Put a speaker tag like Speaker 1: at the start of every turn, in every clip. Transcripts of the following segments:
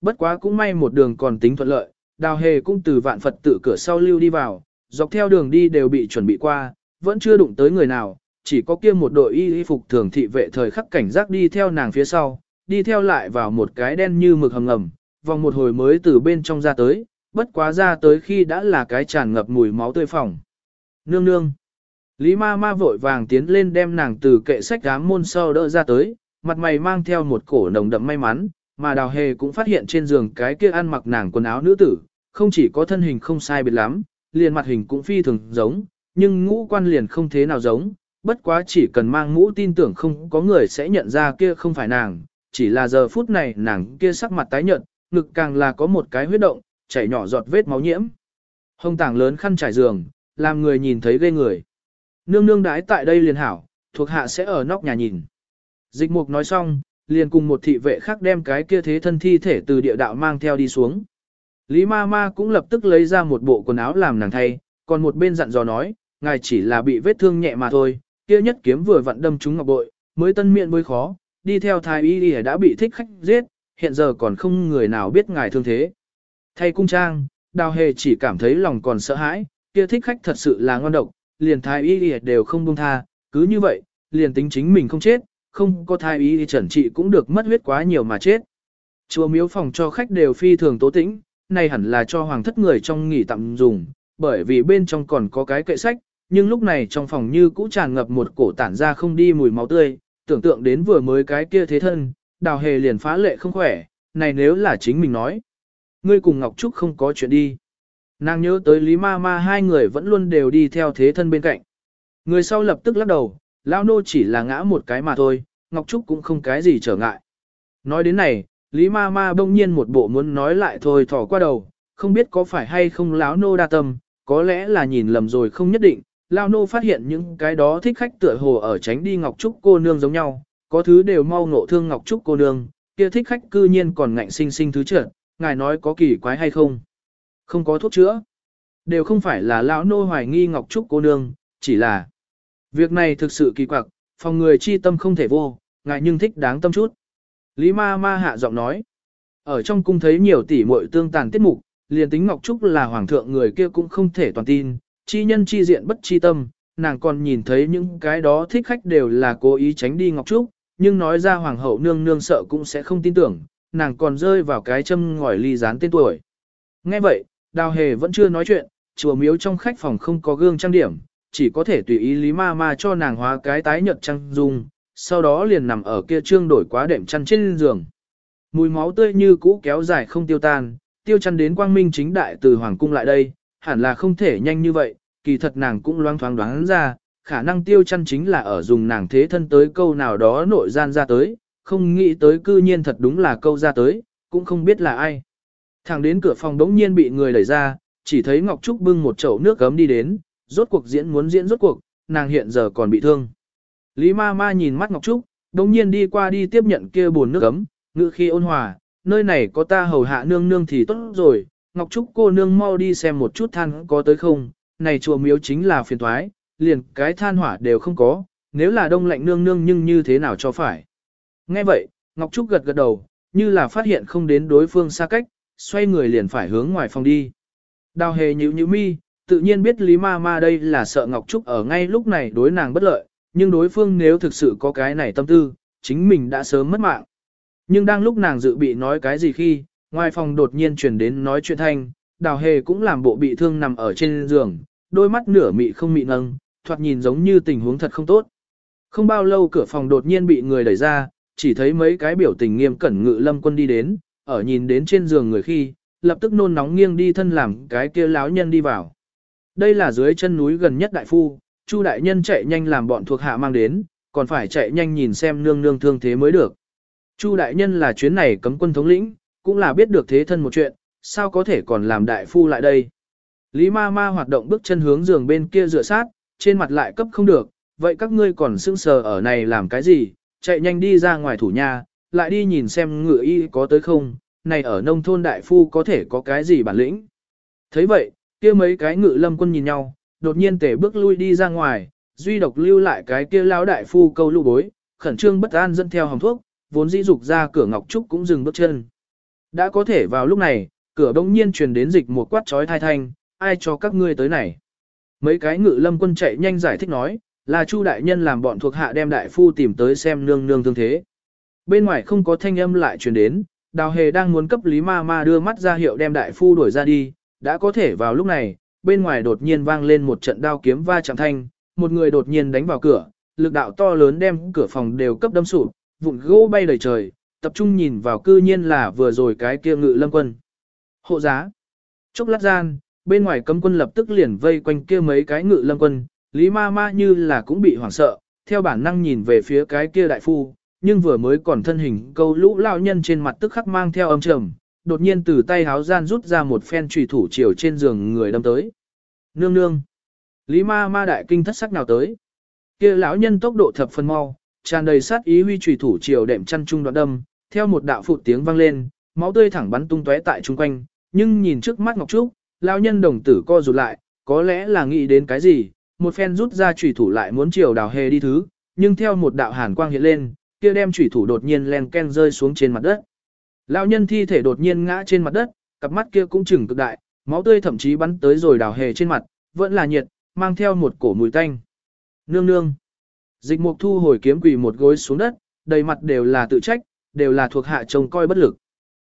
Speaker 1: bất quá cũng may một đường còn tính thuận lợi, đào hề cũng từ vạn Phật tự cửa sau lưu đi vào, dọc theo đường đi đều bị chuẩn bị qua, vẫn chưa đụng tới người nào, chỉ có kia một đội y y phục thường thị vệ thời khắc cảnh giác đi theo nàng phía sau, đi theo lại vào một cái đen như mực hầm ngầm, vòng một hồi mới từ bên trong ra tới, bất quá ra tới khi đã là cái tràn ngập mùi máu tươi phòng. Nương nương. Lý ma ma vội vàng tiến lên đem nàng từ kệ sách đám môn sau đỡ ra tới, mặt mày mang theo một cổ nồng đậm may mắn, mà đào hề cũng phát hiện trên giường cái kia ăn mặc nàng quần áo nữ tử, không chỉ có thân hình không sai biệt lắm, liền mặt hình cũng phi thường giống, nhưng ngũ quan liền không thế nào giống, bất quá chỉ cần mang mũ tin tưởng không có người sẽ nhận ra kia không phải nàng, chỉ là giờ phút này nàng kia sắc mặt tái nhợt, ngực càng là có một cái huyết động, chảy nhỏ giọt vết máu nhiễm. Hông tảng lớn khăn trải giường, làm người nhìn thấy ghê người. Nương nương đái tại đây liền hảo, thuộc hạ sẽ ở nóc nhà nhìn. Dịch mục nói xong, liền cùng một thị vệ khác đem cái kia thế thân thi thể từ địa đạo mang theo đi xuống. Lý ma ma cũng lập tức lấy ra một bộ quần áo làm nàng thay, còn một bên dặn dò nói, ngài chỉ là bị vết thương nhẹ mà thôi, kia nhất kiếm vừa vặn đâm trúng ngọc bội, mới tân miệng mới khó, đi theo thái y đã bị thích khách giết, hiện giờ còn không người nào biết ngài thương thế. Thay cung trang, đào hề chỉ cảm thấy lòng còn sợ hãi, kia thích khách thật sự là ngon độc, liền thái y đều không buông tha, cứ như vậy, liền tính chính mình không chết, không có thái y trần trị cũng được mất huyết quá nhiều mà chết. Chùa miếu phòng cho khách đều phi thường tố tĩnh, này hẳn là cho hoàng thất người trong nghỉ tạm dùng, bởi vì bên trong còn có cái kệ sách, nhưng lúc này trong phòng như cũ tràn ngập một cổ tản ra không đi mùi máu tươi, tưởng tượng đến vừa mới cái kia thế thân, đào hề liền phá lệ không khỏe, này nếu là chính mình nói. Ngươi cùng Ngọc Trúc không có chuyện đi. Nàng nhớ tới Lý Ma Ma hai người vẫn luôn đều đi theo thế thân bên cạnh. Người sau lập tức lắc đầu, Lão Nô chỉ là ngã một cái mà thôi, Ngọc Trúc cũng không cái gì trở ngại. Nói đến này, Lý Ma Ma bỗng nhiên một bộ muốn nói lại thôi thỏ qua đầu, không biết có phải hay không Lão Nô đa tâm, có lẽ là nhìn lầm rồi không nhất định. Lão Nô phát hiện những cái đó thích khách tựa hồ ở tránh đi Ngọc Trúc cô nương giống nhau, có thứ đều mau ngộ thương Ngọc Trúc cô nương, kia thích khách cư nhiên còn ngạnh sinh sinh thứ trợn, ngài nói có kỳ quái hay không? Không có thuốc chữa. Đều không phải là lão nô hoài nghi Ngọc Trúc cô nương, chỉ là việc này thực sự kỳ quặc, phòng người chi tâm không thể vô, ngại nhưng thích đáng tâm chút. Lý ma ma hạ giọng nói. Ở trong cung thấy nhiều tỷ muội tương tàn tiết mục, liền tính Ngọc Trúc là hoàng thượng người kia cũng không thể toàn tin, chi nhân chi diện bất chi tâm, nàng còn nhìn thấy những cái đó thích khách đều là cố ý tránh đi Ngọc Trúc, nhưng nói ra hoàng hậu nương nương sợ cũng sẽ không tin tưởng, nàng còn rơi vào cái châm ngòi ly gián tên tuổi. Nghe vậy, đào hề vẫn chưa nói chuyện, chùa miếu trong khách phòng không có gương trang điểm, chỉ có thể tùy ý lý ma ma cho nàng hóa cái tái nhợt trăng dung, sau đó liền nằm ở kia trương đổi quá đệm chăn trên giường. Mùi máu tươi như cũ kéo dài không tiêu tan, tiêu chăn đến quang minh chính đại từ hoàng cung lại đây, hẳn là không thể nhanh như vậy, kỳ thật nàng cũng loang thoáng đoán ra, khả năng tiêu chăn chính là ở dùng nàng thế thân tới câu nào đó nội gian ra tới, không nghĩ tới cư nhiên thật đúng là câu ra tới, cũng không biết là ai. Thằng đến cửa phòng đống nhiên bị người đẩy ra, chỉ thấy Ngọc Trúc bưng một chậu nước gấm đi đến, rốt cuộc diễn muốn diễn rốt cuộc, nàng hiện giờ còn bị thương. Lý ma ma nhìn mắt Ngọc Trúc, đồng nhiên đi qua đi tiếp nhận kia buồn nước ấm, ngự khi ôn hòa, nơi này có ta hầu hạ nương nương thì tốt rồi, Ngọc Trúc cô nương mau đi xem một chút than có tới không, này chùa miếu chính là phiền thoái, liền cái than hỏa đều không có, nếu là đông lạnh nương nương nhưng như thế nào cho phải. Nghe vậy, Ngọc Trúc gật gật đầu, như là phát hiện không đến đối phương xa cách, xoay người liền phải hướng ngoài phòng đi. Đào hề nhíu nhíu mi, tự nhiên biết Lý Ma Ma đây là sợ Ngọc Trúc ở ngay lúc này đối nàng bất lợi, nhưng đối phương nếu thực sự có cái này tâm tư, chính mình đã sớm mất mạng. Nhưng đang lúc nàng dự bị nói cái gì khi, ngoài phòng đột nhiên chuyển đến nói chuyện thanh, đào hề cũng làm bộ bị thương nằm ở trên giường, đôi mắt nửa mị không mị nâng, thoạt nhìn giống như tình huống thật không tốt. Không bao lâu cửa phòng đột nhiên bị người đẩy ra, chỉ thấy mấy cái biểu tình nghiêm cẩn ngự lâm quân đi đến, ở nhìn đến trên giường người khi, lập tức nôn nóng nghiêng đi thân làm cái kia láo nhân đi vào. Đây là dưới chân núi gần nhất đại phu, Chu đại nhân chạy nhanh làm bọn thuộc hạ mang đến, còn phải chạy nhanh nhìn xem nương nương thương thế mới được. Chu đại nhân là chuyến này cấm quân thống lĩnh, cũng là biết được thế thân một chuyện, sao có thể còn làm đại phu lại đây. Lý ma ma hoạt động bước chân hướng giường bên kia dựa sát, trên mặt lại cấp không được, vậy các ngươi còn sững sờ ở này làm cái gì, chạy nhanh đi ra ngoài thủ nhà, lại đi nhìn xem ngựa y có tới không, này ở nông thôn đại phu có thể có cái gì bản lĩnh. thấy vậy, kia mấy cái ngự lâm quân nhìn nhau, đột nhiên tể bước lui đi ra ngoài, duy độc lưu lại cái kia lão đại phu câu lưu bối, khẩn trương bất an dẫn theo hồng thuốc, vốn dĩ dục ra cửa ngọc trúc cũng dừng bước chân. Đã có thể vào lúc này, cửa bỗng nhiên truyền đến dịch một quát trói thai thanh, ai cho các ngươi tới này. Mấy cái ngự lâm quân chạy nhanh giải thích nói, là Chu đại nhân làm bọn thuộc hạ đem đại phu tìm tới xem nương nương thương thế. Bên ngoài không có thanh âm lại truyền đến, đào hề đang muốn cấp Lý Ma Ma đưa mắt ra hiệu đem đại phu đuổi ra đi, đã có thể vào lúc này, bên ngoài đột nhiên vang lên một trận đao kiếm va chạm thanh, một người đột nhiên đánh vào cửa, lực đạo to lớn đem cửa phòng đều cấp đâm sụp, vụn gỗ bay đầy trời, tập trung nhìn vào cư nhiên là vừa rồi cái kia ngự lâm quân. Hộ giá. Chốc lát gian, bên ngoài cấm quân lập tức liền vây quanh kia mấy cái ngự lâm quân, Lý ma ma như là cũng bị hoảng sợ, theo bản năng nhìn về phía cái kia đại phu, nhưng vừa mới còn thân hình câu lũ lao nhân trên mặt tức khắc mang theo âm trầm, đột nhiên từ tay háo gian rút ra một phen trùy thủ chiều trên giường người đâm tới. Nương nương. Lý ma ma đại kinh thất sắc nào tới. kia lão nhân tốc độ thập phân mau, tràn đầy sát ý huy trùy thủ chiều đệm chăn trung đoạn đâm, theo một đạo phụt tiếng vang lên, máu tươi thẳng bắn tung tóe tại chung quanh, nhưng nhìn trước mắt Ngọc Trúc, lão nhân đồng tử co rụt lại, có lẽ là nghĩ đến cái gì, một phen rút ra chủy thủ lại muốn chiều đào hề đi thứ, nhưng theo một đạo hàn quang hiện lên, kia đem chủy thủ đột nhiên len ken rơi xuống trên mặt đất. Lão nhân thi thể đột nhiên ngã trên mặt đất, cặp mắt kia cũng chừng cực đại, máu tươi thậm chí bắn tới rồi đào hề trên mặt, vẫn là nhiệt, mang theo một cổ mùi tanh. Nương nương. Dịch mục thu hồi kiếm quỳ một gối xuống đất, đầy mặt đều là tự trách, đều là thuộc hạ trông coi bất lực.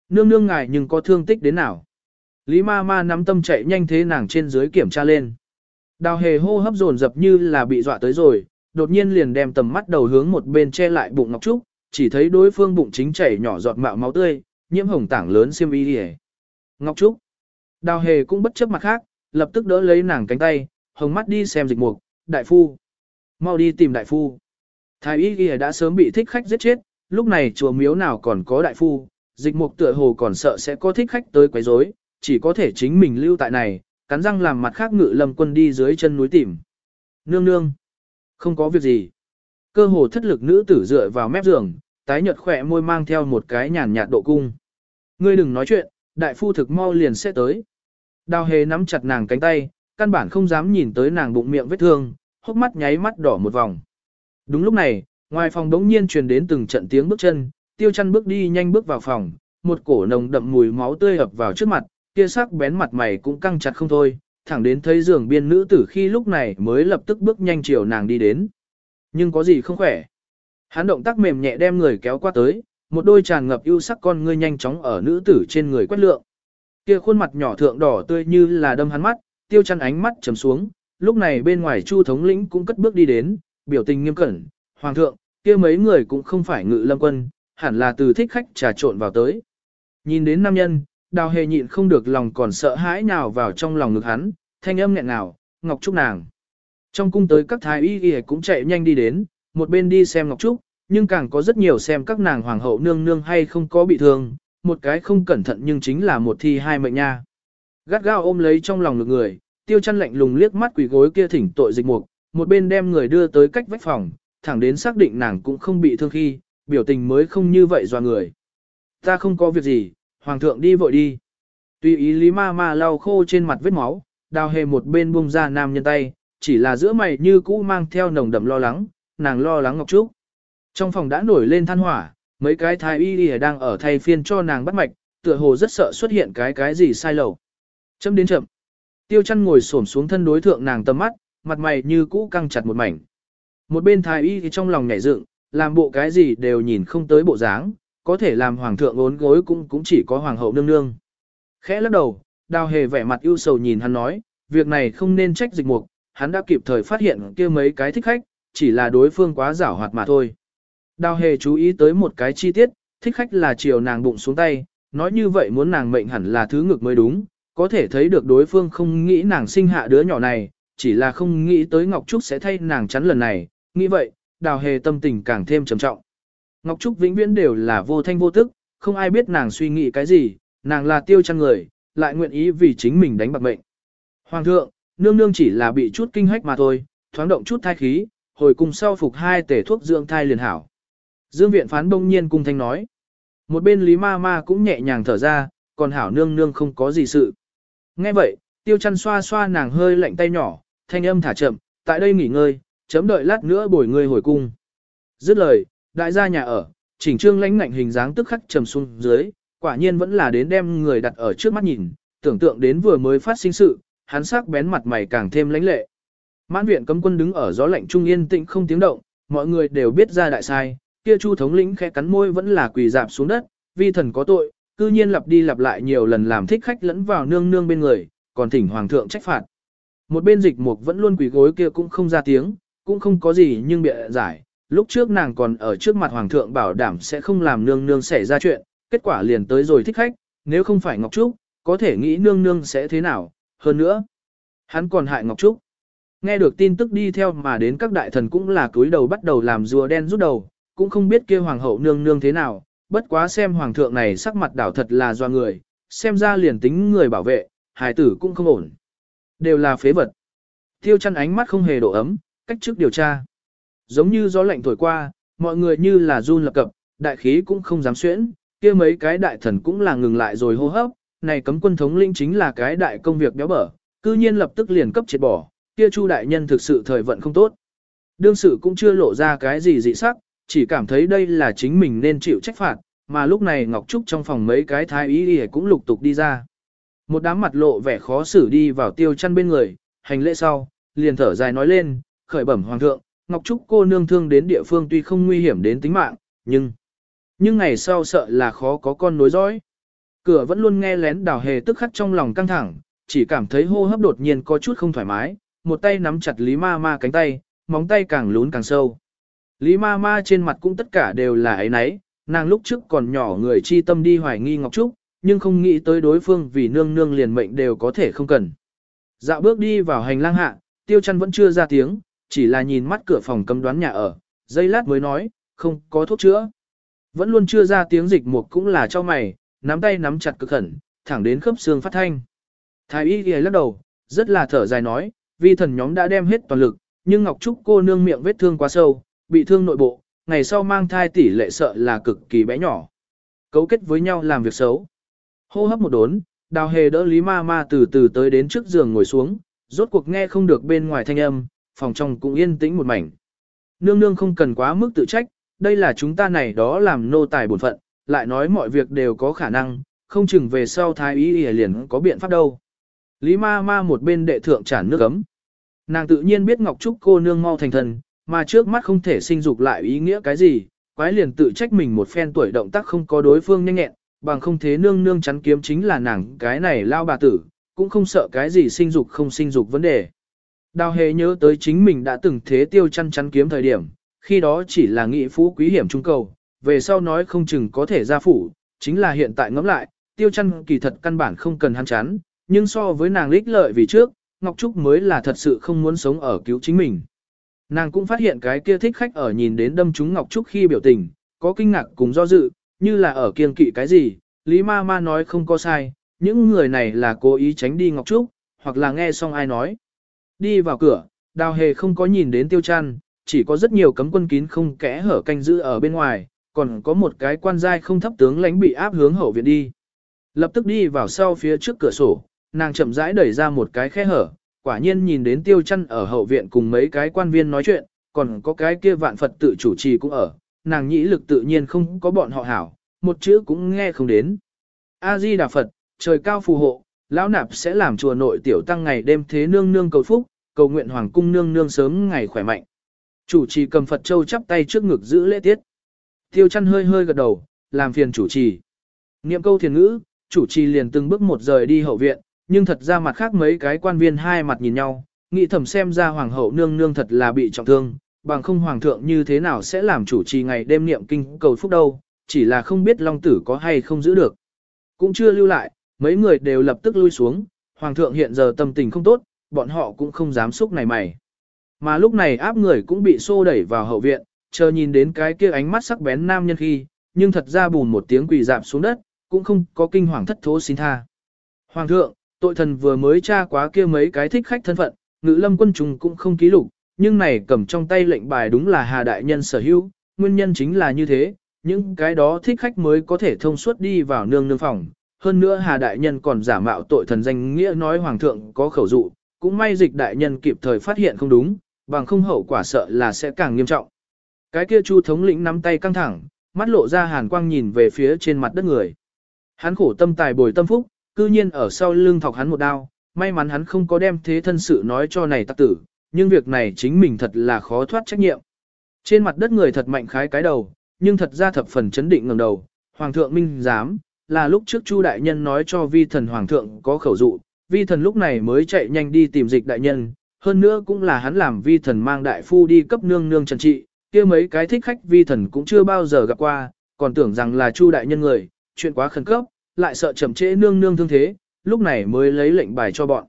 Speaker 1: Nương nương ngài nhưng có thương tích đến nào. Lý ma ma nắm tâm chạy nhanh thế nàng trên dưới kiểm tra lên. Đào hề hô hấp dồn dập như là bị dọa tới rồi, đột nhiên liền đem tầm mắt đầu hướng một bên che lại bụng Ngọc Trúc, chỉ thấy đối phương bụng chính chảy nhỏ giọt mạo máu tươi, nhiễm hồng tảng lớn xiêm y đi Ngọc Trúc. Đào hề cũng bất chấp mặt khác, lập tức đỡ lấy nàng cánh tay, hồng mắt đi xem dịch mục, đại phu. Mau đi tìm đại phu. Thái y ghi đã sớm bị thích khách giết chết, lúc này chùa miếu nào còn có đại phu, dịch mục tựa hồ còn sợ sẽ có thích khách tới quấy rối, chỉ có thể chính mình lưu tại này, cắn răng làm mặt khác ngự lâm quân đi dưới chân núi tìm. Nương nương. Không có việc gì. Cơ hồ thất lực nữ tử dựa vào mép giường, tái nhợt khỏe môi mang theo một cái nhàn nhạt độ cung. Ngươi đừng nói chuyện, đại phu thực mau liền sẽ tới. Đào hề nắm chặt nàng cánh tay, căn bản không dám nhìn tới nàng bụng miệng vết thương, hốc mắt nháy mắt đỏ một vòng. Đúng lúc này, ngoài phòng đống nhiên truyền đến từng trận tiếng bước chân, tiêu chăn bước đi nhanh bước vào phòng, một cổ nồng đậm mùi máu tươi ập vào trước mặt, kia sắc bén mặt mày cũng căng chặt không thôi, thẳng đến thấy giường biên nữ tử khi lúc này mới lập tức bước nhanh chiều nàng đi đến. Nhưng có gì không khỏe. Hắn động tác mềm nhẹ đem người kéo qua tới, một đôi tràn ngập ưu sắc con ngươi nhanh chóng ở nữ tử trên người quét lượng. Kia khuôn mặt nhỏ thượng đỏ tươi như là đâm hắn mắt, tiêu chăn ánh mắt trầm xuống, lúc này bên ngoài Chu thống lĩnh cũng cất bước đi đến, biểu tình nghiêm cẩn, "Hoàng thượng, kia mấy người cũng không phải ngự lâm quân, hẳn là từ thích khách trà trộn vào tới." Nhìn đến nam nhân, đào hề nhịn không được lòng còn sợ hãi nào vào trong lòng ngực hắn, thanh âm nghẹn nào, Ngọc Trúc nàng. Trong cung tới các thái y y cũng chạy nhanh đi đến, một bên đi xem Ngọc Trúc, nhưng càng có rất nhiều xem các nàng hoàng hậu nương nương hay không có bị thương, một cái không cẩn thận nhưng chính là một thi hai mệnh nha. Gắt gao ôm lấy trong lòng ngực người, tiêu chăn lạnh lùng liếc mắt quỷ gối kia thỉnh tội dịch mục, một bên đem người đưa tới cách vách phòng, thẳng đến xác định nàng cũng không bị thương khi, biểu tình mới không như vậy doa người. Ta không có việc gì, hoàng thượng đi vội đi. Tùy ý Lý Ma Ma lau khô trên mặt vết máu, đào hề một bên buông ra nam nhân tay, chỉ là giữa mày như cũ mang theo nồng đậm lo lắng, nàng lo lắng Ngọc Trúc. Trong phòng đã nổi lên than hỏa, mấy cái thái y y đang ở thay phiên cho nàng bắt mạch, tựa hồ rất sợ xuất hiện cái cái gì sai lầu. Chấm đến chậm. Tiêu chăn ngồi xổm xuống thân đối thượng nàng tầm mắt, mặt mày như cũ căng chặt một mảnh. Một bên thái y thì trong lòng nhảy dựng, làm bộ cái gì đều nhìn không tới bộ dáng, có thể làm hoàng thượng ốn gối cũng cũng chỉ có hoàng hậu nương nương. Khẽ lắc đầu, đào hề vẻ mặt ưu sầu nhìn hắn nói, việc này không nên trách dịch mục, hắn đã kịp thời phát hiện kia mấy cái thích khách, chỉ là đối phương quá giảo hoạt mà thôi. Đào hề chú ý tới một cái chi tiết, thích khách là chiều nàng bụng xuống tay, nói như vậy muốn nàng mệnh hẳn là thứ ngực mới đúng, có thể thấy được đối phương không nghĩ nàng sinh hạ đứa nhỏ này, chỉ là không nghĩ tới Ngọc Trúc sẽ thay nàng chắn lần này, nghĩ vậy, đào hề tâm tình càng thêm trầm trọng. Ngọc Trúc vĩnh viễn đều là vô thanh vô tức, không ai biết nàng suy nghĩ cái gì, nàng là tiêu chăn người, lại nguyện ý vì chính mình đánh bạc mệnh. Hoàng thượng, nương nương chỉ là bị chút kinh hách mà thôi, thoáng động chút thai khí, hồi cùng sau phục hai tể thuốc dưỡng thai liền hảo. Dương viện phán Đông nhiên cung thanh nói. Một bên Lý Ma Ma cũng nhẹ nhàng thở ra, còn hảo nương nương không có gì sự. Nghe vậy, tiêu chăn xoa xoa nàng hơi lạnh tay nhỏ, thanh âm thả chậm, tại đây nghỉ ngơi, chấm đợi lát nữa bồi người hồi cung. Dứt lời, đại gia nhà ở, chỉnh trương lãnh ngạnh hình dáng tức khắc trầm xuống dưới, quả nhiên vẫn là đến đem người đặt ở trước mắt nhìn, tưởng tượng đến vừa mới phát sinh sự, hắn sắc bén mặt mày càng thêm lãnh lệ. Mãn viện cấm quân đứng ở gió lạnh trung yên tĩnh không tiếng động, mọi người đều biết ra đại sai, kia Chu thống lĩnh khẽ cắn môi vẫn là quỳ dạp xuống đất, vi thần có tội, cư nhiên lặp đi lặp lại nhiều lần làm thích khách lẫn vào nương nương bên người, còn thỉnh hoàng thượng trách phạt. Một bên dịch mục vẫn luôn quỳ gối kia cũng không ra tiếng, cũng không có gì nhưng bịa giải, lúc trước nàng còn ở trước mặt hoàng thượng bảo đảm sẽ không làm nương nương xảy ra chuyện, kết quả liền tới rồi thích khách, nếu không phải Ngọc Trúc, có thể nghĩ nương nương sẽ thế nào, hơn nữa. Hắn còn hại Ngọc Trúc. Nghe được tin tức đi theo mà đến các đại thần cũng là cúi đầu bắt đầu làm rùa đen rút đầu, cũng không biết kia hoàng hậu nương nương thế nào, bất quá xem hoàng thượng này sắc mặt đảo thật là do người, xem ra liền tính người bảo vệ, hài tử cũng không ổn. Đều là phế vật. Tiêu chăn ánh mắt không hề độ ấm, cách trước điều tra. Giống như gió lạnh thổi qua, mọi người như là run lập cập, đại khí cũng không dám xuyễn, kia mấy cái đại thần cũng là ngừng lại rồi hô hấp, này cấm quân thống lĩnh chính là cái đại công việc béo bở, cư nhiên lập tức liền cấp triệt bỏ, kia Chu đại nhân thực sự thời vận không tốt. Đương sự cũng chưa lộ ra cái gì dị sắc, chỉ cảm thấy đây là chính mình nên chịu trách phạt, mà lúc này Ngọc Trúc trong phòng mấy cái thái ý cũng lục tục đi ra. Một đám mặt lộ vẻ khó xử đi vào tiêu chăn bên người, hành lễ sau, liền thở dài nói lên, khởi bẩm hoàng thượng, Ngọc Trúc cô nương thương đến địa phương tuy không nguy hiểm đến tính mạng, nhưng... Nhưng ngày sau sợ là khó có con nối dõi. Cửa vẫn luôn nghe lén đào hề tức khắc trong lòng căng thẳng, chỉ cảm thấy hô hấp đột nhiên có chút không thoải mái, một tay nắm chặt Lý Ma Ma cánh tay, móng tay càng lún càng sâu. Lý Ma Ma trên mặt cũng tất cả đều là ấy nấy, nàng lúc trước còn nhỏ người chi tâm đi hoài nghi Ngọc Trúc, nhưng không nghĩ tới đối phương vì nương nương liền mệnh đều có thể không cần. Dạo bước đi vào hành lang hạ, tiêu chăn vẫn chưa ra tiếng, chỉ là nhìn mắt cửa phòng cấm đoán nhà ở, giây lát mới nói, không có thuốc chữa. Vẫn luôn chưa ra tiếng dịch mục cũng là cho mày, nắm tay nắm chặt cực khẩn, thẳng đến khớp xương phát thanh. Thái y ghi lắc đầu, rất là thở dài nói, vi thần nhóm đã đem hết toàn lực, nhưng Ngọc Trúc cô nương miệng vết thương quá sâu, bị thương nội bộ, ngày sau mang thai tỷ lệ sợ là cực kỳ bé nhỏ. Cấu kết với nhau làm việc xấu. Hô hấp một đốn, đào hề đỡ Lý Ma Ma từ từ tới đến trước giường ngồi xuống, rốt cuộc nghe không được bên ngoài thanh âm, phòng trong cũng yên tĩnh một mảnh. Nương nương không cần quá mức tự trách, đây là chúng ta này đó làm nô tài bổn phận, lại nói mọi việc đều có khả năng, không chừng về sau thái ý liền có biện pháp đâu. Lý ma ma một bên đệ thượng tràn nước ấm. Nàng tự nhiên biết Ngọc Trúc cô nương mau thành thần, mà trước mắt không thể sinh dục lại ý nghĩa cái gì, quái liền tự trách mình một phen tuổi động tác không có đối phương nhanh nhẹn, bằng không thế nương nương chắn kiếm chính là nàng cái này lao bà tử, cũng không sợ cái gì sinh dục không sinh dục vấn đề. Đào hề nhớ tới chính mình đã từng thế tiêu chăn chắn kiếm thời điểm, khi đó chỉ là nghị phú quý hiểm trung cầu, về sau nói không chừng có thể ra phủ, chính là hiện tại ngẫm lại, tiêu chăn kỳ thật căn bản không cần hắn chắn, nhưng so với nàng lích lợi vì trước, Ngọc Trúc mới là thật sự không muốn sống ở cứu chính mình. Nàng cũng phát hiện cái kia thích khách ở nhìn đến đâm chúng Ngọc Trúc khi biểu tình, có kinh ngạc cùng do dự, như là ở kiên kỵ cái gì, Lý Ma Ma nói không có sai, những người này là cố ý tránh đi Ngọc Trúc, hoặc là nghe xong ai nói. Đi vào cửa, đào hề không có nhìn đến tiêu chăn, chỉ có rất nhiều cấm quân kín không kẽ hở canh giữ ở bên ngoài, còn có một cái quan giai không thấp tướng lãnh bị áp hướng hậu viện đi. Lập tức đi vào sau phía trước cửa sổ, nàng chậm rãi đẩy ra một cái khe hở, quả nhiên nhìn đến tiêu chăn ở hậu viện cùng mấy cái quan viên nói chuyện, còn có cái kia vạn Phật tự chủ trì cũng ở, nàng nhĩ lực tự nhiên không có bọn họ hảo, một chữ cũng nghe không đến. A-di Đà Phật, trời cao phù hộ, lão nạp sẽ làm chùa nội tiểu tăng ngày đêm thế nương nương cầu phúc, cầu nguyện hoàng cung nương nương sớm ngày khỏe mạnh. Chủ trì cầm Phật Châu chắp tay trước ngực giữ lễ tiết. Tiêu chăn hơi hơi gật đầu, làm phiền chủ trì. Niệm câu thiền ngữ, chủ trì liền từng bước một rời đi hậu viện, nhưng thật ra mặt khác mấy cái quan viên hai mặt nhìn nhau, nghĩ thầm xem ra hoàng hậu nương nương thật là bị trọng thương, bằng không hoàng thượng như thế nào sẽ làm chủ trì ngày đêm niệm kinh cầu phúc đâu, chỉ là không biết long tử có hay không giữ được. Cũng chưa lưu lại, mấy người đều lập tức lui xuống, hoàng thượng hiện giờ tâm tình không tốt, bọn họ cũng không dám xúc này mày. Mà lúc này áp người cũng bị xô đẩy vào hậu viện, chờ nhìn đến cái kia ánh mắt sắc bén nam nhân khi, nhưng thật ra bùn một tiếng quỳ dạp xuống đất, cũng không có kinh hoàng thất thố xin tha. Hoàng thượng, tội thần vừa mới tra quá kia mấy cái thích khách thân phận, ngữ lâm quân trùng cũng không ký lục, nhưng này cầm trong tay lệnh bài đúng là Hà Đại Nhân sở hữu, nguyên nhân chính là như thế, những cái đó thích khách mới có thể thông suốt đi vào nương nương phòng. Hơn nữa Hà Đại Nhân còn giả mạo tội thần danh nghĩa nói Hoàng thượng có khẩu dụ, cũng may dịch Đại Nhân kịp thời phát hiện không đúng, bằng không hậu quả sợ là sẽ càng nghiêm trọng. Cái kia Chu thống lĩnh nắm tay căng thẳng, mắt lộ ra hàn quang nhìn về phía trên mặt đất người. Hắn khổ tâm tài bồi tâm phúc, cư nhiên ở sau lưng thọc hắn một đao, may mắn hắn không có đem thế thân sự nói cho này tắc tử, nhưng việc này chính mình thật là khó thoát trách nhiệm. Trên mặt đất người thật mạnh khái cái đầu, nhưng thật ra thập phần chấn định ngẩng đầu, Hoàng thượng minh dám, là lúc trước Chu đại nhân nói cho vi thần Hoàng thượng có khẩu dụ, vi thần lúc này mới chạy nhanh đi tìm dịch đại nhân, hơn nữa cũng là hắn làm vi thần mang đại phu đi cấp nương nương trần trị, kia mấy cái thích khách vi thần cũng chưa bao giờ gặp qua, còn tưởng rằng là Chu đại nhân người, chuyện quá khẩn cấp, lại sợ chậm trễ nương nương thương thế, lúc này mới lấy lệnh bài cho bọn.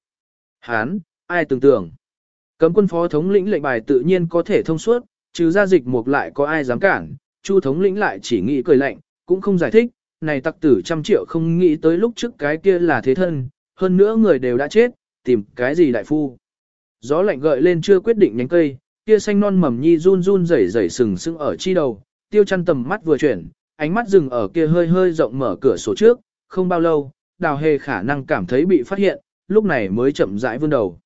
Speaker 1: Hán, ai tưởng tưởng. Cấm quân phó thống lĩnh lệnh bài tự nhiên có thể thông suốt, trừ ra dịch mục lại có ai dám cản, Chu thống lĩnh lại chỉ nghĩ cười lạnh, cũng không giải thích, này tặc tử trăm triệu không nghĩ tới lúc trước cái kia là thế thân, hơn nữa người đều đã chết, tìm cái gì đại phu. Gió lạnh gợi lên chưa quyết định nhánh cây, kia xanh non mầm nhi run run rẩy rẩy sừng sững ở chi đầu, tiêu chăn tầm mắt vừa chuyển, ánh mắt dừng ở kia hơi hơi rộng mở cửa sổ trước, không bao lâu, đào hề khả năng cảm thấy bị phát hiện, lúc này mới chậm rãi vươn đầu.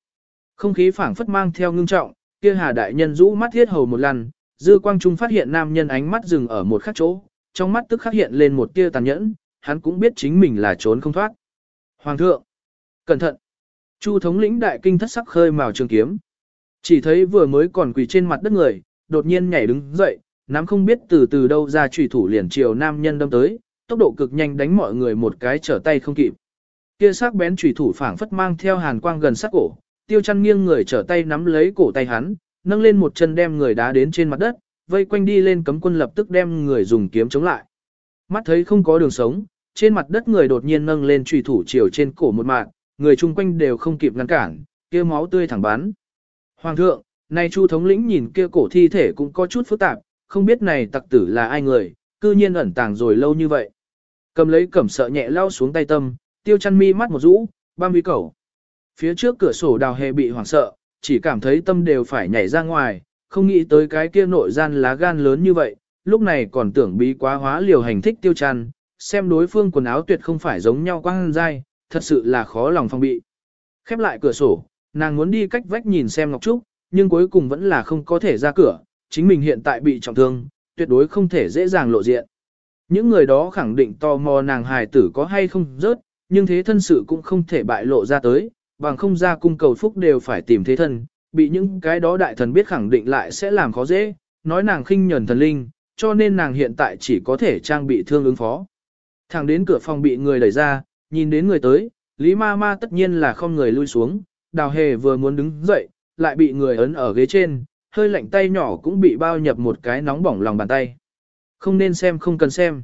Speaker 1: Không khí phảng phất mang theo ngưng trọng, kia hà đại nhân rũ mắt thiết hầu một lần, dư quang trung phát hiện nam nhân ánh mắt dừng ở một khắc chỗ, trong mắt tức khắc hiện lên một tia tàn nhẫn, hắn cũng biết chính mình là trốn không thoát. Hoàng thượng, cẩn thận! Chu thống lĩnh đại kinh thất sắc khơi màu trường kiếm. Chỉ thấy vừa mới còn quỳ trên mặt đất người, đột nhiên nhảy đứng dậy, nắm không biết từ từ đâu ra trùy thủ liền chiều nam nhân đâm tới, tốc độ cực nhanh đánh mọi người một cái trở tay không kịp. Kia sắc bén chủy thủ phảng phất mang theo hàn quang gần sát cổ, tiêu chăn nghiêng người trở tay nắm lấy cổ tay hắn, nâng lên một chân đem người đá đến trên mặt đất, vây quanh đi lên cấm quân lập tức đem người dùng kiếm chống lại. Mắt thấy không có đường sống, trên mặt đất người đột nhiên nâng lên chủy thủ chiều trên cổ một mạng, người chung quanh đều không kịp ngăn cản, kia máu tươi thẳng bắn. Hoàng thượng, này Chu thống lĩnh nhìn kia cổ thi thể cũng có chút phức tạp, không biết này tặc tử là ai người, cư nhiên ẩn tàng rồi lâu như vậy. Cầm lấy cẩm sợ nhẹ lao xuống tay tâm, tiêu chăn mi mắt một rũ, băm vi cẩu. Phía trước cửa sổ đào hề bị hoảng sợ, chỉ cảm thấy tâm đều phải nhảy ra ngoài, không nghĩ tới cái kia nội gian lá gan lớn như vậy, lúc này còn tưởng bí quá hóa liều hành thích tiêu chăn, xem đối phương quần áo tuyệt không phải giống nhau quang dai, thật sự là khó lòng phong bị. Khép lại cửa sổ, nàng muốn đi cách vách nhìn xem Ngọc Trúc, nhưng cuối cùng vẫn là không có thể ra cửa, chính mình hiện tại bị trọng thương, tuyệt đối không thể dễ dàng lộ diện. Những người đó khẳng định tò mò nàng hài tử có hay không rớt, nhưng thế thân sự cũng không thể bại lộ ra tới, bằng không ra cung cầu phúc đều phải tìm thế thân, bị những cái đó đại thần biết khẳng định lại sẽ làm khó dễ, nói nàng khinh nhẫn thần linh, cho nên nàng hiện tại chỉ có thể trang bị thương ứng phó. Thẳng đến cửa phòng bị người đẩy ra, nhìn đến người tới, Lý Ma Ma tất nhiên là không người lui xuống, đào hề vừa muốn đứng dậy, lại bị người ấn ở ghế trên, hơi lạnh tay nhỏ cũng bị bao nhập một cái nóng bỏng lòng bàn tay. Không nên xem không cần xem.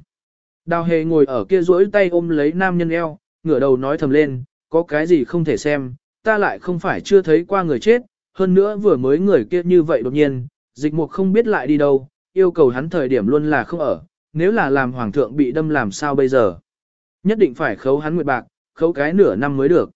Speaker 1: Đào hề ngồi ở kia duỗi tay ôm lấy nam nhân eo, ngửa đầu nói thầm lên, có cái gì không thể xem, ta lại không phải chưa thấy qua người chết, hơn nữa vừa mới người kia như vậy đột nhiên, dịch mục không biết lại đi đâu, yêu cầu hắn thời điểm luôn là không ở, nếu là làm hoàng thượng bị đâm làm sao bây giờ. Nhất định phải khấu hắn nguyệt bạc, khấu cái nửa năm mới được.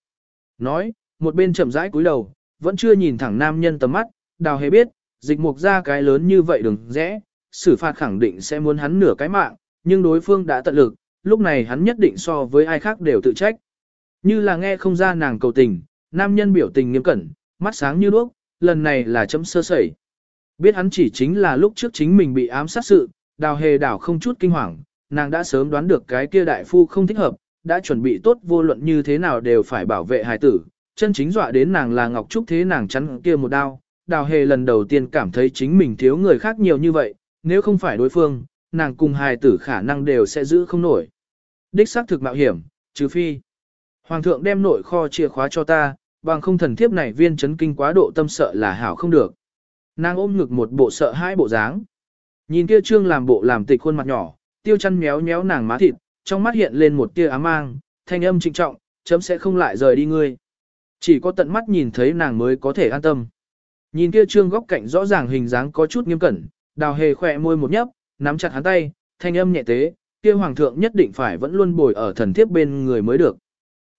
Speaker 1: Nói, một bên chậm rãi cúi đầu, vẫn chưa nhìn thẳng nam nhân tầm mắt, đào hề biết, dịch mục ra cái lớn như vậy đừng rẽ, xử phạt khẳng định sẽ muốn hắn nửa cái mạng, nhưng đối phương đã tận lực, lúc này hắn nhất định so với ai khác đều tự trách. Như là nghe không ra nàng cầu tình, nam nhân biểu tình nghiêm cẩn, mắt sáng như đuốc, lần này là chấm sơ sẩy. Biết hắn chỉ chính là lúc trước chính mình bị ám sát sự, đào hề đảo không chút kinh hoàng, nàng đã sớm đoán được cái kia đại phu không thích hợp, đã chuẩn bị tốt vô luận như thế nào đều phải bảo vệ hài tử, chân chính dọa đến nàng là Ngọc Trúc thế nàng chắn kia một đao. Đào hề lần đầu tiên cảm thấy chính mình thiếu người khác nhiều như vậy, nếu không phải đối phương, nàng cùng hài tử khả năng đều sẽ giữ không nổi. Đích xác thực mạo hiểm, trừ phi. Hoàng thượng đem nội kho chìa khóa cho ta, bằng không thần thiếp này viên chấn kinh quá độ tâm sợ là hảo không được. Nàng ôm ngực một bộ sợ hai bộ dáng. Nhìn kia trương làm bộ làm tịch khuôn mặt nhỏ, tiêu chăn méo méo nàng má thịt, trong mắt hiện lên một tia ám mang, thanh âm trịnh trọng, chấm sẽ không lại rời đi ngươi. Chỉ có tận mắt nhìn thấy nàng mới có thể an tâm. Nhìn kia trương góc cạnh rõ ràng hình dáng có chút nghiêm cẩn, đào hề khỏe môi một nhấp, nắm chặt hắn tay, thanh âm nhẹ tế, kia hoàng thượng nhất định phải vẫn luôn bồi ở thần thiếp bên người mới được.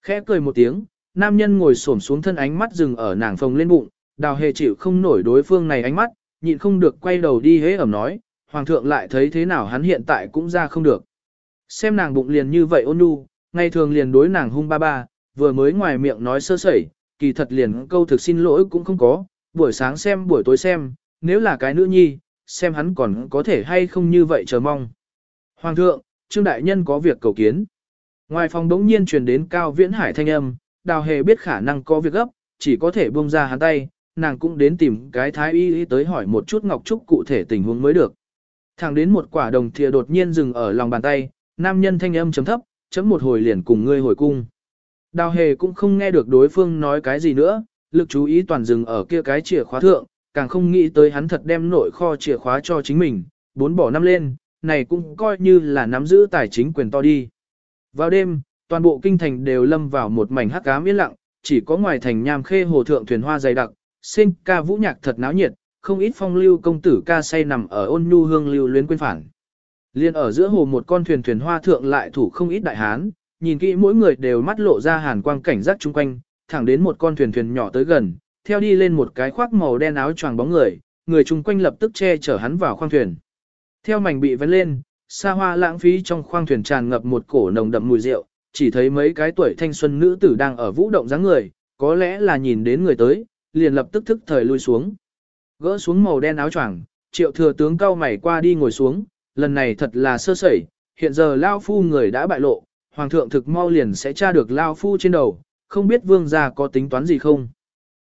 Speaker 1: Khẽ cười một tiếng, nam nhân ngồi xổm xuống thân ánh mắt dừng ở nàng phồng lên bụng, đào hề chịu không nổi đối phương này ánh mắt, nhịn không được quay đầu đi hế ẩm nói, hoàng thượng lại thấy thế nào hắn hiện tại cũng ra không được. Xem nàng bụng liền như vậy ôn nhu, ngày thường liền đối nàng hung ba ba, vừa mới ngoài miệng nói sơ sẩy, kỳ thật liền câu thực xin lỗi cũng không có, buổi sáng xem buổi tối xem, nếu là cái nữ nhi, xem hắn còn có thể hay không như vậy chờ mong. Hoàng thượng, Trương Đại Nhân có việc cầu kiến. Ngoài phòng đống nhiên truyền đến cao viễn hải thanh âm, đào hề biết khả năng có việc gấp, chỉ có thể buông ra hắn tay, nàng cũng đến tìm cái thái y tới hỏi một chút Ngọc Trúc cụ thể tình huống mới được. Thẳng đến một quả đồng thìa đột nhiên dừng ở lòng bàn tay, nam nhân thanh âm chấm thấp, chấm một hồi liền cùng ngươi hồi cung. Đào hề cũng không nghe được đối phương nói cái gì nữa, lực chú ý toàn dừng ở kia cái chìa khóa thượng, càng không nghĩ tới hắn thật đem nội kho chìa khóa cho chính mình, bốn bỏ năm lên, này cũng coi như là nắm giữ tài chính quyền to đi. Vào đêm, toàn bộ kinh thành đều lâm vào một mảnh hắc ám yên lặng, chỉ có ngoài thành nham khê hồ thượng thuyền hoa dày đặc, sinh ca vũ nhạc thật náo nhiệt, không ít phong lưu công tử ca say nằm ở ôn nhu hương lưu luyến quên phản. Liên ở giữa hồ một con thuyền thuyền hoa thượng lại thủ không ít đại hán, nhìn kỹ mỗi người đều mắt lộ ra hàn quang cảnh giác chung quanh, thẳng đến một con thuyền thuyền nhỏ tới gần, theo đi lên một cái khoác màu đen áo choàng bóng người, người chung quanh lập tức che chở hắn vào khoang thuyền. Theo mảnh bị vén lên, xa hoa lãng phí trong khoang thuyền tràn ngập một cổ nồng đậm mùi rượu, chỉ thấy mấy cái tuổi thanh xuân nữ tử đang ở vũ động dáng người, có lẽ là nhìn đến người tới, liền lập tức thức thời lui xuống. Gỡ xuống màu đen áo choàng, triệu thừa tướng cao mày qua đi ngồi xuống, lần này thật là sơ sẩy, hiện giờ Lao Phu người đã bại lộ, Hoàng thượng thực mau liền sẽ tra được Lao Phu trên đầu, không biết vương gia có tính toán gì không.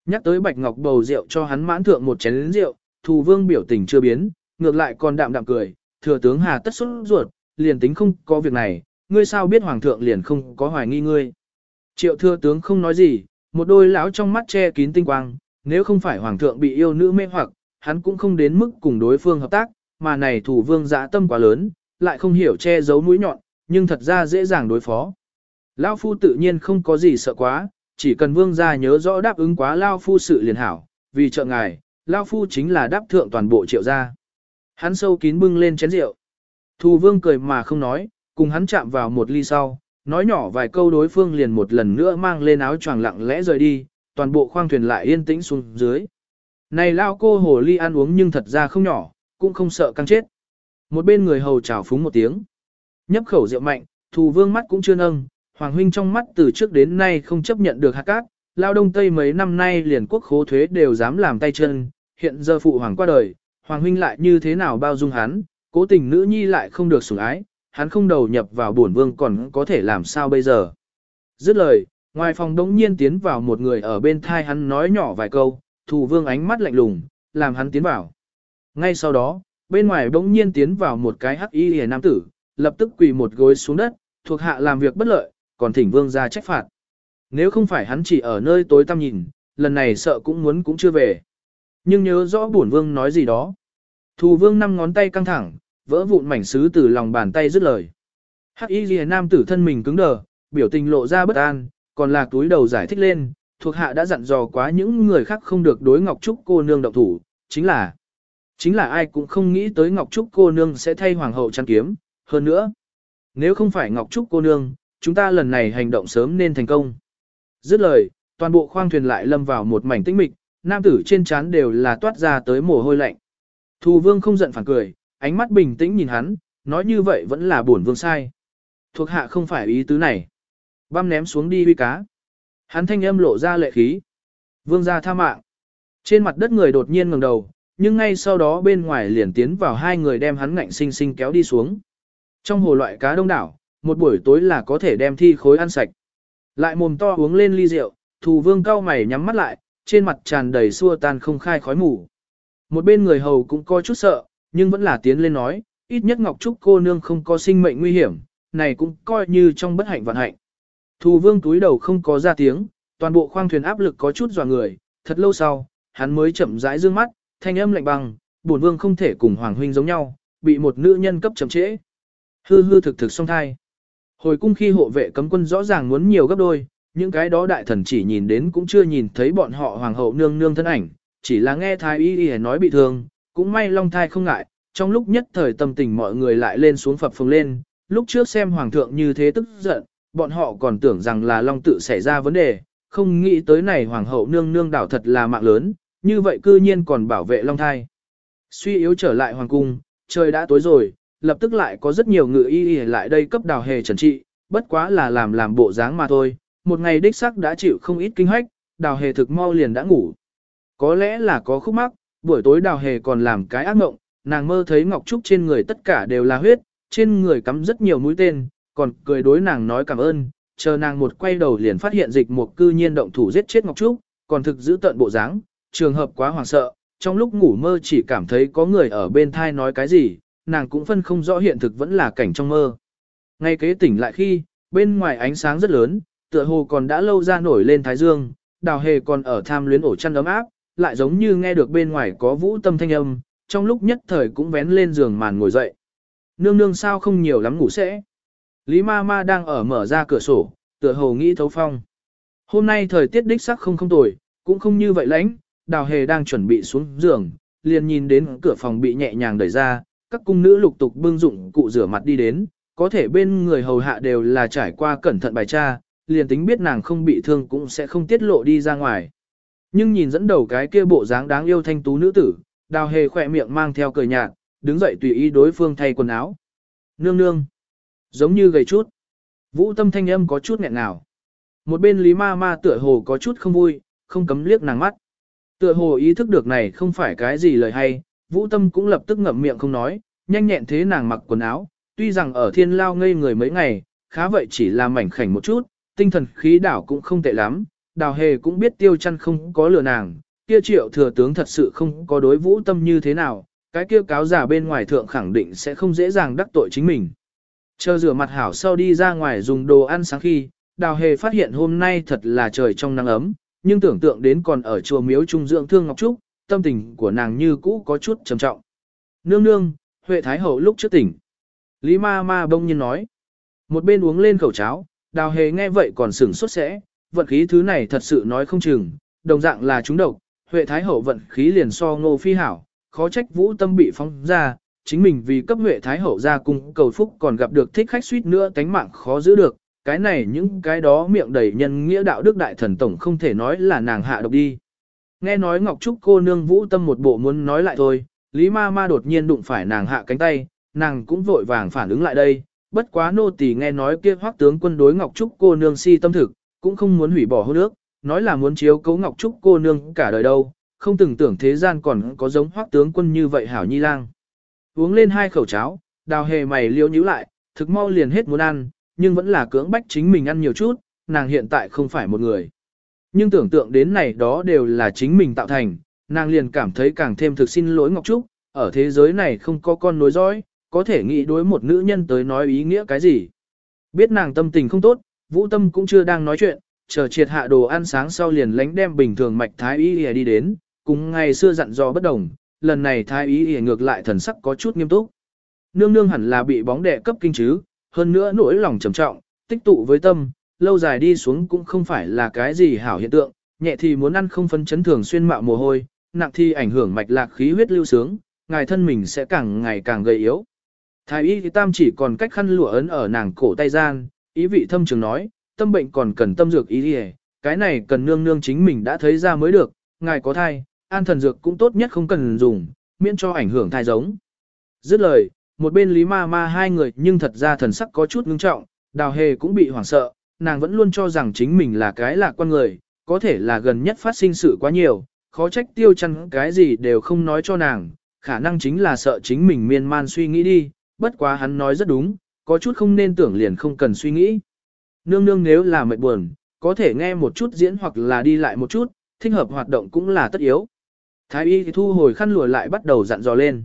Speaker 1: Nhắc tới Bạch Ngọc bầu rượu cho hắn mãn thượng một chén rượu, thù vương biểu tình chưa biến, ngược lại còn đạm đạm cười, thừa tướng hà tất xuất ruột, liền tính không có việc này, ngươi sao biết Hoàng thượng liền không có hoài nghi ngươi. Triệu thừa tướng không nói gì, một đôi lão trong mắt che kín tinh quang, nếu không phải Hoàng thượng bị yêu nữ mê hoặc, hắn cũng không đến mức cùng đối phương hợp tác, mà này thủ vương dã tâm quá lớn, lại không hiểu che giấu mũi nhọn, nhưng thật ra dễ dàng đối phó. lão phu tự nhiên không có gì sợ quá, chỉ cần vương gia nhớ rõ đáp ứng quá Lao phu sự liền hảo, vì trợ ngài, Lao phu chính là đáp thượng toàn bộ triệu gia. Hắn sâu kín bưng lên chén rượu. Thù vương cười mà không nói, cùng hắn chạm vào một ly sau, nói nhỏ vài câu đối phương liền một lần nữa mang lên áo choàng lặng lẽ rời đi, toàn bộ khoang thuyền lại yên tĩnh xuống dưới. Này lao cô hồ ly ăn uống nhưng thật ra không nhỏ, cũng không sợ căng chết. Một bên người hầu chào phúng một tiếng. Nhấp khẩu rượu mạnh, thù vương mắt cũng chưa nâng, Hoàng huynh trong mắt từ trước đến nay không chấp nhận được hạt cát, lao đông tây mấy năm nay liền quốc khố thuế đều dám làm tay chân, hiện giờ phụ hoàng qua đời, Hoàng huynh lại như thế nào bao dung hắn, cố tình nữ nhi lại không được sủng ái, hắn không đầu nhập vào bổn vương còn có thể làm sao bây giờ. Dứt lời, ngoài phòng đống nhiên tiến vào một người ở bên thai hắn nói nhỏ vài câu, thủ vương ánh mắt lạnh lùng, làm hắn tiến vào. Ngay sau đó, bên ngoài đống nhiên tiến vào một cái hắc y hề nam tử, lập tức quỳ một gối xuống đất, thuộc hạ làm việc bất lợi, còn thỉnh vương ra trách phạt. Nếu không phải hắn chỉ ở nơi tối tăm nhìn, lần này sợ cũng muốn cũng chưa về. Nhưng nhớ rõ bổn vương nói gì đó. Thù vương năm ngón tay căng thẳng, vỡ vụn mảnh sứ từ lòng bàn tay dứt lời. Hắc y ghi nam tử thân mình cứng đờ, biểu tình lộ ra bất an, còn là túi đầu giải thích lên, thuộc hạ đã dặn dò quá những người khác không được đối Ngọc Trúc cô nương động thủ, chính là chính là ai cũng không nghĩ tới Ngọc Trúc cô nương sẽ thay hoàng hậu chăn kiếm, hơn nữa, nếu không phải Ngọc Trúc cô nương, chúng ta lần này hành động sớm nên thành công. Dứt lời, toàn bộ khoang thuyền lại lâm vào một mảnh tĩnh mịch, nam tử trên trán đều là toát ra tới mồ hôi lạnh. Thù vương không giận phản cười, ánh mắt bình tĩnh nhìn hắn, nói như vậy vẫn là bổn vương sai. Thuộc hạ không phải ý tứ này. Băm ném xuống đi huy cá. Hắn thanh âm lộ ra lệ khí. Vương gia tha mạng. Trên mặt đất người đột nhiên ngẩng đầu, nhưng ngay sau đó bên ngoài liền tiến vào hai người đem hắn ngạnh sinh sinh kéo đi xuống. Trong hồ loại cá đông đảo, một buổi tối là có thể đem thi khối ăn sạch. Lại mồm to uống lên ly rượu, thù vương cao mày nhắm mắt lại, trên mặt tràn đầy xua tan không khai khói mù. Một bên người hầu cũng có chút sợ, nhưng vẫn là tiến lên nói, ít nhất Ngọc Trúc cô nương không có sinh mệnh nguy hiểm, này cũng coi như trong bất hạnh vạn hạnh. Thù vương túi đầu không có ra tiếng, toàn bộ khoang thuyền áp lực có chút dò người, thật lâu sau, hắn mới chậm rãi dương mắt, thanh âm lạnh băng, bổn vương không thể cùng hoàng huynh giống nhau, bị một nữ nhân cấp chậm trễ. Hư hư thực thực song thai. Hồi cung khi hộ vệ cấm quân rõ ràng muốn nhiều gấp đôi, những cái đó đại thần chỉ nhìn đến cũng chưa nhìn thấy bọn họ hoàng hậu nương nương thân ảnh, chỉ là nghe thái y y nói bị thương, cũng may long thai không ngại, trong lúc nhất thời tâm tình mọi người lại lên xuống phập phồng lên, lúc trước xem hoàng thượng như thế tức giận, bọn họ còn tưởng rằng là long tự xảy ra vấn đề, không nghĩ tới này hoàng hậu nương nương đảo thật là mạng lớn, như vậy cư nhiên còn bảo vệ long thai. Suy yếu trở lại hoàng cung, trời đã tối rồi, lập tức lại có rất nhiều ngự y y lại đây cấp đào hề trần trị, bất quá là làm làm bộ dáng mà thôi, một ngày đích sắc đã chịu không ít kinh hách, đào hề thực mau liền đã ngủ. Có lẽ là có khúc mắc, buổi tối đào hề còn làm cái ác mộng, nàng mơ thấy Ngọc Trúc trên người tất cả đều là huyết, trên người cắm rất nhiều mũi tên, còn cười đối nàng nói cảm ơn, chờ nàng một quay đầu liền phát hiện dịch một cư nhiên động thủ giết chết Ngọc Trúc, còn thực giữ tận bộ dáng, trường hợp quá hoảng sợ, trong lúc ngủ mơ chỉ cảm thấy có người ở bên thai nói cái gì, nàng cũng phân không rõ hiện thực vẫn là cảnh trong mơ. Ngay kế tỉnh lại khi, bên ngoài ánh sáng rất lớn, tựa hồ còn đã lâu ra nổi lên thái dương, đào hề còn ở tham luyến ổ chăn ấm áp, lại giống như nghe được bên ngoài có vũ tâm thanh âm, trong lúc nhất thời cũng vén lên giường màn ngồi dậy. Nương nương sao không nhiều lắm ngủ sẽ. Lý ma ma đang ở mở ra cửa sổ, tựa hồ nghĩ thấu phong. Hôm nay thời tiết đích sắc không không tồi, cũng không như vậy lãnh. đào hề đang chuẩn bị xuống giường, liền nhìn đến cửa phòng bị nhẹ nhàng đẩy ra, các cung nữ lục tục bưng dụng cụ rửa mặt đi đến, có thể bên người hầu hạ đều là trải qua cẩn thận bài tra, liền tính biết nàng không bị thương cũng sẽ không tiết lộ đi ra ngoài. Nhưng nhìn dẫn đầu cái kia bộ dáng đáng yêu thanh tú nữ tử, đào hề khỏe miệng mang theo cười nhạt, đứng dậy tùy ý đối phương thay quần áo. Nương nương. Giống như gầy chút. Vũ tâm thanh âm có chút nghẹn nào. Một bên Lý Ma Ma tựa hồ có chút không vui, không cấm liếc nàng mắt. Tựa hồ ý thức được này không phải cái gì lời hay, Vũ tâm cũng lập tức ngậm miệng không nói, nhanh nhẹn thế nàng mặc quần áo, tuy rằng ở thiên lao ngây người mấy ngày, khá vậy chỉ là mảnh khảnh một chút, tinh thần khí đảo cũng không tệ lắm, đào hề cũng biết tiêu chăn không có lừa nàng, kia triệu thừa tướng thật sự không có đối vũ tâm như thế nào, cái kia cáo giả bên ngoài thượng khẳng định sẽ không dễ dàng đắc tội chính mình. Chờ rửa mặt hảo sau đi ra ngoài dùng đồ ăn sáng khi, đào hề phát hiện hôm nay thật là trời trong nắng ấm, nhưng tưởng tượng đến còn ở chùa miếu trung dưỡng thương Ngọc Trúc, tâm tình của nàng như cũ có chút trầm trọng. Nương nương, Huệ Thái Hậu lúc trước tỉnh. Lý ma ma bông nhiên nói. Một bên uống lên khẩu cháo, đào hề nghe vậy còn sửng sốt sẽ, vận khí thứ này thật sự nói không chừng, đồng dạng là chúng độc, Huệ Thái Hậu vận khí liền so ngô phi hảo, khó trách vũ tâm bị phóng ra, chính mình vì cấp Huệ Thái Hậu ra cung cầu phúc còn gặp được thích khách suýt nữa tánh mạng khó giữ được, cái này những cái đó miệng đầy nhân nghĩa đạo đức đại thần tổng không thể nói là nàng hạ độc đi. Nghe nói Ngọc Trúc cô nương vũ tâm một bộ muốn nói lại thôi, Lý ma ma đột nhiên đụng phải nàng hạ cánh tay, nàng cũng vội vàng phản ứng lại đây, bất quá nô tỳ nghe nói kia hoắc tướng quân đối Ngọc Trúc cô nương si tâm thực, cũng không muốn hủy bỏ hôn ước, nói là muốn chiếu cấu Ngọc Trúc cô nương cả đời đâu, không từng tưởng thế gian còn có giống hoắc tướng quân như vậy hảo nhi lang. Uống lên hai khẩu cháo, đào hề mày liêu nhíu lại, thực mau liền hết muốn ăn, nhưng vẫn là cưỡng bách chính mình ăn nhiều chút, nàng hiện tại không phải một người. Nhưng tưởng tượng đến này đó đều là chính mình tạo thành, nàng liền cảm thấy càng thêm thực xin lỗi Ngọc Trúc, ở thế giới này không có con nối dõi, có thể nghĩ đối một nữ nhân tới nói ý nghĩa cái gì. Biết nàng tâm tình không tốt, Vũ Tâm cũng chưa đang nói chuyện, chờ triệt hạ đồ ăn sáng sau liền lánh đem bình thường mạch thái y đi đến, cùng ngày xưa dặn dò bất đồng, lần này thái y ngược lại thần sắc có chút nghiêm túc. Nương nương hẳn là bị bóng đè cấp kinh chứ, hơn nữa nỗi lòng trầm trọng, tích tụ với tâm, lâu dài đi xuống cũng không phải là cái gì hảo hiện tượng, nhẹ thì muốn ăn không phân chấn thường xuyên mạo mồ hôi, nặng thì ảnh hưởng mạch lạc khí huyết lưu sướng, ngài thân mình sẽ càng ngày càng gầy yếu. Thái y thì tam chỉ còn cách khăn lụa ấn ở nàng cổ tay gian, ý vị thâm trường nói, tâm bệnh còn cần tâm dược ý đi cái này cần nương nương chính mình đã thấy ra mới được, ngài có thai, an thần dược cũng tốt nhất không cần dùng, miễn cho ảnh hưởng thai giống. Dứt lời, một bên Lý Ma Ma hai người nhưng thật ra thần sắc có chút ngưng trọng, đào hề cũng bị hoảng sợ, nàng vẫn luôn cho rằng chính mình là cái lạc quan người, có thể là gần nhất phát sinh sự quá nhiều, khó trách tiêu chăn cái gì đều không nói cho nàng, khả năng chính là sợ chính mình miên man suy nghĩ đi, bất quá hắn nói rất đúng, có chút không nên tưởng liền không cần suy nghĩ. Nương nương nếu là mệt buồn, có thể nghe một chút diễn hoặc là đi lại một chút, thích hợp hoạt động cũng là tất yếu. Thái y thì thu hồi khăn lùa lại bắt đầu dặn dò lên.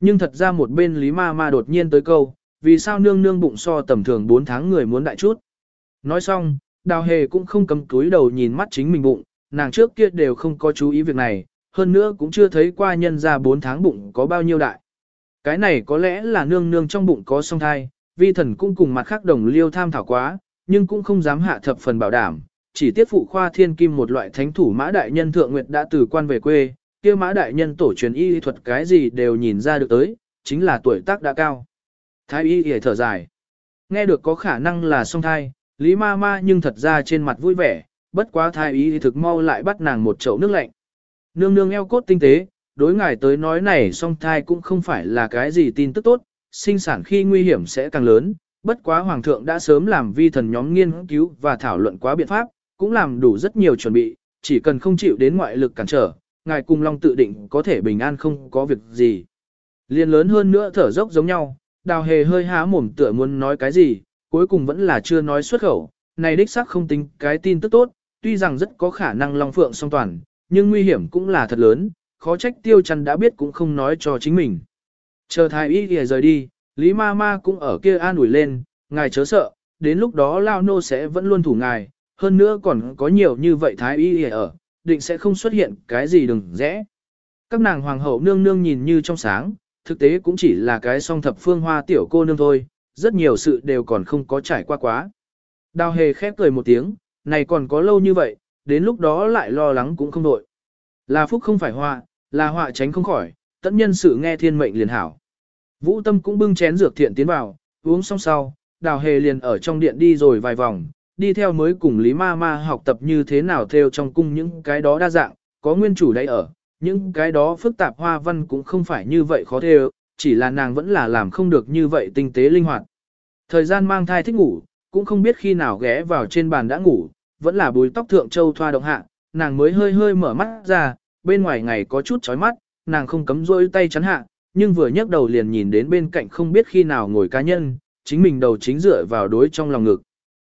Speaker 1: Nhưng thật ra một bên Lý Ma Ma đột nhiên tới câu, vì sao nương nương bụng so tầm thường 4 tháng người muốn đại chút. Nói xong, đào hề cũng không cầm túi đầu nhìn mắt chính mình bụng, nàng trước kia đều không có chú ý việc này, hơn nữa cũng chưa thấy qua nhân ra 4 tháng bụng có bao nhiêu đại. Cái này có lẽ là nương nương trong bụng có song thai, vi thần cũng cùng mặt khác đồng liêu tham thảo quá, nhưng cũng không dám hạ thập phần bảo đảm, chỉ tiết phụ khoa thiên kim một loại thánh thủ mã đại nhân thượng nguyệt đã từ quan về quê, kia mã đại nhân tổ truyền y thuật cái gì đều nhìn ra được tới, chính là tuổi tác đã cao. Thái y hề thở dài. Nghe được có khả năng là song thai, Lý ma ma nhưng thật ra trên mặt vui vẻ, bất quá thái y thì thực mau lại bắt nàng một chậu nước lạnh. Nương nương eo cốt tinh tế, đối ngài tới nói này song thai cũng không phải là cái gì tin tức tốt, sinh sản khi nguy hiểm sẽ càng lớn, bất quá hoàng thượng đã sớm làm vi thần nhóm nghiên cứu và thảo luận quá biện pháp, cũng làm đủ rất nhiều chuẩn bị, chỉ cần không chịu đến ngoại lực cản trở, ngài cùng long tự định có thể bình an không có việc gì. Liên lớn hơn nữa thở dốc giống nhau, đào hề hơi há mồm tựa muốn nói cái gì, cuối cùng vẫn là chưa nói xuất khẩu, này đích xác không tính cái tin tức tốt, tuy rằng rất có khả năng Long Phượng song toàn, nhưng nguy hiểm cũng là thật lớn, khó trách tiêu chăn đã biết cũng không nói cho chính mình. Chờ thái y kìa rời đi, Lý ma ma cũng ở kia an ủi lên, ngài chớ sợ, đến lúc đó Lao Nô sẽ vẫn luôn thủ ngài, hơn nữa còn có nhiều như vậy thái y kìa ở, định sẽ không xuất hiện cái gì đừng rẽ. Các nàng hoàng hậu nương nương nhìn như trong sáng, thực tế cũng chỉ là cái song thập phương hoa tiểu cô nương thôi, rất nhiều sự đều còn không có trải qua quá. Đào hề khép cười một tiếng, này còn có lâu như vậy, đến lúc đó lại lo lắng cũng không đội. Là phúc không phải họa, là họa tránh không khỏi, tận nhân sự nghe thiên mệnh liền hảo. Vũ Tâm cũng bưng chén dược thiện tiến vào, uống xong sau, đào hề liền ở trong điện đi rồi vài vòng, đi theo mới cùng Lý Ma Ma học tập như thế nào theo trong cung những cái đó đa dạng, có nguyên chủ đấy ở, những cái đó phức tạp hoa văn cũng không phải như vậy khó theo, chỉ là nàng vẫn là làm không được như vậy tinh tế linh hoạt. Thời gian mang thai thích ngủ, cũng không biết khi nào ghé vào trên bàn đã ngủ, vẫn là bùi tóc thượng châu thoa động hạ, nàng mới hơi hơi mở mắt ra, bên ngoài ngày có chút chói mắt, nàng không cấm rôi tay chắn hạ, nhưng vừa nhấc đầu liền nhìn đến bên cạnh không biết khi nào ngồi cá nhân, chính mình đầu chính dựa vào đối trong lòng ngực.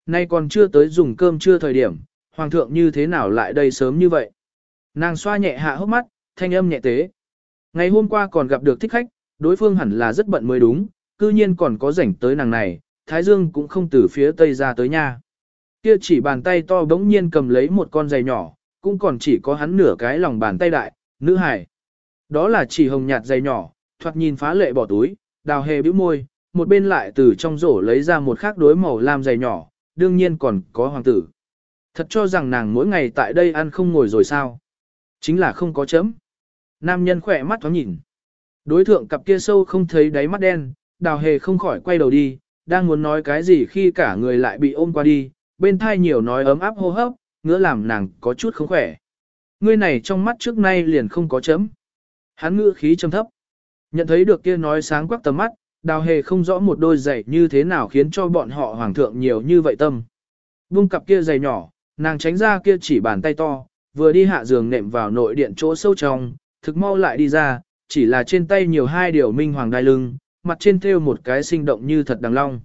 Speaker 1: Nay còn chưa tới dùng cơm chưa thời điểm, hoàng thượng như thế nào lại đây sớm như vậy. Nàng xoa nhẹ hạ hốc mắt, thanh âm nhẹ tế. Ngày hôm qua còn gặp được thích khách, đối phương hẳn là rất bận mới đúng, cư nhiên còn có rảnh tới nàng này, Thái Dương cũng không từ phía tây ra tới nha. Kia chỉ bàn tay to bỗng nhiên cầm lấy một con giày nhỏ, cũng còn chỉ có hắn nửa cái lòng bàn tay đại, nữ hải. Đó là chỉ hồng nhạt giày nhỏ, thoạt nhìn phá lệ bỏ túi, đào hề bĩu môi, một bên lại từ trong rổ lấy ra một khác đối màu lam giày nhỏ, đương nhiên còn có hoàng tử. Thật cho rằng nàng mỗi ngày tại đây ăn không ngồi rồi sao? Chính là không có chấm. Nam nhân khỏe mắt thoáng nhìn. Đối thượng cặp kia sâu không thấy đáy mắt đen, đào hề không khỏi quay đầu đi, đang muốn nói cái gì khi cả người lại bị ôm qua đi, bên thai nhiều nói ấm áp hô hấp, ngứa làm nàng có chút không khỏe. Ngươi này trong mắt trước nay liền không có chấm. Hắn ngữ khí trầm thấp. Nhận thấy được kia nói sáng quắc tầm mắt, đào hề không rõ một đôi giày như thế nào khiến cho bọn họ hoàng thượng nhiều như vậy tâm. Vung cặp kia giày nhỏ, nàng tránh ra kia chỉ bàn tay to, vừa đi hạ giường nệm vào nội điện chỗ sâu trong, thực mau lại đi ra, chỉ là trên tay nhiều hai điều minh hoàng đai lưng, mặt trên thêu một cái sinh động như thật đằng long.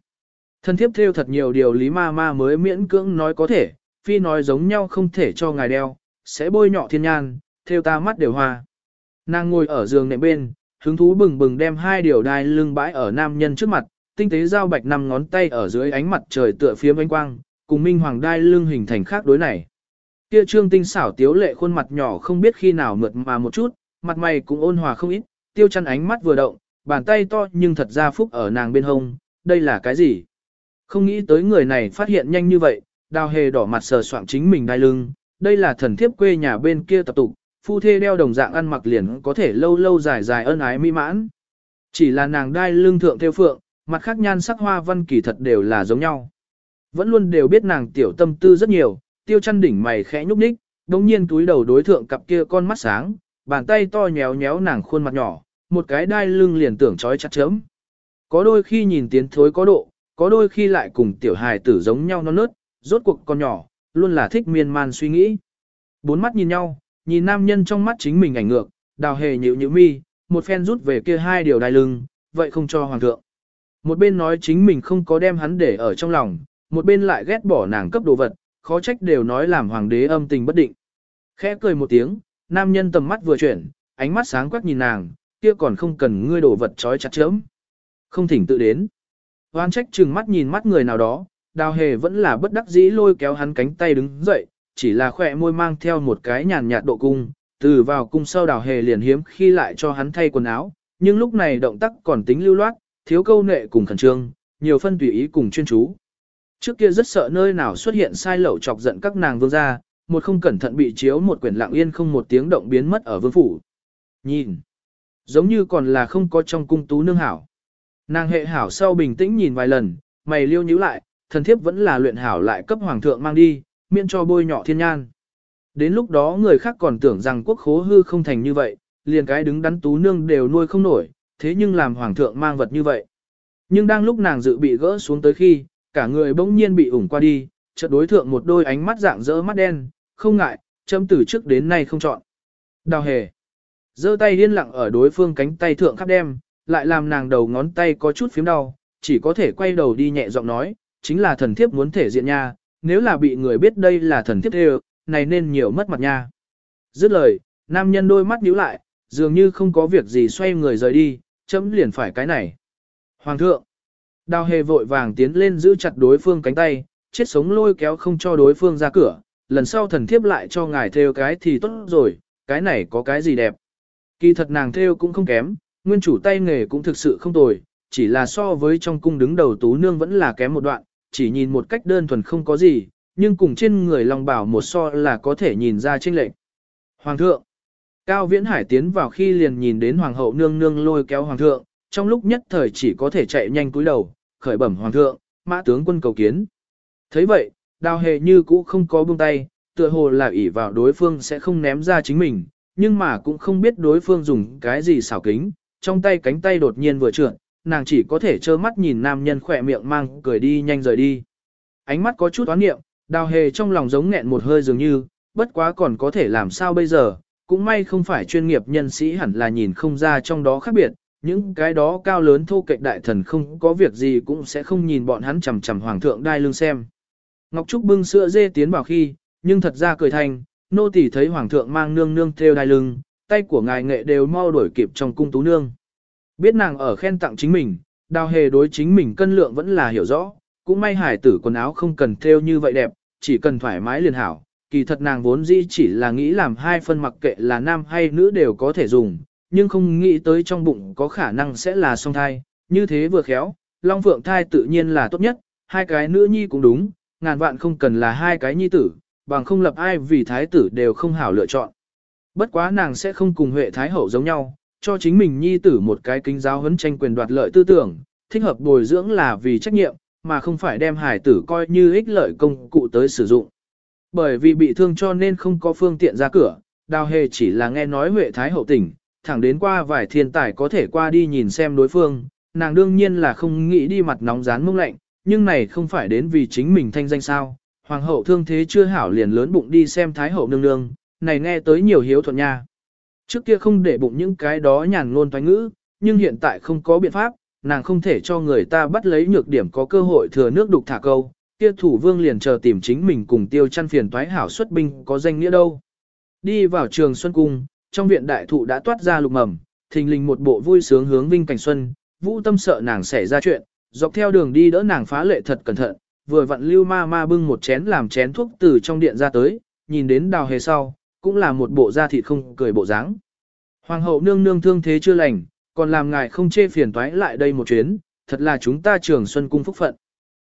Speaker 1: Thân thiếp thêu thật nhiều điều lý ma ma mới miễn cưỡng nói có thể, phi nói giống nhau không thể cho ngài đeo, sẽ bôi nhọ thiên nhan, thêu ta mắt đều hoa. Nàng ngồi ở giường nệm bên, hứng thú bừng bừng đem hai điều đai lưng bãi ở nam nhân trước mặt, tinh tế dao bạch năm ngón tay ở dưới ánh mặt trời tựa phía ánh quang, cùng minh hoàng đai lưng hình thành khác đối này. Kia trương tinh xảo tiếu lệ khuôn mặt nhỏ không biết khi nào mượt mà một chút, mặt mày cũng ôn hòa không ít, tiêu chăn ánh mắt vừa động, bàn tay to nhưng thật ra phúc ở nàng bên hông, đây là cái gì? Không nghĩ tới người này phát hiện nhanh như vậy, đào hề đỏ mặt sờ soạng chính mình đai lưng, đây là thần thiếp quê nhà bên kia tập tục, phu thê đeo đồng dạng ăn mặc liền có thể lâu lâu dài dài ân ái mỹ mãn. Chỉ là nàng đai lưng thượng theo phượng, mặt khác nhan sắc hoa văn kỳ thật đều là giống nhau. Vẫn luôn đều biết nàng tiểu tâm tư rất nhiều, tiêu chăn đỉnh mày khẽ nhúc nhích, đồng nhiên túi đầu đối thượng cặp kia con mắt sáng, bàn tay to nhéo nhéo nàng khuôn mặt nhỏ, một cái đai lưng liền tưởng trói chặt chấm. Có đôi khi nhìn tiến thối có độ, có đôi khi lại cùng tiểu hài tử giống nhau non nớt, rốt cuộc con nhỏ, luôn là thích miên man suy nghĩ. Bốn mắt nhìn nhau, nhìn nam nhân trong mắt chính mình ảnh ngược, đào hề nhịu nhịu mi, một phen rút về kia hai điều đai lưng, vậy không cho hoàng thượng. Một bên nói chính mình không có đem hắn để ở trong lòng, một bên lại ghét bỏ nàng cấp đồ vật, khó trách đều nói làm hoàng đế âm tình bất định. Khẽ cười một tiếng, nam nhân tầm mắt vừa chuyển, ánh mắt sáng quắc nhìn nàng, kia còn không cần ngươi đổ vật trói chặt chớm. Không thỉnh tự đến. Hoan trách chừng mắt nhìn mắt người nào đó, đào hề vẫn là bất đắc dĩ lôi kéo hắn cánh tay đứng dậy, chỉ là khỏe môi mang theo một cái nhàn nhạt độ cung, từ vào cung sau đào hề liền hiếm khi lại cho hắn thay quần áo, nhưng lúc này động tác còn tính lưu loát, thiếu câu nệ cùng khẩn trương, nhiều phân tùy ý cùng chuyên chú. Trước kia rất sợ nơi nào xuất hiện sai lậu chọc giận các nàng vương gia, một không cẩn thận bị chiếu một quyển lặng yên không một tiếng động biến mất ở vương phủ. Nhìn, giống như còn là không có trong cung tú nương hảo. Nàng hệ hảo sau bình tĩnh nhìn vài lần, mày liêu nhíu lại, thần thiếp vẫn là luyện hảo lại cấp hoàng thượng mang đi, miễn cho bôi nhọ thiên nhan. Đến lúc đó người khác còn tưởng rằng quốc khố hư không thành như vậy, liền cái đứng đắn tú nương đều nuôi không nổi, thế nhưng làm hoàng thượng mang vật như vậy. Nhưng đang lúc nàng dự bị gỡ xuống tới khi, cả người bỗng nhiên bị ủng qua đi, chợt đối thượng một đôi ánh mắt dạng dỡ mắt đen, không ngại, chấm từ trước đến nay không chọn. Đào hề, giơ tay điên lặng ở đối phương cánh tay thượng khắp đem, lại làm nàng đầu ngón tay có chút phím đau, chỉ có thể quay đầu đi nhẹ giọng nói, chính là thần thiếp muốn thể diện nha, nếu là bị người biết đây là thần thiếp đều, này nên nhiều mất mặt nha. Dứt lời, nam nhân đôi mắt nhíu lại, dường như không có việc gì xoay người rời đi, chấm liền phải cái này. Hoàng thượng, đào hề vội vàng tiến lên giữ chặt đối phương cánh tay, chết sống lôi kéo không cho đối phương ra cửa, lần sau thần thiếp lại cho ngài theo cái thì tốt rồi, cái này có cái gì đẹp. Kỳ thật nàng theo cũng không kém, nguyên chủ tay nghề cũng thực sự không tồi, chỉ là so với trong cung đứng đầu tú nương vẫn là kém một đoạn, chỉ nhìn một cách đơn thuần không có gì, nhưng cùng trên người lòng bảo một so là có thể nhìn ra chênh lệch. Hoàng thượng, Cao Viễn Hải tiến vào khi liền nhìn đến hoàng hậu nương nương lôi kéo hoàng thượng, trong lúc nhất thời chỉ có thể chạy nhanh cúi đầu, khởi bẩm hoàng thượng, mã tướng quân cầu kiến. thấy vậy, đào hề như cũ không có buông tay, tựa hồ là ỷ vào đối phương sẽ không ném ra chính mình, nhưng mà cũng không biết đối phương dùng cái gì xảo kính, trong tay cánh tay đột nhiên vừa trượt, nàng chỉ có thể trơ mắt nhìn nam nhân khỏe miệng mang cười đi nhanh rời đi. Ánh mắt có chút oán nghiệm, đào hề trong lòng giống nghẹn một hơi dường như, bất quá còn có thể làm sao bây giờ, cũng may không phải chuyên nghiệp nhân sĩ hẳn là nhìn không ra trong đó khác biệt, những cái đó cao lớn thô kệch đại thần không có việc gì cũng sẽ không nhìn bọn hắn chằm chằm hoàng thượng đai lưng xem. Ngọc Trúc bưng sữa dê tiến vào khi, nhưng thật ra cười thành, nô tỳ thấy hoàng thượng mang nương nương theo đai lưng, tay của ngài nghệ đều mau đuổi kịp trong cung tú nương. Biết nàng ở khen tặng chính mình, đào hề đối chính mình cân lượng vẫn là hiểu rõ, cũng may hải tử quần áo không cần theo như vậy đẹp, chỉ cần thoải mái liền hảo. Kỳ thật nàng vốn dĩ chỉ là nghĩ làm hai phân mặc kệ là nam hay nữ đều có thể dùng, nhưng không nghĩ tới trong bụng có khả năng sẽ là song thai, như thế vừa khéo, long phượng thai tự nhiên là tốt nhất, hai cái nữ nhi cũng đúng, ngàn vạn không cần là hai cái nhi tử, bằng không lập ai vì thái tử đều không hảo lựa chọn. Bất quá nàng sẽ không cùng Huệ Thái Hậu giống nhau, cho chính mình nhi tử một cái kinh giáo huấn tranh quyền đoạt lợi tư tưởng, thích hợp bồi dưỡng là vì trách nhiệm, mà không phải đem hải tử coi như ích lợi công cụ tới sử dụng. Bởi vì bị thương cho nên không có phương tiện ra cửa, đào hề chỉ là nghe nói Huệ Thái Hậu tỉnh, thẳng đến qua vài thiên tài có thể qua đi nhìn xem đối phương, nàng đương nhiên là không nghĩ đi mặt nóng rán mông lạnh, nhưng này không phải đến vì chính mình thanh danh sao. Hoàng hậu thương thế chưa hảo liền lớn bụng đi xem Thái hậu nương nương, này nghe tới nhiều hiếu thuận nha. Trước kia không để bụng những cái đó nhàn ngôn toán ngữ, nhưng hiện tại không có biện pháp, nàng không thể cho người ta bắt lấy nhược điểm có cơ hội thừa nước đục thả câu, kia thủ vương liền chờ tìm chính mình cùng tiêu chăn phiền toái hảo xuất binh có danh nghĩa đâu. Đi vào trường Xuân Cung, trong viện đại thụ đã toát ra lục mầm, thình lình một bộ vui sướng hướng Vinh Cảnh Xuân, vũ tâm sợ nàng xảy ra chuyện, dọc theo đường đi đỡ nàng phá lệ thật cẩn thận, vừa vặn lưu ma ma bưng một chén làm chén thuốc từ trong điện ra tới, nhìn đến đào hề sau, cũng là một bộ da thịt không cười bộ dáng. Hoàng hậu nương nương thương thế chưa lành, còn làm ngài không chê phiền toái lại đây một chuyến, thật là chúng ta trường xuân cung phúc phận.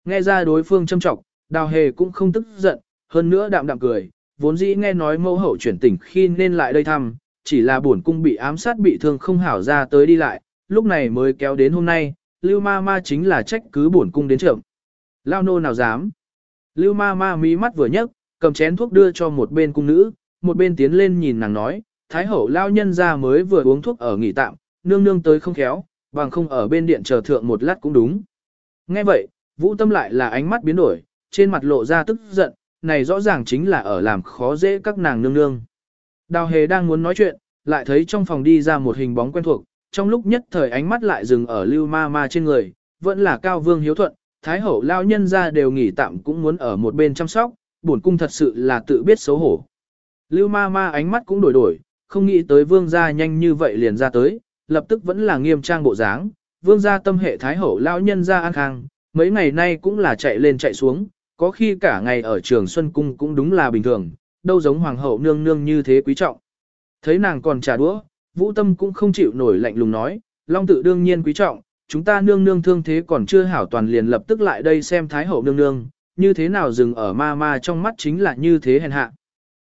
Speaker 1: Nghe ra đối phương châm trọng, đào hề cũng không tức giận, hơn nữa đạm đạm cười, vốn dĩ nghe nói mẫu hậu chuyển tỉnh khi nên lại đây thăm, chỉ là bổn cung bị ám sát bị thương không hảo ra tới đi lại, lúc này mới kéo đến hôm nay, lưu ma ma chính là trách cứ bổn cung đến trưởng. Lao nô nào dám. Lưu ma ma mí mắt vừa nhấc, cầm chén thuốc đưa cho một bên cung nữ, một bên tiến lên nhìn nàng nói, Thái hậu lao nhân ra mới vừa uống thuốc ở nghỉ tạm, nương nương tới không khéo, bằng không ở bên điện chờ thượng một lát cũng đúng. Nghe vậy, vũ tâm lại là ánh mắt biến đổi, trên mặt lộ ra tức giận, này rõ ràng chính là ở làm khó dễ các nàng nương nương. Đào hề đang muốn nói chuyện, lại thấy trong phòng đi ra một hình bóng quen thuộc, trong lúc nhất thời ánh mắt lại dừng ở lưu ma ma trên người, vẫn là cao vương hiếu thuận, thái hậu lao nhân ra đều nghỉ tạm cũng muốn ở một bên chăm sóc, bổn cung thật sự là tự biết xấu hổ. Lưu ma ma ánh mắt cũng đổi đổi, không nghĩ tới vương gia nhanh như vậy liền ra tới, lập tức vẫn là nghiêm trang bộ dáng. Vương gia tâm hệ thái hậu lão nhân gia an khang, mấy ngày nay cũng là chạy lên chạy xuống, có khi cả ngày ở trường Xuân Cung cũng đúng là bình thường, đâu giống hoàng hậu nương nương như thế quý trọng. Thấy nàng còn trà đũa, vũ tâm cũng không chịu nổi lạnh lùng nói, long tự đương nhiên quý trọng, chúng ta nương nương thương thế còn chưa hảo toàn liền lập tức lại đây xem thái hậu nương nương, như thế nào dừng ở ma ma trong mắt chính là như thế hèn hạ.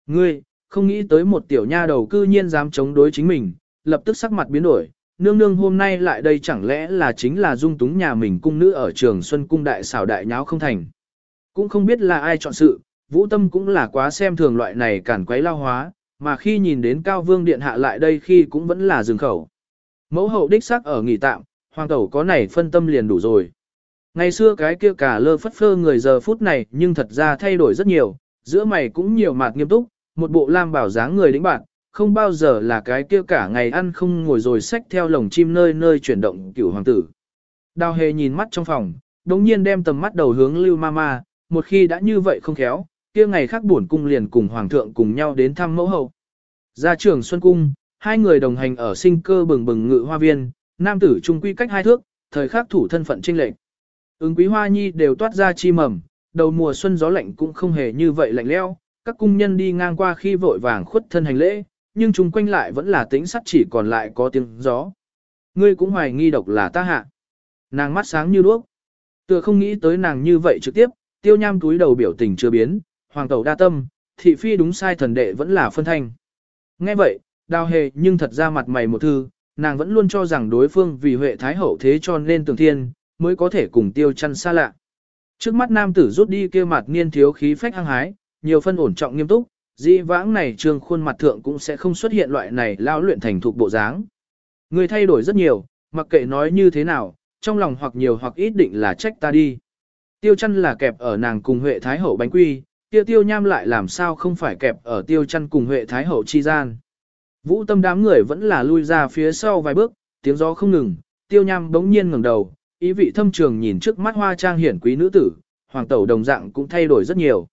Speaker 1: Ngươi, không nghĩ tới một tiểu nha đầu cư nhiên dám chống đối chính mình, lập tức sắc mặt biến đổi, nương nương hôm nay lại đây chẳng lẽ là chính là dung túng nhà mình cung nữ ở trường Xuân Cung đại xảo đại nháo không thành. Cũng không biết là ai chọn sự, vũ tâm cũng là quá xem thường loại này cản quấy lao hóa, mà khi nhìn đến Cao Vương Điện Hạ lại đây khi cũng vẫn là dừng khẩu. Mẫu hậu đích xác ở nghỉ tạm, hoàng tẩu có này phân tâm liền đủ rồi. Ngày xưa cái kia cả lơ phất phơ người giờ phút này nhưng thật ra thay đổi rất nhiều, giữa mày cũng nhiều mạt nghiêm túc, một bộ lam bảo dáng người đĩnh bạn, không bao giờ là cái kia cả ngày ăn không ngồi rồi xách theo lồng chim nơi nơi chuyển động cửu hoàng tử. Đào hề nhìn mắt trong phòng, đồng nhiên đem tầm mắt đầu hướng Lưu Mama, một khi đã như vậy không khéo, kia ngày khác buồn cung liền cùng hoàng thượng cùng nhau đến thăm mẫu hậu. Ra trường Xuân Cung, hai người đồng hành ở sinh cơ bừng bừng ngự hoa viên, nam tử trung quy cách hai thước, thời khắc thủ thân phận trinh lệnh. Ứng quý hoa nhi đều toát ra chi mầm, đầu mùa xuân gió lạnh cũng không hề như vậy lạnh lẽo, các cung nhân đi ngang qua khi vội vàng khuất thân hành lễ, nhưng chung quanh lại vẫn là tĩnh sắt chỉ còn lại có tiếng gió. Ngươi cũng hoài nghi độc là ta hạ. Nàng mắt sáng như đuốc. Tựa không nghĩ tới nàng như vậy trực tiếp, tiêu nham túi đầu biểu tình chưa biến, hoàng tẩu đa tâm, thị phi đúng sai thần đệ vẫn là phân thanh. Nghe vậy, đào hề nhưng thật ra mặt mày một thư, nàng vẫn luôn cho rằng đối phương vì huệ thái hậu thế cho nên tường thiên, mới có thể cùng tiêu chăn xa lạ. Trước mắt nam tử rút đi kia mặt niên thiếu khí phách hăng hái, nhiều phân ổn trọng nghiêm túc, dĩ vãng này trường khuôn mặt thượng cũng sẽ không xuất hiện loại này lao luyện thành thục bộ dáng. Người thay đổi rất nhiều, mặc kệ nói như thế nào, trong lòng hoặc nhiều hoặc ít định là trách ta đi. Tiêu chăn là kẹp ở nàng cùng Huệ Thái Hậu bánh quy, tiêu tiêu nham lại làm sao không phải kẹp ở tiêu chăn cùng Huệ Thái Hậu chi gian. Vũ tâm đám người vẫn là lui ra phía sau vài bước, tiếng gió không ngừng, tiêu nham bỗng nhiên ngẩng đầu, ý vị thâm trường nhìn trước mắt hoa trang hiển quý nữ tử, hoàng tẩu đồng dạng cũng thay đổi rất nhiều.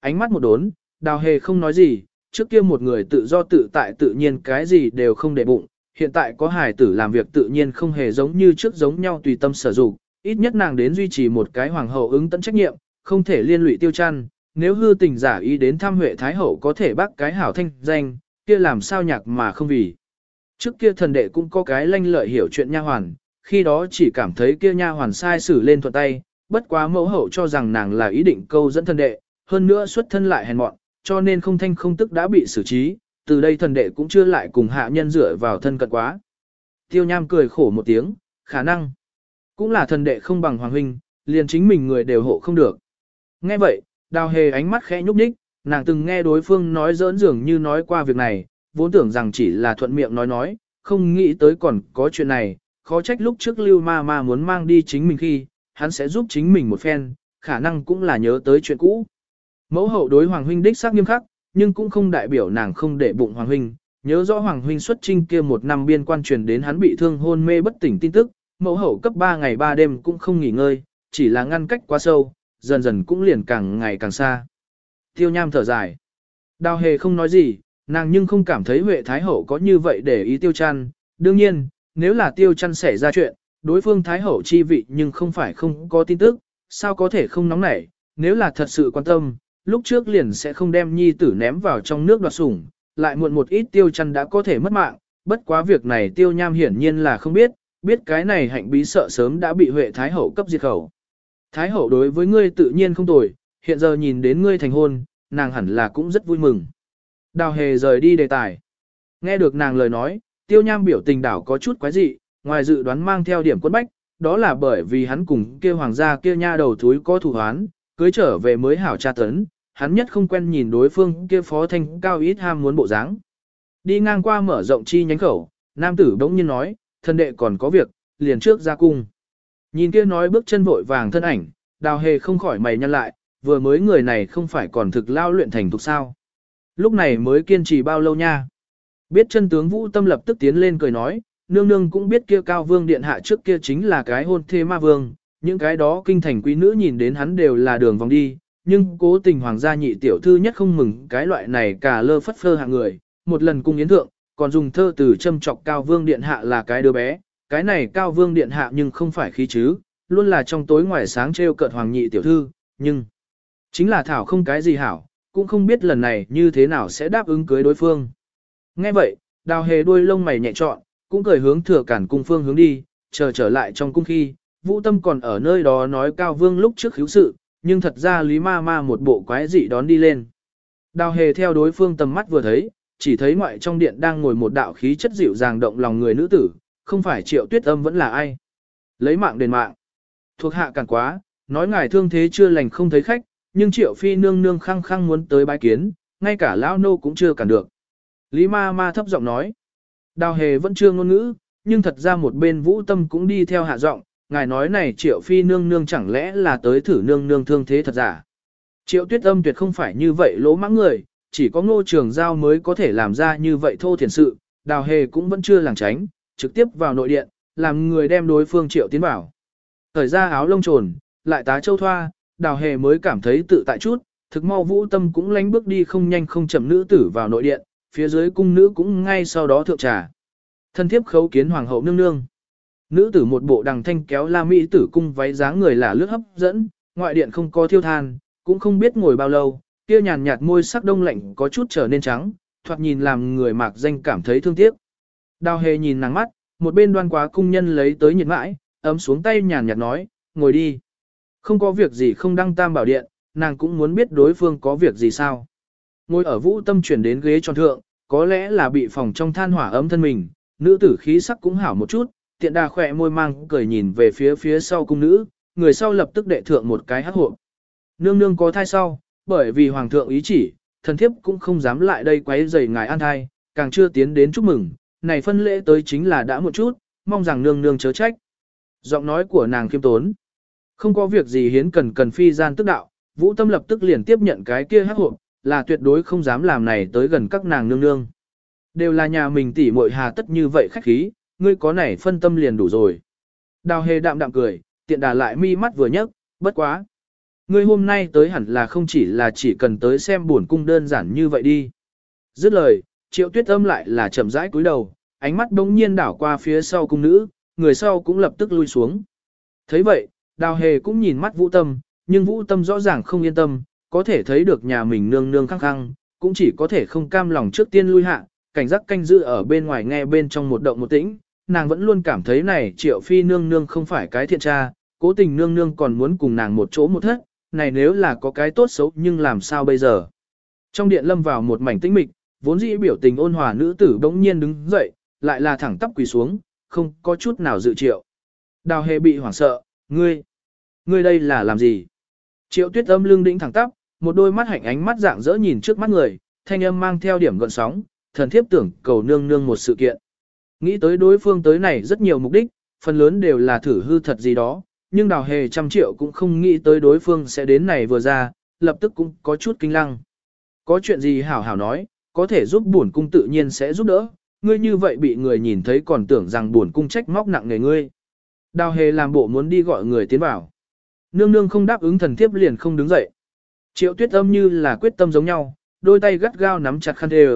Speaker 1: Ánh mắt một đốn, đào hề không nói gì, trước kia một người tự do tự tại tự nhiên cái gì đều không để bụng, hiện tại có hài tử làm việc tự nhiên không hề giống như trước giống nhau tùy tâm sở dụng, ít nhất nàng đến duy trì một cái hoàng hậu ứng tận trách nhiệm, không thể liên lụy tiêu chăn, nếu hư tình giả ý đến thăm Huệ Thái Hậu có thể bác cái hảo thanh danh, kia làm sao nhạc mà không vì. Trước kia thần đệ cũng có cái lanh lợi hiểu chuyện nha hoàn, khi đó chỉ cảm thấy kia nha hoàn sai xử lên thuận tay, bất quá mẫu hậu cho rằng nàng là ý định câu dẫn thần đệ, hơn nữa xuất thân lại hèn mọn, cho nên không thanh không tức đã bị xử trí, từ đây thần đệ cũng chưa lại cùng hạ nhân dựa vào thân cận quá. Tiêu nham cười khổ một tiếng, khả năng, cũng là thần đệ không bằng hoàng huynh, liền chính mình người đều hộ không được. Nghe vậy, đào hề ánh mắt khẽ nhúc nhích, nàng từng nghe đối phương nói giỡn dường như nói qua việc này, vốn tưởng rằng chỉ là thuận miệng nói nói, không nghĩ tới còn có chuyện này, khó trách lúc trước lưu ma ma muốn mang đi chính mình khi, hắn sẽ giúp chính mình một phen, khả năng cũng là nhớ tới chuyện cũ. Mẫu hậu đối hoàng huynh đích xác nghiêm khắc, nhưng cũng không đại biểu nàng không để bụng hoàng huynh, nhớ rõ hoàng huynh xuất trinh kia một năm biên quan truyền đến hắn bị thương hôn mê bất tỉnh tin tức, mẫu hậu cấp 3 ngày 3 đêm cũng không nghỉ ngơi, chỉ là ngăn cách quá sâu, dần dần cũng liền càng ngày càng xa. Tiêu nham thở dài. Đào hề không nói gì, nàng nhưng không cảm thấy Huệ Thái Hậu có như vậy để ý tiêu chăn. Đương nhiên, nếu là tiêu chăn xảy ra chuyện, đối phương Thái Hậu chi vị nhưng không phải không có tin tức, sao có thể không nóng nảy, nếu là thật sự quan tâm, lúc trước liền sẽ không đem nhi tử ném vào trong nước đoạt sủng, lại muộn một ít tiêu chăn đã có thể mất mạng, bất quá việc này tiêu nham hiển nhiên là không biết, biết cái này hạnh bí sợ sớm đã bị Huệ Thái Hậu cấp diệt khẩu. Thái Hậu đối với ngươi tự nhiên không tồi, hiện giờ nhìn đến ngươi thành hôn, nàng hẳn là cũng rất vui mừng. Đào hề rời đi đề tài. Nghe được nàng lời nói, tiêu nham biểu tình đảo có chút quái dị, ngoài dự đoán mang theo điểm quân bách, đó là bởi vì hắn cùng kia hoàng gia kia nha đầu thúi có thủ hoán, cưới trở về mới hảo tra tấn, hắn nhất không quen nhìn đối phương kia phó thanh cao ít ham muốn bộ dáng. Đi ngang qua mở rộng chi nhánh khẩu, nam tử bỗng nhiên nói, thân đệ còn có việc, liền trước ra cung. Nhìn kia nói bước chân vội vàng thân ảnh, đào hề không khỏi mày nhăn lại, vừa mới người này không phải còn thực lao luyện thành thục sao. Lúc này mới kiên trì bao lâu nha. Biết chân tướng vũ tâm lập tức tiến lên cười nói, nương nương cũng biết kia cao vương điện hạ trước kia chính là cái hôn thê ma vương, những cái đó kinh thành quý nữ nhìn đến hắn đều là đường vòng đi, nhưng cố tình hoàng gia nhị tiểu thư nhất không mừng cái loại này cả lơ phất phơ hạng người, một lần cung yến thượng, còn dùng thơ từ châm chọc cao vương điện hạ là cái đứa bé, cái này cao vương điện hạ nhưng không phải khí chứ, luôn là trong tối ngoài sáng trêu cợt hoàng nhị tiểu thư, nhưng chính là thảo không cái gì hảo, cũng không biết lần này như thế nào sẽ đáp ứng cưới đối phương. Nghe vậy, đào hề đuôi lông mày nhẹ trọn, cũng cười hướng thừa cản cung phương hướng đi, chờ trở lại trong cung khi, vũ tâm còn ở nơi đó nói cao vương lúc trước khiếu sự, nhưng thật ra lý ma ma một bộ quái dị đón đi lên. Đào hề theo đối phương tầm mắt vừa thấy, chỉ thấy ngoại trong điện đang ngồi một đạo khí chất dịu dàng động lòng người nữ tử, không phải triệu tuyết âm vẫn là ai. Lấy mạng đền mạng. Thuộc hạ càng quá, nói ngài thương thế chưa lành không thấy khách, nhưng triệu phi nương nương khăng khăng muốn tới bái kiến, ngay cả lão nô cũng chưa cản được. Lý ma ma thấp giọng nói. Đào hề vẫn chưa ngôn ngữ, nhưng thật ra một bên vũ tâm cũng đi theo hạ giọng, ngài nói này triệu phi nương nương chẳng lẽ là tới thử nương nương thương thế thật giả. Triệu tuyết âm tuyệt không phải như vậy lỗ mãng người, chỉ có ngô trường giao mới có thể làm ra như vậy thô thiền sự, đào hề cũng vẫn chưa làng tránh, trực tiếp vào nội điện, làm người đem đối phương triệu tiến bảo. Thời ra áo lông trồn, lại tá châu thoa, đào hề mới cảm thấy tự tại chút, thực mau vũ tâm cũng lánh bước đi không nhanh không chậm nữ tử vào nội điện, phía dưới cung nữ cũng ngay sau đó thượng trà. Thân thiếp khấu kiến hoàng hậu nương nương. Nữ tử một bộ đằng thanh kéo la mỹ tử cung váy dáng người là lướt hấp dẫn, ngoại điện không có thiêu than, cũng không biết ngồi bao lâu, kia nhàn nhạt môi sắc đông lạnh có chút trở nên trắng, thoạt nhìn làm người mạc danh cảm thấy thương tiếc. Đào hề nhìn nàng mắt, một bên đoan quá cung nhân lấy tới nhiệt mãi, ấm xuống tay nhàn nhạt nói, ngồi đi. Không có việc gì không đăng tam bảo điện, nàng cũng muốn biết đối phương có việc gì sao. Ngồi ở vũ tâm chuyển đến ghế tròn thượng, có lẽ là bị phòng trong than hỏa ấm thân mình, nữ tử khí sắc cũng hảo một chút, tiện đà khỏe môi mang cười nhìn về phía phía sau cung nữ, người sau lập tức đệ thượng một cái hắc hộp. Nương nương có thai sau, bởi vì hoàng thượng ý chỉ, thần thiếp cũng không dám lại đây quấy rầy ngài an thai, càng chưa tiến đến chúc mừng, này phân lễ tới chính là đã một chút, mong rằng nương nương chớ trách. Giọng nói của nàng khiêm tốn. Không có việc gì hiến cần cần phi gian tức đạo, vũ tâm lập tức liền tiếp nhận cái kia hắc hộp, là tuyệt đối không dám làm này tới gần các nàng nương nương. Đều là nhà mình tỉ muội hà tất như vậy khách khí, ngươi có này phân tâm liền đủ rồi. Đào hề đạm đạm cười, tiện đà lại mi mắt vừa nhấc, bất quá. Ngươi hôm nay tới hẳn là không chỉ là chỉ cần tới xem buồn cung đơn giản như vậy đi. Dứt lời, triệu tuyết âm lại là chậm rãi cúi đầu, ánh mắt bỗng nhiên đảo qua phía sau cung nữ, người sau cũng lập tức lui xuống. thấy vậy, đào hề cũng nhìn mắt vũ tâm, nhưng vũ tâm rõ ràng không yên tâm, có thể thấy được nhà mình nương nương khăng khăng, cũng chỉ có thể không cam lòng trước tiên lui hạ, cảnh giác canh giữ ở bên ngoài nghe bên trong một động một tĩnh, nàng vẫn luôn cảm thấy này triệu phi nương nương không phải cái thiện tra, cố tình nương nương còn muốn cùng nàng một chỗ một thất, này nếu là có cái tốt xấu nhưng làm sao bây giờ. Trong điện lâm vào một mảnh tĩnh mịch, vốn dĩ biểu tình ôn hòa nữ tử bỗng nhiên đứng dậy, lại là thẳng tắp quỳ xuống, không có chút nào dự triệu. Đào hề bị hoảng sợ, ngươi, ngươi đây là làm gì? Triệu tuyết âm lưng đĩnh thẳng tắp, một đôi mắt hạnh ánh mắt dạng dỡ nhìn trước mắt người, thanh âm mang theo điểm gọn sóng, thần thiếp tưởng cầu nương nương một sự kiện. Nghĩ tới đối phương tới này rất nhiều mục đích, phần lớn đều là thử hư thật gì đó, nhưng đào hề trăm triệu cũng không nghĩ tới đối phương sẽ đến này vừa ra, lập tức cũng có chút kinh lăng. Có chuyện gì hảo hảo nói, có thể giúp buồn cung tự nhiên sẽ giúp đỡ, ngươi như vậy bị người nhìn thấy còn tưởng rằng buồn cung trách móc nặng nề ngươi. Đào hề làm bộ muốn đi gọi người tiến vào. Nương nương không đáp ứng thần thiếp liền không đứng dậy. Triệu tuyết âm như là quyết tâm giống nhau, đôi tay gắt gao nắm chặt khăn thề.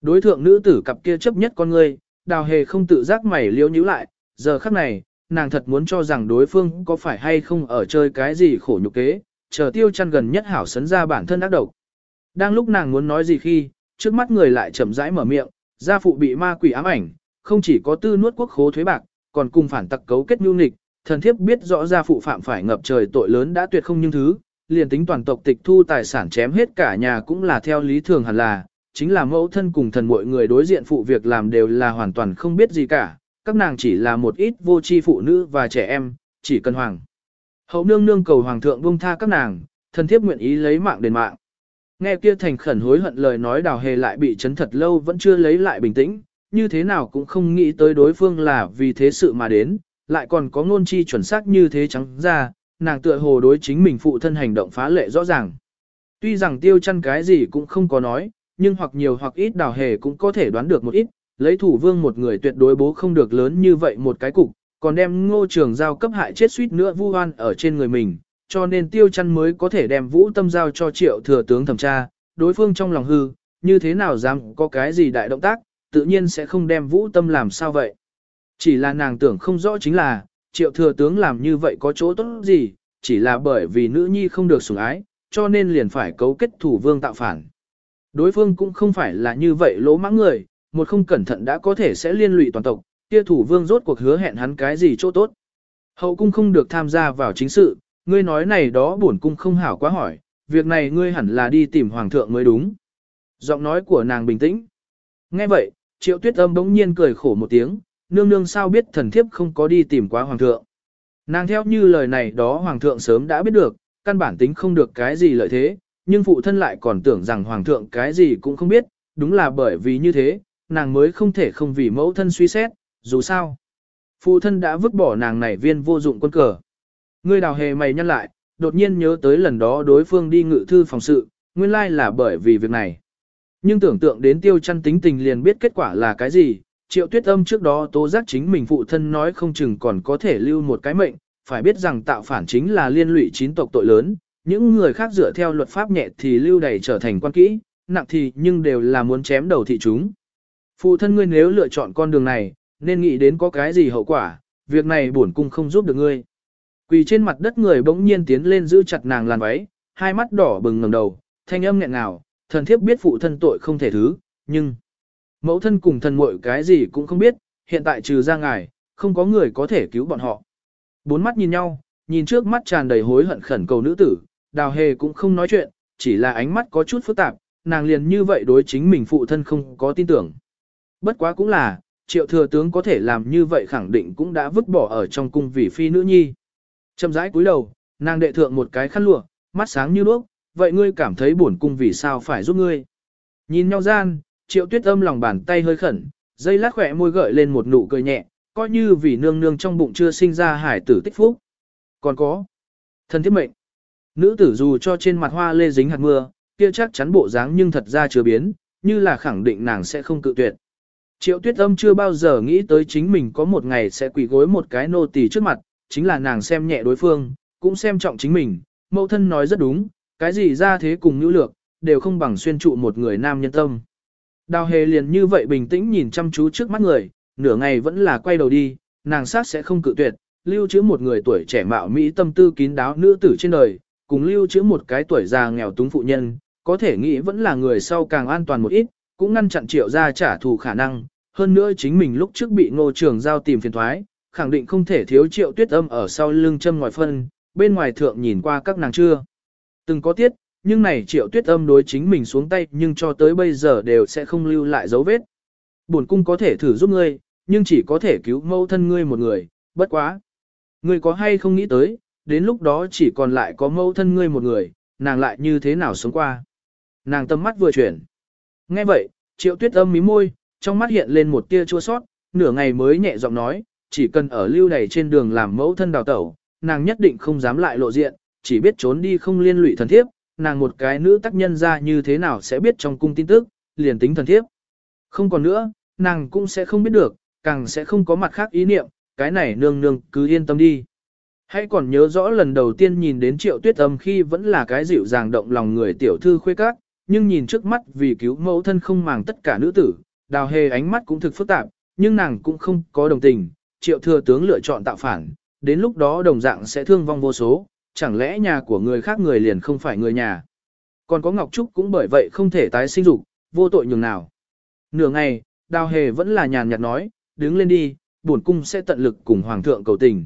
Speaker 1: Đối thượng nữ tử cặp kia chấp nhất con người, đào hề không tự giác mày liễu nhíu lại, giờ khắc này, nàng thật muốn cho rằng đối phương có phải hay không ở chơi cái gì khổ nhục kế, chờ tiêu chăn gần nhất hảo sấn ra bản thân ác độc. Đang lúc nàng muốn nói gì khi, trước mắt người lại chậm rãi mở miệng, gia phụ bị ma quỷ ám ảnh, không chỉ có tư nuốt quốc khố thuế bạc, còn cùng phản tặc cấu kết nhu nghịch, thần thiếp biết rõ ra phụ phạm phải ngập trời tội lớn đã tuyệt không nhưng thứ, liền tính toàn tộc tịch thu tài sản chém hết cả nhà cũng là theo lý thường hẳn là, chính là mẫu thân cùng thần mọi người đối diện phụ việc làm đều là hoàn toàn không biết gì cả, các nàng chỉ là một ít vô tri phụ nữ và trẻ em, chỉ cần hoàng. Hậu nương nương cầu hoàng thượng buông tha các nàng, thần thiếp nguyện ý lấy mạng đền mạng. Nghe kia thành khẩn hối hận lời nói đào hề lại bị chấn thật lâu vẫn chưa lấy lại bình tĩnh, như thế nào cũng không nghĩ tới đối phương là vì thế sự mà đến, lại còn có ngôn chi chuẩn xác như thế trắng ra, nàng tựa hồ đối chính mình phụ thân hành động phá lệ rõ ràng. Tuy rằng tiêu chăn cái gì cũng không có nói, nhưng hoặc nhiều hoặc ít đào hề cũng có thể đoán được một ít, lấy thủ vương một người tuyệt đối bố không được lớn như vậy một cái cục, còn đem ngô trường giao cấp hại chết suýt nữa vu oan ở trên người mình, cho nên tiêu chăn mới có thể đem vũ tâm giao cho triệu thừa tướng thẩm tra, đối phương trong lòng hư, như thế nào dám có cái gì đại động tác, tự nhiên sẽ không đem vũ tâm làm sao vậy. Chỉ là nàng tưởng không rõ chính là, triệu thừa tướng làm như vậy có chỗ tốt gì, chỉ là bởi vì nữ nhi không được sủng ái, cho nên liền phải cấu kết thủ vương tạo phản. Đối phương cũng không phải là như vậy lỗ mãng người, một không cẩn thận đã có thể sẽ liên lụy toàn tộc, kia thủ vương rốt cuộc hứa hẹn hắn cái gì chỗ tốt. Hậu cung không được tham gia vào chính sự, ngươi nói này đó bổn cung không hảo quá hỏi, việc này ngươi hẳn là đi tìm hoàng thượng mới đúng. Giọng nói của nàng bình tĩnh. Nghe vậy, triệu tuyết âm bỗng nhiên cười khổ một tiếng, nương nương sao biết thần thiếp không có đi tìm quá hoàng thượng. Nàng theo như lời này đó hoàng thượng sớm đã biết được, căn bản tính không được cái gì lợi thế, nhưng phụ thân lại còn tưởng rằng hoàng thượng cái gì cũng không biết, đúng là bởi vì như thế, nàng mới không thể không vì mẫu thân suy xét, dù sao. Phụ thân đã vứt bỏ nàng này viên vô dụng quân cờ. Ngươi đào hề mày nhăn lại, đột nhiên nhớ tới lần đó đối phương đi ngự thư phòng sự, nguyên lai là bởi vì việc này. Nhưng tưởng tượng đến tiêu chăn tính tình liền biết kết quả là cái gì, triệu tuyết âm trước đó tố giác chính mình phụ thân nói không chừng còn có thể lưu một cái mệnh, phải biết rằng tạo phản chính là liên lụy chín tộc tội lớn, những người khác dựa theo luật pháp nhẹ thì lưu đầy trở thành quan kỹ, nặng thì nhưng đều là muốn chém đầu thị chúng. Phụ thân ngươi nếu lựa chọn con đường này, nên nghĩ đến có cái gì hậu quả, việc này bổn cung không giúp được ngươi. Quỳ trên mặt đất người bỗng nhiên tiến lên giữ chặt nàng làn váy, hai mắt đỏ bừng ngẩng đầu, thanh âm nghẹn ngào, thần thiếp biết phụ thân tội không thể thứ, nhưng mẫu thân cùng thần muội cái gì cũng không biết, hiện tại trừ ra ngài, không có người có thể cứu bọn họ. Bốn mắt nhìn nhau, nhìn trước mắt tràn đầy hối hận khẩn cầu nữ tử, đào hề cũng không nói chuyện, chỉ là ánh mắt có chút phức tạp, nàng liền như vậy đối chính mình phụ thân không có tin tưởng. Bất quá cũng là, triệu thừa tướng có thể làm như vậy khẳng định cũng đã vứt bỏ ở trong cung vì phi nữ nhi. Châm rãi cúi đầu, nàng đệ thượng một cái khăn lụa, mắt sáng như đuốc, vậy ngươi cảm thấy buồn cung vì sao phải giúp ngươi. Nhìn nhau gian, triệu tuyết âm lòng bàn tay hơi khẩn, dây lát khỏe môi gợi lên một nụ cười nhẹ, coi như vì nương nương trong bụng chưa sinh ra hải tử tích phúc. Còn có, thân thiết mệnh, nữ tử dù cho trên mặt hoa lê dính hạt mưa, kia chắc chắn bộ dáng nhưng thật ra chưa biến, như là khẳng định nàng sẽ không cự tuyệt. Triệu tuyết âm chưa bao giờ nghĩ tới chính mình có một ngày sẽ quỳ gối một cái nô tỳ trước mặt, chính là nàng xem nhẹ đối phương, cũng xem trọng chính mình, mẫu thân nói rất đúng, cái gì ra thế cùng nữ lược, đều không bằng xuyên trụ một người nam nhân tâm. Đào hề liền như vậy bình tĩnh nhìn chăm chú trước mắt người, nửa ngày vẫn là quay đầu đi, nàng sát sẽ không cự tuyệt, lưu trữ một người tuổi trẻ mạo Mỹ tâm tư kín đáo nữ tử trên đời, cùng lưu trữ một cái tuổi già nghèo túng phụ nhân, có thể nghĩ vẫn là người sau càng an toàn một ít, cũng ngăn chặn triệu ra trả thù khả năng, hơn nữa chính mình lúc trước bị ngô trường giao tìm phiền thoái, khẳng định không thể thiếu triệu tuyết âm ở sau lưng châm ngoài phân, bên ngoài thượng nhìn qua các nàng chưa. Từng có tiết, nhưng này triệu tuyết âm đối chính mình xuống tay nhưng cho tới bây giờ đều sẽ không lưu lại dấu vết. Bổn cung có thể thử giúp ngươi, nhưng chỉ có thể cứu mâu thân ngươi một người, bất quá. Ngươi có hay không nghĩ tới, đến lúc đó chỉ còn lại có mâu thân ngươi một người, nàng lại như thế nào sống qua. Nàng tâm mắt vừa chuyển. Nghe vậy, triệu tuyết âm mí môi, trong mắt hiện lên một tia chua sót, nửa ngày mới nhẹ giọng nói, chỉ cần ở lưu này trên đường làm mẫu thân đào tẩu, nàng nhất định không dám lại lộ diện, chỉ biết trốn đi không liên lụy thần thiếp, nàng một cái nữ tác nhân ra như thế nào sẽ biết trong cung tin tức, liền tính thần thiếp. Không còn nữa, nàng cũng sẽ không biết được, càng sẽ không có mặt khác ý niệm, cái này nương nương cứ yên tâm đi. Hãy còn nhớ rõ lần đầu tiên nhìn đến triệu tuyết âm khi vẫn là cái dịu dàng động lòng người tiểu thư khuê các, nhưng nhìn trước mắt vì cứu mẫu thân không màng tất cả nữ tử, đào hề ánh mắt cũng thực phức tạp, nhưng nàng cũng không có đồng tình, triệu thừa tướng lựa chọn tạo phản, đến lúc đó đồng dạng sẽ thương vong vô số, chẳng lẽ nhà của người khác người liền không phải người nhà. Còn có Ngọc Trúc cũng bởi vậy không thể tái sinh dục, vô tội nhường nào. Nửa ngày, đào hề vẫn là nhàn nhạt nói, đứng lên đi, bổn cung sẽ tận lực cùng hoàng thượng cầu tình.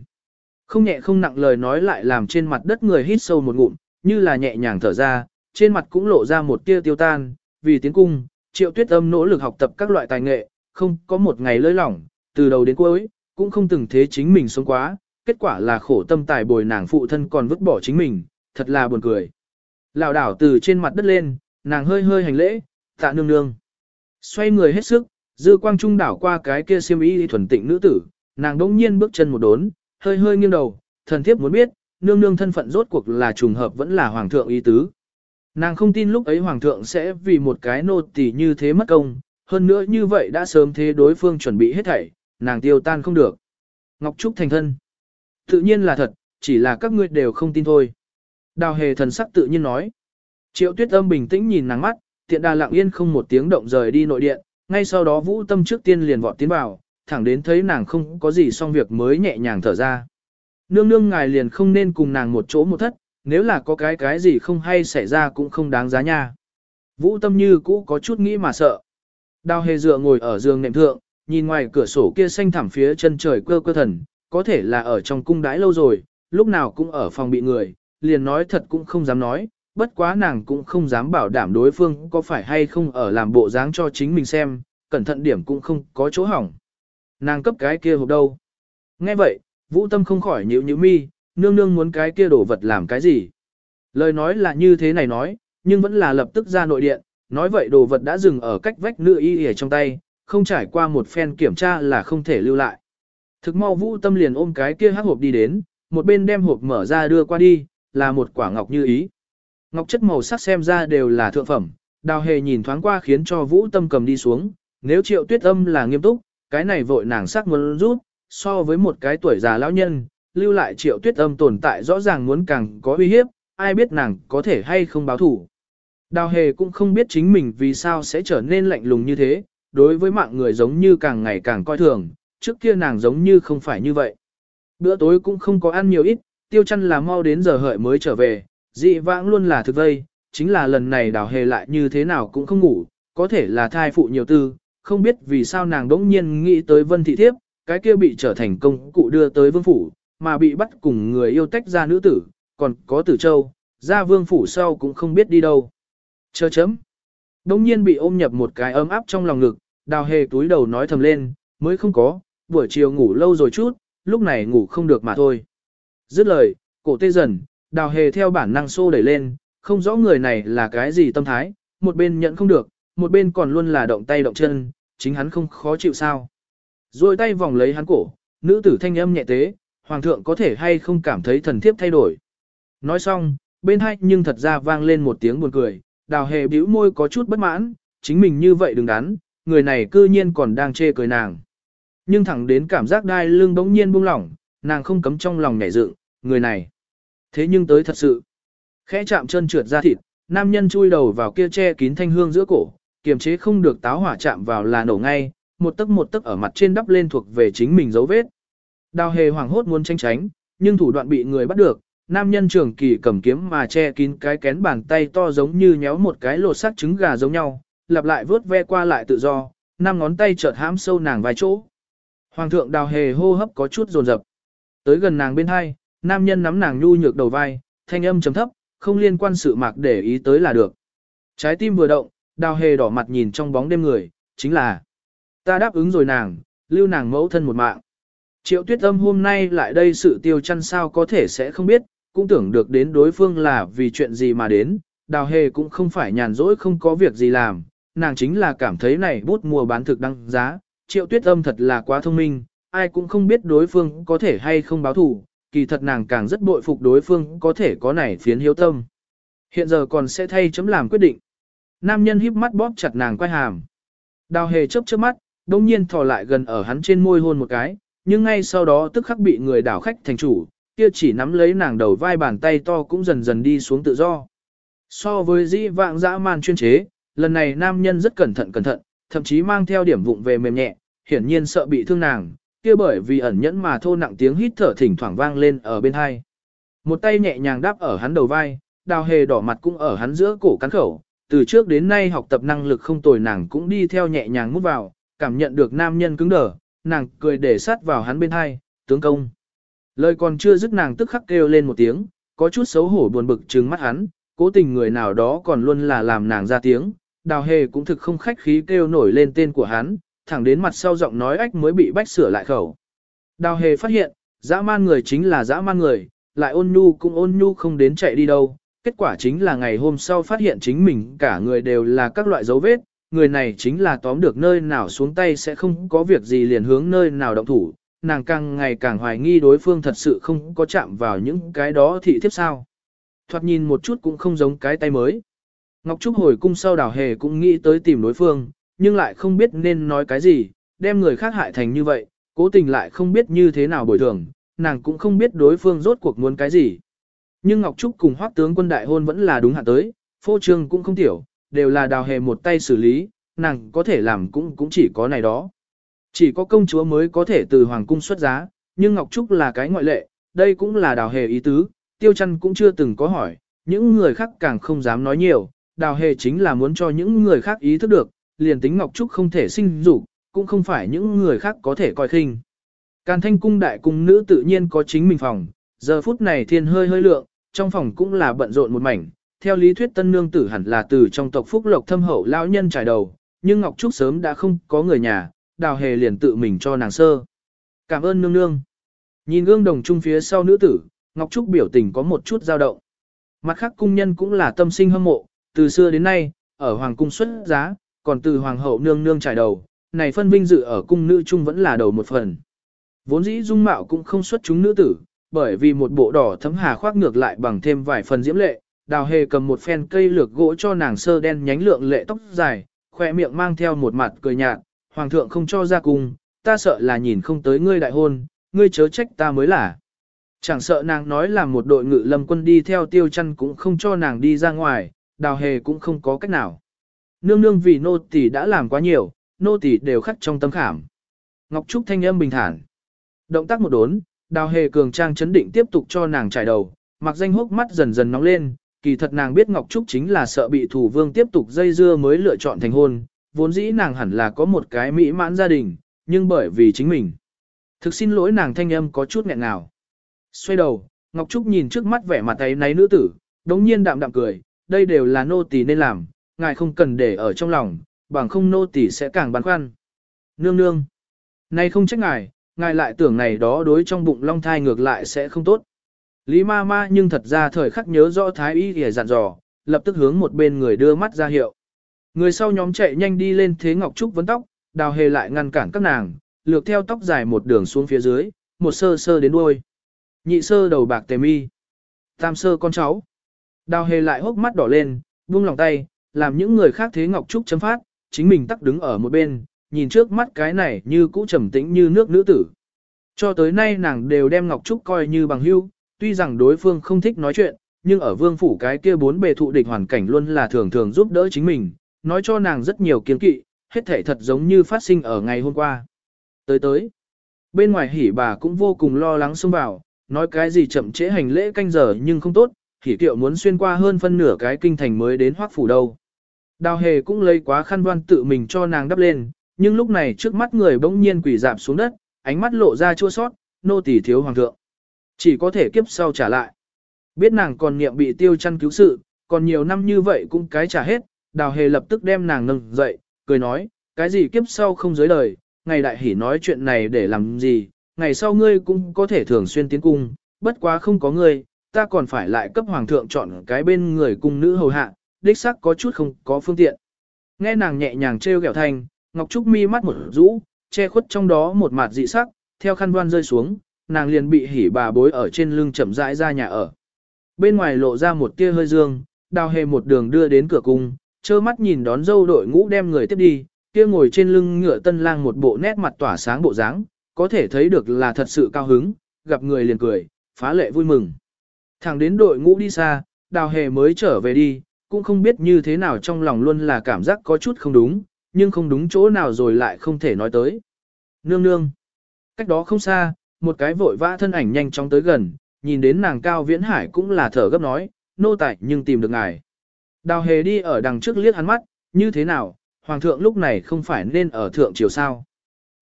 Speaker 1: Không nhẹ không nặng lời nói lại làm trên mặt đất người hít sâu một ngụm, như là nhẹ nhàng thở ra, trên mặt cũng lộ ra một tia tiêu tan, vì tiến cung, triệu tuyết âm nỗ lực học tập các loại tài nghệ, không có một ngày lơi lỏng, từ đầu đến cuối, cũng không từng thế chính mình sống quá, kết quả là khổ tâm tài bồi nàng phụ thân còn vứt bỏ chính mình, thật là buồn cười. Lào đảo từ trên mặt đất lên, nàng hơi hơi hành lễ, tạ nương nương. Xoay người hết sức, dư quang trung đảo qua cái kia siêm y thuần tịnh nữ tử, nàng đỗng nhiên bước chân một đốn, hơi hơi nghiêng đầu, thần thiếp muốn biết, nương nương thân phận rốt cuộc là trùng hợp vẫn là hoàng thượng ý tứ. Nàng không tin lúc ấy hoàng thượng sẽ vì một cái nô tỳ như thế mất công, hơn nữa như vậy đã sớm thế đối phương chuẩn bị hết thảy, nàng tiêu tan không được. Ngọc Trúc thành thân. Tự nhiên là thật, chỉ là các ngươi đều không tin thôi. Đào hề thần sắc tự nhiên nói. Triệu tuyết âm bình tĩnh nhìn nàng mắt, tiện đà lặng yên không một tiếng động rời đi nội điện, ngay sau đó vũ tâm trước tiên liền vọt tiến vào, thẳng đến thấy nàng không có gì xong việc mới nhẹ nhàng thở ra. Nương nương ngài liền không nên cùng nàng một chỗ một thất, nếu là có cái cái gì không hay xảy ra cũng không đáng giá nha. Vũ tâm như cũ có chút nghĩ mà sợ. Đào hề dựa ngồi ở giường nệm thượng, nhìn ngoài cửa sổ kia xanh thẳm phía chân trời quơ quơ thần, có thể là ở trong cung đãi lâu rồi, lúc nào cũng ở phòng bị người, liền nói thật cũng không dám nói, bất quá nàng cũng không dám bảo đảm đối phương có phải hay không ở làm bộ dáng cho chính mình xem, cẩn thận điểm cũng không có chỗ hỏng. Nàng cấp cái kia hộp đâu. Nghe vậy, vũ tâm không khỏi nhíu nhíu mi, nương nương muốn cái kia đổ vật làm cái gì. Lời nói là như thế này nói, nhưng vẫn là lập tức ra nội điện, nói vậy đồ vật đã dừng ở cách vách nữ y ở trong tay, không trải qua một phen kiểm tra là không thể lưu lại. Thực mau vũ tâm liền ôm cái kia hắc hộp đi đến, một bên đem hộp mở ra đưa qua đi, là một quả ngọc như ý. Ngọc chất màu sắc xem ra đều là thượng phẩm, đào hề nhìn thoáng qua khiến cho vũ tâm cầm đi xuống, nếu triệu tuyết âm là nghiêm túc, cái này vội nàng sắc muốn rút, so với một cái tuổi già lão nhân, lưu lại triệu tuyết âm tồn tại rõ ràng muốn càng có uy hiếp, ai biết nàng có thể hay không báo thủ. Đào hề cũng không biết chính mình vì sao sẽ trở nên lạnh lùng như thế, đối với mạng người giống như càng ngày càng coi thường, trước kia nàng giống như không phải như vậy. Bữa tối cũng không có ăn nhiều ít, tiêu chăn là mau đến giờ hợi mới trở về, dị vãng luôn là thực vây, chính là lần này đào hề lại như thế nào cũng không ngủ, có thể là thai phụ nhiều tư, không biết vì sao nàng đỗng nhiên nghĩ tới vân thị thiếp, cái kia bị trở thành công cụ đưa tới vương phủ, mà bị bắt cùng người yêu tách ra nữ tử, còn có tử châu, ra vương phủ sau cũng không biết đi đâu. Chờ chấm. Đống nhiên bị ôm nhập một cái ấm áp trong lòng ngực, đào hề túi đầu nói thầm lên, mới không có, buổi chiều ngủ lâu rồi chút, lúc này ngủ không được mà thôi. Dứt lời, cổ tê dần, đào hề theo bản năng xô đẩy lên, không rõ người này là cái gì tâm thái, một bên nhận không được, một bên còn luôn là động tay động chân, chính hắn không khó chịu sao. Rồi tay vòng lấy hắn cổ, nữ tử thanh âm nhẹ tế, hoàng thượng có thể hay không cảm thấy thần thiếp thay đổi. Nói xong, bên hai nhưng thật ra vang lên một tiếng buồn cười, đào hề bĩu môi có chút bất mãn, chính mình như vậy đừng đắn, người này cư nhiên còn đang chê cười nàng. Nhưng thẳng đến cảm giác đai lưng bỗng nhiên buông lỏng, nàng không cấm trong lòng nhảy dựng, người này. Thế nhưng tới thật sự. Khẽ chạm chân trượt ra thịt, nam nhân chui đầu vào kia che kín thanh hương giữa cổ, kiềm chế không được táo hỏa chạm vào là nổ ngay, một tấc một tấc ở mặt trên đắp lên thuộc về chính mình dấu vết. Đào hề hoảng hốt muốn tranh tránh, nhưng thủ đoạn bị người bắt được, nam nhân trường kỳ cầm kiếm mà che kín cái kén bàn tay to giống như nhéo một cái lột xác trứng gà giống nhau, lặp lại vớt ve qua lại tự do, năm ngón tay chợt hãm sâu nàng vài chỗ. Hoàng thượng đào hề hô hấp có chút rồn rập, Tới gần nàng bên hai, nam nhân nắm nàng nhu nhược đầu vai, thanh âm chấm thấp, không liên quan sự mạc để ý tới là được. Trái tim vừa động, đào hề đỏ mặt nhìn trong bóng đêm người, chính là ta đáp ứng rồi nàng, lưu nàng mẫu thân một mạng. Triệu tuyết âm hôm nay lại đây sự tiêu chăn sao có thể sẽ không biết, cũng tưởng được đến đối phương là vì chuyện gì mà đến, đào hề cũng không phải nhàn rỗi không có việc gì làm, nàng chính là cảm thấy này bút mua bán thực đăng giá, triệu tuyết âm thật là quá thông minh, ai cũng không biết đối phương có thể hay không báo thủ, kỳ thật nàng càng rất bội phục đối phương có thể có này phiến hiếu tâm. Hiện giờ còn sẽ thay chấm làm quyết định. Nam nhân híp mắt bóp chặt nàng quay hàm. Đào hề chớp chớp mắt, đông nhiên thò lại gần ở hắn trên môi hôn một cái, nhưng ngay sau đó tức khắc bị người đảo khách thành chủ, kia chỉ nắm lấy nàng đầu vai bàn tay to cũng dần dần đi xuống tự do. So với dĩ vạng dã man chuyên chế, lần này nam nhân rất cẩn thận cẩn thận, thậm chí mang theo điểm vụng về mềm nhẹ, hiển nhiên sợ bị thương nàng, kia bởi vì ẩn nhẫn mà thô nặng tiếng hít thở thỉnh thoảng vang lên ở bên hai. Một tay nhẹ nhàng đáp ở hắn đầu vai, đào hề đỏ mặt cũng ở hắn giữa cổ cắn khẩu, từ trước đến nay học tập năng lực không tồi nàng cũng đi theo nhẹ nhàng mút vào, cảm nhận được nam nhân cứng đờ, nàng cười để sát vào hắn bên hai, tướng công. Lời còn chưa dứt nàng tức khắc kêu lên một tiếng, có chút xấu hổ buồn bực trừng mắt hắn, cố tình người nào đó còn luôn là làm nàng ra tiếng, đào hề cũng thực không khách khí kêu nổi lên tên của hắn, thẳng đến mặt sau giọng nói ách mới bị bách sửa lại khẩu. Đào hề phát hiện, dã man người chính là dã man người, lại ôn nhu cũng ôn nhu không đến chạy đi đâu, kết quả chính là ngày hôm sau phát hiện chính mình cả người đều là các loại dấu vết, người này chính là tóm được nơi nào xuống tay sẽ không có việc gì liền hướng nơi nào động thủ, nàng càng ngày càng hoài nghi đối phương thật sự không có chạm vào những cái đó thị thiếp sao. Thoạt nhìn một chút cũng không giống cái tay mới. Ngọc Trúc hồi cung sau đào hề cũng nghĩ tới tìm đối phương, nhưng lại không biết nên nói cái gì, đem người khác hại thành như vậy, cố tình lại không biết như thế nào bồi thường, nàng cũng không biết đối phương rốt cuộc muốn cái gì. Nhưng Ngọc Trúc cùng hoác tướng quân đại hôn vẫn là đúng hạn tới, phô trương cũng không tiểu, đều là đào hề một tay xử lý, nàng có thể làm cũng cũng chỉ có này đó. Chỉ có công chúa mới có thể từ hoàng cung xuất giá, nhưng Ngọc Trúc là cái ngoại lệ, đây cũng là đào hề ý tứ, tiêu chăn cũng chưa từng có hỏi, những người khác càng không dám nói nhiều, đào hề chính là muốn cho những người khác ý thức được, liền tính Ngọc Trúc không thể sinh dục, cũng không phải những người khác có thể coi khinh. Càn thanh cung đại cung nữ tự nhiên có chính mình phòng, giờ phút này thiên hơi hơi lượng, trong phòng cũng là bận rộn một mảnh, theo lý thuyết tân nương tử hẳn là từ trong tộc phúc lộc thâm hậu lão nhân trải đầu, nhưng Ngọc Trúc sớm đã không có người nhà, đào hề liền tự mình cho nàng sơ. Cảm ơn nương nương. Nhìn gương đồng trung phía sau nữ tử, Ngọc Trúc biểu tình có một chút dao động. Mặt khác cung nhân cũng là tâm sinh hâm mộ, từ xưa đến nay, ở hoàng cung xuất giá, còn từ hoàng hậu nương nương trải đầu, này phân vinh dự ở cung nữ trung vẫn là đầu một phần. Vốn dĩ dung mạo cũng không xuất chúng nữ tử, bởi vì một bộ đỏ thấm hà khoác ngược lại bằng thêm vài phần diễm lệ, đào hề cầm một phen cây lược gỗ cho nàng sơ đen nhánh lượng lệ tóc dài, khoe miệng mang theo một mặt cười nhạt, hoàng thượng không cho ra cung, ta sợ là nhìn không tới ngươi đại hôn, ngươi chớ trách ta mới là. Chẳng sợ nàng nói là một đội ngự lâm quân đi theo tiêu chăn cũng không cho nàng đi ra ngoài, đào hề cũng không có cách nào. Nương nương vì nô tỳ đã làm quá nhiều, nô tỳ đều khắc trong tâm khảm. Ngọc Trúc thanh âm bình thản. Động tác một đốn, đào hề cường trang chấn định tiếp tục cho nàng trải đầu, mặc danh hốc mắt dần dần nóng lên, kỳ thật nàng biết Ngọc Trúc chính là sợ bị thủ vương tiếp tục dây dưa mới lựa chọn thành hôn, vốn dĩ nàng hẳn là có một cái mỹ mãn gia đình, nhưng bởi vì chính mình. Thực xin lỗi nàng thanh âm có chút nghẹn ngào. Xoay đầu, Ngọc Trúc nhìn trước mắt vẻ mặt ấy náy nữ tử, đống nhiên đạm đạm cười, đây đều là nô tỳ nên làm, ngài không cần để ở trong lòng, bằng không nô tỳ sẽ càng băn khoăn. Nương nương, nay không trách ngài, ngài lại tưởng này đó đối trong bụng long thai ngược lại sẽ không tốt. Lý ma ma nhưng thật ra thời khắc nhớ rõ thái y để dặn dò, lập tức hướng một bên người đưa mắt ra hiệu. Người sau nhóm chạy nhanh đi lên thế Ngọc Trúc vấn tóc, đào hề lại ngăn cản các nàng, lược theo tóc dài một đường xuống phía dưới, một sơ sơ đến đuôi. Nhị sơ đầu bạc tề mi. Tam sơ con cháu. Đào hề lại hốc mắt đỏ lên, buông lòng tay, làm những người khác thế Ngọc Trúc chấm phát, chính mình tắc đứng ở một bên, nhìn trước mắt cái này như cũ trầm tĩnh như nước nữ tử. Cho tới nay nàng đều đem Ngọc Trúc coi như bằng hữu, tuy rằng đối phương không thích nói chuyện, nhưng ở vương phủ cái kia bốn bề thụ địch hoàn cảnh luôn là thường thường giúp đỡ chính mình, nói cho nàng rất nhiều kiến kỵ, hết thể thật giống như phát sinh ở ngày hôm qua. Tới tới, bên ngoài hỉ bà cũng vô cùng lo lắng xông vào, nói cái gì chậm trễ hành lễ canh giờ nhưng không tốt, hỉ kiệu muốn xuyên qua hơn phân nửa cái kinh thành mới đến hoác phủ đâu. Đào hề cũng lấy quá khăn đoan tự mình cho nàng đắp lên, nhưng lúc này trước mắt người bỗng nhiên quỷ dạp xuống đất, ánh mắt lộ ra chua sót, nô tỳ thiếu hoàng thượng. Chỉ có thể kiếp sau trả lại. Biết nàng còn niệm bị tiêu chăn cứu sự, còn nhiều năm như vậy cũng cái trả hết, đào hề lập tức đem nàng nâng dậy, cười nói, cái gì kiếp sau không giới đời, ngày đại hỉ nói chuyện này để làm gì, ngày sau ngươi cũng có thể thường xuyên tiến cung, bất quá không có ngươi, ta còn phải lại cấp hoàng thượng chọn cái bên người cung nữ hầu hạ, đích xác có chút không có phương tiện. Nghe nàng nhẹ nhàng trêu ghẹo thanh, Ngọc Trúc mi mắt một rũ, che khuất trong đó một mặt dị sắc, theo khăn đoan rơi xuống, nàng liền bị hỉ bà bối ở trên lưng chậm rãi ra nhà ở. Bên ngoài lộ ra một tia hơi dương, đào hề một đường đưa đến cửa cung, trơ mắt nhìn đón dâu đội ngũ đem người tiếp đi, kia ngồi trên lưng ngựa tân lang một bộ nét mặt tỏa sáng bộ dáng, có thể thấy được là thật sự cao hứng, gặp người liền cười, phá lệ vui mừng. Thẳng đến đội ngũ đi xa, đào hề mới trở về đi, cũng không biết như thế nào trong lòng luôn là cảm giác có chút không đúng, nhưng không đúng chỗ nào rồi lại không thể nói tới. Nương nương. Cách đó không xa, một cái vội vã thân ảnh nhanh chóng tới gần, nhìn đến nàng cao viễn hải cũng là thở gấp nói, nô tại nhưng tìm được ngài. Đào hề đi ở đằng trước liếc hắn mắt, như thế nào, hoàng thượng lúc này không phải nên ở thượng triều sao.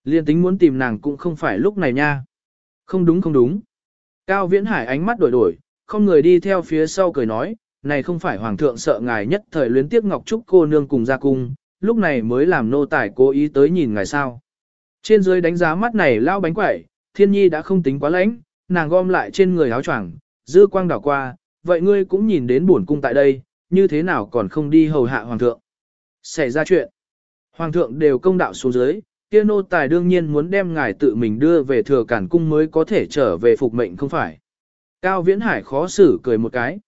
Speaker 1: Liên tính muốn tìm nàng cũng không phải lúc này nha. Không đúng không đúng. Cao viễn hải ánh mắt đổi đổi, không người đi theo phía sau cười nói, này không phải hoàng thượng sợ ngài nhất thời luyến tiếc ngọc trúc cô nương cùng ra cung, lúc này mới làm nô tài cố ý tới nhìn ngài sao. Trên dưới đánh giá mắt này lao bánh quẩy, thiên nhi đã không tính quá lãnh, nàng gom lại trên người áo choàng, dư quang đảo qua, vậy ngươi cũng nhìn đến bổn cung tại đây, như thế nào còn không đi hầu hạ hoàng thượng. Xảy ra chuyện, hoàng thượng đều công đạo xuống dưới, kia nô tài đương nhiên muốn đem ngài tự mình đưa về thừa cản cung mới có thể trở về phục mệnh không phải. Cao Viễn Hải khó xử cười một cái.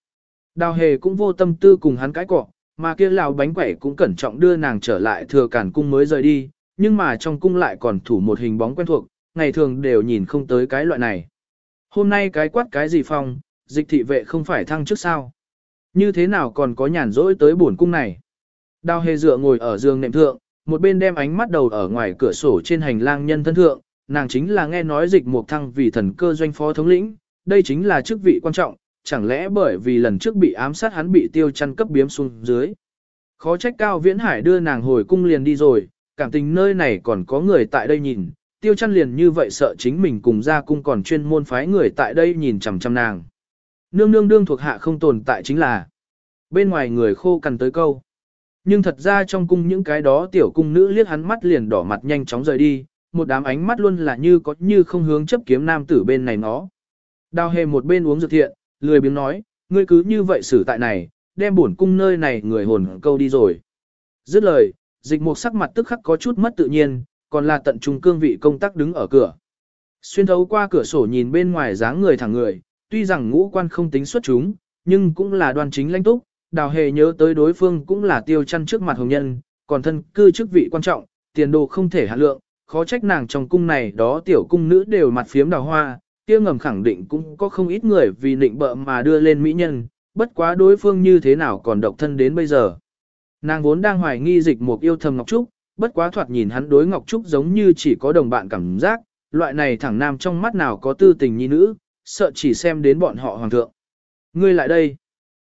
Speaker 1: Đào hề cũng vô tâm tư cùng hắn cái cọ, mà kia lào bánh quẩy cũng cẩn trọng đưa nàng trở lại thừa cản cung mới rời đi, nhưng mà trong cung lại còn thủ một hình bóng quen thuộc, ngày thường đều nhìn không tới cái loại này. Hôm nay cái quát cái gì phong, dịch thị vệ không phải thăng trước sao? Như thế nào còn có nhàn rỗi tới buồn cung này? Đào hề dựa ngồi ở giường nệm thượng, một bên đem ánh mắt đầu ở ngoài cửa sổ trên hành lang nhân thân thượng, nàng chính là nghe nói dịch mục thăng vì thần cơ doanh phó thống lĩnh, đây chính là chức vị quan trọng, chẳng lẽ bởi vì lần trước bị ám sát hắn bị tiêu chăn cấp biếm xuống dưới. Khó trách cao viễn hải đưa nàng hồi cung liền đi rồi, cảm tình nơi này còn có người tại đây nhìn, tiêu chăn liền như vậy sợ chính mình cùng ra cung còn chuyên môn phái người tại đây nhìn chằm chằm nàng. Nương nương đương thuộc hạ không tồn tại chính là bên ngoài người khô cằn tới câu. Nhưng thật ra trong cung những cái đó tiểu cung nữ liếc hắn mắt liền đỏ mặt nhanh chóng rời đi, một đám ánh mắt luôn là như có như không hướng chấp kiếm nam tử bên này nó. Đào hề một bên uống dược thiện, lười biếng nói, ngươi cứ như vậy xử tại này, đem bổn cung nơi này người hồn câu đi rồi. Dứt lời, dịch một sắc mặt tức khắc có chút mất tự nhiên, còn là tận trung cương vị công tác đứng ở cửa. Xuyên thấu qua cửa sổ nhìn bên ngoài dáng người thẳng người, tuy rằng ngũ quan không tính xuất chúng, nhưng cũng là đoan chính lãnh túc, đào hề nhớ tới đối phương cũng là tiêu chăn trước mặt hồng nhân, còn thân cư chức vị quan trọng, tiền đồ không thể hạ lượng, khó trách nàng trong cung này đó tiểu cung nữ đều mặt phiếm đào hoa, kia ngầm khẳng định cũng có không ít người vì nịnh bợ mà đưa lên mỹ nhân, bất quá đối phương như thế nào còn độc thân đến bây giờ. Nàng vốn đang hoài nghi dịch một yêu thầm Ngọc Trúc, bất quá thoạt nhìn hắn đối Ngọc Trúc giống như chỉ có đồng bạn cảm giác, loại này thẳng nam trong mắt nào có tư tình nhi nữ, sợ chỉ xem đến bọn họ hoàng thượng. Ngươi lại đây.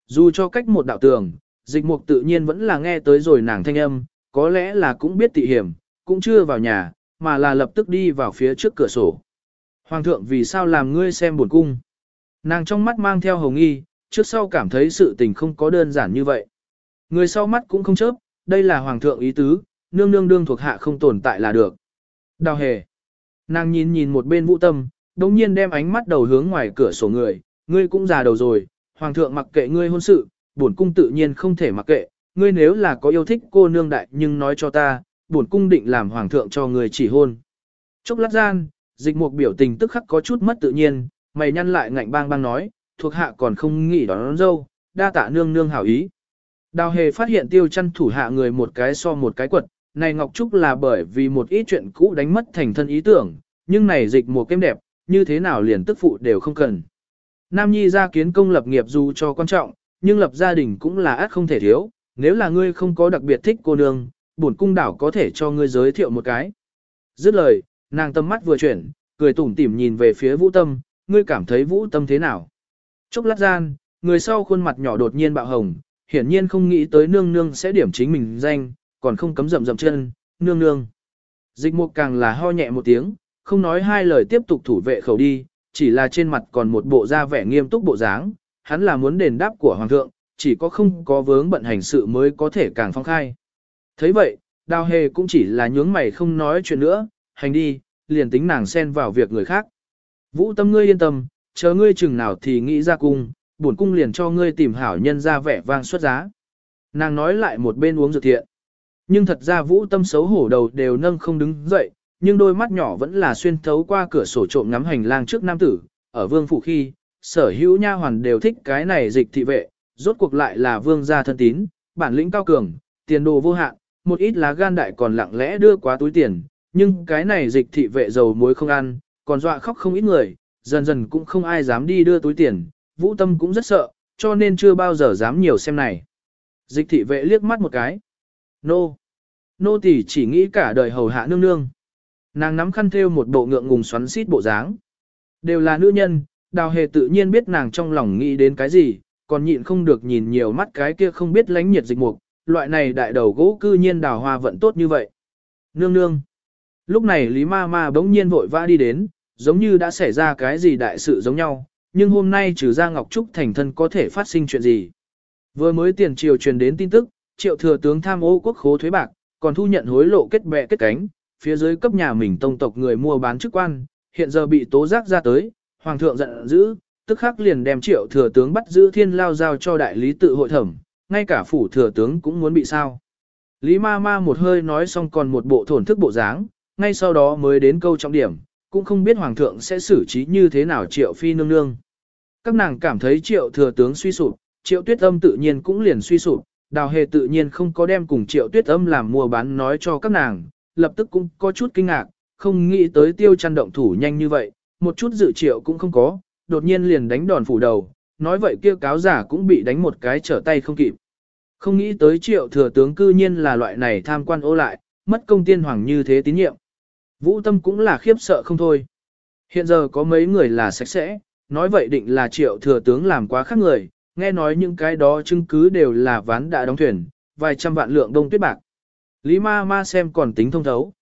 Speaker 1: Dù cho cách một đạo tường, dịch mục tự nhiên vẫn là nghe tới rồi nàng thanh âm, có lẽ là cũng biết tị hiểm, cũng chưa vào nhà, mà là lập tức đi vào phía trước cửa sổ. Hoàng thượng vì sao làm ngươi xem buồn cung? Nàng trong mắt mang theo hồng nghi, trước sau cảm thấy sự tình không có đơn giản như vậy. Người sau mắt cũng không chớp, đây là hoàng thượng ý tứ, nương nương đương thuộc hạ không tồn tại là được. Đào hề. Nàng nhìn nhìn một bên vũ tâm, đồng nhiên đem ánh mắt đầu hướng ngoài cửa sổ người, ngươi cũng già đầu rồi, hoàng thượng mặc kệ ngươi hôn sự, bổn cung tự nhiên không thể mặc kệ, ngươi nếu là có yêu thích cô nương đại nhưng nói cho ta, bổn cung định làm hoàng thượng cho ngươi chỉ hôn. Chốc lát gian, dịch mục biểu tình tức khắc có chút mất tự nhiên, mày nhăn lại ngạnh bang bang nói, thuộc hạ còn không nghĩ đón, đón dâu, đa tạ nương nương hảo ý. Đào hề phát hiện tiêu chăn thủ hạ người một cái so một cái quật, này Ngọc Trúc là bởi vì một ít chuyện cũ đánh mất thành thân ý tưởng, nhưng này dịch một kem đẹp, như thế nào liền tức phụ đều không cần. Nam Nhi ra kiến công lập nghiệp dù cho quan trọng, nhưng lập gia đình cũng là át không thể thiếu, nếu là ngươi không có đặc biệt thích cô nương, bổn cung đảo có thể cho ngươi giới thiệu một cái. Dứt lời, nàng tâm mắt vừa chuyển, cười tủm tỉm nhìn về phía vũ tâm, ngươi cảm thấy vũ tâm thế nào? Chốc lát gian, người sau khuôn mặt nhỏ đột nhiên bạo hồng, hiển nhiên không nghĩ tới nương nương sẽ điểm chính mình danh, còn không cấm rậm rậm chân, nương nương. Dịch mục càng là ho nhẹ một tiếng, không nói hai lời tiếp tục thủ vệ khẩu đi, chỉ là trên mặt còn một bộ da vẻ nghiêm túc bộ dáng, hắn là muốn đền đáp của hoàng thượng, chỉ có không có vướng bận hành sự mới có thể càng phong khai. thấy vậy, đào hề cũng chỉ là nhướng mày không nói chuyện nữa, hành đi, liền tính nàng xen vào việc người khác. Vũ tâm ngươi yên tâm, chờ ngươi chừng nào thì nghĩ ra cung, bổn cung liền cho ngươi tìm hảo nhân ra vẻ vang xuất giá. Nàng nói lại một bên uống dược thiện. Nhưng thật ra vũ tâm xấu hổ đầu đều nâng không đứng dậy, nhưng đôi mắt nhỏ vẫn là xuyên thấu qua cửa sổ trộm ngắm hành lang trước nam tử, ở vương phủ khi, sở hữu nha hoàn đều thích cái này dịch thị vệ, rốt cuộc lại là vương gia thân tín, bản lĩnh cao cường, tiền đồ vô hạn, một ít lá gan đại còn lặng lẽ đưa quá túi tiền, nhưng cái này dịch thị vệ dầu muối không ăn, còn dọa khóc không ít người, dần dần cũng không ai dám đi đưa túi tiền, vũ tâm cũng rất sợ, cho nên chưa bao giờ dám nhiều xem này. Dịch thị vệ liếc mắt một cái. Nô. Nô tỷ chỉ nghĩ cả đời hầu hạ nương nương. Nàng nắm khăn thêu một bộ ngượng ngùng xoắn xít bộ dáng. Đều là nữ nhân, đào hề tự nhiên biết nàng trong lòng nghĩ đến cái gì, còn nhịn không được nhìn nhiều mắt cái kia không biết lánh nhiệt dịch mục, loại này đại đầu gỗ cư nhiên đào hoa vẫn tốt như vậy. Nương nương. Lúc này Lý Ma Ma bỗng nhiên vội vã đi đến, giống như đã xảy ra cái gì đại sự giống nhau, nhưng hôm nay trừ ra Ngọc Trúc thành thân có thể phát sinh chuyện gì. Vừa mới tiền triều truyền đến tin tức, triệu thừa tướng tham ô quốc khố thuế bạc, còn thu nhận hối lộ kết bè kết cánh, phía dưới cấp nhà mình tông tộc người mua bán chức quan, hiện giờ bị tố giác ra tới, hoàng thượng giận dữ, tức khắc liền đem triệu thừa tướng bắt giữ thiên lao giao cho đại lý tự hội thẩm, ngay cả phủ thừa tướng cũng muốn bị sao. Lý ma ma một hơi nói xong còn một bộ thổn thức bộ dáng, ngay sau đó mới đến câu trọng điểm, cũng không biết hoàng thượng sẽ xử trí như thế nào triệu phi nương nương. Các nàng cảm thấy triệu thừa tướng suy sụp, triệu tuyết âm tự nhiên cũng liền suy sụp, đào hề tự nhiên không có đem cùng triệu tuyết âm làm mua bán nói cho các nàng, lập tức cũng có chút kinh ngạc, không nghĩ tới tiêu chăn động thủ nhanh như vậy, một chút dự triệu cũng không có, đột nhiên liền đánh đòn phủ đầu, nói vậy kia cáo giả cũng bị đánh một cái trở tay không kịp. Không nghĩ tới triệu thừa tướng cư nhiên là loại này tham quan ô lại, mất công tiên hoàng như thế tín nhiệm. Vũ tâm cũng là khiếp sợ không thôi. Hiện giờ có mấy người là sạch sẽ, nói vậy định là triệu thừa tướng làm quá khác người, nghe nói những cái đó chứng cứ đều là ván đã đóng thuyền, vài trăm vạn lượng đông tuyết bạc. Lý ma ma xem còn tính thông thấu.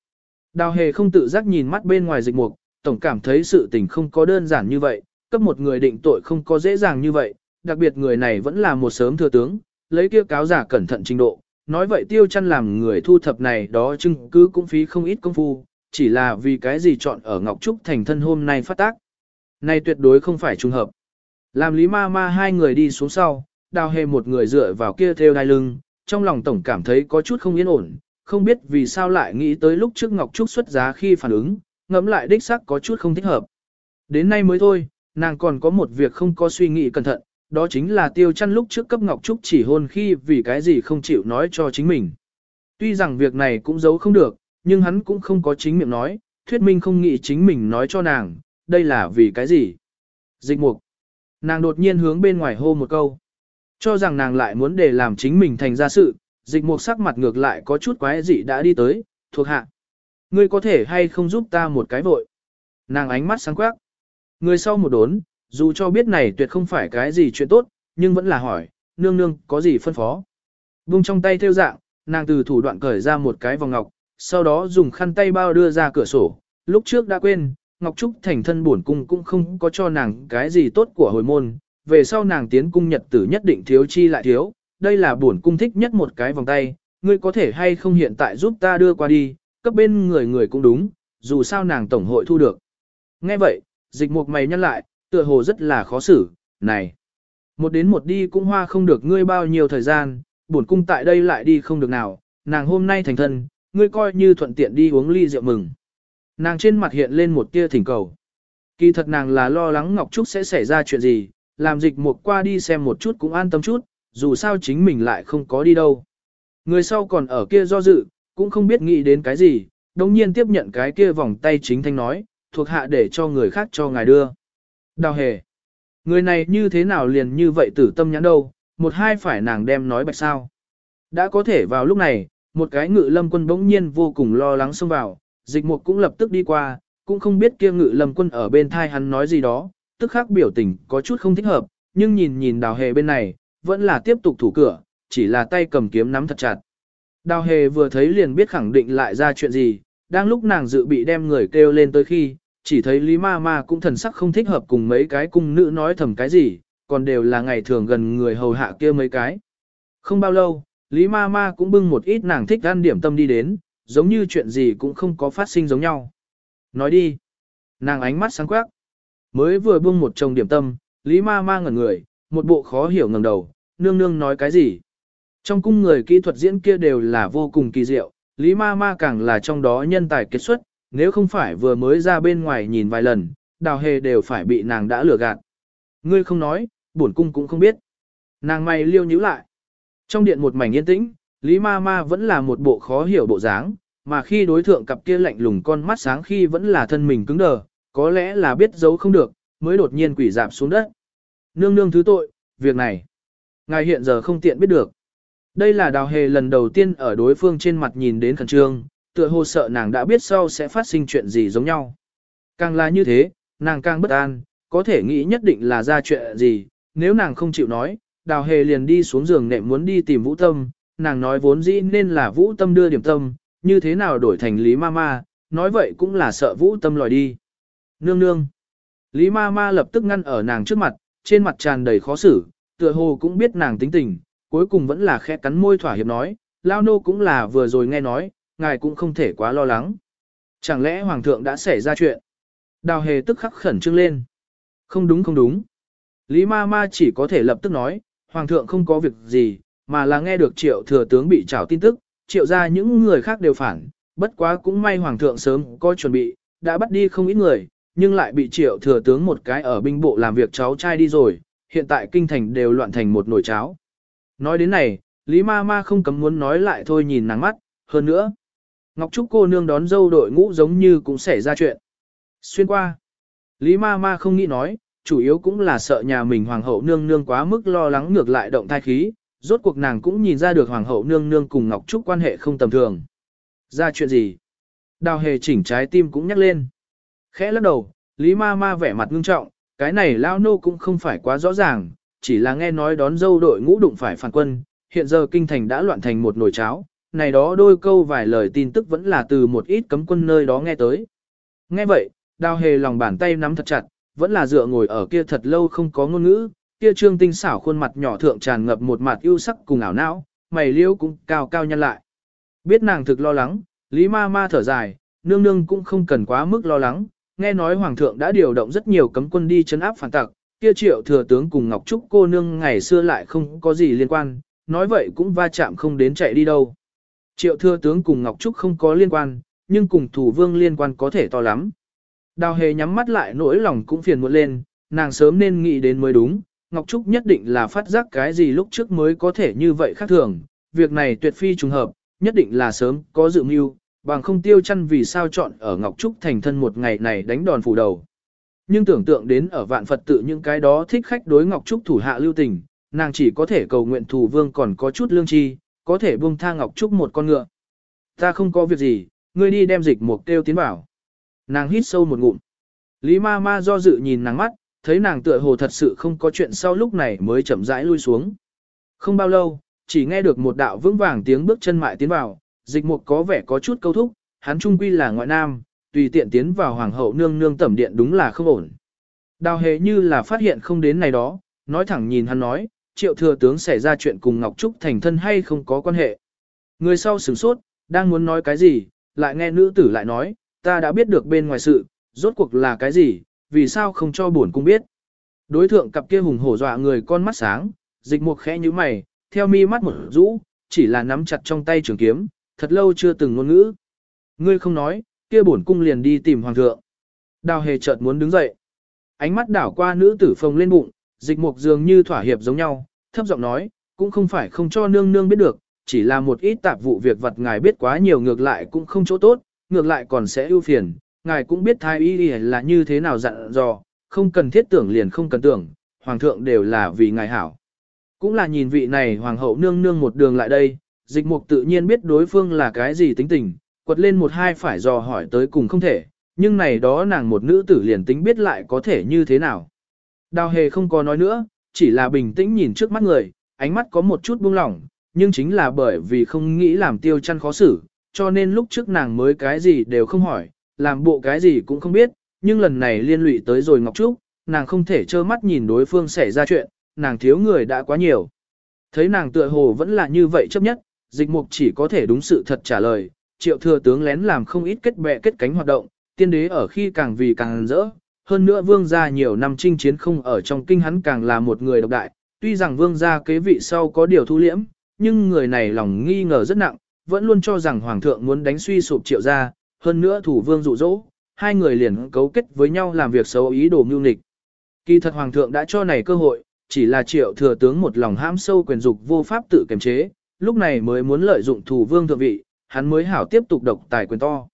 Speaker 1: Đào hề không tự giác nhìn mắt bên ngoài dịch mục, tổng cảm thấy sự tình không có đơn giản như vậy, cấp một người định tội không có dễ dàng như vậy, đặc biệt người này vẫn là một sớm thừa tướng, lấy kia cáo giả cẩn thận trình độ. Nói vậy tiêu chăn làm người thu thập này đó chứng cứ cũng phí không ít công phu, chỉ là vì cái gì chọn ở Ngọc Trúc thành thân hôm nay phát tác. Này tuyệt đối không phải trùng hợp. Làm lý ma ma hai người đi xuống sau, đào hề một người dựa vào kia theo đai lưng, trong lòng tổng cảm thấy có chút không yên ổn, không biết vì sao lại nghĩ tới lúc trước Ngọc Trúc xuất giá khi phản ứng, ngẫm lại đích xác có chút không thích hợp. Đến nay mới thôi, nàng còn có một việc không có suy nghĩ cẩn thận, đó chính là tiêu chăn lúc trước cấp Ngọc Trúc chỉ hôn khi vì cái gì không chịu nói cho chính mình. Tuy rằng việc này cũng giấu không được, nhưng hắn cũng không có chính miệng nói, thuyết minh không nghĩ chính mình nói cho nàng, đây là vì cái gì? Dịch mục. Nàng đột nhiên hướng bên ngoài hô một câu. Cho rằng nàng lại muốn để làm chính mình thành ra sự, dịch mục sắc mặt ngược lại có chút quái dị đã đi tới, thuộc hạ. Ngươi có thể hay không giúp ta một cái vội? Nàng ánh mắt sáng quắc. Người sau một đốn, dù cho biết này tuyệt không phải cái gì chuyện tốt, nhưng vẫn là hỏi, nương nương có gì phân phó. Vung trong tay theo dạng, nàng từ thủ đoạn cởi ra một cái vòng ngọc, sau đó dùng khăn tay bao đưa ra cửa sổ. Lúc trước đã quên, Ngọc Trúc thành thân bổn cung cũng không có cho nàng cái gì tốt của hồi môn, về sau nàng tiến cung nhật tử nhất định thiếu chi lại thiếu, đây là bổn cung thích nhất một cái vòng tay, ngươi có thể hay không hiện tại giúp ta đưa qua đi, cấp bên người người cũng đúng, dù sao nàng tổng hội thu được. Nghe vậy, dịch mục mày nhăn lại, tựa hồ rất là khó xử, này. Một đến một đi cũng hoa không được ngươi bao nhiêu thời gian, bổn cung tại đây lại đi không được nào, nàng hôm nay thành thân, ngươi coi như thuận tiện đi uống ly rượu mừng. Nàng trên mặt hiện lên một tia thỉnh cầu. Kỳ thật nàng là lo lắng Ngọc Trúc sẽ xảy ra chuyện gì, làm dịch một qua đi xem một chút cũng an tâm chút, dù sao chính mình lại không có đi đâu. Người sau còn ở kia do dự, cũng không biết nghĩ đến cái gì, đồng nhiên tiếp nhận cái kia vòng tay chính thanh nói, thuộc hạ để cho người khác cho ngài đưa. Đào hề. Người này như thế nào liền như vậy tử tâm nhãn đâu, một hai phải nàng đem nói bạch sao. Đã có thể vào lúc này, một cái ngự lâm quân bỗng nhiên vô cùng lo lắng xông vào, dịch mục cũng lập tức đi qua, cũng không biết kia ngự lâm quân ở bên thai hắn nói gì đó, tức khắc biểu tình có chút không thích hợp, nhưng nhìn nhìn đào hề bên này, vẫn là tiếp tục thủ cửa, chỉ là tay cầm kiếm nắm thật chặt. Đào hề vừa thấy liền biết khẳng định lại ra chuyện gì, đang lúc nàng dự bị đem người kêu lên tới khi, chỉ thấy Lý Ma Ma cũng thần sắc không thích hợp cùng mấy cái cung nữ nói thầm cái gì, còn đều là ngày thường gần người hầu hạ kia mấy cái. Không bao lâu, Lý Ma Ma cũng bưng một ít nàng thích ăn điểm tâm đi đến, giống như chuyện gì cũng không có phát sinh giống nhau. Nói đi. Nàng ánh mắt sáng quắc. Mới vừa bưng một chồng điểm tâm, Lý Ma Ma ngẩn người, một bộ khó hiểu ngẩng đầu, nương nương nói cái gì. Trong cung người kỹ thuật diễn kia đều là vô cùng kỳ diệu, Lý Ma Ma càng là trong đó nhân tài kết xuất, nếu không phải vừa mới ra bên ngoài nhìn vài lần, đào hề đều phải bị nàng đã lừa gạt. Ngươi không nói, bổn cung cũng không biết. Nàng mày liêu nhíu lại. Trong điện một mảnh yên tĩnh, Lý Ma Ma vẫn là một bộ khó hiểu bộ dáng, mà khi đối thượng cặp kia lạnh lùng con mắt sáng khi vẫn là thân mình cứng đờ, có lẽ là biết giấu không được, mới đột nhiên quỷ dạp xuống đất. Nương nương thứ tội, việc này, ngài hiện giờ không tiện biết được. Đây là đào hề lần đầu tiên ở đối phương trên mặt nhìn đến khẩn trương, tựa hồ sợ nàng đã biết sau sẽ phát sinh chuyện gì giống nhau. Càng là như thế, nàng càng bất an, có thể nghĩ nhất định là ra chuyện gì, nếu nàng không chịu nói, đào hề liền đi xuống giường nệm muốn đi tìm vũ tâm, nàng nói vốn dĩ nên là vũ tâm đưa điểm tâm, như thế nào đổi thành lý ma ma, nói vậy cũng là sợ vũ tâm lòi đi. Nương nương. Lý ma ma lập tức ngăn ở nàng trước mặt, trên mặt tràn đầy khó xử, tựa hồ cũng biết nàng tính tình, cuối cùng vẫn là khẽ cắn môi thỏa hiệp nói, lao nô cũng là vừa rồi nghe nói, ngài cũng không thể quá lo lắng. Chẳng lẽ hoàng thượng đã xảy ra chuyện? Đào hề tức khắc khẩn trương lên. Không đúng không đúng. Lý ma ma chỉ có thể lập tức nói, hoàng thượng không có việc gì, mà là nghe được triệu thừa tướng bị trảo tin tức, triệu ra những người khác đều phản, bất quá cũng may hoàng thượng sớm có chuẩn bị, đã bắt đi không ít người, nhưng lại bị triệu thừa tướng một cái ở binh bộ làm việc cháu trai đi rồi, hiện tại kinh thành đều loạn thành một nồi cháo. Nói đến này, Lý ma ma không cấm muốn nói lại thôi nhìn nắng mắt, hơn nữa. Ngọc Trúc cô nương đón dâu đội ngũ giống như cũng xảy ra chuyện. Xuyên qua. Lý ma ma không nghĩ nói, chủ yếu cũng là sợ nhà mình hoàng hậu nương nương quá mức lo lắng ngược lại động thai khí, rốt cuộc nàng cũng nhìn ra được hoàng hậu nương nương cùng Ngọc Trúc quan hệ không tầm thường. Ra chuyện gì? Đào hề chỉnh trái tim cũng nhắc lên. Khẽ lắc đầu, Lý ma ma vẻ mặt ngưng trọng, cái này lao nô cũng không phải quá rõ ràng, chỉ là nghe nói đón dâu đội ngũ đụng phải phản quân, hiện giờ kinh thành đã loạn thành một nồi cháo, này đó đôi câu vài lời tin tức vẫn là từ một ít cấm quân nơi đó nghe tới. Nghe vậy, đào hề lòng bàn tay nắm thật chặt, vẫn là dựa ngồi ở kia thật lâu không có ngôn ngữ, kia trương tinh xảo khuôn mặt nhỏ thượng tràn ngập một mặt ưu sắc cùng ảo não, mày liêu cũng cao cao nhăn lại. Biết nàng thực lo lắng, Lý ma ma thở dài, nương nương cũng không cần quá mức lo lắng, nghe nói hoàng thượng đã điều động rất nhiều cấm quân đi chấn áp phản tặc, kia triệu thừa tướng cùng Ngọc Trúc cô nương ngày xưa lại không có gì liên quan, nói vậy cũng va chạm không đến chạy đi đâu. Triệu thừa tướng cùng Ngọc Trúc không có liên quan, nhưng cùng thủ vương liên quan có thể to lắm. Đào hề nhắm mắt lại nỗi lòng cũng phiền muộn lên, nàng sớm nên nghĩ đến mới đúng, Ngọc Trúc nhất định là phát giác cái gì lúc trước mới có thể như vậy khác thường, việc này tuyệt phi trùng hợp, nhất định là sớm có dự mưu, bằng không tiêu chăn vì sao chọn ở Ngọc Trúc thành thân một ngày này đánh đòn phủ đầu. nhưng tưởng tượng đến ở vạn Phật tự những cái đó thích khách đối Ngọc Trúc thủ hạ lưu tình, nàng chỉ có thể cầu nguyện thủ vương còn có chút lương tri, có thể buông tha Ngọc Trúc một con ngựa. Ta không có việc gì, ngươi đi đem dịch một kêu tiến vào. Nàng hít sâu một ngụm. Lý ma ma do dự nhìn nàng mắt, thấy nàng tựa hồ thật sự không có chuyện sau lúc này mới chậm rãi lui xuống. Không bao lâu, chỉ nghe được một đạo vững vàng tiếng bước chân mại tiến vào, dịch mục có vẻ có chút câu thúc, hắn trung quy là ngoại nam, tùy tiện tiến vào hoàng hậu nương nương tẩm điện đúng là không ổn. Đào hề như là phát hiện không đến này đó, nói thẳng nhìn hắn nói, triệu thừa tướng xảy ra chuyện cùng Ngọc Trúc thành thân hay không có quan hệ. Người sau sửng sốt, đang muốn nói cái gì, lại nghe nữ tử lại nói, ta đã biết được bên ngoài sự, rốt cuộc là cái gì, vì sao không cho bổn cung biết. Đối thượng cặp kia hùng hổ dọa người con mắt sáng, dịch mục khẽ như mày, theo mi mắt một rũ, chỉ là nắm chặt trong tay trường kiếm, thật lâu chưa từng ngôn ngữ. Ngươi không nói, kia bổn cung liền đi tìm hoàng thượng. Đào hề chợt muốn đứng dậy. Ánh mắt đảo qua nữ tử phồng lên bụng, dịch mục dường như thỏa hiệp giống nhau, thấp giọng nói, cũng không phải không cho nương nương biết được, chỉ là một ít tạp vụ việc vật ngài biết quá nhiều ngược lại cũng không chỗ tốt, ngược lại còn sẽ ưu phiền, ngài cũng biết thái y là như thế nào dặn dò, không cần thiết tưởng liền không cần tưởng, hoàng thượng đều là vì ngài hảo. Cũng là nhìn vị này hoàng hậu nương nương một đường lại đây, dịch mục tự nhiên biết đối phương là cái gì tính tình, quật lên một hai phải dò hỏi tới cùng không thể, nhưng này đó nàng một nữ tử liền tính biết lại có thể như thế nào. Đào hề không có nói nữa, chỉ là bình tĩnh nhìn trước mắt người, ánh mắt có một chút buông lỏng, nhưng chính là bởi vì không nghĩ làm tiêu chăn khó xử, cho nên lúc trước nàng mới cái gì đều không hỏi, làm bộ cái gì cũng không biết, nhưng lần này liên lụy tới rồi Ngọc Trúc, nàng không thể trơ mắt nhìn đối phương xảy ra chuyện, nàng thiếu người đã quá nhiều. Thấy nàng tựa hồ vẫn là như vậy chấp nhất, dịch mục chỉ có thể đúng sự thật trả lời, triệu thừa tướng lén làm không ít kết bè kết cánh hoạt động, tiên đế ở khi càng vì càng rỡ, hơn nữa vương gia nhiều năm chinh chiến không ở trong kinh hắn càng là một người độc đại, tuy rằng vương gia kế vị sau có điều thu liễm, nhưng người này lòng nghi ngờ rất nặng, vẫn luôn cho rằng hoàng thượng muốn đánh suy sụp triệu gia, hơn nữa thủ vương dụ dỗ, hai người liền cấu kết với nhau làm việc xấu ý đồ mưu nghịch. Kỳ thật hoàng thượng đã cho này cơ hội, chỉ là triệu thừa tướng một lòng ham sâu quyền dục vô pháp tự kiềm chế, lúc này mới muốn lợi dụng thủ vương thượng vị, hắn mới hảo tiếp tục độc tài quyền to.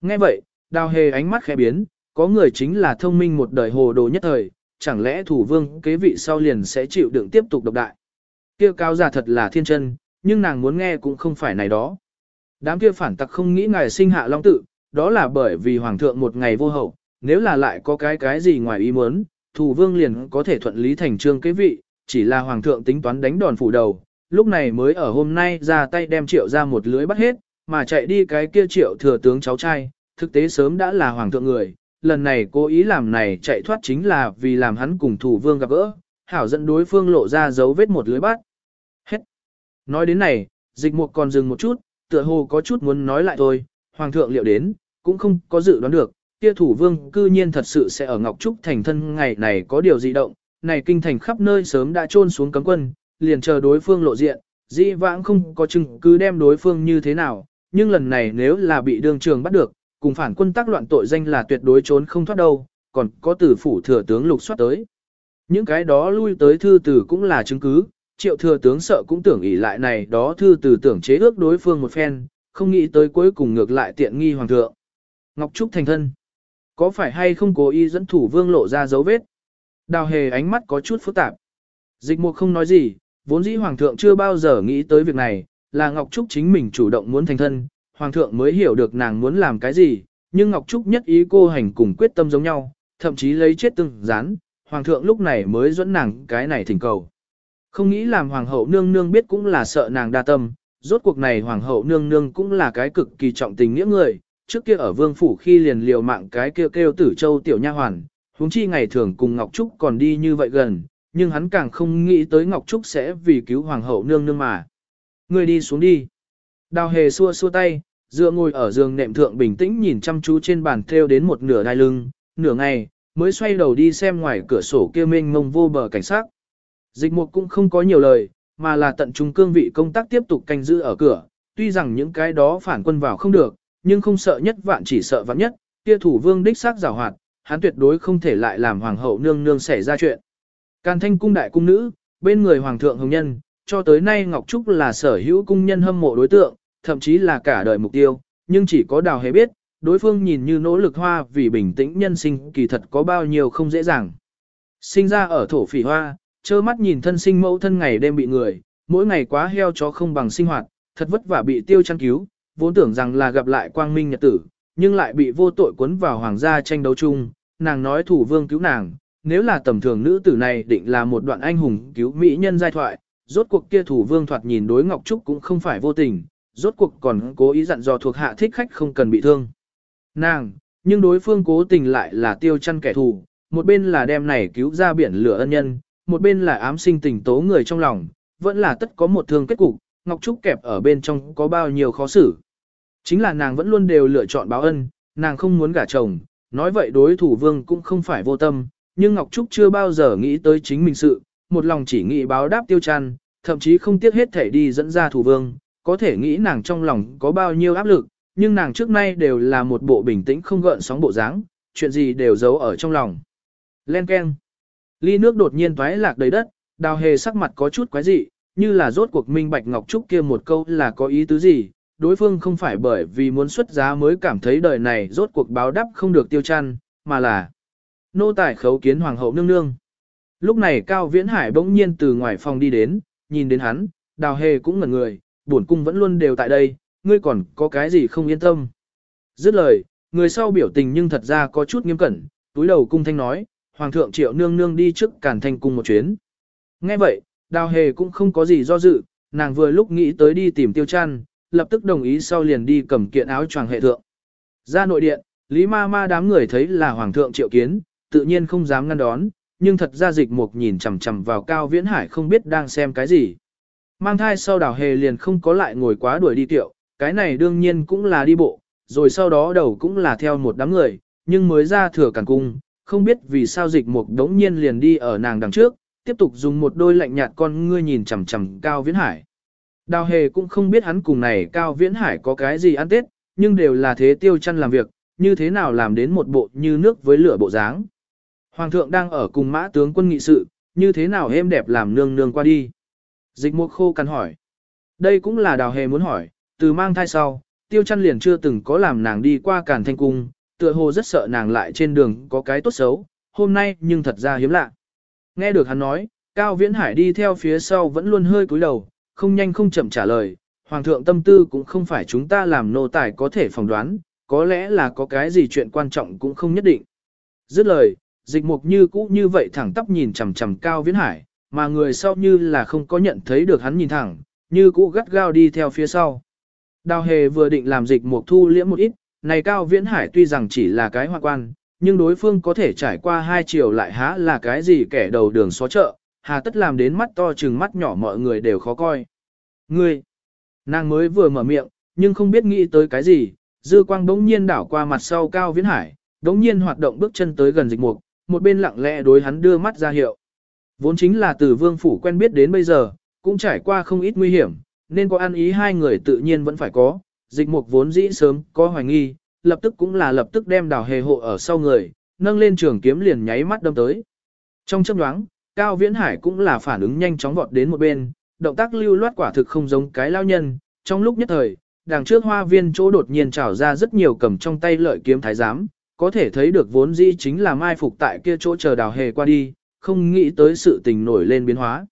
Speaker 1: Nghe vậy, đào hề ánh mắt khẽ biến, có người chính là thông minh một đời hồ đồ nhất thời, chẳng lẽ thủ vương kế vị sau liền sẽ chịu đựng tiếp tục độc đại. Kia cao giả thật là thiên chân, nhưng nàng muốn nghe cũng không phải này đó. Đám kia phản tặc không nghĩ ngài sinh hạ long tự, đó là bởi vì hoàng thượng một ngày vô hậu, nếu là lại có cái cái gì ngoài ý muốn, thủ vương liền có thể thuận lý thành trương kế vị, chỉ là hoàng thượng tính toán đánh đòn phủ đầu, lúc này mới ở hôm nay ra tay đem triệu ra một lưới bắt hết, mà chạy đi cái kia triệu thừa tướng cháu trai, thực tế sớm đã là hoàng thượng người, lần này cố ý làm này chạy thoát chính là vì làm hắn cùng thủ vương gặp gỡ, hảo dẫn đối phương lộ ra dấu vết một lưới bắt. Nói đến này, dịch mục còn dừng một chút, tựa hồ có chút muốn nói lại thôi, hoàng thượng liệu đến, cũng không có dự đoán được, kia thủ vương cư nhiên thật sự sẽ ở Ngọc Trúc thành thân ngày này có điều dị động, này kinh thành khắp nơi sớm đã trôn xuống cấm quân, liền chờ đối phương lộ diện, dĩ vãng không có chứng cứ đem đối phương như thế nào, nhưng lần này nếu là bị đương trường bắt được, cùng phản quân tác loạn tội danh là tuyệt đối trốn không thoát đâu, còn có tử phủ thừa tướng lục soát tới. Những cái đó lui tới thư tử cũng là chứng cứ, triệu thừa tướng sợ cũng tưởng ỷ lại này đó thư từ tưởng chế ước đối phương một phen, không nghĩ tới cuối cùng ngược lại tiện nghi hoàng thượng. Ngọc Trúc thành thân. Có phải hay không cố ý dẫn thủ vương lộ ra dấu vết? Đào hề ánh mắt có chút phức tạp. Dịch mục không nói gì, vốn dĩ hoàng thượng chưa bao giờ nghĩ tới việc này, là Ngọc Trúc chính mình chủ động muốn thành thân, hoàng thượng mới hiểu được nàng muốn làm cái gì, nhưng Ngọc Trúc nhất ý cô hành cùng quyết tâm giống nhau, thậm chí lấy chết từng rán, hoàng thượng lúc này mới dẫn nàng cái này thỉnh cầu. Không nghĩ làm hoàng hậu nương nương biết cũng là sợ nàng đa tâm, rốt cuộc này hoàng hậu nương nương cũng là cái cực kỳ trọng tình nghĩa người, trước kia ở vương phủ khi liền liều mạng cái kêu kêu tử châu tiểu nha hoàn, huống chi ngày thường cùng Ngọc Trúc còn đi như vậy gần, nhưng hắn càng không nghĩ tới Ngọc Trúc sẽ vì cứu hoàng hậu nương nương mà. Người đi xuống đi. Đào hề xua xua tay, dựa ngồi ở giường nệm thượng bình tĩnh nhìn chăm chú trên bàn thêu đến một nửa đai lưng, nửa ngày, mới xoay đầu đi xem ngoài cửa sổ kia mênh mông vô bờ cảnh sát. Dịch mục cũng không có nhiều lời, mà là tận trung cương vị công tác tiếp tục canh giữ ở cửa, tuy rằng những cái đó phản quân vào không được, nhưng không sợ nhất vạn chỉ sợ vạn nhất, kia thủ vương đích xác giảo hoạt, hắn tuyệt đối không thể lại làm hoàng hậu nương nương xảy ra chuyện. Càn thanh cung đại cung nữ, bên người hoàng thượng hồng nhân, cho tới nay Ngọc Trúc là sở hữu cung nhân hâm mộ đối tượng, thậm chí là cả đời mục tiêu, nhưng chỉ có đào hề biết, đối phương nhìn như nỗ lực hoa vì bình tĩnh nhân sinh kỳ thật có bao nhiêu không dễ dàng. Sinh ra ở thổ phỉ hoa, trơ mắt nhìn thân sinh mẫu thân ngày đêm bị người, mỗi ngày quá heo chó không bằng sinh hoạt, thật vất vả bị tiêu chăn cứu, vốn tưởng rằng là gặp lại quang minh nhật tử, nhưng lại bị vô tội cuốn vào hoàng gia tranh đấu chung, nàng nói thủ vương cứu nàng, nếu là tầm thường nữ tử này định là một đoạn anh hùng cứu mỹ nhân giai thoại, rốt cuộc kia thủ vương thoạt nhìn đối Ngọc Trúc cũng không phải vô tình, rốt cuộc còn cố ý dặn dò thuộc hạ thích khách không cần bị thương. Nàng, nhưng đối phương cố tình lại là tiêu chăn kẻ thù, một bên là đem này cứu ra biển lửa ân nhân, một bên là ám sinh tình tố người trong lòng, vẫn là tất có một thương kết cục, Ngọc Trúc kẹp ở bên trong có bao nhiêu khó xử. Chính là nàng vẫn luôn đều lựa chọn báo ân, nàng không muốn gả chồng, nói vậy đối thủ vương cũng không phải vô tâm, nhưng Ngọc Trúc chưa bao giờ nghĩ tới chính mình sự, một lòng chỉ nghĩ báo đáp tiêu chăn, thậm chí không tiếc hết thể đi dẫn ra thủ vương, có thể nghĩ nàng trong lòng có bao nhiêu áp lực, nhưng nàng trước nay đều là một bộ bình tĩnh không gợn sóng bộ dáng, chuyện gì đều giấu ở trong lòng. Len Ken. Ly nước đột nhiên toái lạc đầy đất, đào hề sắc mặt có chút quái dị, như là rốt cuộc minh bạch Ngọc Trúc kia một câu là có ý tứ gì, đối phương không phải bởi vì muốn xuất giá mới cảm thấy đời này rốt cuộc báo đáp không được tiêu chăn, mà là nô tài khấu kiến hoàng hậu nương nương. Lúc này Cao Viễn Hải bỗng nhiên từ ngoài phòng đi đến, nhìn đến hắn, đào hề cũng ngẩn người, bổn cung vẫn luôn đều tại đây, ngươi còn có cái gì không yên tâm. Dứt lời, người sau biểu tình nhưng thật ra có chút nghiêm cẩn, túi đầu cung thanh nói, Hoàng thượng triệu nương nương đi trước cản thành cung một chuyến. Nghe vậy, đào hề cũng không có gì do dự, nàng vừa lúc nghĩ tới đi tìm tiêu chăn, lập tức đồng ý sau liền đi cầm kiện áo choàng hệ thượng. Ra nội điện, Lý ma ma đám người thấy là Hoàng thượng triệu kiến, tự nhiên không dám ngăn đón, nhưng thật ra dịch mục nhìn chằm chằm vào cao viễn hải không biết đang xem cái gì. Mang thai sau đào hề liền không có lại ngồi quá đuổi đi tiệu, cái này đương nhiên cũng là đi bộ, rồi sau đó đầu cũng là theo một đám người, nhưng mới ra thừa cản cung, không biết vì sao dịch mục đống nhiên liền đi ở nàng đằng trước, tiếp tục dùng một đôi lạnh nhạt con ngươi nhìn chằm chằm Cao Viễn Hải. Đào hề cũng không biết hắn cùng này Cao Viễn Hải có cái gì ăn tết, nhưng đều là thế tiêu chăn làm việc, như thế nào làm đến một bộ như nước với lửa bộ dáng. Hoàng thượng đang ở cùng mã tướng quân nghị sự, như thế nào êm đẹp làm nương nương qua đi. Dịch mục khô cằn hỏi. Đây cũng là đào hề muốn hỏi, từ mang thai sau, tiêu chăn liền chưa từng có làm nàng đi qua càn thanh cung, tựa hồ rất sợ nàng lại trên đường có cái tốt xấu, hôm nay nhưng thật ra hiếm lạ. Nghe được hắn nói, Cao Viễn Hải đi theo phía sau vẫn luôn hơi cúi đầu, không nhanh không chậm trả lời, Hoàng thượng tâm tư cũng không phải chúng ta làm nô tài có thể phỏng đoán, có lẽ là có cái gì chuyện quan trọng cũng không nhất định. Dứt lời, dịch mục như cũ như vậy thẳng tắp nhìn chằm chằm Cao Viễn Hải, mà người sau như là không có nhận thấy được hắn nhìn thẳng, như cũ gắt gao đi theo phía sau. Đào hề vừa định làm dịch mục thu liễm một ít, này Cao Viễn Hải tuy rằng chỉ là cái hoa quan, nhưng đối phương có thể trải qua hai chiều lại há là cái gì kẻ đầu đường xó chợ, hà tất làm đến mắt to chừng mắt nhỏ mọi người đều khó coi. Ngươi, nàng mới vừa mở miệng, nhưng không biết nghĩ tới cái gì, dư quang bỗng nhiên đảo qua mặt sau Cao Viễn Hải, bỗng nhiên hoạt động bước chân tới gần dịch mục, một bên lặng lẽ đối hắn đưa mắt ra hiệu. Vốn chính là từ vương phủ quen biết đến bây giờ, cũng trải qua không ít nguy hiểm, nên có ăn ý hai người tự nhiên vẫn phải có, dịch mục vốn dĩ sớm có hoài nghi, lập tức cũng là lập tức đem đào hề hộ ở sau người, nâng lên trường kiếm liền nháy mắt đâm tới. Trong chớp nhoáng, Cao Viễn Hải cũng là phản ứng nhanh chóng vọt đến một bên, động tác lưu loát quả thực không giống cái lao nhân, trong lúc nhất thời, đằng trước hoa viên chỗ đột nhiên trào ra rất nhiều cầm trong tay lợi kiếm thái giám, có thể thấy được vốn dĩ chính là mai phục tại kia chỗ chờ đào hề qua đi, không nghĩ tới sự tình nổi lên biến hóa.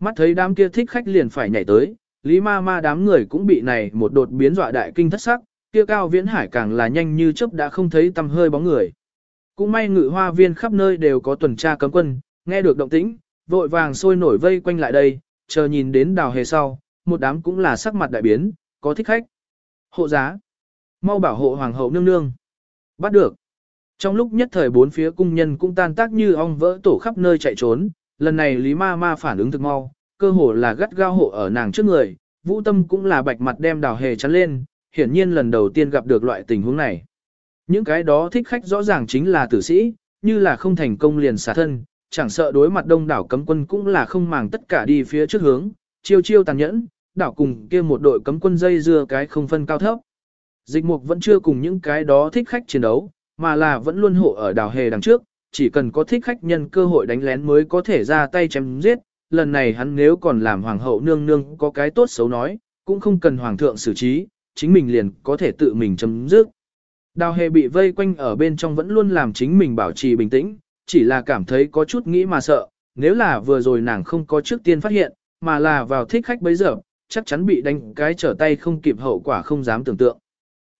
Speaker 1: Mắt thấy đám kia thích khách liền phải nhảy tới, Lý ma ma đám người cũng bị này một đột biến dọa đại kinh thất sắc, kia cao viễn hải càng là nhanh như chớp đã không thấy tăm hơi bóng người. Cũng may ngự hoa viên khắp nơi đều có tuần tra cấm quân, nghe được động tĩnh, vội vàng sôi nổi vây quanh lại đây, chờ nhìn đến đào hề sau, một đám cũng là sắc mặt đại biến, có thích khách. Hộ giá. Mau bảo hộ hoàng hậu nương nương. Bắt được. Trong lúc nhất thời bốn phía cung nhân cũng tan tác như ong vỡ tổ khắp nơi chạy trốn, lần này Lý Ma Ma phản ứng thực mau, cơ hồ là gắt gao hộ ở nàng trước người, vũ tâm cũng là bạch mặt đem đào hề chắn lên, hiển nhiên lần đầu tiên gặp được loại tình huống này. Những cái đó thích khách rõ ràng chính là tử sĩ, như là không thành công liền xả thân, chẳng sợ đối mặt đông đảo cấm quân cũng là không màng tất cả đi phía trước hướng, chiêu chiêu tàn nhẫn, đảo cùng kia một đội cấm quân dây dưa cái không phân cao thấp. Dịch mục vẫn chưa cùng những cái đó thích khách chiến đấu, mà là vẫn luôn hộ ở đảo hề đằng trước, chỉ cần có thích khách nhân cơ hội đánh lén mới có thể ra tay chém giết, lần này hắn nếu còn làm hoàng hậu nương nương có cái tốt xấu nói, cũng không cần hoàng thượng xử trí, chính mình liền có thể tự mình chấm dứt. Đào hề bị vây quanh ở bên trong vẫn luôn làm chính mình bảo trì bình tĩnh, chỉ là cảm thấy có chút nghĩ mà sợ, nếu là vừa rồi nàng không có trước tiên phát hiện, mà là vào thích khách bấy giờ, chắc chắn bị đánh cái trở tay không kịp hậu quả không dám tưởng tượng.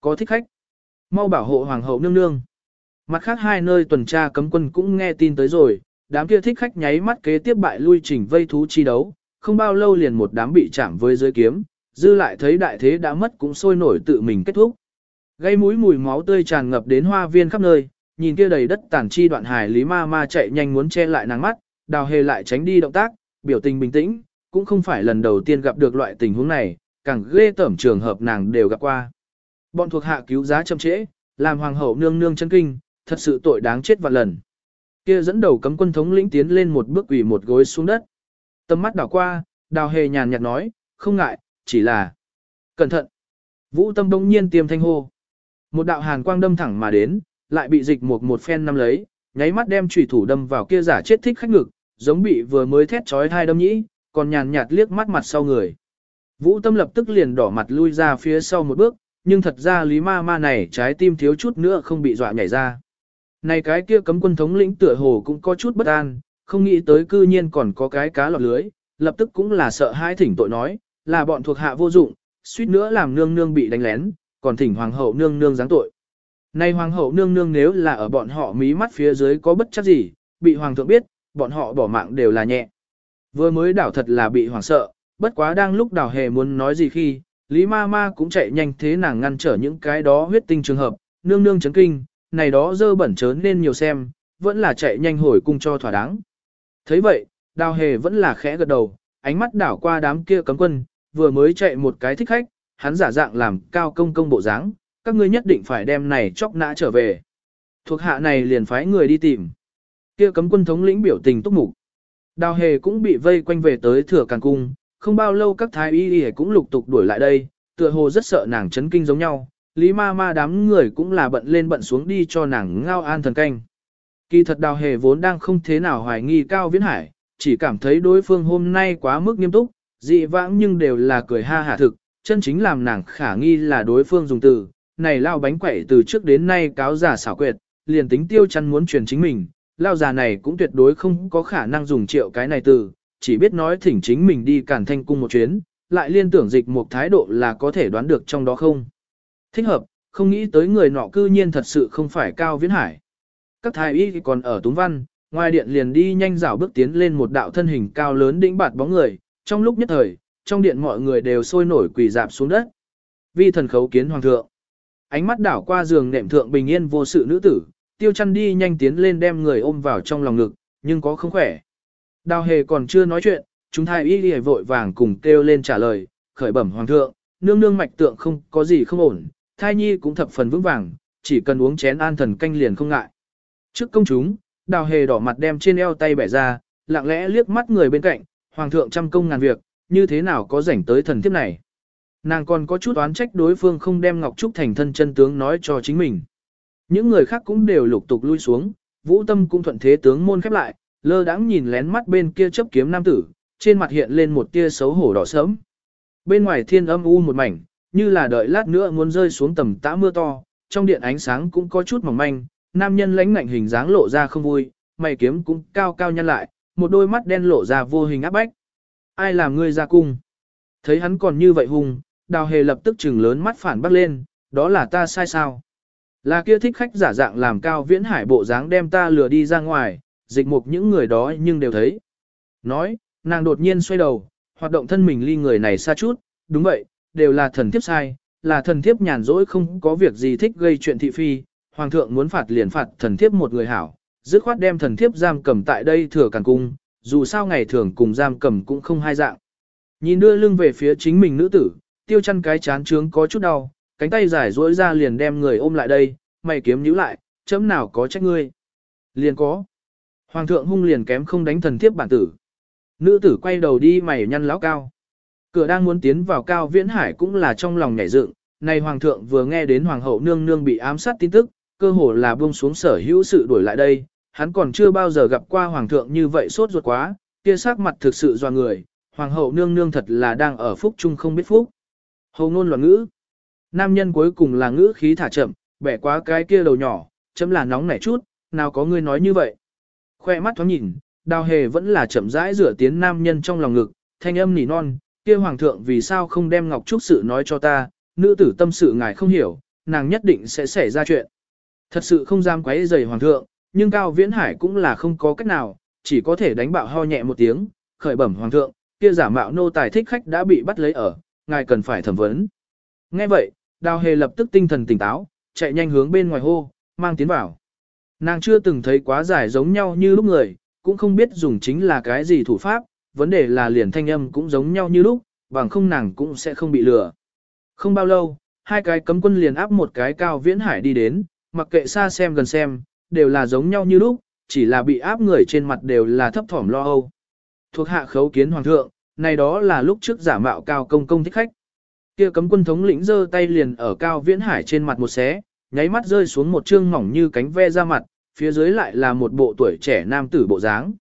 Speaker 1: Có thích khách, mau bảo hộ hoàng hậu nương nương. Mặt khác hai nơi tuần tra cấm quân cũng nghe tin tới rồi, đám kia thích khách nháy mắt kế tiếp bại lui trình vây thú chi đấu, không bao lâu liền một đám bị chạm với dưới kiếm, dư lại thấy đại thế đã mất cũng sôi nổi tự mình kết thúc. Gây mũi mùi máu tươi tràn ngập đến hoa viên khắp nơi, nhìn kia đầy đất tàn chi đoạn hài lý ma ma chạy nhanh muốn che lại nàng mắt, đào hề lại tránh đi động tác, biểu tình bình tĩnh, cũng không phải lần đầu tiên gặp được loại tình huống này, càng ghê tởm trường hợp nàng đều gặp qua. Bọn thuộc hạ cứu giá chậm trễ, làm hoàng hậu nương nương chân kinh, thật sự tội đáng chết vạn lần. Kia dẫn đầu cấm quân thống lĩnh tiến lên một bước quỳ một gối xuống đất. Tâm mắt đảo qua, đào hề nhàn nhạt nói, không ngại, chỉ là cẩn thận. Vũ tâm đông nhiên tiêm thanh hô. Một đạo hàn quang đâm thẳng mà đến, lại bị dịch một một phen nắm lấy, nháy mắt đem chủy thủ đâm vào kia giả chết thích khách ngực, giống bị vừa mới thét chói hai đâm nhĩ, còn nhàn nhạt liếc mắt mặt sau người. Vũ tâm lập tức liền đỏ mặt lui ra phía sau một bước, nhưng thật ra lý ma ma này trái tim thiếu chút nữa không bị dọa nhảy ra. Này cái kia cấm quân thống lĩnh tựa hồ cũng có chút bất an, không nghĩ tới cư nhiên còn có cái cá lọt lưới, lập tức cũng là sợ hai thỉnh tội nói, là bọn thuộc hạ vô dụng, suýt nữa làm nương nương bị đánh lén, còn thỉnh hoàng hậu nương nương giáng tội. Này hoàng hậu nương nương nếu là ở bọn họ mí mắt phía dưới có bất chấp gì, bị hoàng thượng biết, bọn họ bỏ mạng đều là nhẹ. Vừa mới đảo thật là bị hoàng sợ, bất quá đang lúc đảo hề muốn nói gì khi, Lý ma ma cũng chạy nhanh thế nàng ngăn trở những cái đó huyết tinh trường hợp, nương nương chấn kinh, này đó dơ bẩn chớn nên nhiều xem, vẫn là chạy nhanh hồi cung cho thỏa đáng. thấy vậy, đào hề vẫn là khẽ gật đầu, ánh mắt đảo qua đám kia cấm quân, vừa mới chạy một cái thích khách, hắn giả dạng làm cao công công bộ dáng, các ngươi nhất định phải đem này chóc nã trở về. Thuộc hạ này liền phái người đi tìm. Kia cấm quân thống lĩnh biểu tình túc mục. Đào hề cũng bị vây quanh về tới thừa càng cung, không bao lâu các thái y y cũng lục tục đuổi lại đây, tựa hồ rất sợ nàng chấn kinh giống nhau, lý ma ma đám người cũng là bận lên bận xuống đi cho nàng ngao an thần canh. Kỳ thật đào hề vốn đang không thế nào hoài nghi cao viễn hải, chỉ cảm thấy đối phương hôm nay quá mức nghiêm túc, dị vãng nhưng đều là cười ha hả thực, chân chính làm nàng khả nghi là đối phương dùng từ, này lao bánh quẩy từ trước đến nay cáo giả xảo quyệt, liền tính tiêu chăn muốn truyền chính mình, lao già này cũng tuyệt đối không có khả năng dùng triệu cái này từ, chỉ biết nói thỉnh chính mình đi cản thanh cung một chuyến, lại liên tưởng dịch một thái độ là có thể đoán được trong đó không. Thích hợp, không nghĩ tới người nọ cư nhiên thật sự không phải Cao Viễn Hải. Các thái y còn ở Túng Văn, ngoài điện liền đi nhanh dạo bước tiến lên một đạo thân hình cao lớn đĩnh bạt bóng người, trong lúc nhất thời, trong điện mọi người đều sôi nổi quỳ dạp xuống đất. Vi thần khấu kiến hoàng thượng. Ánh mắt đảo qua giường nệm thượng bình yên vô sự nữ tử, tiêu chăn đi nhanh tiến lên đem người ôm vào trong lòng ngực, nhưng có không khỏe. Đào hề còn chưa nói chuyện, chúng thái y đi vội vàng cùng kêu lên trả lời, khởi bẩm hoàng thượng, nương nương mạch tượng không có gì không ổn, thai nhi cũng thập phần vững vàng, chỉ cần uống chén an thần canh liền không ngại. Trước công chúng, đào hề đỏ mặt đem trên eo tay bẻ ra, lặng lẽ liếc mắt người bên cạnh, hoàng thượng trăm công ngàn việc, như thế nào có rảnh tới thần thiếp này. Nàng còn có chút oán trách đối phương không đem Ngọc Trúc thành thân chân tướng nói cho chính mình. Những người khác cũng đều lục tục lui xuống, vũ tâm cũng thuận thế tướng môn khép lại, lơ đãng nhìn lén mắt bên kia chấp kiếm nam tử, trên mặt hiện lên một tia xấu hổ đỏ sớm. Bên ngoài thiên âm u một mảnh, như là đợi lát nữa muốn rơi xuống tầm tã mưa to, trong điện ánh sáng cũng có chút mỏng manh, nam nhân lãnh ngạnh hình dáng lộ ra không vui, mày kiếm cũng cao cao nhăn lại, một đôi mắt đen lộ ra vô hình áp bách. Ai làm ngươi ra cung? Thấy hắn còn như vậy hung, đào hề lập tức trừng lớn mắt phản bác lên, đó là ta sai sao? Là kia thích khách giả dạng làm cao viễn hải bộ dáng đem ta lừa đi ra ngoài, dịch mục những người đó nhưng đều thấy. Nói, nàng đột nhiên xoay đầu, hoạt động thân mình ly người này xa chút, đúng vậy, đều là thần thiếp sai, là thần thiếp nhàn rỗi không có việc gì thích gây chuyện thị phi, hoàng thượng muốn phạt liền phạt thần thiếp một người hảo, dứt khoát đem thần thiếp giam cầm tại đây thừa càn cung, dù sao ngày thường cùng giam cầm cũng không hai dạng. Nhìn đưa lưng về phía chính mình nữ tử, tiêu chăn cái chán trướng có chút đau, cánh tay giải rỗi ra liền đem người ôm lại đây, mày kiếm nhíu lại, chấm nào có trách ngươi. Liền có. Hoàng thượng hung liền kém không đánh thần thiếp bản tử. Nữ tử quay đầu đi mày nhăn lão cao. Cửa đang muốn tiến vào cao viễn hải cũng là trong lòng nhảy dựng, này hoàng thượng vừa nghe đến hoàng hậu nương nương bị ám sát tin tức, cơ hồ là buông xuống sở hữu sự đuổi lại đây, hắn còn chưa bao giờ gặp qua hoàng thượng như vậy sốt ruột quá, kia sắc mặt thực sự doa người, hoàng hậu nương nương thật là đang ở phúc chung không biết phúc. Hầu ngôn loạn ngữ. Nam nhân cuối cùng là ngữ khí thả chậm, bẻ quá cái kia đầu nhỏ, chấm là nóng nảy chút, nào có ngươi nói như vậy. Khoe mắt thoáng nhìn, đào hề vẫn là chậm rãi rửa tiến nam nhân trong lòng ngực, thanh âm nỉ non, kia hoàng thượng vì sao không đem Ngọc Trúc sự nói cho ta, nữ tử tâm sự ngài không hiểu, nàng nhất định sẽ xảy ra chuyện. Thật sự không dám quấy rầy hoàng thượng, nhưng Cao Viễn Hải cũng là không có cách nào, chỉ có thể đánh bạo ho nhẹ một tiếng, khởi bẩm hoàng thượng, kia giả mạo nô tài thích khách đã bị bắt lấy ở, ngài cần phải thẩm vấn. Nghe vậy, Đào Hề lập tức tinh thần tỉnh táo, chạy nhanh hướng bên ngoài hô, mang tiến vào. Nàng chưa từng thấy quá giải giống nhau như lúc người, cũng không biết dùng chính là cái gì thủ pháp, vấn đề là liền thanh âm cũng giống nhau như lúc, bằng không nàng cũng sẽ không bị lừa. Không bao lâu, hai cái cấm quân liền áp một cái cao viễn hải đi đến, mặc kệ xa xem gần xem, đều là giống nhau như lúc, chỉ là bị áp người trên mặt đều là thấp thỏm lo âu. Thuộc hạ khấu kiến hoàng thượng, này đó là lúc trước giả mạo cao công công thích khách. Kia cấm quân thống lĩnh giơ tay liền ở cao viễn hải trên mặt một xé, nháy mắt rơi xuống một trương mỏng như cánh ve ra mặt, phía dưới lại là một bộ tuổi trẻ nam tử bộ dáng.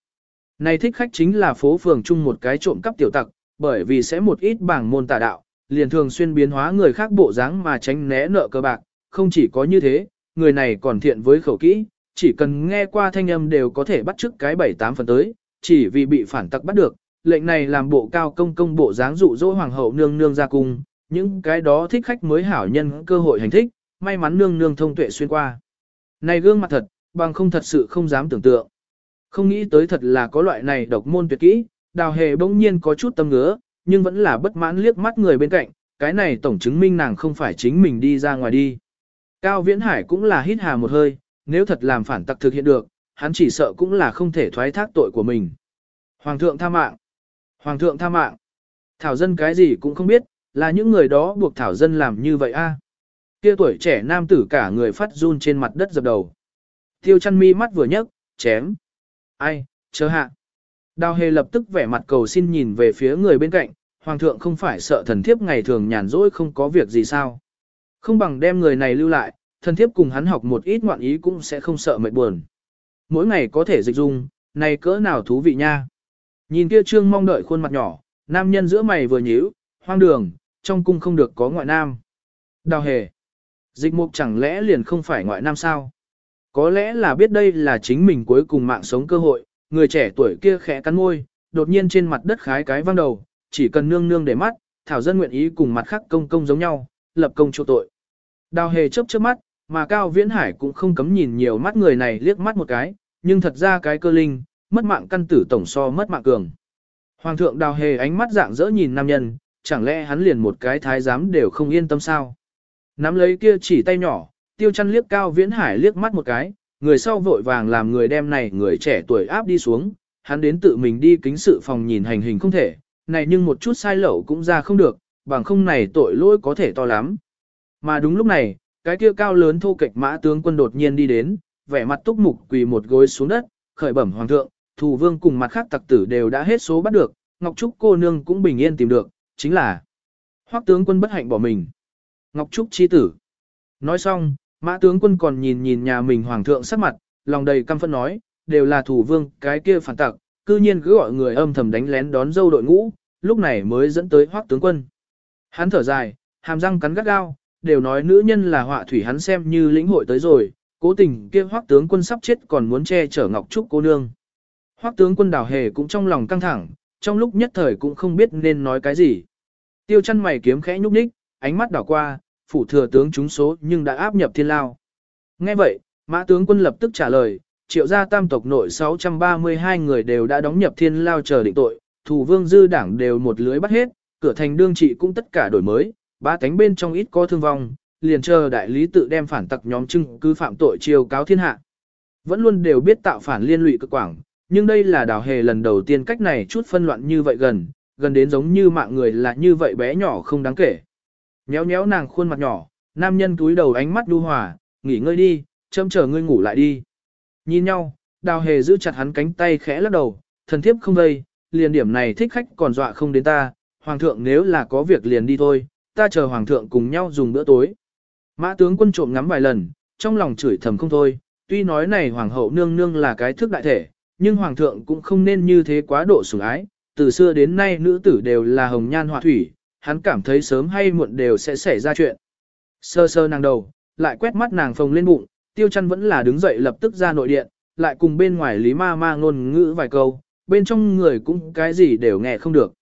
Speaker 1: Này thích khách chính là phố phường chung một cái trộm cắp tiểu tặc, bởi vì sẽ một ít bảng môn tà đạo, liền thường xuyên biến hóa người khác bộ dáng mà tránh né nợ cơ bạc, không chỉ có như thế, người này còn thiện với khẩu kỹ, chỉ cần nghe qua thanh âm đều có thể bắt chước cái bảy tám phần tới, chỉ vì bị phản tặc bắt được, lệnh này làm bộ cao công công bộ dáng dụ dỗ hoàng hậu nương nương ra cung, những cái đó thích khách mới hảo nhân cơ hội hành thích, may mắn nương nương thông tuệ xuyên qua. Này gương mặt thật, bằng không thật sự không dám tưởng tượng. Không nghĩ tới thật là có loại này độc môn tuyệt kỹ, đào hề bỗng nhiên có chút tâm ngứa, nhưng vẫn là bất mãn liếc mắt người bên cạnh, cái này tổng chứng minh nàng không phải chính mình đi ra ngoài đi. Cao Viễn Hải cũng là hít hà một hơi, nếu thật làm phản tặc thực hiện được, hắn chỉ sợ cũng là không thể thoái thác tội của mình. Hoàng thượng tha mạng. Hoàng thượng tha mạng. Thảo dân cái gì cũng không biết, là những người đó buộc Thảo dân làm như vậy a. Kia tuổi trẻ nam tử cả người phát run trên mặt đất dập đầu. Tiêu chăn mi mắt vừa nhấc, chém. Ai, chờ hạ. Đào hề lập tức vẻ mặt cầu xin nhìn về phía người bên cạnh, hoàng thượng không phải sợ thần thiếp ngày thường nhàn rỗi không có việc gì sao. Không bằng đem người này lưu lại, thần thiếp cùng hắn học một ít ngoạn ý cũng sẽ không sợ mệt buồn. Mỗi ngày có thể dịch dung, này cỡ nào thú vị nha. Nhìn kia trương mong đợi khuôn mặt nhỏ, nam nhân giữa mày vừa nhíu, hoang đường, trong cung không được có ngoại nam. Đào hề. Dịch mục chẳng lẽ liền không phải ngoại nam sao? Có lẽ là biết đây là chính mình cuối cùng mạng sống cơ hội, người trẻ tuổi kia khẽ cắn môi, đột nhiên trên mặt đất khái cái văng đầu, chỉ cần nương nương để mắt, thảo dân nguyện ý cùng mặt khác công công giống nhau, lập công chỗ tội. Đào hề chớp chớp mắt, mà Cao Viễn Hải cũng không cấm nhìn nhiều mắt người này liếc mắt một cái, nhưng thật ra cái cơ linh, mất mạng căn tử tổng so mất mạng cường. Hoàng thượng đào hề ánh mắt dạng dỡ nhìn nam nhân, chẳng lẽ hắn liền một cái thái giám đều không yên tâm sao? Nắm lấy kia chỉ tay nhỏ, tiêu chăn liếc Cao Viễn Hải liếc mắt một cái, người sau vội vàng làm người đem này người trẻ tuổi áp đi xuống, hắn đến tự mình đi kính sự phòng nhìn hành hình không thể, này nhưng một chút sai lẩu cũng ra không được, bằng không này tội lỗi có thể to lắm. Mà đúng lúc này, cái kia cao lớn thô kệch mã tướng quân đột nhiên đi đến, vẻ mặt túc mục quỳ một gối xuống đất, khởi bẩm hoàng thượng, thủ vương cùng mặt khác tặc tử đều đã hết số bắt được, Ngọc Trúc cô nương cũng bình yên tìm được, chính là hoắc tướng quân bất hạnh bỏ mình. Ngọc Trúc chi tử. Nói xong, mã tướng quân còn nhìn nhìn nhà mình hoàng thượng sắc mặt, lòng đầy căm phẫn nói, đều là thủ vương, cái kia phản tặc, cư nhiên cứ gọi người âm thầm đánh lén đón dâu đội ngũ, lúc này mới dẫn tới hoắc tướng quân. Hắn thở dài, hàm răng cắn gắt gao, đều nói nữ nhân là họa thủy hắn xem như lĩnh hội tới rồi, cố tình kia hoắc tướng quân sắp chết còn muốn che chở Ngọc Trúc cô nương. Hoắc tướng quân đào hề cũng trong lòng căng thẳng, trong lúc nhất thời cũng không biết nên nói cái gì. Tiêu chăn mày kiếm khẽ nhúc nhích, ánh mắt đảo qua, phủ thừa tướng chúng số nhưng đã áp nhập thiên lao. Nghe vậy, mã tướng quân lập tức trả lời, triệu gia tam tộc nội 632 người đều đã đóng nhập thiên lao chờ định tội, thủ vương dư đảng đều một lưới bắt hết, cửa thành đương trị cũng tất cả đổi mới, ba cánh bên trong ít có thương vong, liền chờ đại lý tự đem phản tặc nhóm trưng cứ phạm tội chiêu cáo thiên hạ. Vẫn luôn đều biết tạo phản liên lụy cực quảng, nhưng đây là đào hề lần đầu tiên cách này chút phân loạn như vậy gần, gần đến giống như mạng người là như vậy bé nhỏ không đáng kể. Nhéo nhéo nàng khuôn mặt nhỏ, nam nhân túi đầu ánh mắt đu hòa, nghỉ ngơi đi, châm chờ ngươi ngủ lại đi. Nhìn nhau, đào hề giữ chặt hắn cánh tay khẽ lắc đầu, thần thiếp không vây, liền điểm này thích khách còn dọa không đến ta, hoàng thượng nếu là có việc liền đi thôi, ta chờ hoàng thượng cùng nhau dùng bữa tối. Mã tướng quân trộm ngắm vài lần, trong lòng chửi thầm không thôi, tuy nói này hoàng hậu nương nương là cái thức đại thể, nhưng hoàng thượng cũng không nên như thế quá độ sủng ái, từ xưa đến nay nữ tử đều là hồng nhan họa thủy, hắn cảm thấy sớm hay muộn đều sẽ xảy ra chuyện. Sơ sơ nàng đầu, lại quét mắt nàng phồng lên bụng, tiêu chăn vẫn là đứng dậy lập tức ra nội điện, lại cùng bên ngoài Lý Ma Ma ngôn ngữ vài câu, bên trong người cũng cái gì đều nghe không được.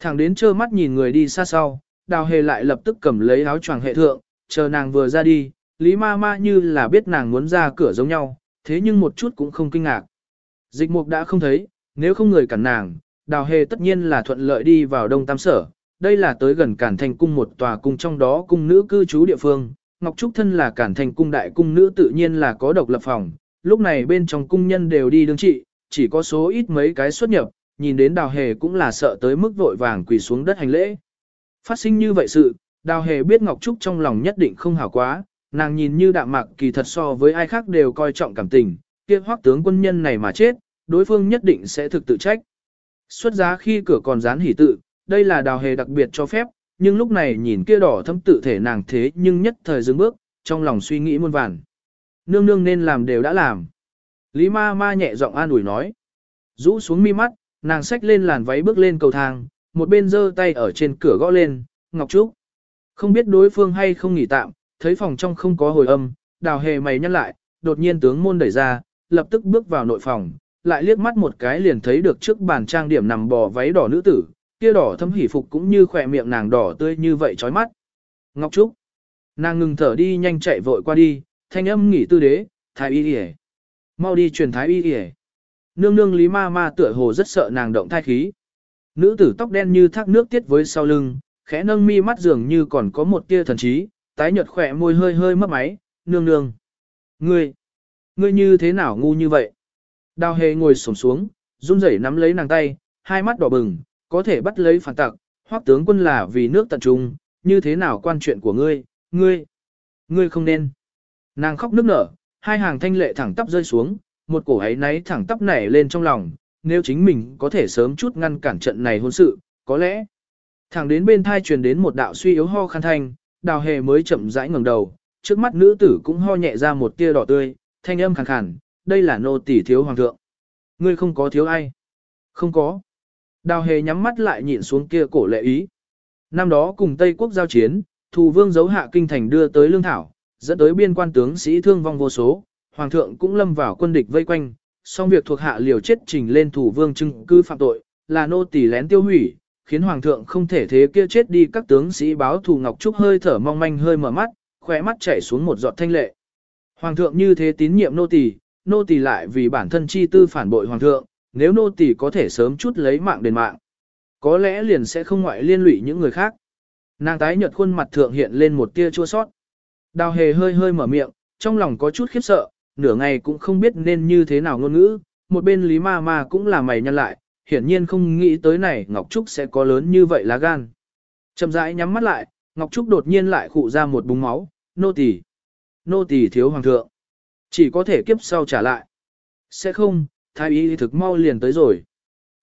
Speaker 1: Thẳng đến trơ mắt nhìn người đi xa sau, đào hề lại lập tức cầm lấy áo choàng hệ thượng, chờ nàng vừa ra đi, Lý Ma Ma như là biết nàng muốn ra cửa giống nhau, thế nhưng một chút cũng không kinh ngạc. Dịch mục đã không thấy, nếu không người cản nàng, đào hề tất nhiên là thuận lợi đi vào đông tam sở, đây là tới gần cản thành cung một tòa cung trong đó cung nữ cư trú địa phương. Ngọc Trúc thân là cản thành cung đại cung nữ tự nhiên là có độc lập phòng, lúc này bên trong cung nhân đều đi đương trị, chỉ có số ít mấy cái xuất nhập, nhìn đến đào hề cũng là sợ tới mức vội vàng quỳ xuống đất hành lễ. Phát sinh như vậy sự, đào hề biết Ngọc Trúc trong lòng nhất định không hảo quá, nàng nhìn như đạm mạc kỳ thật so với ai khác đều coi trọng cảm tình, kia hoắc tướng quân nhân này mà chết, đối phương nhất định sẽ thực tự trách. Xuất giá khi cửa còn dán hỉ tự, đây là đào hề đặc biệt cho phép, nhưng lúc này nhìn kia đỏ thâm tự thể nàng thế nhưng nhất thời dừng bước, trong lòng suy nghĩ muôn vàn. Nương nương nên làm đều đã làm. Lý ma ma nhẹ giọng an ủi nói. Rũ xuống mi mắt, nàng xách lên làn váy bước lên cầu thang, một bên giơ tay ở trên cửa gõ lên, Ngọc Trúc. Không biết đối phương hay không nghỉ tạm, thấy phòng trong không có hồi âm, đào hề mày nhăn lại, đột nhiên tướng môn đẩy ra, lập tức bước vào nội phòng, lại liếc mắt một cái liền thấy được trước bàn trang điểm nằm bò váy đỏ nữ tử, kia đỏ thâm hỉ phục cũng như khỏe miệng nàng đỏ tươi như vậy chói mắt. Ngọc Trúc. Nàng ngừng thở đi nhanh chạy vội qua đi, thanh âm nghỉ tư đế, thái y y Mau đi truyền thái y y Nương nương lý ma ma tựa hồ rất sợ nàng động thai khí. Nữ tử tóc đen như thác nước tiết với sau lưng, khẽ nâng mi mắt dường như còn có một tia thần trí, tái nhợt khỏe môi hơi hơi mấp máy, nương nương. Ngươi, ngươi như thế nào ngu như vậy? Đào hề ngồi sổm xuống, run rẩy nắm lấy nàng tay, hai mắt đỏ bừng, có thể bắt lấy phản tặc, hoắc tướng quân là vì nước tận trung, như thế nào quan chuyện của ngươi, ngươi, ngươi không nên. Nàng khóc nức nở, hai hàng thanh lệ thẳng tắp rơi xuống, một cổ ấy náy thẳng tắp nảy lên trong lòng, nếu chính mình có thể sớm chút ngăn cản trận này hôn sự, có lẽ. Thẳng đến bên thai truyền đến một đạo suy yếu ho khăn thanh, đào hề mới chậm rãi ngẩng đầu, trước mắt nữ tử cũng ho nhẹ ra một tia đỏ tươi, thanh âm khàn khàn, đây là nô tỷ thiếu hoàng thượng. Ngươi không có thiếu ai? Không có. Đào hề nhắm mắt lại nhịn xuống kia cổ lệ ý. Năm đó cùng Tây quốc giao chiến, thù vương giấu hạ kinh thành đưa tới lương thảo, dẫn tới biên quan tướng sĩ thương vong vô số, hoàng thượng cũng lâm vào quân địch vây quanh, song việc thuộc hạ liều chết trình lên thủ vương chứng cư phạm tội, là nô tỳ lén tiêu hủy, khiến hoàng thượng không thể thế kia chết đi các tướng sĩ báo thù ngọc trúc hơi thở mong manh hơi mở mắt, khóe mắt chảy xuống một giọt thanh lệ. Hoàng thượng như thế tín nhiệm nô tỳ, nô tỳ lại vì bản thân chi tư phản bội hoàng thượng, nếu nô tỳ có thể sớm chút lấy mạng đền mạng, có lẽ liền sẽ không ngoại liên lụy những người khác. Nàng tái nhợt khuôn mặt thượng hiện lên một tia chua sót. Đào hề hơi hơi mở miệng, trong lòng có chút khiếp sợ, nửa ngày cũng không biết nên như thế nào ngôn ngữ, một bên Lý Ma Ma cũng là mày nhăn lại, hiển nhiên không nghĩ tới này Ngọc Trúc sẽ có lớn như vậy lá gan. Chậm rãi nhắm mắt lại, Ngọc Trúc đột nhiên lại khụ ra một búng máu, nô tỳ, nô tỳ thiếu hoàng thượng, chỉ có thể kiếp sau trả lại. Sẽ không, thái y thực mau liền tới rồi.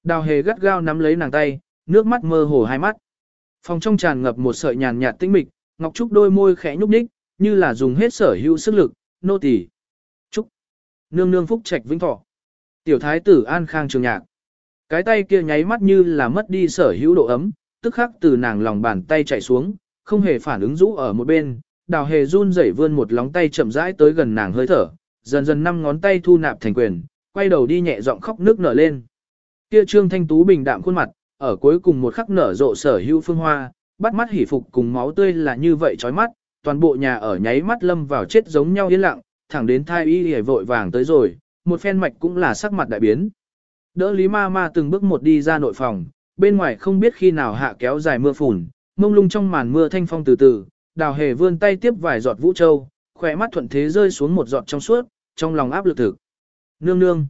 Speaker 1: Đào hề gắt gao nắm lấy nàng tay, nước mắt mơ hồ hai mắt. Phòng trong tràn ngập một sợi nhàn nhạt tĩnh mịch, Ngọc Trúc đôi môi khẽ nhúc nhích, như là dùng hết sở hữu sức lực, nô tỳ. Trúc. Nương nương phúc trạch vĩnh thọ. Tiểu thái tử an khang trường nhạc. Cái tay kia nháy mắt như là mất đi sở hữu độ ấm, tức khắc từ nàng lòng bàn tay chạy xuống, không hề phản ứng rũ ở một bên, đào hề run rẩy vươn một lóng tay chậm rãi tới gần nàng hơi thở, dần dần năm ngón tay thu nạp thành quyền, quay đầu đi nhẹ giọng khóc nước nở lên. Kia trương thanh tú bình đạm khuôn mặt, ở cuối cùng một khắc nở rộ sở hữu phương hoa, bắt mắt hỉ phục cùng máu tươi là như vậy chói mắt, toàn bộ nhà ở nháy mắt lâm vào chết giống nhau yên lặng, thẳng đến thai y hề vội vàng tới rồi, một phen mạch cũng là sắc mặt đại biến. Đỡ Lý Ma Ma từng bước một đi ra nội phòng, bên ngoài không biết khi nào hạ kéo dài mưa phùn, mông lung trong màn mưa thanh phong từ từ, đào hề vươn tay tiếp vài giọt vũ châu, khỏe mắt thuận thế rơi xuống một giọt trong suốt, trong lòng áp lực thực. Nương nương,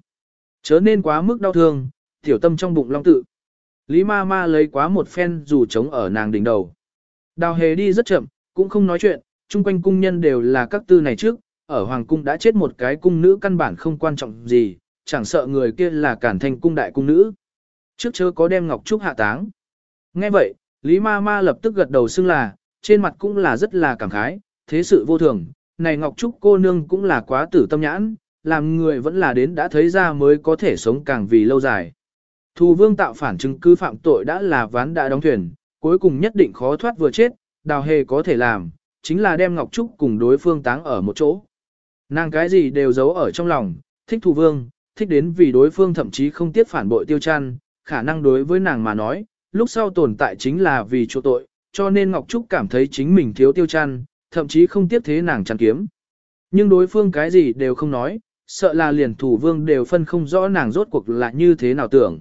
Speaker 1: chớ nên quá mức đau thương, tiểu tâm trong bụng long tự. Lý ma ma lấy quá một phen dù trống ở nàng đỉnh đầu. Đào hề đi rất chậm, cũng không nói chuyện, chung quanh cung nhân đều là các tư này trước, ở hoàng cung đã chết một cái cung nữ căn bản không quan trọng gì, chẳng sợ người kia là cản thành cung đại cung nữ. Trước chớ có đem ngọc trúc hạ táng. Nghe vậy, Lý ma ma lập tức gật đầu xưng là, trên mặt cũng là rất là cảm khái, thế sự vô thường, này ngọc trúc cô nương cũng là quá tử tâm nhãn, làm người vẫn là đến đã thấy ra mới có thể sống càng vì lâu dài. Thù vương tạo phản chứng cứ phạm tội đã là ván đã đóng thuyền, cuối cùng nhất định khó thoát vừa chết, đào hề có thể làm, chính là đem Ngọc Trúc cùng đối phương táng ở một chỗ. Nàng cái gì đều giấu ở trong lòng, thích Thù vương, thích đến vì đối phương thậm chí không tiếc phản bội tiêu chăn, khả năng đối với nàng mà nói, lúc sau tồn tại chính là vì chỗ tội, cho nên Ngọc Trúc cảm thấy chính mình thiếu tiêu chăn, thậm chí không tiếc thế nàng chăn kiếm. Nhưng đối phương cái gì đều không nói, sợ là liền thủ vương đều phân không rõ nàng rốt cuộc là như thế nào tưởng.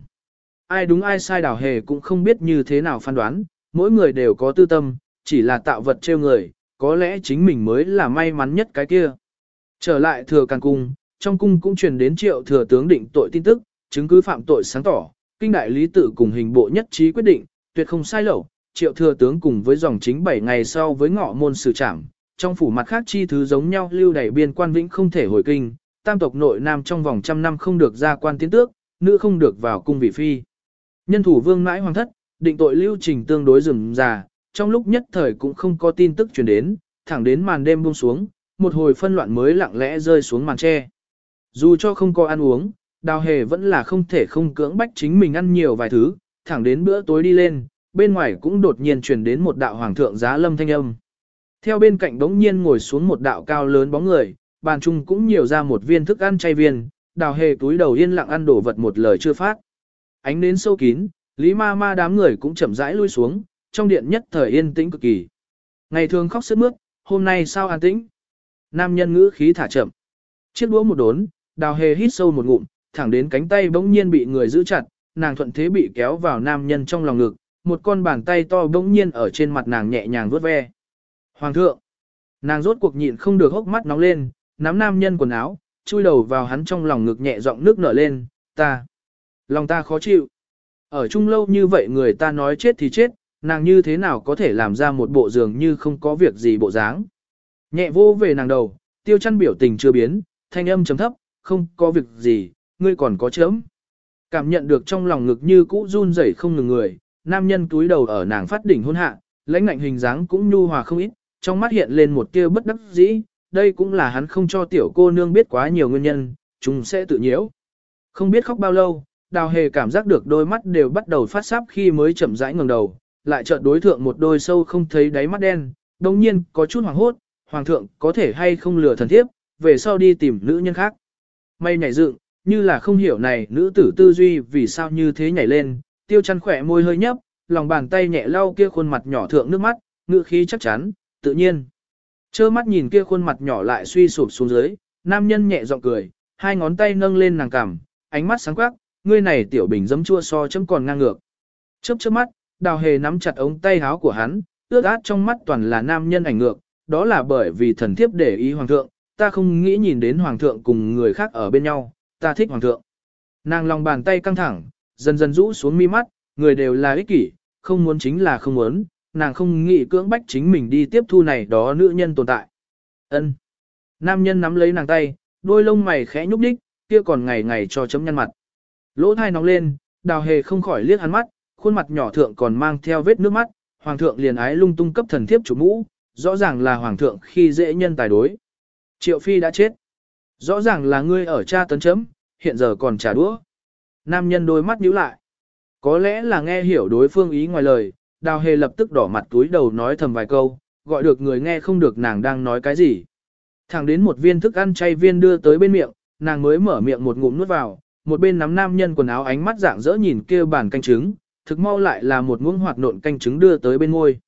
Speaker 1: Ai đúng ai sai đảo hề cũng không biết như thế nào phán đoán, mỗi người đều có tư tâm, chỉ là tạo vật trêu người, có lẽ chính mình mới là may mắn nhất cái kia. Trở lại thừa càng cung, trong cung cũng truyền đến triệu thừa tướng định tội tin tức, chứng cứ phạm tội sáng tỏ, kinh đại lý tự cùng hình bộ nhất trí quyết định, tuyệt không sai lẩu, triệu thừa tướng cùng với dòng chính 7 ngày sau với ngọ môn xử trảm, trong phủ mặt khác chi thứ giống nhau lưu đẩy biên quan vĩnh không thể hồi kinh, tam tộc nội nam trong vòng trăm năm không được ra quan tiến tước, nữ không được vào cung vị phi. Nhân thủ vương mãi hoàng thất, định tội lưu trình tương đối rườm già, trong lúc nhất thời cũng không có tin tức truyền đến, thẳng đến màn đêm buông xuống, một hồi phân loạn mới lặng lẽ rơi xuống màn tre. Dù cho không có ăn uống, đào hề vẫn là không thể không cưỡng bách chính mình ăn nhiều vài thứ, thẳng đến bữa tối đi lên, bên ngoài cũng đột nhiên truyền đến một đạo hoàng thượng giá lâm thanh âm. Theo bên cạnh đống nhiên ngồi xuống một đạo cao lớn bóng người, bàn chung cũng nhiều ra một viên thức ăn chay viên, đào hề túi đầu yên lặng ăn đổ vật một lời chưa phát. Ánh đến sâu kín, Lý ma ma đám người cũng chậm rãi lui xuống, trong điện nhất thời yên tĩnh cực kỳ. Ngày thường khóc sướt mướt, hôm nay sao an tĩnh? Nam nhân ngữ khí thả chậm. Chiếc đũa một đốn, đào hề hít sâu một ngụm, thẳng đến cánh tay bỗng nhiên bị người giữ chặt, nàng thuận thế bị kéo vào nam nhân trong lòng ngực, một con bàn tay to bỗng nhiên ở trên mặt nàng nhẹ nhàng vuốt ve. Hoàng thượng! Nàng rốt cuộc nhịn không được hốc mắt nóng lên, nắm nam nhân quần áo, chui đầu vào hắn trong lòng ngực nhẹ giọng nước nở lên, ta. Lòng ta khó chịu. Ở chung lâu như vậy người ta nói chết thì chết, nàng như thế nào có thể làm ra một bộ giường như không có việc gì bộ dáng. Nhẹ vô về nàng đầu, tiêu chăn biểu tình chưa biến, thanh âm chấm thấp, không có việc gì, ngươi còn có chấm. Cảm nhận được trong lòng ngực như cũ run rẩy không ngừng người, nam nhân túi đầu ở nàng phát đỉnh hôn hạ, lãnh ngạnh hình dáng cũng nhu hòa không ít, trong mắt hiện lên một tia bất đắc dĩ, đây cũng là hắn không cho tiểu cô nương biết quá nhiều nguyên nhân, chúng sẽ tự nhiễu. Không biết khóc bao lâu, đào hề cảm giác được đôi mắt đều bắt đầu phát sáp khi mới chậm rãi ngẩng đầu, lại chợt đối thượng một đôi sâu không thấy đáy mắt đen, đồng nhiên có chút hoảng hốt, hoàng thượng có thể hay không lừa thần thiếp, về sau đi tìm nữ nhân khác. Mây nhảy dựng, như là không hiểu này nữ tử tư duy vì sao như thế nhảy lên, tiêu chăn khỏe môi hơi nhấp, lòng bàn tay nhẹ lau kia khuôn mặt nhỏ thượng nước mắt, ngữ khí chắc chắn, tự nhiên. Chơ mắt nhìn kia khuôn mặt nhỏ lại suy sụp xuống dưới, nam nhân nhẹ giọng cười, hai ngón tay nâng lên nàng cằm, ánh mắt sáng quắc, ngươi này tiểu bình dấm chua so chấm còn ngang ngược. Chớp chớp mắt, đào hề nắm chặt ống tay háo của hắn, ước át trong mắt toàn là nam nhân ảnh ngược, đó là bởi vì thần thiếp để ý hoàng thượng, ta không nghĩ nhìn đến hoàng thượng cùng người khác ở bên nhau, ta thích hoàng thượng. Nàng lòng bàn tay căng thẳng, dần dần rũ xuống mi mắt, người đều là ích kỷ, không muốn chính là không muốn, nàng không nghĩ cưỡng bách chính mình đi tiếp thu này đó nữ nhân tồn tại. Ân. Nam nhân nắm lấy nàng tay, đôi lông mày khẽ nhúc nhích kia còn ngày ngày cho chấm nhăn mặt. Lỗ thai nóng lên, đào hề không khỏi liếc hắn mắt, khuôn mặt nhỏ thượng còn mang theo vết nước mắt, hoàng thượng liền ái lung tung cấp thần thiếp chủ mũ, rõ ràng là hoàng thượng khi dễ nhân tài đối. Triệu phi đã chết. Rõ ràng là ngươi ở cha tấn chấm, hiện giờ còn trả đũa. Nam nhân đôi mắt nhíu lại. Có lẽ là nghe hiểu đối phương ý ngoài lời, đào hề lập tức đỏ mặt túi đầu nói thầm vài câu, gọi được người nghe không được nàng đang nói cái gì. Thẳng đến một viên thức ăn chay viên đưa tới bên miệng, nàng mới mở miệng một ngụm nuốt vào, một bên nắm nam nhân quần áo ánh mắt dạng dỡ nhìn kia bàn canh trứng, thực mau lại là một muỗng hoạt nộn canh trứng đưa tới bên môi.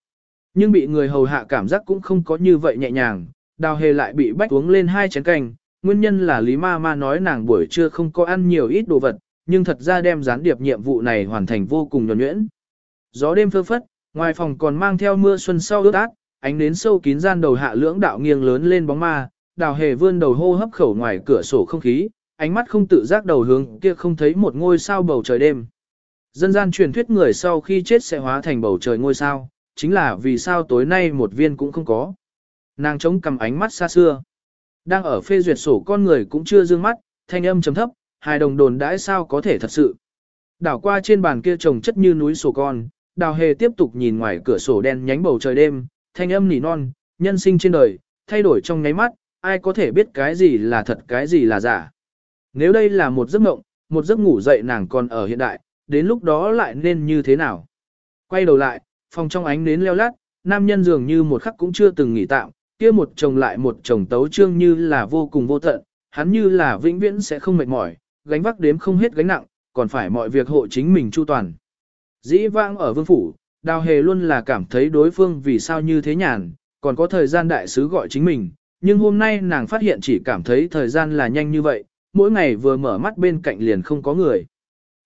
Speaker 1: Nhưng bị người hầu hạ cảm giác cũng không có như vậy nhẹ nhàng, đào hề lại bị bách uống lên hai chén canh, nguyên nhân là Lý Ma Ma nói nàng buổi trưa không có ăn nhiều ít đồ vật, nhưng thật ra đem gián điệp nhiệm vụ này hoàn thành vô cùng nhuẩn nhuyễn. Gió đêm phơ phất, ngoài phòng còn mang theo mưa xuân sau ướt át, ánh đến sâu kín gian đầu hạ lưỡng đạo nghiêng lớn lên bóng ma, đào hề vươn đầu hô hấp khẩu ngoài cửa sổ không khí, ánh mắt không tự giác đầu hướng kia không thấy một ngôi sao bầu trời đêm. Dân gian truyền thuyết người sau khi chết sẽ hóa thành bầu trời ngôi sao, chính là vì sao tối nay một viên cũng không có. Nàng chống cầm ánh mắt xa xưa. Đang ở phê duyệt sổ con người cũng chưa dương mắt, thanh âm chấm thấp, hài đồng đồn đãi sao có thể thật sự. Đảo qua trên bàn kia trồng chất như núi sổ con, đào hề tiếp tục nhìn ngoài cửa sổ đen nhánh bầu trời đêm, thanh âm nỉ non, nhân sinh trên đời, thay đổi trong nháy mắt, ai có thể biết cái gì là thật cái gì là giả. Nếu đây là một giấc mộng, một giấc ngủ dậy nàng còn ở hiện đại, đến lúc đó lại nên như thế nào? Quay đầu lại, phòng trong ánh nến leo lát, nam nhân dường như một khắc cũng chưa từng nghỉ tạm, kia một chồng lại một chồng tấu trương như là vô cùng vô tận, hắn như là vĩnh viễn sẽ không mệt mỏi, gánh vác đếm không hết gánh nặng, còn phải mọi việc hộ chính mình chu toàn. Dĩ vãng ở vương phủ, đào hề luôn là cảm thấy đối phương vì sao như thế nhàn, còn có thời gian đại sứ gọi chính mình, nhưng hôm nay nàng phát hiện chỉ cảm thấy thời gian là nhanh như vậy, mỗi ngày vừa mở mắt bên cạnh liền không có người.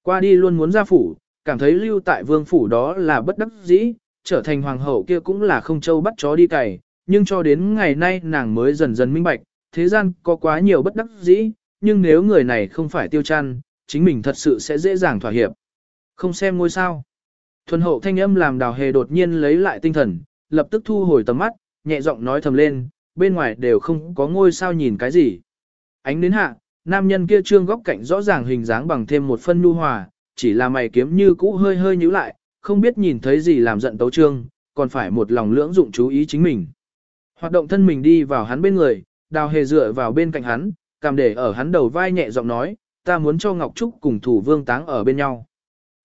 Speaker 1: Qua đi luôn muốn ra phủ, cảm thấy lưu tại vương phủ đó là bất đắc dĩ, trở thành hoàng hậu kia cũng là không châu bắt chó đi cày, nhưng cho đến ngày nay nàng mới dần dần minh bạch, thế gian có quá nhiều bất đắc dĩ, nhưng nếu người này không phải tiêu chăn, chính mình thật sự sẽ dễ dàng thỏa hiệp. Không xem ngôi sao. Thuần hậu thanh âm làm đào hề đột nhiên lấy lại tinh thần, lập tức thu hồi tầm mắt, nhẹ giọng nói thầm lên, bên ngoài đều không có ngôi sao nhìn cái gì. Ánh đến hạ, nam nhân kia trương góc cạnh rõ ràng hình dáng bằng thêm một phân nhu hòa, chỉ là mày kiếm như cũ hơi hơi nhíu lại, không biết nhìn thấy gì làm giận tấu trương, còn phải một lòng lưỡng dụng chú ý chính mình. Hoạt động thân mình đi vào hắn bên người, đào hề dựa vào bên cạnh hắn, cầm để ở hắn đầu vai nhẹ giọng nói, ta muốn cho Ngọc Trúc cùng thủ vương táng ở bên nhau.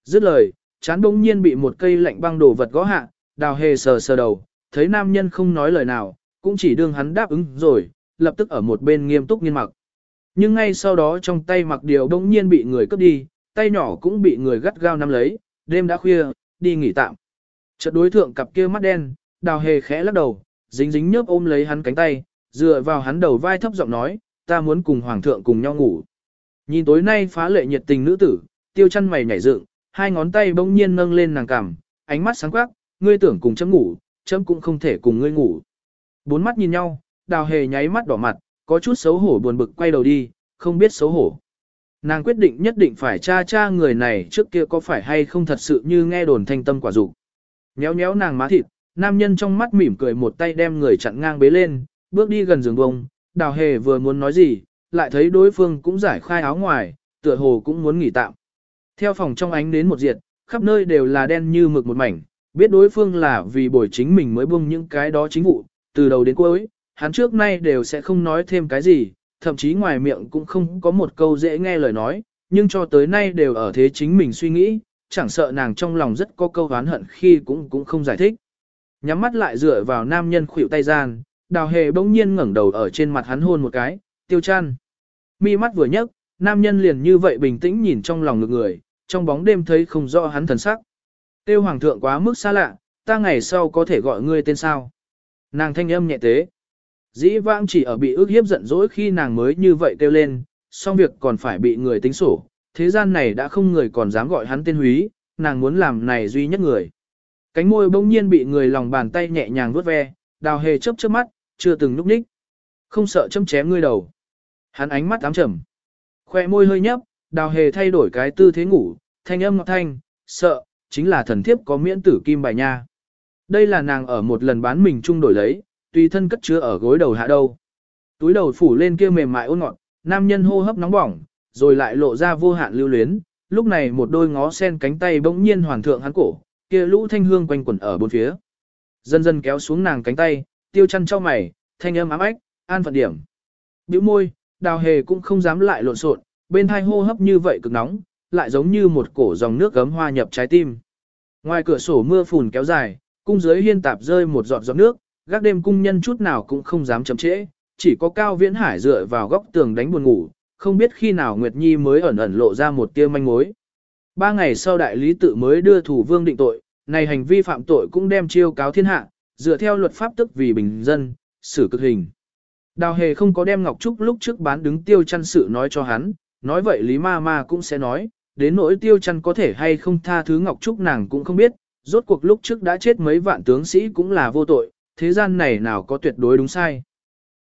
Speaker 1: Dứt lời, chán bỗng nhiên bị một cây lạnh băng đồ vật gõ hạ, đào hề sờ sờ đầu, thấy nam nhân không nói lời nào, cũng chỉ đương hắn đáp ứng rồi, lập tức ở một bên nghiêm túc nghiên mặc. Nhưng ngay sau đó trong tay mặc điều bỗng nhiên bị người cướp đi, tay nhỏ cũng bị người gắt gao nắm lấy, đêm đã khuya, đi nghỉ tạm. Chợt đối thượng cặp kia mắt đen, đào hề khẽ lắc đầu, dính dính nhớp ôm lấy hắn cánh tay, dựa vào hắn đầu vai thấp giọng nói, ta muốn cùng hoàng thượng cùng nhau ngủ. Nhìn tối nay phá lệ nhiệt tình nữ tử, tiêu chăn mày nhảy dựng, hai ngón tay bỗng nhiên nâng lên nàng cằm, ánh mắt sáng quắc, ngươi tưởng cùng chấm ngủ, chấm cũng không thể cùng ngươi ngủ. Bốn mắt nhìn nhau, đào hề nháy mắt đỏ mặt, có chút xấu hổ buồn bực quay đầu đi, không biết xấu hổ. Nàng quyết định nhất định phải tra tra người này trước kia có phải hay không thật sự như nghe đồn thanh tâm quả dục Nhéo nhéo nàng má thịt, nam nhân trong mắt mỉm cười một tay đem người chặn ngang bế lên, bước đi gần giường bông, đào hề vừa muốn nói gì, lại thấy đối phương cũng giải khai áo ngoài, tựa hồ cũng muốn nghỉ tạm. Theo phòng trong ánh đến một diệt, khắp nơi đều là đen như mực một mảnh, biết đối phương là vì buổi chính mình mới buông những cái đó chính vụ, từ đầu đến cuối, hắn trước nay đều sẽ không nói thêm cái gì, thậm chí ngoài miệng cũng không có một câu dễ nghe lời nói, nhưng cho tới nay đều ở thế chính mình suy nghĩ, chẳng sợ nàng trong lòng rất có câu oán hận khi cũng cũng không giải thích. Nhắm mắt lại dựa vào nam nhân khuỷu tay gian, đào hề bỗng nhiên ngẩng đầu ở trên mặt hắn hôn một cái, tiêu chăn. Mi mắt vừa nhấc, nam nhân liền như vậy bình tĩnh nhìn trong lòng ngực người, trong bóng đêm thấy không rõ hắn thần sắc. Tiêu hoàng thượng quá mức xa lạ, ta ngày sau có thể gọi ngươi tên sao. Nàng thanh âm nhẹ tế. Dĩ vãng chỉ ở bị ước hiếp giận dỗi khi nàng mới như vậy kêu lên, xong việc còn phải bị người tính sổ. Thế gian này đã không người còn dám gọi hắn tên húy, nàng muốn làm này duy nhất người. Cánh môi bỗng nhiên bị người lòng bàn tay nhẹ nhàng vuốt ve, đào hề chớp chớp mắt, chưa từng núp ních. Không sợ châm chém ngươi đầu. Hắn ánh mắt ám trầm. Khoe môi hơi nhấp, đào hề thay đổi cái tư thế ngủ, thanh âm ngọc thanh, sợ, chính là thần thiếp có miễn tử kim bài nha. Đây là nàng ở một lần bán mình chung đổi lấy, tùy thân cất chứa ở gối đầu hạ đâu. Túi đầu phủ lên kia mềm mại ôn ngọt, nam nhân hô hấp nóng bỏng, rồi lại lộ ra vô hạn lưu luyến, lúc này một đôi ngó sen cánh tay bỗng nhiên hoàn thượng hắn cổ, kia lũ thanh hương quanh quẩn ở bốn phía. Dần dần kéo xuống nàng cánh tay, tiêu chăn cho mày, thanh âm ám ách, an phận điểm. Biểu môi, đào hề cũng không dám lại lộn xộn, bên hai hô hấp như vậy cực nóng, lại giống như một cổ dòng nước gấm hoa nhập trái tim. Ngoài cửa sổ mưa phùn kéo dài, cung dưới hiên tạp rơi một giọt giọt nước, gác đêm cung nhân chút nào cũng không dám chậm trễ, chỉ có Cao Viễn Hải dựa vào góc tường đánh buồn ngủ, không biết khi nào Nguyệt Nhi mới ẩn ẩn lộ ra một tia manh mối. Ba ngày sau đại lý tự mới đưa thủ vương định tội, này hành vi phạm tội cũng đem chiêu cáo thiên hạ, dựa theo luật pháp tức vì bình dân, xử cực hình. Đào hề không có đem Ngọc Trúc lúc trước bán đứng tiêu chăn sự nói cho hắn, nói vậy Lý Ma Ma cũng sẽ nói, đến nỗi tiêu chăn có thể hay không tha thứ Ngọc Trúc nàng cũng không biết, rốt cuộc lúc trước đã chết mấy vạn tướng sĩ cũng là vô tội, thế gian này nào có tuyệt đối đúng sai.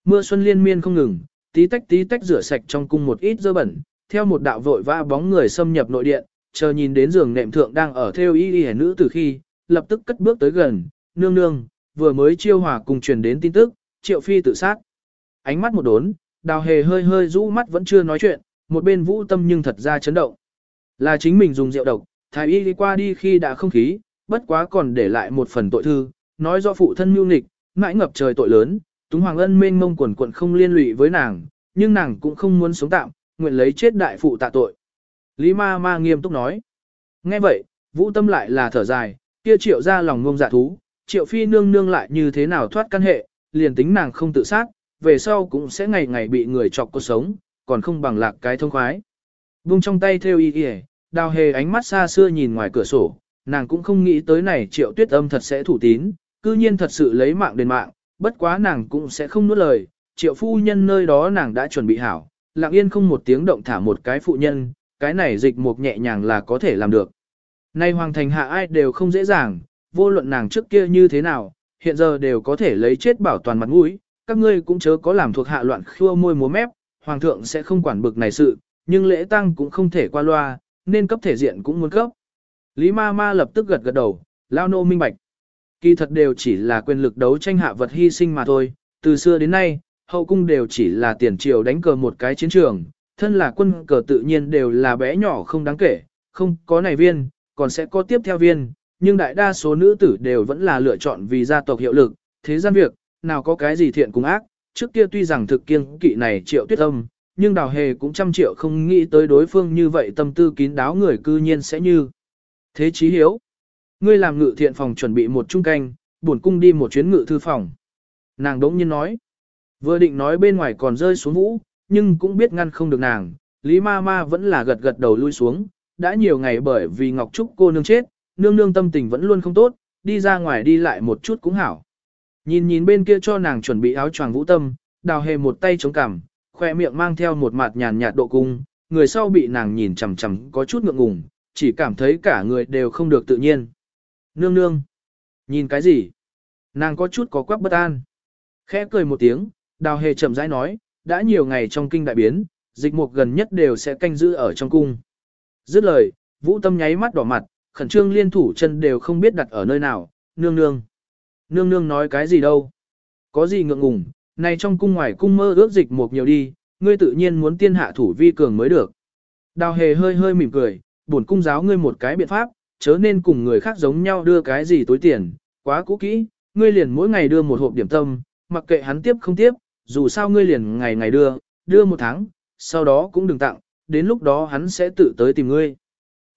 Speaker 1: Mưa xuân liên miên không ngừng, tí tách tí tách rửa sạch trong cung một ít dơ bẩn, theo một đạo vội vã bóng người xâm nhập nội điện, chờ nhìn đến giường nệm thượng đang ở theo y y nữ từ khi, lập tức cất bước tới gần, nương nương, vừa mới chiêu hòa cùng truyền đến tin tức, triệu phi tự sát. Ánh mắt một đốn, đào hề hơi hơi rũ mắt vẫn chưa nói chuyện, một bên vũ tâm nhưng thật ra chấn động. Là chính mình dùng rượu độc, thái y đi qua đi khi đã không khí, bất quá còn để lại một phần tội thư, nói do phụ thân mưu nghịch, mãi ngập trời tội lớn, Túng Hoàng Ân mênh mông quần quận không liên lụy với nàng, nhưng nàng cũng không muốn sống tạm, nguyện lấy chết đại phụ tạ tội. Lý ma ma nghiêm túc nói. Nghe vậy, vũ tâm lại là thở dài, kia triệu ra lòng ngông dạ thú, triệu phi nương nương lại như thế nào thoát căn hệ, liền tính nàng không tự sát, về sau cũng sẽ ngày ngày bị người chọc cuộc sống, còn không bằng lạc cái thông khoái. Vung trong tay theo y kìa, đào hề ánh mắt xa xưa nhìn ngoài cửa sổ, nàng cũng không nghĩ tới này triệu tuyết âm thật sẽ thủ tín, cư nhiên thật sự lấy mạng đền mạng, bất quá nàng cũng sẽ không nuốt lời, triệu phu nhân nơi đó nàng đã chuẩn bị hảo, lặng yên không một tiếng động thả một cái phụ nhân, cái này dịch một nhẹ nhàng là có thể làm được. Nay hoàng thành hạ ai đều không dễ dàng, vô luận nàng trước kia như thế nào, hiện giờ đều có thể lấy chết bảo toàn mặt mũi, các ngươi cũng chớ có làm thuộc hạ loạn khua môi múa mép, hoàng thượng sẽ không quản bực này sự, nhưng lễ tăng cũng không thể qua loa, nên cấp thể diện cũng muốn cấp. Lý ma ma lập tức gật gật đầu, lao nô minh bạch. Kỳ thật đều chỉ là quyền lực đấu tranh hạ vật hy sinh mà thôi, từ xưa đến nay, hậu cung đều chỉ là tiền triều đánh cờ một cái chiến trường, thân là quân cờ tự nhiên đều là bé nhỏ không đáng kể, không có này viên, còn sẽ có tiếp theo viên, nhưng đại đa số nữ tử đều vẫn là lựa chọn vì gia tộc hiệu lực, thế gian việc, nào có cái gì thiện cùng ác, trước kia tuy rằng thực kiêng kỵ này triệu tuyết âm, nhưng đào hề cũng trăm triệu không nghĩ tới đối phương như vậy tâm tư kín đáo người cư nhiên sẽ như. Thế chí hiếu, ngươi làm ngự thiện phòng chuẩn bị một chung canh, buồn cung đi một chuyến ngự thư phòng. Nàng đống nhiên nói, vừa định nói bên ngoài còn rơi xuống vũ, nhưng cũng biết ngăn không được nàng, Lý ma ma vẫn là gật gật đầu lui xuống, đã nhiều ngày bởi vì Ngọc Trúc cô nương chết, nương nương tâm tình vẫn luôn không tốt, đi ra ngoài đi lại một chút cũng hảo. Nhìn nhìn bên kia cho nàng chuẩn bị áo choàng vũ tâm, đào hề một tay chống cằm, khoe miệng mang theo một mặt nhàn nhạt độ cung, người sau bị nàng nhìn chằm chằm có chút ngượng ngùng, chỉ cảm thấy cả người đều không được tự nhiên. Nương nương, nhìn cái gì? Nàng có chút có quắc bất an. Khẽ cười một tiếng, đào hề chậm rãi nói, đã nhiều ngày trong kinh đại biến, dịch mục gần nhất đều sẽ canh giữ ở trong cung. Dứt lời, vũ tâm nháy mắt đỏ mặt, khẩn trương liên thủ chân đều không biết đặt ở nơi nào, nương nương. Nương nương nói cái gì đâu? Có gì ngượng ngùng, này trong cung ngoài cung mơ ước dịch một nhiều đi, ngươi tự nhiên muốn tiên hạ thủ vi cường mới được. Đào hề hơi hơi mỉm cười, bổn cung giáo ngươi một cái biện pháp, chớ nên cùng người khác giống nhau đưa cái gì tối tiền, quá cũ kỹ, ngươi liền mỗi ngày đưa một hộp điểm tâm, mặc kệ hắn tiếp không tiếp, dù sao ngươi liền ngày ngày đưa, đưa một tháng, sau đó cũng đừng tặng, đến lúc đó hắn sẽ tự tới tìm ngươi.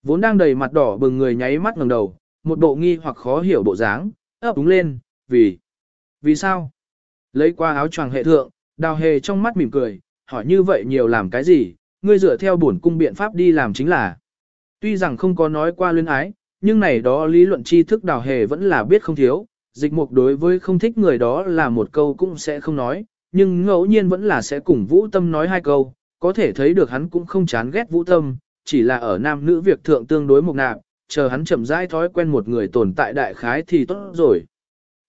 Speaker 1: Vốn đang đầy mặt đỏ bừng người nháy mắt ngẩng đầu, một bộ nghi hoặc khó hiểu bộ dáng, ấp úng lên, vì, vì sao? Lấy qua áo choàng hệ thượng, đào hề trong mắt mỉm cười, hỏi như vậy nhiều làm cái gì, ngươi dựa theo bổn cung biện pháp đi làm chính là. Tuy rằng không có nói qua luyến ái, nhưng này đó lý luận tri thức đào hề vẫn là biết không thiếu, dịch mục đối với không thích người đó là một câu cũng sẽ không nói, nhưng ngẫu nhiên vẫn là sẽ cùng vũ tâm nói hai câu, có thể thấy được hắn cũng không chán ghét vũ tâm, chỉ là ở nam nữ việc thượng tương đối một nạp, chờ hắn chậm rãi thói quen một người tồn tại đại khái thì tốt rồi.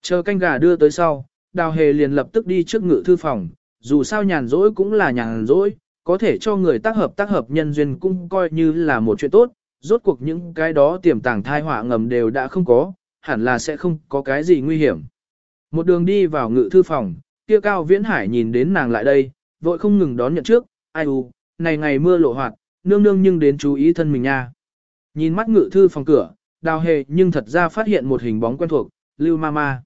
Speaker 1: Chờ canh gà đưa tới sau, đào hề liền lập tức đi trước ngự thư phòng, dù sao nhàn rỗi cũng là nhàn rỗi, có thể cho người tác hợp tác hợp nhân duyên cũng coi như là một chuyện tốt, rốt cuộc những cái đó tiềm tàng thai họa ngầm đều đã không có, hẳn là sẽ không có cái gì nguy hiểm. Một đường đi vào ngự thư phòng, kia cao viễn hải nhìn đến nàng lại đây, vội không ngừng đón nhận trước, ai u, này ngày mưa lộ hoạt, nương nương nhưng đến chú ý thân mình nha. Nhìn mắt ngự thư phòng cửa, đào hề nhưng thật ra phát hiện một hình bóng quen thuộc, lưu ma ma.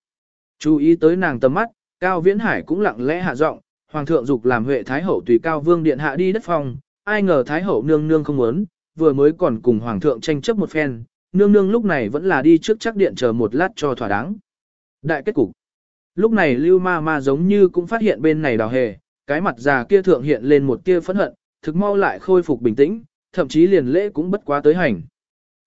Speaker 1: Chú ý tới nàng tầm mắt, cao viễn hải cũng lặng lẽ hạ giọng, hoàng thượng dục làm huệ thái hậu tùy cao vương điện hạ đi đất phòng, ai ngờ thái hậu nương nương không muốn, vừa mới còn cùng hoàng thượng tranh chấp một phen, nương nương lúc này vẫn là đi trước chắc điện chờ một lát cho thỏa đáng. Đại kết cục. Lúc này lưu ma ma giống như cũng phát hiện bên này đào hề, cái mặt già kia thượng hiện lên một tia phẫn hận, thực mau lại khôi phục bình tĩnh, thậm chí liền lễ cũng bất quá tới hành.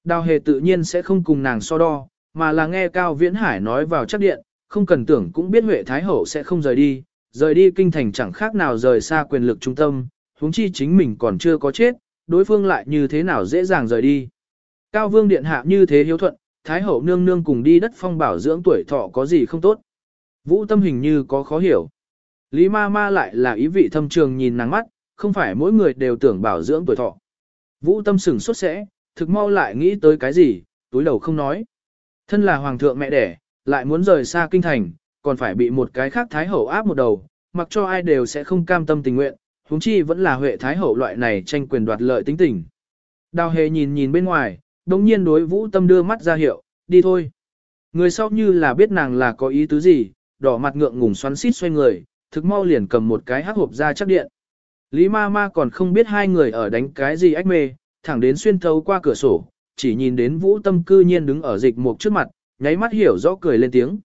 Speaker 1: Đào hề tự nhiên sẽ không cùng nàng so đo, mà là nghe Cao Viễn Hải nói vào chắc điện, không cần tưởng cũng biết Huệ Thái Hậu sẽ không rời đi, rời đi kinh thành chẳng khác nào rời xa quyền lực trung tâm, huống chi chính mình còn chưa có chết, đối phương lại như thế nào dễ dàng rời đi. Cao Vương Điện Hạ như thế hiếu thuận, Thái Hậu nương nương cùng đi đất phong bảo dưỡng tuổi thọ có gì không tốt. Vũ tâm hình như có khó hiểu. Lý ma ma lại là ý vị thâm trường nhìn nàng mắt, không phải mỗi người đều tưởng bảo dưỡng tuổi thọ. Vũ tâm sừng xuất sẽ, thực mau lại nghĩ tới cái gì, túi đầu không nói. Thân là hoàng thượng mẹ đẻ, lại muốn rời xa kinh thành, còn phải bị một cái khác thái hậu áp một đầu, mặc cho ai đều sẽ không cam tâm tình nguyện, huống chi vẫn là huệ thái hậu loại này tranh quyền đoạt lợi tính tình. Đào hề nhìn nhìn bên ngoài, đồng nhiên đối vũ tâm đưa mắt ra hiệu, đi thôi. Người sau như là biết nàng là có ý tứ gì, đỏ mặt ngượng ngùng xoắn xít xoay người, thực mau liền cầm một cái hắc hộp ra chắc điện. Lý ma ma còn không biết hai người ở đánh cái gì ách mê, thẳng đến xuyên thấu qua cửa sổ, chỉ nhìn đến vũ tâm cư nhiên đứng ở dịch mục trước mặt, nháy mắt hiểu rõ cười lên tiếng.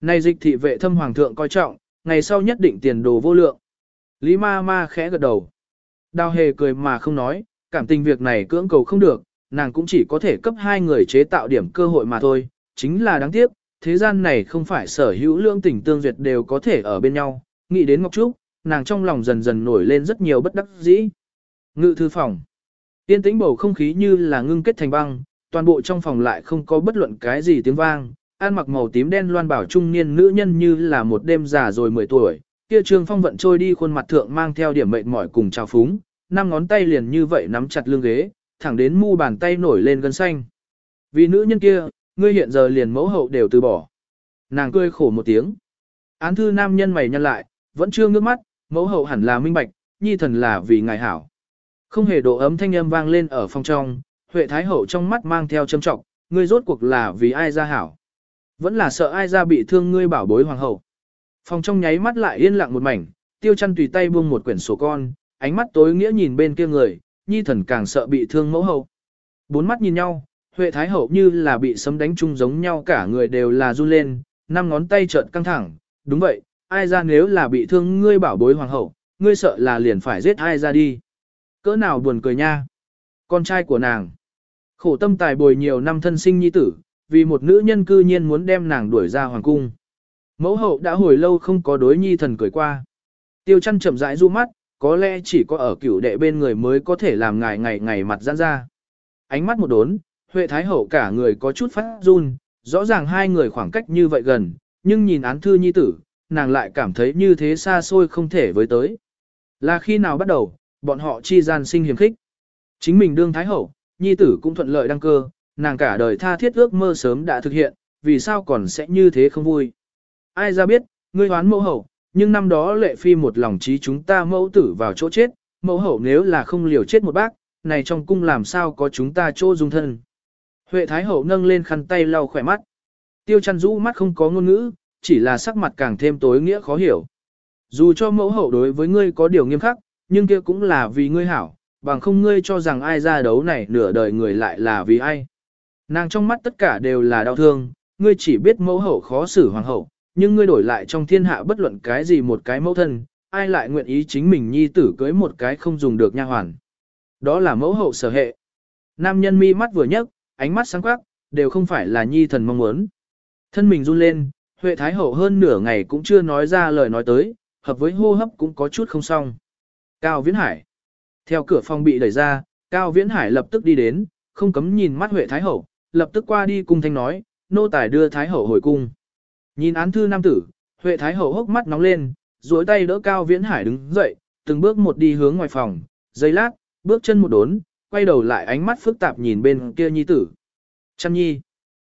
Speaker 1: Này dịch thị vệ thâm hoàng thượng coi trọng, ngày sau nhất định tiền đồ vô lượng. Lý ma ma khẽ gật đầu. Đào hề cười mà không nói, cảm tình việc này cưỡng cầu không được, nàng cũng chỉ có thể cấp hai người chế tạo điểm cơ hội mà thôi, chính là đáng tiếc, thế gian này không phải sở hữu lương tình tương duyệt đều có thể ở bên nhau, nghĩ đến Ngọc Trúc, nàng trong lòng dần dần nổi lên rất nhiều bất đắc dĩ. Ngự thư phòng. Tiên tĩnh bầu không khí như là ngưng kết thành băng, toàn bộ trong phòng lại không có bất luận cái gì tiếng vang, an mặc màu tím đen loan bảo trung niên nữ nhân như là một đêm già rồi 10 tuổi, kia trương phong vận trôi đi khuôn mặt thượng mang theo điểm mệt mỏi cùng trào phúng, năm ngón tay liền như vậy nắm chặt lưng ghế, thẳng đến mu bàn tay nổi lên gân xanh. Vì nữ nhân kia, ngươi hiện giờ liền mẫu hậu đều từ bỏ. Nàng cười khổ một tiếng. Án thư nam nhân mày nhăn lại, vẫn chưa ngước mắt, mẫu hậu hẳn là minh bạch, nhi thần là vì ngài hảo. Không hề độ ấm thanh âm vang lên ở phòng trong, Huệ Thái Hậu trong mắt mang theo châm trọng, ngươi rốt cuộc là vì ai ra hảo. Vẫn là sợ ai ra bị thương ngươi bảo bối hoàng hậu. Phòng trong nháy mắt lại yên lặng một mảnh, tiêu chăn tùy tay buông một quyển sổ con, ánh mắt tối nghĩa nhìn bên kia người, nhi thần càng sợ bị thương mẫu hậu. Bốn mắt nhìn nhau, Huệ Thái Hậu như là bị sấm đánh chung giống nhau cả người đều là run lên, năm ngón tay trợn căng thẳng, đúng vậy, ai ra nếu là bị thương ngươi bảo bối hoàng hậu, ngươi sợ là liền phải giết ai ra đi. Cỡ nào buồn cười nha. Con trai của nàng. Khổ tâm tài bồi nhiều năm thân sinh nhi tử, vì một nữ nhân cư nhiên muốn đem nàng đuổi ra hoàng cung. Mẫu hậu đã hồi lâu không có đối nhi thần cười qua. Tiêu chăn chậm rãi du mắt, có lẽ chỉ có ở cửu đệ bên người mới có thể làm ngài ngày ngày mặt giãn ra. Ánh mắt một đốn, Huệ Thái Hậu cả người có chút phát run, rõ ràng hai người khoảng cách như vậy gần, nhưng nhìn án thư nhi tử, nàng lại cảm thấy như thế xa xôi không thể với tới. Là khi nào bắt đầu, bọn họ chi gian sinh hiểm khích. Chính mình đương Thái Hậu, nhi tử cũng thuận lợi đăng cơ, nàng cả đời tha thiết ước mơ sớm đã thực hiện, vì sao còn sẽ như thế không vui. Ai ra biết, ngươi hoán mẫu hậu, nhưng năm đó lệ phi một lòng trí chúng ta mẫu tử vào chỗ chết, mẫu hậu nếu là không liều chết một bác, này trong cung làm sao có chúng ta chỗ dung thân. Huệ Thái Hậu nâng lên khăn tay lau khỏe mắt. Tiêu chăn rũ mắt không có ngôn ngữ, chỉ là sắc mặt càng thêm tối nghĩa khó hiểu. Dù cho mẫu hậu đối với ngươi có điều nghiêm khắc, nhưng kia cũng là vì ngươi hảo, bằng không ngươi cho rằng ai ra đấu này nửa đời người lại là vì ai. Nàng trong mắt tất cả đều là đau thương, ngươi chỉ biết mẫu hậu khó xử hoàng hậu, nhưng ngươi đổi lại trong thiên hạ bất luận cái gì một cái mẫu thân, ai lại nguyện ý chính mình nhi tử cưới một cái không dùng được nha hoàn. Đó là mẫu hậu sở hệ. Nam nhân mi mắt vừa nhấc, ánh mắt sáng quắc, đều không phải là nhi thần mong muốn. Thân mình run lên, Huệ Thái Hậu hơn nửa ngày cũng chưa nói ra lời nói tới, hợp với hô hấp cũng có chút không xong. Cao Viễn Hải. Theo cửa phòng bị đẩy ra, Cao Viễn Hải lập tức đi đến, không cấm nhìn mắt Huệ Thái Hậu, lập tức qua đi cung thanh nói, nô tài đưa Thái Hậu hồi cung. Nhìn án thư nam tử, Huệ Thái Hậu hốc mắt nóng lên, duỗi tay đỡ Cao Viễn Hải đứng dậy, từng bước một đi hướng ngoài phòng, giây lát, bước chân một đốn, quay đầu lại ánh mắt phức tạp nhìn bên kia nhi tử. Chăm nhi.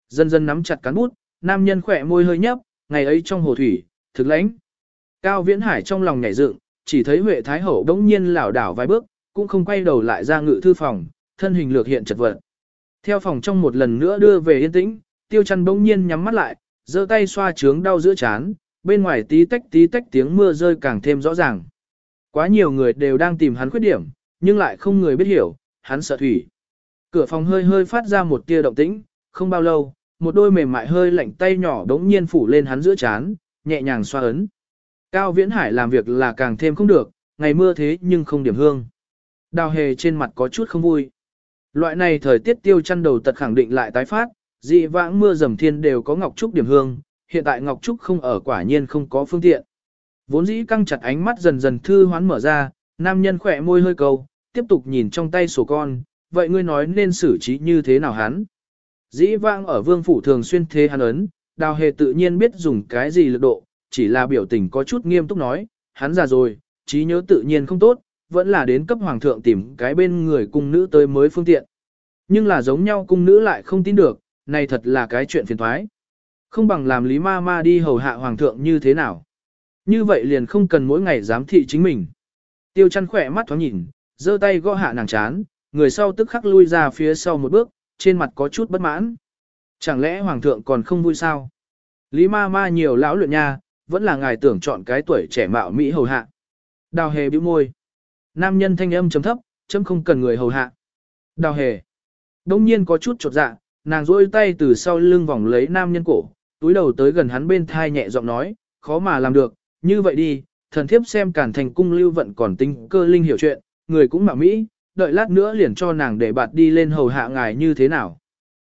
Speaker 1: Dần dần nắm chặt cán bút, nam nhân khỏe môi hơi nhấp, ngày ấy trong hồ thủy, thực lãnh. Cao Viễn Hải trong lòng nhảy dựng, chỉ thấy Huệ Thái Hậu đống nhiên lảo đảo vài bước, cũng không quay đầu lại ra ngự thư phòng, thân hình lược hiện chật vật. Theo phòng trong một lần nữa đưa về yên tĩnh, tiêu chăn bỗng nhiên nhắm mắt lại, giơ tay xoa trướng đau giữa chán, bên ngoài tí tách tí tách tiếng mưa rơi càng thêm rõ ràng. Quá nhiều người đều đang tìm hắn khuyết điểm, nhưng lại không người biết hiểu, hắn sợ thủy. Cửa phòng hơi hơi phát ra một tia động tĩnh, không bao lâu, một đôi mềm mại hơi lạnh tay nhỏ đống nhiên phủ lên hắn giữa chán, nhẹ nhàng xoa ấn. Cao Viễn Hải làm việc là càng thêm không được, ngày mưa thế nhưng không điểm hương. Đào hề trên mặt có chút không vui. Loại này thời tiết tiêu chăn đầu tật khẳng định lại tái phát, dị vãng mưa dầm thiên đều có ngọc trúc điểm hương, hiện tại ngọc trúc không ở quả nhiên không có phương tiện. Vốn dĩ căng chặt ánh mắt dần dần thư hoán mở ra, nam nhân khỏe môi hơi cầu, tiếp tục nhìn trong tay sổ con, vậy ngươi nói nên xử trí như thế nào hắn? Dĩ vãng ở vương phủ thường xuyên thế hắn ấn, đào hề tự nhiên biết dùng cái gì lực độ, chỉ là biểu tình có chút nghiêm túc nói, hắn già rồi, trí nhớ tự nhiên không tốt, vẫn là đến cấp hoàng thượng tìm cái bên người cung nữ tới mới phương tiện. Nhưng là giống nhau cung nữ lại không tin được, này thật là cái chuyện phiền thoái. Không bằng làm lý ma ma đi hầu hạ hoàng thượng như thế nào. Như vậy liền không cần mỗi ngày giám thị chính mình. Tiêu chăn khỏe mắt thoáng nhìn, giơ tay gõ hạ nàng chán, người sau tức khắc lui ra phía sau một bước, trên mặt có chút bất mãn. Chẳng lẽ hoàng thượng còn không vui sao? Lý ma ma nhiều lão luyện nha, vẫn là ngài tưởng chọn cái tuổi trẻ mạo Mỹ hầu hạ. Đào hề bĩu môi. Nam nhân thanh âm chấm thấp, chấm không cần người hầu hạ. Đào hề. Đông nhiên có chút chột dạ, nàng duỗi tay từ sau lưng vòng lấy nam nhân cổ, túi đầu tới gần hắn bên thai nhẹ giọng nói, khó mà làm được, như vậy đi, thần thiếp xem cản thành cung lưu vận còn tính cơ linh hiểu chuyện, người cũng mạo mỹ, đợi lát nữa liền cho nàng để bạt đi lên hầu hạ ngài như thế nào.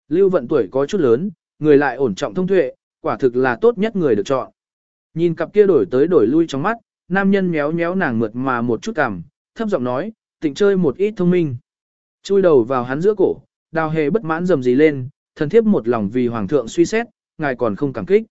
Speaker 1: Lưu vận tuổi có chút lớn, người lại ổn trọng thông tuệ, quả thực là tốt nhất người được chọn. Nhìn cặp kia đổi tới đổi lui trong mắt, nam nhân méo méo nàng mượt mà một chút cằm, thấp giọng nói, tỉnh chơi một ít thông minh. Chui đầu vào hắn giữa cổ, đào hề bất mãn dầm gì lên, thần thiếp một lòng vì hoàng thượng suy xét, ngài còn không cảm kích.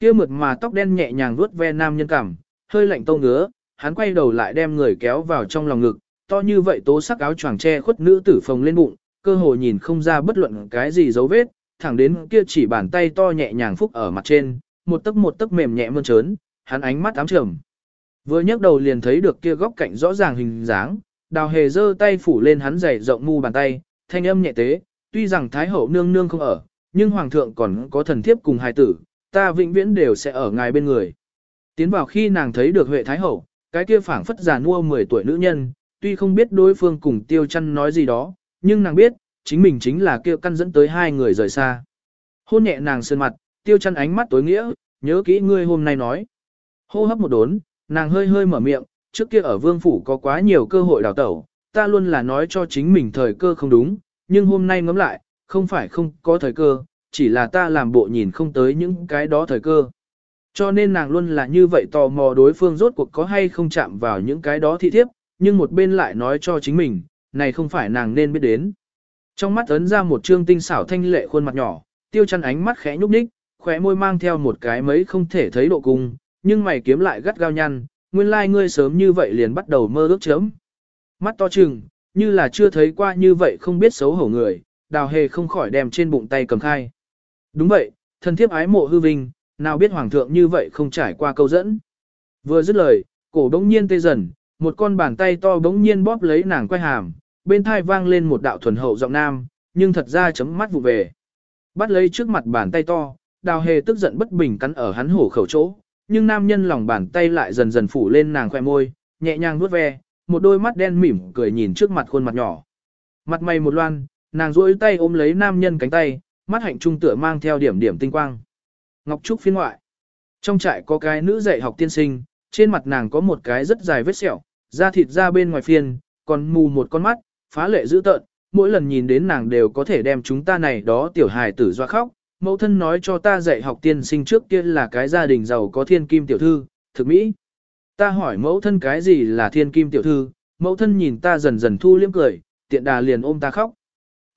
Speaker 1: Kia mượt mà tóc đen nhẹ nhàng vuốt ve nam nhân cảm, hơi lạnh tông ngứa, hắn quay đầu lại đem người kéo vào trong lòng ngực, to như vậy tố sắc áo choàng che khuất nữ tử phồng lên bụng, cơ hồ nhìn không ra bất luận cái gì dấu vết, thẳng đến kia chỉ bàn tay to nhẹ nhàng phúc ở mặt trên, một tấc một tấc mềm nhẹ mơn trớn, hắn ánh mắt ám trầm. Vừa nhấc đầu liền thấy được kia góc cạnh rõ ràng hình dáng, đào hề giơ tay phủ lên hắn dày rộng mu bàn tay, thanh âm nhẹ tế, tuy rằng thái hậu nương nương không ở, nhưng hoàng thượng còn có thần thiếp cùng hài tử, ta vĩnh viễn đều sẽ ở ngài bên người. Tiến vào khi nàng thấy được Huệ Thái Hậu, cái kia phảng phất già nua 10 tuổi nữ nhân, tuy không biết đối phương cùng tiêu chăn nói gì đó, nhưng nàng biết, chính mình chính là kia căn dẫn tới hai người rời xa. Hôn nhẹ nàng sơn mặt, tiêu chăn ánh mắt tối nghĩa, nhớ kỹ ngươi hôm nay nói. Hô hấp một đốn, nàng hơi hơi mở miệng, trước kia ở vương phủ có quá nhiều cơ hội đào tẩu, ta luôn là nói cho chính mình thời cơ không đúng, nhưng hôm nay ngẫm lại, không phải không có thời cơ, chỉ là ta làm bộ nhìn không tới những cái đó thời cơ. Cho nên nàng luôn là như vậy tò mò đối phương rốt cuộc có hay không chạm vào những cái đó thị thiếp, nhưng một bên lại nói cho chính mình, này không phải nàng nên biết đến. Trong mắt ấn ra một trương tinh xảo thanh lệ khuôn mặt nhỏ, tiêu chăn ánh mắt khẽ nhúc nhích, khóe môi mang theo một cái mấy không thể thấy độ cung, nhưng mày kiếm lại gắt gao nhăn, nguyên lai like ngươi sớm như vậy liền bắt đầu mơ ước chớm. Mắt to trừng, như là chưa thấy qua như vậy không biết xấu hổ người, đào hề không khỏi đem trên bụng tay cầm khai. Đúng vậy, thân thiếp ái mộ hư vinh, nào biết hoàng thượng như vậy không trải qua câu dẫn. Vừa dứt lời, cổ đống nhiên tê dần, một con bàn tay to bỗng nhiên bóp lấy nàng quay hàm, bên thai vang lên một đạo thuần hậu giọng nam, nhưng thật ra chấm mắt vụ về. Bắt lấy trước mặt bàn tay to, đào hề tức giận bất bình cắn ở hắn hổ khẩu chỗ, nhưng nam nhân lòng bàn tay lại dần dần phủ lên nàng khoe môi, nhẹ nhàng vuốt ve, một đôi mắt đen mỉm cười nhìn trước mặt khuôn mặt nhỏ. Mặt mày một loan, nàng duỗi tay ôm lấy nam nhân cánh tay, mắt hạnh trung tựa mang theo điểm điểm tinh quang. Ngọc Trúc phiên ngoại. Trong trại có cái nữ dạy học tiên sinh, trên mặt nàng có một cái rất dài vết sẹo, da thịt ra bên ngoài phiên, còn mù một con mắt, phá lệ dữ tợn, mỗi lần nhìn đến nàng đều có thể đem chúng ta này đó tiểu hài tử doa khóc. Mẫu thân nói cho ta dạy học tiên sinh trước kia là cái gia đình giàu có thiên kim tiểu thư, thực mỹ. Ta hỏi mẫu thân cái gì là thiên kim tiểu thư, mẫu thân nhìn ta dần dần thu liếm cười, tiện đà liền ôm ta khóc.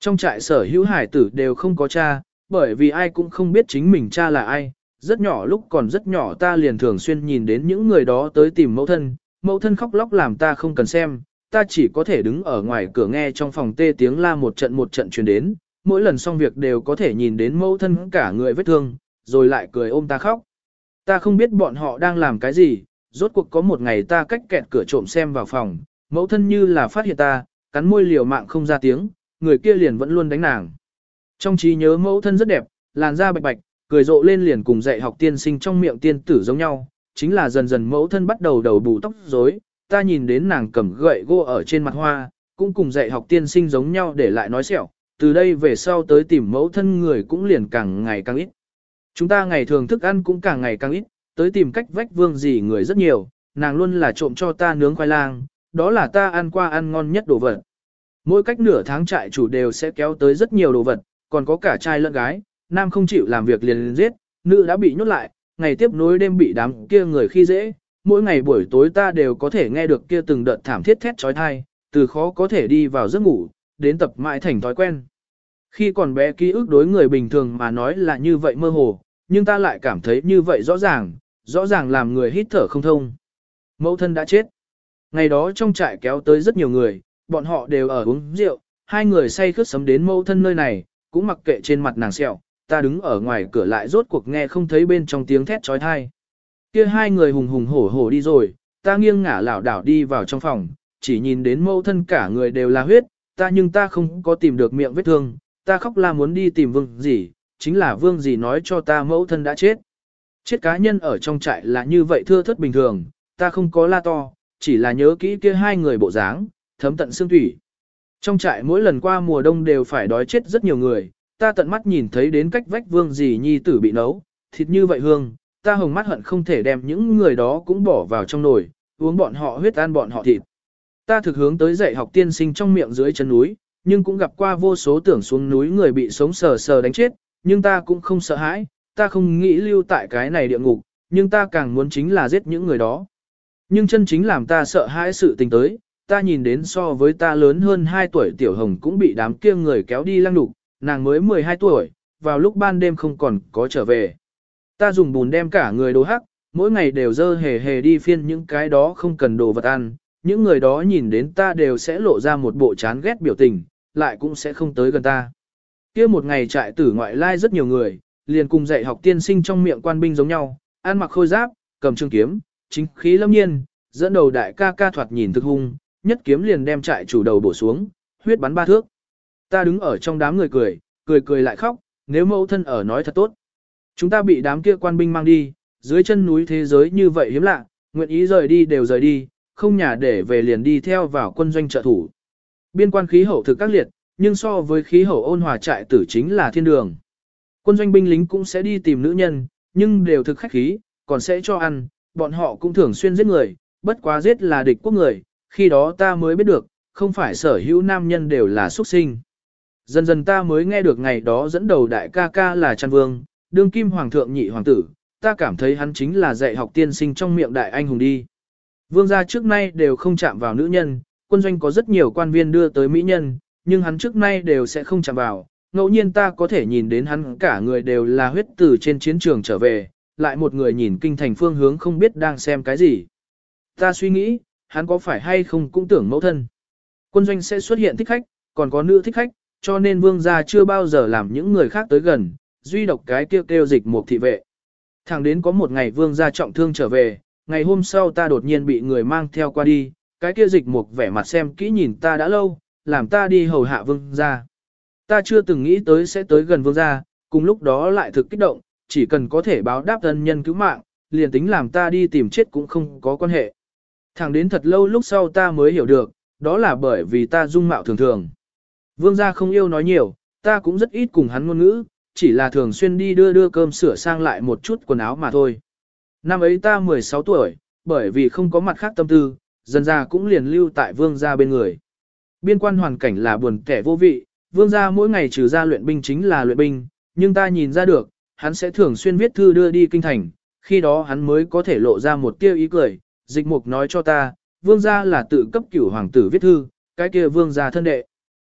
Speaker 1: Trong trại sở hữu hải tử đều không có cha, bởi vì ai cũng không biết chính mình cha là ai. Rất nhỏ lúc còn rất nhỏ ta liền thường xuyên nhìn đến những người đó tới tìm mẫu thân, mẫu thân khóc lóc làm ta không cần xem, ta chỉ có thể đứng ở ngoài cửa nghe trong phòng tê tiếng la một trận một trận truyền đến, mỗi lần xong việc đều có thể nhìn đến mẫu thân cả người vết thương, rồi lại cười ôm ta khóc. Ta không biết bọn họ đang làm cái gì, rốt cuộc có một ngày ta cách kẹt cửa trộm xem vào phòng, mẫu thân như là phát hiện ta, cắn môi liều mạng không ra tiếng, người kia liền vẫn luôn đánh nàng. Trong trí nhớ mẫu thân rất đẹp, làn da bạch bạch, cười rộ lên liền cùng dạy học tiên sinh trong miệng tiên tử giống nhau, chính là dần dần mẫu thân bắt đầu đầu bù tóc rối, ta nhìn đến nàng cầm gậy gỗ ở trên mặt hoa, cũng cùng dạy học tiên sinh giống nhau để lại nói sẹo, từ đây về sau tới tìm mẫu thân người cũng liền càng ngày càng ít. Chúng ta ngày thường thức ăn cũng càng ngày càng ít, tới tìm cách vách vương gì người rất nhiều, nàng luôn là trộm cho ta nướng khoai lang, đó là ta ăn qua ăn ngon nhất đồ vật. Mỗi cách nửa tháng trại chủ đều sẽ kéo tới rất nhiều đồ vật, còn có cả trai lẫn gái, nam không chịu làm việc liền liền giết, nữ đã bị nhốt lại, ngày tiếp nối đêm bị đám kia người khi dễ, mỗi ngày buổi tối ta đều có thể nghe được kia từng đợt thảm thiết thét trói thai, từ khó có thể đi vào giấc ngủ, đến tập mãi thành thói quen. Khi còn bé ký ức đối người bình thường mà nói là như vậy mơ hồ, nhưng ta lại cảm thấy như vậy rõ ràng, rõ ràng làm người hít thở không thông. Mẫu thân đã chết. Ngày đó trong trại kéo tới rất nhiều người, bọn họ đều ở uống rượu, hai người say khướt sấm đến mẫu thân nơi này, cũng mặc kệ trên mặt nàng sẹo, ta đứng ở ngoài cửa lại rốt cuộc nghe không thấy bên trong tiếng thét trói thai. Kia hai người hùng hùng hổ hổ đi rồi, ta nghiêng ngả lảo đảo đi vào trong phòng, chỉ nhìn đến mẫu thân cả người đều là huyết, ta nhưng ta không có tìm được miệng vết thương, ta khóc la muốn đi tìm vương gì, chính là vương gì nói cho ta mẫu thân đã chết. Chết cá nhân ở trong trại là như vậy thưa thất bình thường, ta không có la to, chỉ là nhớ kỹ kia hai người bộ dáng, thấm tận xương thủy. Trong trại mỗi lần qua mùa đông đều phải đói chết rất nhiều người, ta tận mắt nhìn thấy đến cách vách vương gì nhi tử bị nấu, thịt như vậy hương, ta hồng mắt hận không thể đem những người đó cũng bỏ vào trong nồi, uống bọn họ huyết ăn bọn họ thịt. Ta thực hướng tới dạy học tiên sinh trong miệng dưới chân núi, nhưng cũng gặp qua vô số tưởng xuống núi người bị sống sờ sờ đánh chết, nhưng ta cũng không sợ hãi, ta không nghĩ lưu tại cái này địa ngục, nhưng ta càng muốn chính là giết những người đó. Nhưng chân chính làm ta sợ hãi sự tình tới, ta nhìn đến so với ta lớn hơn 2 tuổi tiểu hồng cũng bị đám kia người kéo đi lăng đục, nàng mới 12 tuổi, vào lúc ban đêm không còn có trở về. Ta dùng bùn đem cả người đồ hắc, mỗi ngày đều dơ hề hề đi phiên những cái đó không cần đồ vật ăn, những người đó nhìn đến ta đều sẽ lộ ra một bộ chán ghét biểu tình, lại cũng sẽ không tới gần ta. kia một ngày trại tử ngoại lai rất nhiều người, liền cùng dạy học tiên sinh trong miệng quan binh giống nhau, ăn mặc khôi giáp, cầm trường kiếm, chính khí lâm nhiên, dẫn đầu đại ca ca thoạt nhìn thực hung, nhất kiếm liền đem trại chủ đầu bổ xuống, huyết bắn ba thước. Ta đứng ở trong đám người cười, cười cười lại khóc, nếu mẫu thân ở nói thật tốt. Chúng ta bị đám kia quan binh mang đi, dưới chân núi thế giới như vậy hiếm lạ, nguyện ý rời đi đều rời đi, không nhà để về liền đi theo vào quân doanh trợ thủ. Biên quan khí hậu thực các liệt, nhưng so với khí hậu ôn hòa trại tử chính là thiên đường. Quân doanh binh lính cũng sẽ đi tìm nữ nhân, nhưng đều thực khách khí, còn sẽ cho ăn, bọn họ cũng thường xuyên giết người, bất quá giết là địch quốc người, khi đó ta mới biết được, không phải sở hữu nam nhân đều là xuất sinh. Dần dần ta mới nghe được ngày đó dẫn đầu đại ca ca là Trăn Vương, đương kim hoàng thượng nhị hoàng tử, ta cảm thấy hắn chính là dạy học tiên sinh trong miệng đại anh hùng đi. Vương gia trước nay đều không chạm vào nữ nhân, quân doanh có rất nhiều quan viên đưa tới mỹ nhân, nhưng hắn trước nay đều sẽ không chạm vào. Ngẫu nhiên ta có thể nhìn đến hắn cả người đều là huyết tử trên chiến trường trở về, lại một người nhìn kinh thành phương hướng không biết đang xem cái gì. Ta suy nghĩ, hắn có phải hay không cũng tưởng mẫu thân. Quân doanh sẽ xuất hiện thích khách, còn có nữ thích khách, cho nên vương gia chưa bao giờ làm những người khác tới gần, duy độc cái kêu kêu dịch một thị vệ. Thẳng đến có một ngày vương gia trọng thương trở về, ngày hôm sau ta đột nhiên bị người mang theo qua đi, cái kia dịch mục vẻ mặt xem kỹ nhìn ta đã lâu, làm ta đi hầu hạ vương gia. Ta chưa từng nghĩ tới sẽ tới gần vương gia, cùng lúc đó lại thực kích động, chỉ cần có thể báo đáp thân nhân cứu mạng, liền tính làm ta đi tìm chết cũng không có quan hệ. Thẳng đến thật lâu lúc sau ta mới hiểu được, đó là bởi vì ta dung mạo thường thường. Vương gia không yêu nói nhiều, ta cũng rất ít cùng hắn ngôn ngữ, chỉ là thường xuyên đi đưa đưa cơm sửa sang lại một chút quần áo mà thôi. Năm ấy ta 16 tuổi, bởi vì không có mặt khác tâm tư, dần ra cũng liền lưu tại vương gia bên người. Biên quan hoàn cảnh là buồn kẻ vô vị, vương gia mỗi ngày trừ ra luyện binh chính là luyện binh, nhưng ta nhìn ra được, hắn sẽ thường xuyên viết thư đưa đi kinh thành, khi đó hắn mới có thể lộ ra một tiêu ý cười, dịch mục nói cho ta, vương gia là tự cấp cửu hoàng tử viết thư, cái kia vương gia thân đệ.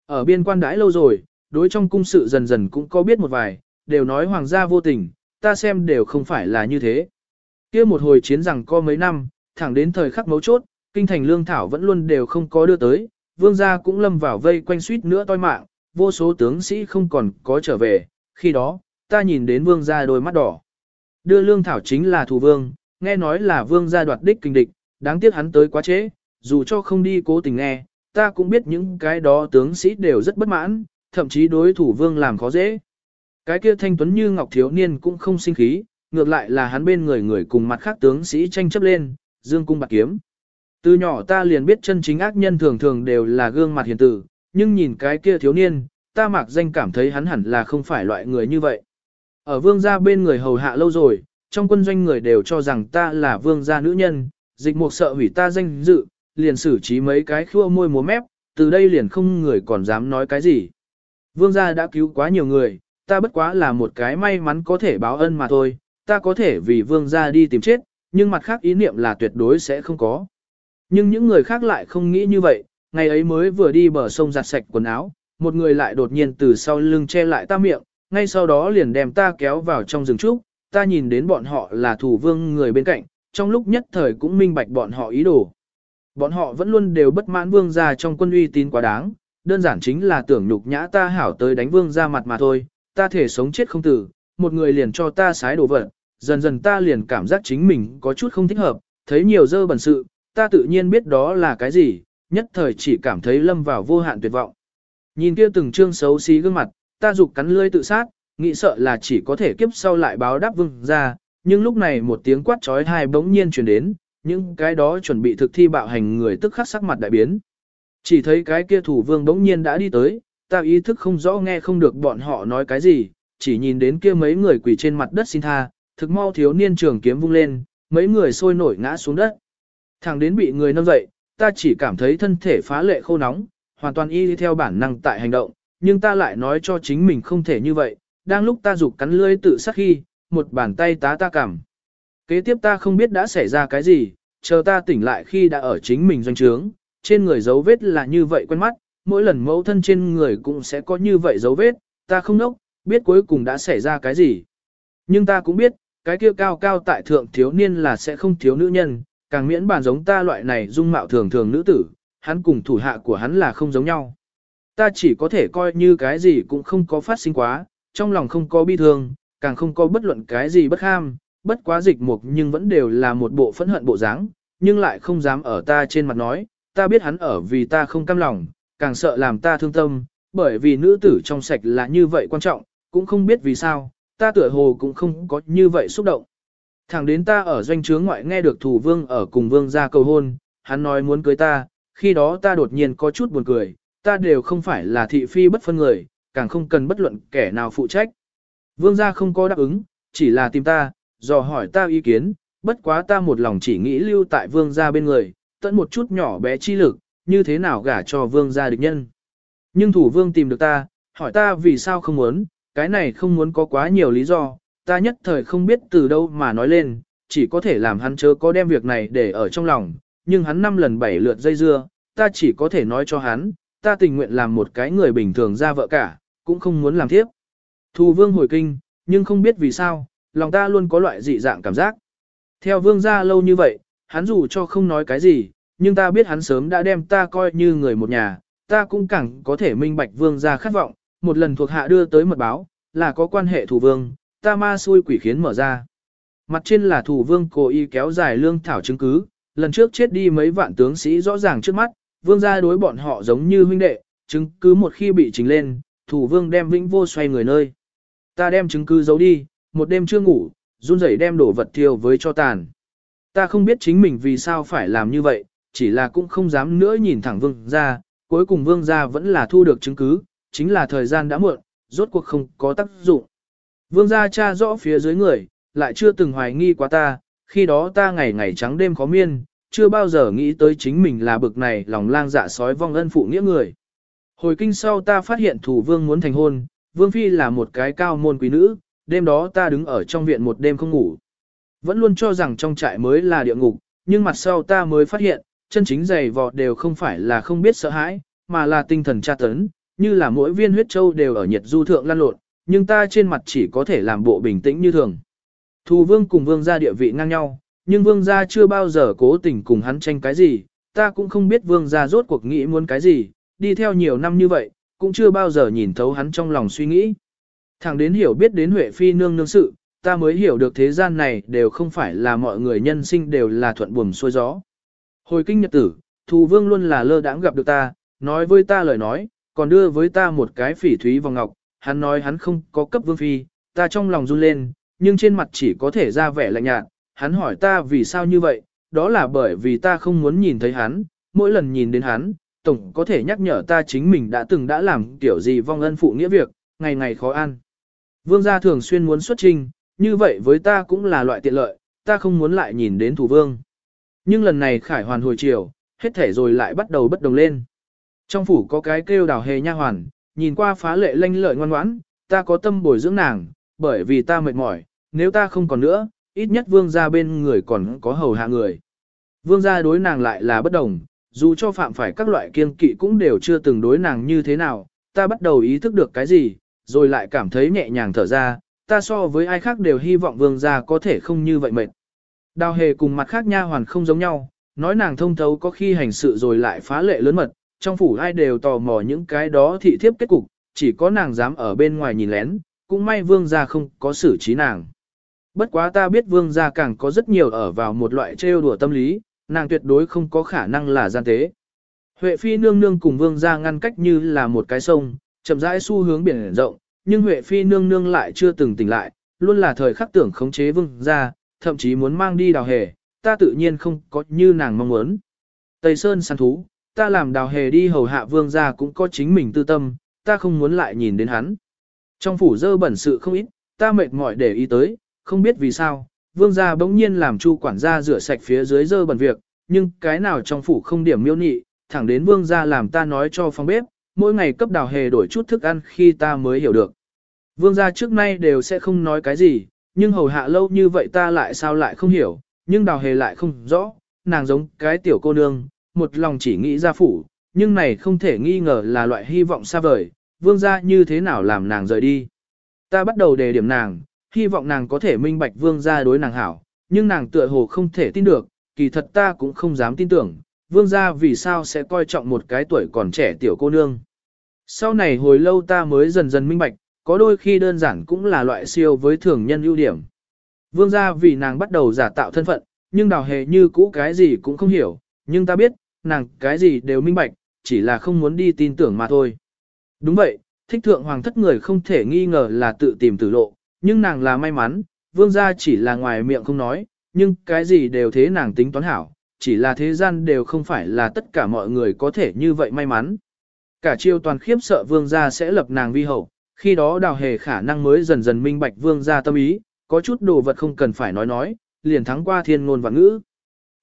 Speaker 1: Ở biên quan đãi lâu rồi, đối trong cung sự dần dần cũng có biết một vài, đều nói hoàng gia vô tình, ta xem đều không phải là như thế kia một hồi chiến rằng có mấy năm, thẳng đến thời khắc mấu chốt, kinh thành lương thảo vẫn luôn đều không có đưa tới, vương gia cũng lâm vào vây quanh suýt nữa toi mạng, vô số tướng sĩ không còn có trở về, khi đó, ta nhìn đến vương gia đôi mắt đỏ. Đưa lương thảo chính là thủ vương, nghe nói là vương gia đoạt đích kinh địch, đáng tiếc hắn tới quá trễ, dù cho không đi cố tình nghe, ta cũng biết những cái đó tướng sĩ đều rất bất mãn, thậm chí đối thủ vương làm khó dễ. Cái kia thanh tuấn như ngọc thiếu niên cũng không sinh khí, ngược lại là hắn bên người người cùng mặt khác tướng sĩ tranh chấp lên, dương cung bạc kiếm. Từ nhỏ ta liền biết chân chính ác nhân thường thường đều là gương mặt hiền tử, nhưng nhìn cái kia thiếu niên, ta mặc danh cảm thấy hắn hẳn là không phải loại người như vậy. Ở vương gia bên người hầu hạ lâu rồi, trong quân doanh người đều cho rằng ta là vương gia nữ nhân, dịch mục sợ hủy ta danh dự, liền xử trí mấy cái khua môi múa mép, từ đây liền không người còn dám nói cái gì. Vương gia đã cứu quá nhiều người, ta bất quá là một cái may mắn có thể báo ân mà thôi, ta có thể vì vương gia đi tìm chết, nhưng mặt khác ý niệm là tuyệt đối sẽ không có. Nhưng những người khác lại không nghĩ như vậy, ngày ấy mới vừa đi bờ sông giặt sạch quần áo, một người lại đột nhiên từ sau lưng che lại ta miệng, ngay sau đó liền đem ta kéo vào trong rừng trúc, ta nhìn đến bọn họ là thủ vương người bên cạnh, trong lúc nhất thời cũng minh bạch bọn họ ý đồ. Bọn họ vẫn luôn đều bất mãn vương gia trong quân uy tín quá đáng, đơn giản chính là tưởng nhục nhã ta hảo tới đánh vương gia mặt mà thôi, ta thể sống chết không tử, một người liền cho ta sái đồ vật, dần dần ta liền cảm giác chính mình có chút không thích hợp, thấy nhiều dơ bẩn sự, ta tự nhiên biết đó là cái gì, nhất thời chỉ cảm thấy lâm vào vô hạn tuyệt vọng. Nhìn kia từng trương xấu xí gương mặt, ta dục cắn lưỡi tự sát, nghĩ sợ là chỉ có thể kiếp sau lại báo đáp vương ra, nhưng lúc này một tiếng quát trói hai bỗng nhiên truyền đến, những cái đó chuẩn bị thực thi bạo hành người tức khắc sắc mặt đại biến. Chỉ thấy cái kia thủ vương bỗng nhiên đã đi tới, ta ý thức không rõ nghe không được bọn họ nói cái gì, chỉ nhìn đến kia mấy người quỳ trên mặt đất xin tha, thực mau thiếu niên trường kiếm vung lên, mấy người sôi nổi ngã xuống đất. thằng đến bị người nâng dậy, ta chỉ cảm thấy thân thể phá lệ khô nóng, hoàn toàn y theo bản năng tại hành động, nhưng ta lại nói cho chính mình không thể như vậy, đang lúc ta dục cắn lưỡi tự sát khi, một bàn tay tá ta cảm. Kế tiếp ta không biết đã xảy ra cái gì, chờ ta tỉnh lại khi đã ở chính mình doanh trướng, trên người dấu vết là như vậy quen mắt, mỗi lần mẫu thân trên người cũng sẽ có như vậy dấu vết, ta không nốc, biết cuối cùng đã xảy ra cái gì. Nhưng ta cũng biết, cái kia cao cao tại thượng thiếu niên là sẽ không thiếu nữ nhân, càng miễn bàn giống ta loại này dung mạo thường thường nữ tử, hắn cùng thủ hạ của hắn là không giống nhau. Ta chỉ có thể coi như cái gì cũng không có phát sinh quá, trong lòng không có bi thương, càng không có bất luận cái gì bất ham, bất quá dịch mục nhưng vẫn đều là một bộ phẫn hận bộ dáng, nhưng lại không dám ở ta trên mặt nói, ta biết hắn ở vì ta không cam lòng, càng sợ làm ta thương tâm, bởi vì nữ tử trong sạch là như vậy quan trọng, cũng không biết vì sao, ta tựa hồ cũng không có như vậy xúc động. Thẳng đến ta ở doanh trướng ngoại nghe được thủ vương ở cùng vương gia cầu hôn, hắn nói muốn cưới ta, khi đó ta đột nhiên có chút buồn cười, ta đều không phải là thị phi bất phân người, càng không cần bất luận kẻ nào phụ trách. Vương gia không có đáp ứng, chỉ là tìm ta, dò hỏi ta ý kiến, bất quá ta một lòng chỉ nghĩ lưu tại vương gia bên người, tận một chút nhỏ bé chi lực, như thế nào gả cho vương gia địch nhân. Nhưng thủ vương tìm được ta, hỏi ta vì sao không muốn, cái này không muốn có quá nhiều lý do, ta nhất thời không biết từ đâu mà nói lên, chỉ có thể làm hắn chớ có đem việc này để ở trong lòng, nhưng hắn năm lần bảy lượt dây dưa, ta chỉ có thể nói cho hắn, ta tình nguyện làm một cái người bình thường ra vợ cả, cũng không muốn làm tiếp. Thù vương hồi kinh, nhưng không biết vì sao, lòng ta luôn có loại dị dạng cảm giác. Theo vương gia lâu như vậy, hắn dù cho không nói cái gì, nhưng ta biết hắn sớm đã đem ta coi như người một nhà, ta cũng càng có thể minh bạch vương gia khát vọng, một lần thuộc hạ đưa tới mật báo, là có quan hệ thủ vương, ta ma xui quỷ khiến mở ra. Mặt trên là thủ vương cố ý kéo dài lương thảo chứng cứ, lần trước chết đi mấy vạn tướng sĩ rõ ràng trước mắt, vương gia đối bọn họ giống như huynh đệ, chứng cứ một khi bị trình lên, thủ vương đem vĩnh vô xoay người nơi. Ta đem chứng cứ giấu đi, một đêm chưa ngủ, run rẩy đem đổ vật thiêu với cho tàn. Ta không biết chính mình vì sao phải làm như vậy, chỉ là cũng không dám nữa nhìn thẳng vương gia, cuối cùng vương gia vẫn là thu được chứng cứ, chính là thời gian đã muộn, rốt cuộc không có tác dụng. Vương gia cha rõ phía dưới người, lại chưa từng hoài nghi quá ta, khi đó ta ngày ngày trắng đêm khó miên, chưa bao giờ nghĩ tới chính mình là bực này lòng lang dạ sói vong ân phụ nghĩa người. Hồi kinh sau ta phát hiện thủ vương muốn thành hôn, vương phi là một cái cao môn quý nữ, đêm đó ta đứng ở trong viện một đêm không ngủ. Vẫn luôn cho rằng trong trại mới là địa ngục, nhưng mặt sau ta mới phát hiện, chân chính giày vọt đều không phải là không biết sợ hãi, mà là tinh thần tra tấn, như là mỗi viên huyết châu đều ở nhiệt du thượng lan lộn, nhưng ta trên mặt chỉ có thể làm bộ bình tĩnh như thường. Thù vương cùng vương gia địa vị ngang nhau, nhưng vương gia chưa bao giờ cố tình cùng hắn tranh cái gì, ta cũng không biết vương gia rốt cuộc nghĩ muốn cái gì, đi theo nhiều năm như vậy, cũng chưa bao giờ nhìn thấu hắn trong lòng suy nghĩ. Thẳng đến hiểu biết đến Huệ Phi nương nương sự, ta mới hiểu được thế gian này đều không phải là mọi người nhân sinh đều là thuận buồm xuôi gió. Hồi kinh nhật tử, thù vương luôn là lơ đãng gặp được ta, nói với ta lời nói, còn đưa với ta một cái phỉ thúy vòng ngọc, hắn nói hắn không có cấp vương phi, ta trong lòng run lên, nhưng trên mặt chỉ có thể ra vẻ lạnh nhạt, hắn hỏi ta vì sao như vậy, đó là bởi vì ta không muốn nhìn thấy hắn, mỗi lần nhìn đến hắn, tổng có thể nhắc nhở ta chính mình đã từng đã làm kiểu gì vong ân phụ nghĩa việc, ngày ngày khó ăn. Vương gia thường xuyên muốn xuất trình, như vậy với ta cũng là loại tiện lợi, ta không muốn lại nhìn đến thủ vương. Nhưng lần này khải hoàn hồi chiều, hết thể rồi lại bắt đầu bất đồng lên. Trong phủ có cái kêu đào hề nha hoàn, nhìn qua phá lệ lanh lợi ngoan ngoãn, ta có tâm bồi dưỡng nàng, bởi vì ta mệt mỏi, nếu ta không còn nữa, ít nhất vương gia bên người còn có hầu hạ người. Vương gia đối nàng lại là bất đồng, dù cho phạm phải các loại kiên kỵ cũng đều chưa từng đối nàng như thế nào, ta bắt đầu ý thức được cái gì, rồi lại cảm thấy nhẹ nhàng thở ra, ta so với ai khác đều hy vọng vương gia có thể không như vậy mệt. Đào hề cùng mặt khác nha hoàn không giống nhau, nói nàng thông thấu có khi hành sự rồi lại phá lệ lớn mật, trong phủ ai đều tò mò những cái đó thị thiếp kết cục, chỉ có nàng dám ở bên ngoài nhìn lén, cũng may vương gia không có xử trí nàng. Bất quá ta biết vương gia càng có rất nhiều ở vào một loại trêu đùa tâm lý, nàng tuyệt đối không có khả năng là gian tế. Huệ phi nương nương cùng vương gia ngăn cách như là một cái sông, chậm rãi xu hướng biển rộng, nhưng Huệ phi nương nương lại chưa từng tỉnh lại, luôn là thời khắc tưởng khống chế vương gia, thậm chí muốn mang đi đào hề, ta tự nhiên không có như nàng mong muốn. Tây Sơn săn thú, ta làm đào hề đi hầu hạ vương gia cũng có chính mình tư tâm, ta không muốn lại nhìn đến hắn. Trong phủ dơ bẩn sự không ít, ta mệt mỏi để ý tới, không biết vì sao, vương gia bỗng nhiên làm chu quản gia rửa sạch phía dưới dơ bẩn việc, nhưng cái nào trong phủ không điểm miêu nị, thẳng đến vương gia làm ta nói cho phòng bếp, mỗi ngày cấp đào hề đổi chút thức ăn khi ta mới hiểu được. Vương gia trước nay đều sẽ không nói cái gì, nhưng hầu hạ lâu như vậy ta lại sao lại không hiểu, nhưng đào hề lại không rõ, nàng giống cái tiểu cô nương, một lòng chỉ nghĩ ra phủ, nhưng này không thể nghi ngờ là loại hy vọng xa vời, vương gia như thế nào làm nàng rời đi. Ta bắt đầu đề điểm nàng, hy vọng nàng có thể minh bạch vương gia đối nàng hảo, nhưng nàng tựa hồ không thể tin được, kỳ thật ta cũng không dám tin tưởng, vương gia vì sao sẽ coi trọng một cái tuổi còn trẻ tiểu cô nương. Sau này hồi lâu ta mới dần dần minh bạch, có đôi khi đơn giản cũng là loại siêu với thường nhân ưu điểm. Vương gia vì nàng bắt đầu giả tạo thân phận, nhưng đào hề như cũ cái gì cũng không hiểu, nhưng ta biết, nàng cái gì đều minh bạch, chỉ là không muốn đi tin tưởng mà thôi. Đúng vậy, thích thượng hoàng thất người không thể nghi ngờ là tự tìm tử lộ, nhưng nàng là may mắn, vương gia chỉ là ngoài miệng không nói, nhưng cái gì đều thế nàng tính toán hảo, chỉ là thế gian đều không phải là tất cả mọi người có thể như vậy may mắn. Cả chiêu toàn khiếp sợ vương gia sẽ lập nàng vi hậu, khi đó đào hề khả năng mới dần dần minh bạch vương gia tâm ý, có chút đồ vật không cần phải nói nói, liền thắng qua thiên ngôn và ngữ.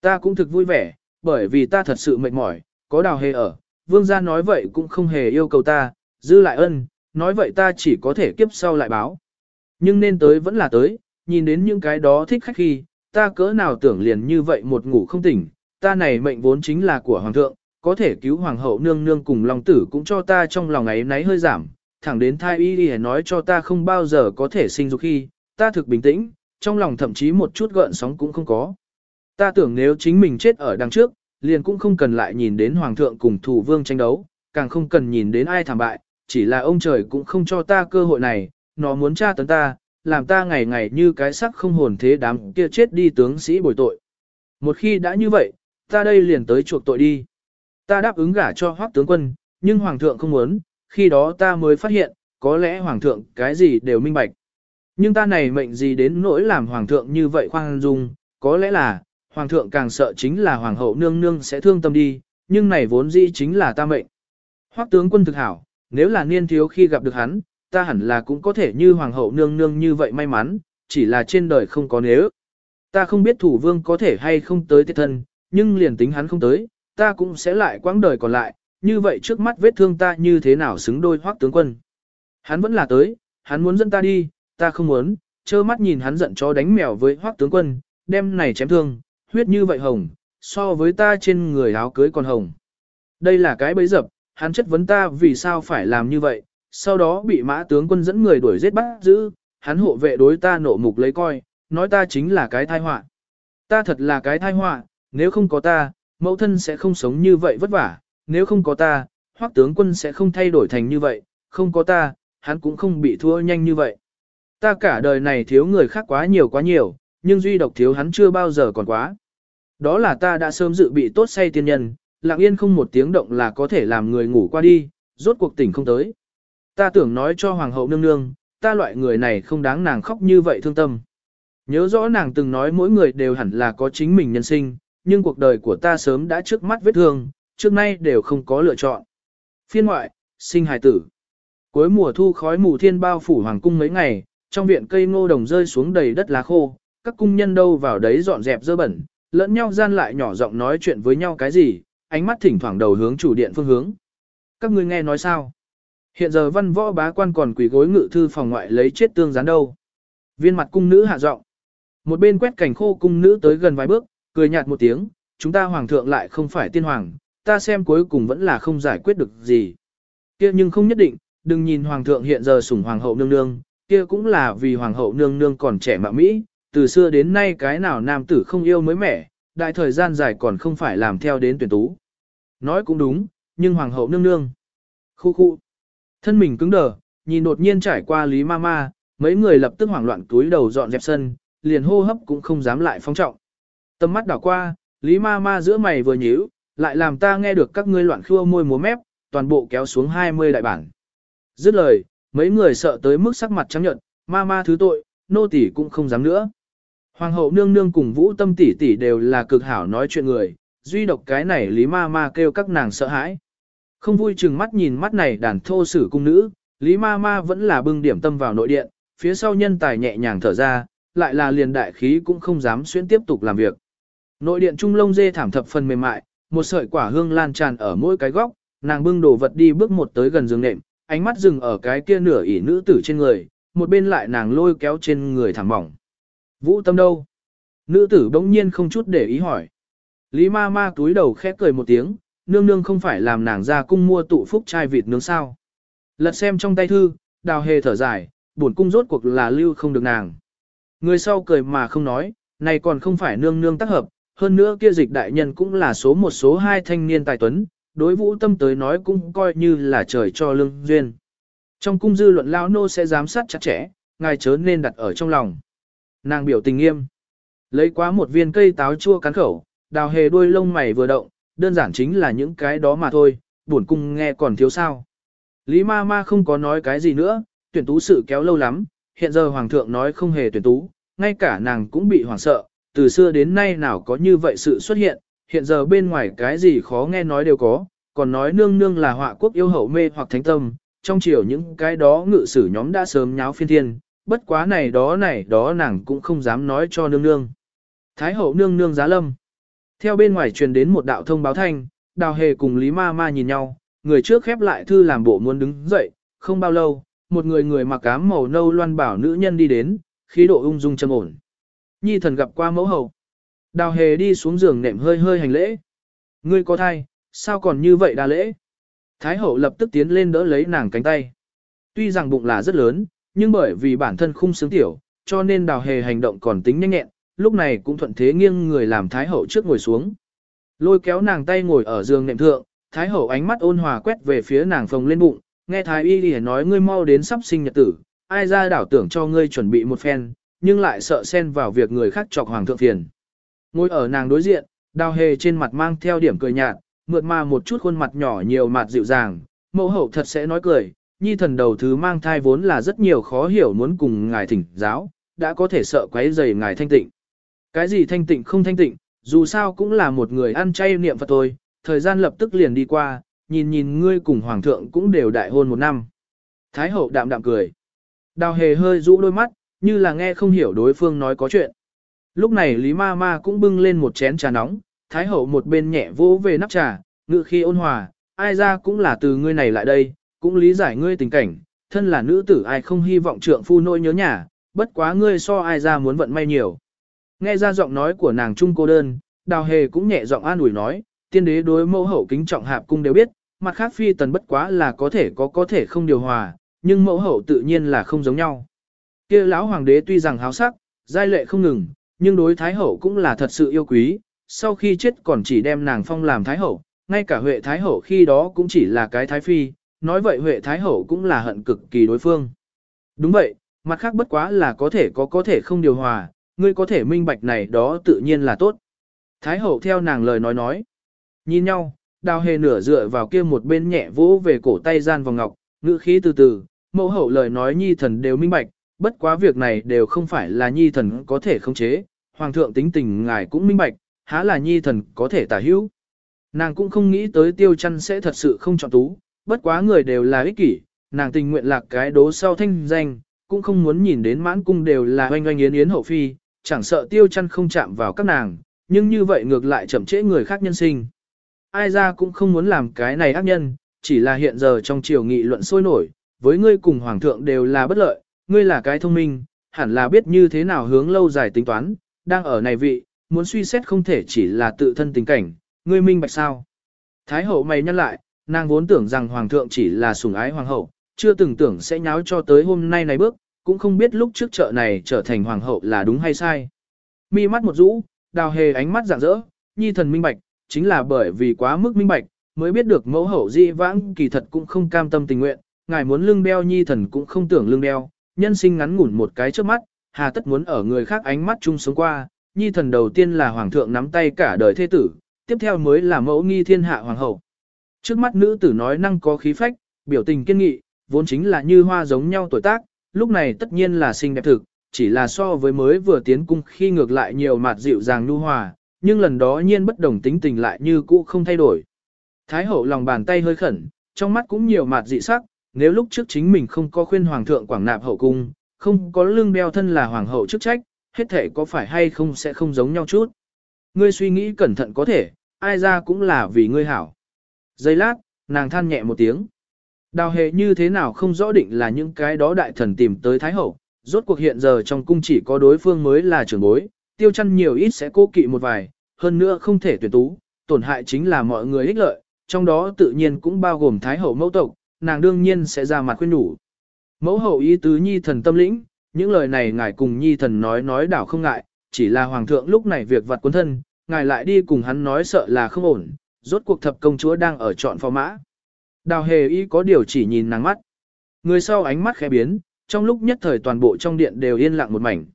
Speaker 1: Ta cũng thực vui vẻ, bởi vì ta thật sự mệt mỏi, có đào hề ở, vương gia nói vậy cũng không hề yêu cầu ta, dư lại ân, nói vậy ta chỉ có thể kiếp sau lại báo. Nhưng nên tới vẫn là tới, nhìn đến những cái đó thích khách khi, ta cỡ nào tưởng liền như vậy một ngủ không tỉnh, ta này mệnh vốn chính là của hoàng thượng, có thể cứu hoàng hậu nương nương cùng lòng tử cũng cho ta trong lòng ấy náy hơi giảm, thẳng đến thai y đi nói cho ta không bao giờ có thể sinh dục khi, ta thực bình tĩnh, trong lòng thậm chí một chút gợn sóng cũng không có. Ta tưởng nếu chính mình chết ở đằng trước, liền cũng không cần lại nhìn đến hoàng thượng cùng thủ vương tranh đấu, càng không cần nhìn đến ai thảm bại, chỉ là ông trời cũng không cho ta cơ hội này, nó muốn tra tấn ta, làm ta ngày ngày như cái sắc không hồn thế đám kia chết đi tướng sĩ bồi tội. Một khi đã như vậy, ta đây liền tới chuộc tội đi. Ta đáp ứng gả cho hoác tướng quân, nhưng hoàng thượng không muốn, khi đó ta mới phát hiện, có lẽ hoàng thượng cái gì đều minh bạch. Nhưng ta này mệnh gì đến nỗi làm hoàng thượng như vậy khoan dung, có lẽ là, hoàng thượng càng sợ chính là hoàng hậu nương nương sẽ thương tâm đi, nhưng này vốn dĩ chính là ta mệnh. Hoắc tướng quân thực hảo, nếu là niên thiếu khi gặp được hắn, ta hẳn là cũng có thể như hoàng hậu nương nương như vậy may mắn, chỉ là trên đời không có nếu. Ta không biết thủ vương có thể hay không tới tiết thân, nhưng liền tính hắn không tới, ta cũng sẽ lại quãng đời còn lại, như vậy trước mắt vết thương ta như thế nào xứng đôi hoắc tướng quân. Hắn vẫn là tới, hắn muốn dẫn ta đi, ta không muốn, trơ mắt nhìn hắn giận chó đánh mèo với hoắc tướng quân, đem này chém thương, huyết như vậy hồng, so với ta trên người áo cưới còn hồng. Đây là cái bấy dập, hắn chất vấn ta vì sao phải làm như vậy, sau đó bị mã tướng quân dẫn người đuổi giết bắt giữ, hắn hộ vệ đối ta nộ mục lấy coi, nói ta chính là cái thai họa. Ta thật là cái thai họa, nếu không có ta, mẫu thân sẽ không sống như vậy vất vả, nếu không có ta, hoắc tướng quân sẽ không thay đổi thành như vậy, không có ta, hắn cũng không bị thua nhanh như vậy. Ta cả đời này thiếu người khác quá nhiều quá nhiều, nhưng duy độc thiếu hắn chưa bao giờ còn quá. Đó là ta đã sớm dự bị tốt say tiên nhân, lặng yên không một tiếng động là có thể làm người ngủ qua đi, rốt cuộc tỉnh không tới. Ta tưởng nói cho hoàng hậu nương nương, ta loại người này không đáng nàng khóc như vậy thương tâm. Nhớ rõ nàng từng nói mỗi người đều hẳn là có chính mình nhân sinh, nhưng cuộc đời của ta sớm đã trước mắt vết thương, trước nay đều không có lựa chọn. Phiên ngoại, sinh hài tử. Cuối mùa thu khói mù thiên bao phủ hoàng cung mấy ngày, trong viện cây ngô đồng rơi xuống đầy đất lá khô, các cung nhân đâu vào đấy dọn dẹp dơ bẩn, lẫn nhau gian lại nhỏ giọng nói chuyện với nhau cái gì, ánh mắt thỉnh thoảng đầu hướng chủ điện phương hướng. Các ngươi nghe nói sao? Hiện giờ văn võ bá quan còn quỳ gối ngự thư phòng ngoại lấy chết tương gián đâu. Viên mặt cung nữ hạ giọng. Một bên quét cảnh khô cung nữ tới gần vài bước, cười nhạt một tiếng, chúng ta hoàng thượng lại không phải tiên hoàng, ta xem cuối cùng vẫn là không giải quyết được gì. Kia nhưng không nhất định, đừng nhìn hoàng thượng hiện giờ sủng hoàng hậu nương nương, kia cũng là vì hoàng hậu nương nương còn trẻ mạ Mỹ, từ xưa đến nay cái nào nam tử không yêu mới mẻ, đại thời gian dài còn không phải làm theo đến tuyển tú. Nói cũng đúng, nhưng hoàng hậu nương nương. Khu khu. Thân mình cứng đờ, nhìn đột nhiên trải qua Lý Mama, mấy người lập tức hoảng loạn túi đầu dọn dẹp sân, liền hô hấp cũng không dám lại phong trọng. Tâm mắt đảo qua, Lý Mama giữa mày vừa nhíu, lại làm ta nghe được các ngươi loạn khua môi múa mép, toàn bộ kéo xuống 20 đại bản. Dứt lời, mấy người sợ tới mức sắc mặt trắng nhợt, Mama thứ tội, nô tỳ cũng không dám nữa. Hoàng hậu nương nương cùng vũ tâm tỷ tỷ đều là cực hảo nói chuyện người, duy độc cái này Lý Ma Ma kêu các nàng sợ hãi. Không vui chừng mắt nhìn mắt này đàn thô sử cung nữ, Lý ma ma vẫn là bưng điểm tâm vào nội điện, phía sau nhân tài nhẹ nhàng thở ra, lại là liền đại khí cũng không dám xuyên tiếp tục làm việc. Nội điện trung lông dê thảm thập phần mềm mại, một sợi quả hương lan tràn ở mỗi cái góc, nàng bưng đồ vật đi bước một tới gần giường nệm, ánh mắt dừng ở cái kia nửa ỉ nữ tử trên người, một bên lại nàng lôi kéo trên người thẳng mỏng. Vũ tâm đâu? Nữ tử bỗng nhiên không chút để ý hỏi. Lý ma ma túi đầu khẽ cười một tiếng, nương nương không phải làm nàng ra cung mua tụ phúc chai vịt nướng sao. Lật xem trong tay thư, đào hề thở dài, buồn cung rốt cuộc là lưu không được nàng. Người sau cười mà không nói, này còn không phải nương nương tác hợp, hơn nữa kia dịch đại nhân cũng là số một số hai thanh niên tài tuấn, đối vũ tâm tới nói cũng coi như là trời cho lương duyên. Trong cung dư luận lão nô sẽ giám sát chặt chẽ, ngài chớ nên đặt ở trong lòng. Nàng biểu tình nghiêm. Lấy quá một viên cây táo chua cắn khẩu, đào hề đuôi lông mày vừa động, đơn giản chính là những cái đó mà thôi, buồn cung nghe còn thiếu sao. Lý ma ma không có nói cái gì nữa, tuyển tú sự kéo lâu lắm, hiện giờ hoàng thượng nói không hề tuyển tú, ngay cả nàng cũng bị hoảng sợ, từ xưa đến nay nào có như vậy sự xuất hiện, hiện giờ bên ngoài cái gì khó nghe nói đều có, còn nói nương nương là họa quốc yêu hậu mê hoặc thánh tâm, trong chiều những cái đó ngự sử nhóm đã sớm nháo phiên thiên, bất quá này đó này đó nàng cũng không dám nói cho nương nương. Thái hậu nương nương giá lâm. Theo bên ngoài truyền đến một đạo thông báo thanh, đào hề cùng Lý Ma Ma nhìn nhau, người trước khép lại thư làm bộ muốn đứng dậy, không bao lâu, một người người mặc ám màu nâu loan bảo nữ nhân đi đến, khí độ ung dung trầm ổn. Nhi thần gặp qua mẫu hậu. Đào hề đi xuống giường nệm hơi hơi hành lễ. Ngươi có thai, sao còn như vậy đa lễ? Thái hậu lập tức tiến lên đỡ lấy nàng cánh tay. Tuy rằng bụng là rất lớn, nhưng bởi vì bản thân khung sướng tiểu, cho nên đào hề hành động còn tính nhanh nhẹn, lúc này cũng thuận thế nghiêng người làm Thái hậu trước ngồi xuống. Lôi kéo nàng tay ngồi ở giường nệm thượng, Thái hậu ánh mắt ôn hòa quét về phía nàng phồng lên bụng, nghe Thái y lìa nói ngươi mau đến sắp sinh nhật tử, ai ra đảo tưởng cho ngươi chuẩn bị một phen, nhưng lại sợ xen vào việc người khác chọc hoàng thượng phiền. Ngồi ở nàng đối diện, đào hề trên mặt mang theo điểm cười nhạt, mượt mà một chút khuôn mặt nhỏ nhiều mặt dịu dàng, mẫu hậu thật sẽ nói cười, nhi thần đầu thứ mang thai vốn là rất nhiều khó hiểu muốn cùng ngài thỉnh giáo, đã có thể sợ quấy rầy ngài thanh tịnh. Cái gì thanh tịnh không thanh tịnh, dù sao cũng là một người ăn chay niệm Phật thôi, thời gian lập tức liền đi qua, nhìn nhìn ngươi cùng hoàng thượng cũng đều đại hôn một năm. Thái hậu đạm đạm cười. Đào hề hơi rũ đôi mắt, như là nghe không hiểu đối phương nói có chuyện. Lúc này Lý Ma Ma cũng bưng lên một chén trà nóng, Thái hậu một bên nhẹ vỗ về nắp trà, ngự khi ôn hòa, ai ra cũng là từ ngươi này lại đây, cũng lý giải ngươi tình cảnh, thân là nữ tử ai không hy vọng trượng phu nỗi nhớ nhà, bất quá ngươi so ai ra muốn vận may nhiều. Nghe ra giọng nói của nàng trung cô đơn, đào hề cũng nhẹ giọng an ủi nói, tiên đế đối mẫu hậu kính trọng hạp cung đều biết, mặt khác phi tần bất quá là có thể có có thể không điều hòa, nhưng mẫu hậu tự nhiên là không giống nhau. Kia lão hoàng đế tuy rằng háo sắc, giai lệ không ngừng, nhưng đối thái hậu cũng là thật sự yêu quý, sau khi chết còn chỉ đem nàng phong làm thái hậu, ngay cả Huệ thái hậu khi đó cũng chỉ là cái thái phi, nói vậy Huệ thái hậu cũng là hận cực kỳ đối phương. Đúng vậy, mặt khác bất quá là có thể có có thể không điều hòa, ngươi có thể minh bạch này đó tự nhiên là tốt. Thái hậu theo nàng lời nói nói. Nhìn nhau, đào hề nửa dựa vào kia một bên nhẹ vỗ về cổ tay gian vào ngọc, ngữ khí từ từ, mẫu hậu lời nói nhi thần đều minh bạch, bất quá việc này đều không phải là nhi thần có thể khống chế, hoàng thượng tính tình ngài cũng minh bạch, há là nhi thần có thể tả hữu. Nàng cũng không nghĩ tới tiêu chăn sẽ thật sự không chọn tú, bất quá người đều là ích kỷ, nàng tình nguyện lạc cái đố sau thanh danh, cũng không muốn nhìn đến mãn cung đều là oanh oanh yến yến hậu phi, chẳng sợ tiêu chăn không chạm vào các nàng, nhưng như vậy ngược lại chậm trễ người khác nhân sinh. Ai ra cũng không muốn làm cái này ác nhân, chỉ là hiện giờ trong triều nghị luận sôi nổi, với ngươi cùng hoàng thượng đều là bất lợi, ngươi là cái thông minh, hẳn là biết như thế nào hướng lâu dài tính toán, đang ở này vị, muốn suy xét không thể chỉ là tự thân tình cảnh, ngươi minh bạch sao. Thái hậu mày nhăn lại, nàng vốn tưởng rằng hoàng thượng chỉ là sủng ái hoàng hậu, chưa từng tưởng sẽ nháo cho tới hôm nay này bước, cũng không biết lúc trước chợ này trở thành hoàng hậu là đúng hay sai. Mi mắt một rũ, đào hề ánh mắt rạng rỡ, nhi thần minh bạch, chính là bởi vì quá mức minh bạch, mới biết được mẫu hậu di vãng kỳ thật cũng không cam tâm tình nguyện, ngài muốn lương đeo nhi thần cũng không tưởng lương đeo, nhân sinh ngắn ngủn một cái trước mắt, hà tất muốn ở người khác ánh mắt chung sống qua, nhi thần đầu tiên là hoàng thượng nắm tay cả đời thế tử, tiếp theo mới là mẫu nghi thiên hạ hoàng hậu. Trước mắt nữ tử nói năng có khí phách, biểu tình kiên nghị, vốn chính là như hoa giống nhau tuổi tác, lúc này tất nhiên là xinh đẹp thực, chỉ là so với mới vừa tiến cung khi ngược lại nhiều mặt dịu dàng nhu hòa, nhưng lần đó nhiên bất đồng tính tình lại như cũ không thay đổi. Thái hậu lòng bàn tay hơi khẩn, trong mắt cũng nhiều mặt dị sắc, nếu lúc trước chính mình không có khuyên hoàng thượng quảng nạp hậu cung, không có lương đeo thân là hoàng hậu chức trách, hết thể có phải hay không sẽ không giống nhau chút. Ngươi suy nghĩ cẩn thận có thể, ai ra cũng là vì ngươi hảo. Giây lát, nàng than nhẹ một tiếng. Đào hề như thế nào không rõ định là những cái đó đại thần tìm tới Thái Hậu, rốt cuộc hiện giờ trong cung chỉ có đối phương mới là trưởng bối, tiêu chăn nhiều ít sẽ cố kỵ một vài, hơn nữa không thể tuyển tú, tổn hại chính là mọi người ích lợi, trong đó tự nhiên cũng bao gồm Thái Hậu mẫu tộc, nàng đương nhiên sẽ ra mặt khuyên đủ. Mẫu hậu ý tứ nhi thần tâm lĩnh, những lời này ngài cùng nhi thần nói nói đảo không ngại, chỉ là hoàng thượng lúc này việc vặt quân thân, ngài lại đi cùng hắn nói sợ là không ổn, rốt cuộc thập công chúa đang ở chọn phò mã. Đào hề y có điều chỉ nhìn nàng mắt. Người sau ánh mắt khẽ biến, trong lúc nhất thời toàn bộ trong điện đều yên lặng một mảnh.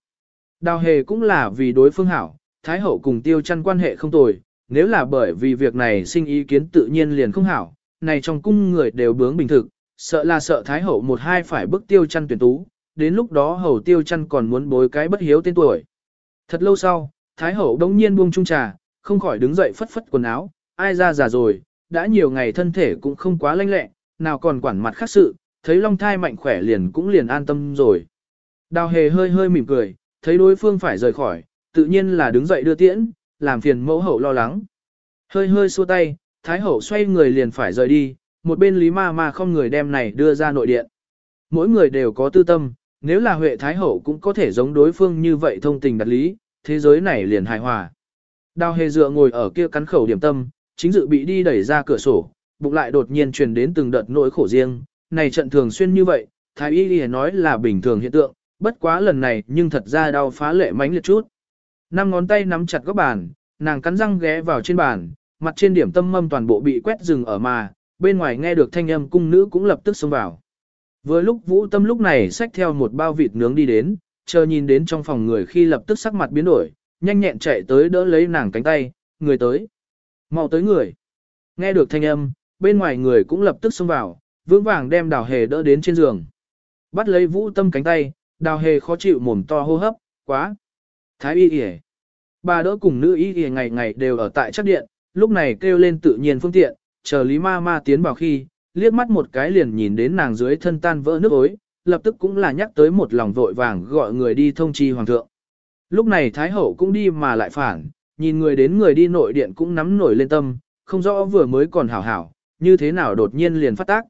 Speaker 1: Đào hề cũng là vì đối phương hảo, Thái hậu cùng tiêu chăn quan hệ không tồi, nếu là bởi vì việc này sinh ý kiến tự nhiên liền không hảo, này trong cung người đều bướng bình thực, sợ là sợ Thái hậu một hai phải bức tiêu chăn tuyển tú, đến lúc đó hầu tiêu chăn còn muốn bối cái bất hiếu tên tuổi. Thật lâu sau, Thái hậu đống nhiên buông chung trà, không khỏi đứng dậy phất phất quần áo, ai ra già rồi, đã nhiều ngày thân thể cũng không quá lanh lẹ, nào còn quản mặt khác sự, thấy long thai mạnh khỏe liền cũng liền an tâm rồi. Đào hề hơi hơi mỉm cười, thấy đối phương phải rời khỏi, tự nhiên là đứng dậy đưa tiễn, làm phiền mẫu hậu lo lắng. Hơi hơi xua tay, thái hậu xoay người liền phải rời đi, một bên lý ma ma không người đem này đưa ra nội điện. Mỗi người đều có tư tâm, nếu là Huệ Thái Hậu cũng có thể giống đối phương như vậy thông tình đặt lý, thế giới này liền hài hòa. Đào hề dựa ngồi ở kia cắn khẩu điểm tâm, chính dự bị đi đẩy ra cửa sổ, bụng lại đột nhiên truyền đến từng đợt nỗi khổ riêng, này trận thường xuyên như vậy, thái y đi nói là bình thường hiện tượng, bất quá lần này nhưng thật ra đau phá lệ mánh liệt chút. Năm ngón tay nắm chặt góc bàn, nàng cắn răng ghé vào trên bàn, mặt trên điểm tâm mâm toàn bộ bị quét rừng ở mà, bên ngoài nghe được thanh âm cung nữ cũng lập tức xông vào. Vừa lúc vũ tâm lúc này xách theo một bao vịt nướng đi đến, chờ nhìn đến trong phòng người khi lập tức sắc mặt biến đổi, nhanh nhẹn chạy tới đỡ lấy nàng cánh tay, người tới mau tới người. Nghe được thanh âm, bên ngoài người cũng lập tức xông vào, vững vàng đem đào hề đỡ đến trên giường. Bắt lấy vũ tâm cánh tay, đào hề khó chịu mồm to hô hấp, quá. Thái y y Bà đỡ cùng nữ y y ngày ngày đều ở tại chắc điện, lúc này kêu lên tự nhiên phương tiện, chờ Lý Ma Ma tiến vào khi, liếc mắt một cái liền nhìn đến nàng dưới thân tan vỡ nước ối, lập tức cũng là nhắc tới một lòng vội vàng gọi người đi thông chi hoàng thượng. Lúc này Thái Hậu cũng đi mà lại phản, nhìn người đến người đi nội điện cũng nắm nổi lên tâm, không rõ vừa mới còn hảo hảo, như thế nào đột nhiên liền phát tác.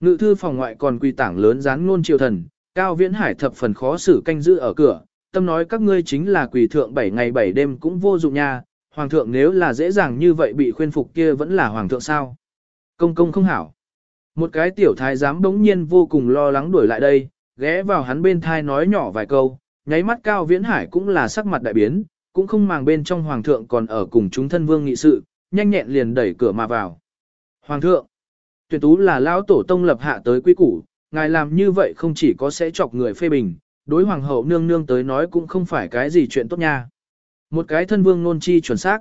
Speaker 1: Ngự thư phòng ngoại còn quy tảng lớn dán ngôn triều thần, Cao Viễn Hải thập phần khó xử canh giữ ở cửa, tâm nói các ngươi chính là quỷ thượng 7 ngày 7 đêm cũng vô dụng nha, hoàng thượng nếu là dễ dàng như vậy bị khuyên phục kia vẫn là hoàng thượng sao. Công công không hảo. Một cái tiểu thái giám đống nhiên vô cùng lo lắng đuổi lại đây, ghé vào hắn bên thai nói nhỏ vài câu, nháy mắt Cao Viễn Hải cũng là sắc mặt đại biến, cũng không màng bên trong hoàng thượng còn ở cùng chúng thân vương nghị sự, nhanh nhẹn liền đẩy cửa mà vào. Hoàng thượng, tuyển tú là lão tổ tông lập hạ tới quý củ, ngài làm như vậy không chỉ có sẽ chọc người phê bình, đối hoàng hậu nương nương tới nói cũng không phải cái gì chuyện tốt nha. Một cái thân vương nôn chi chuẩn xác.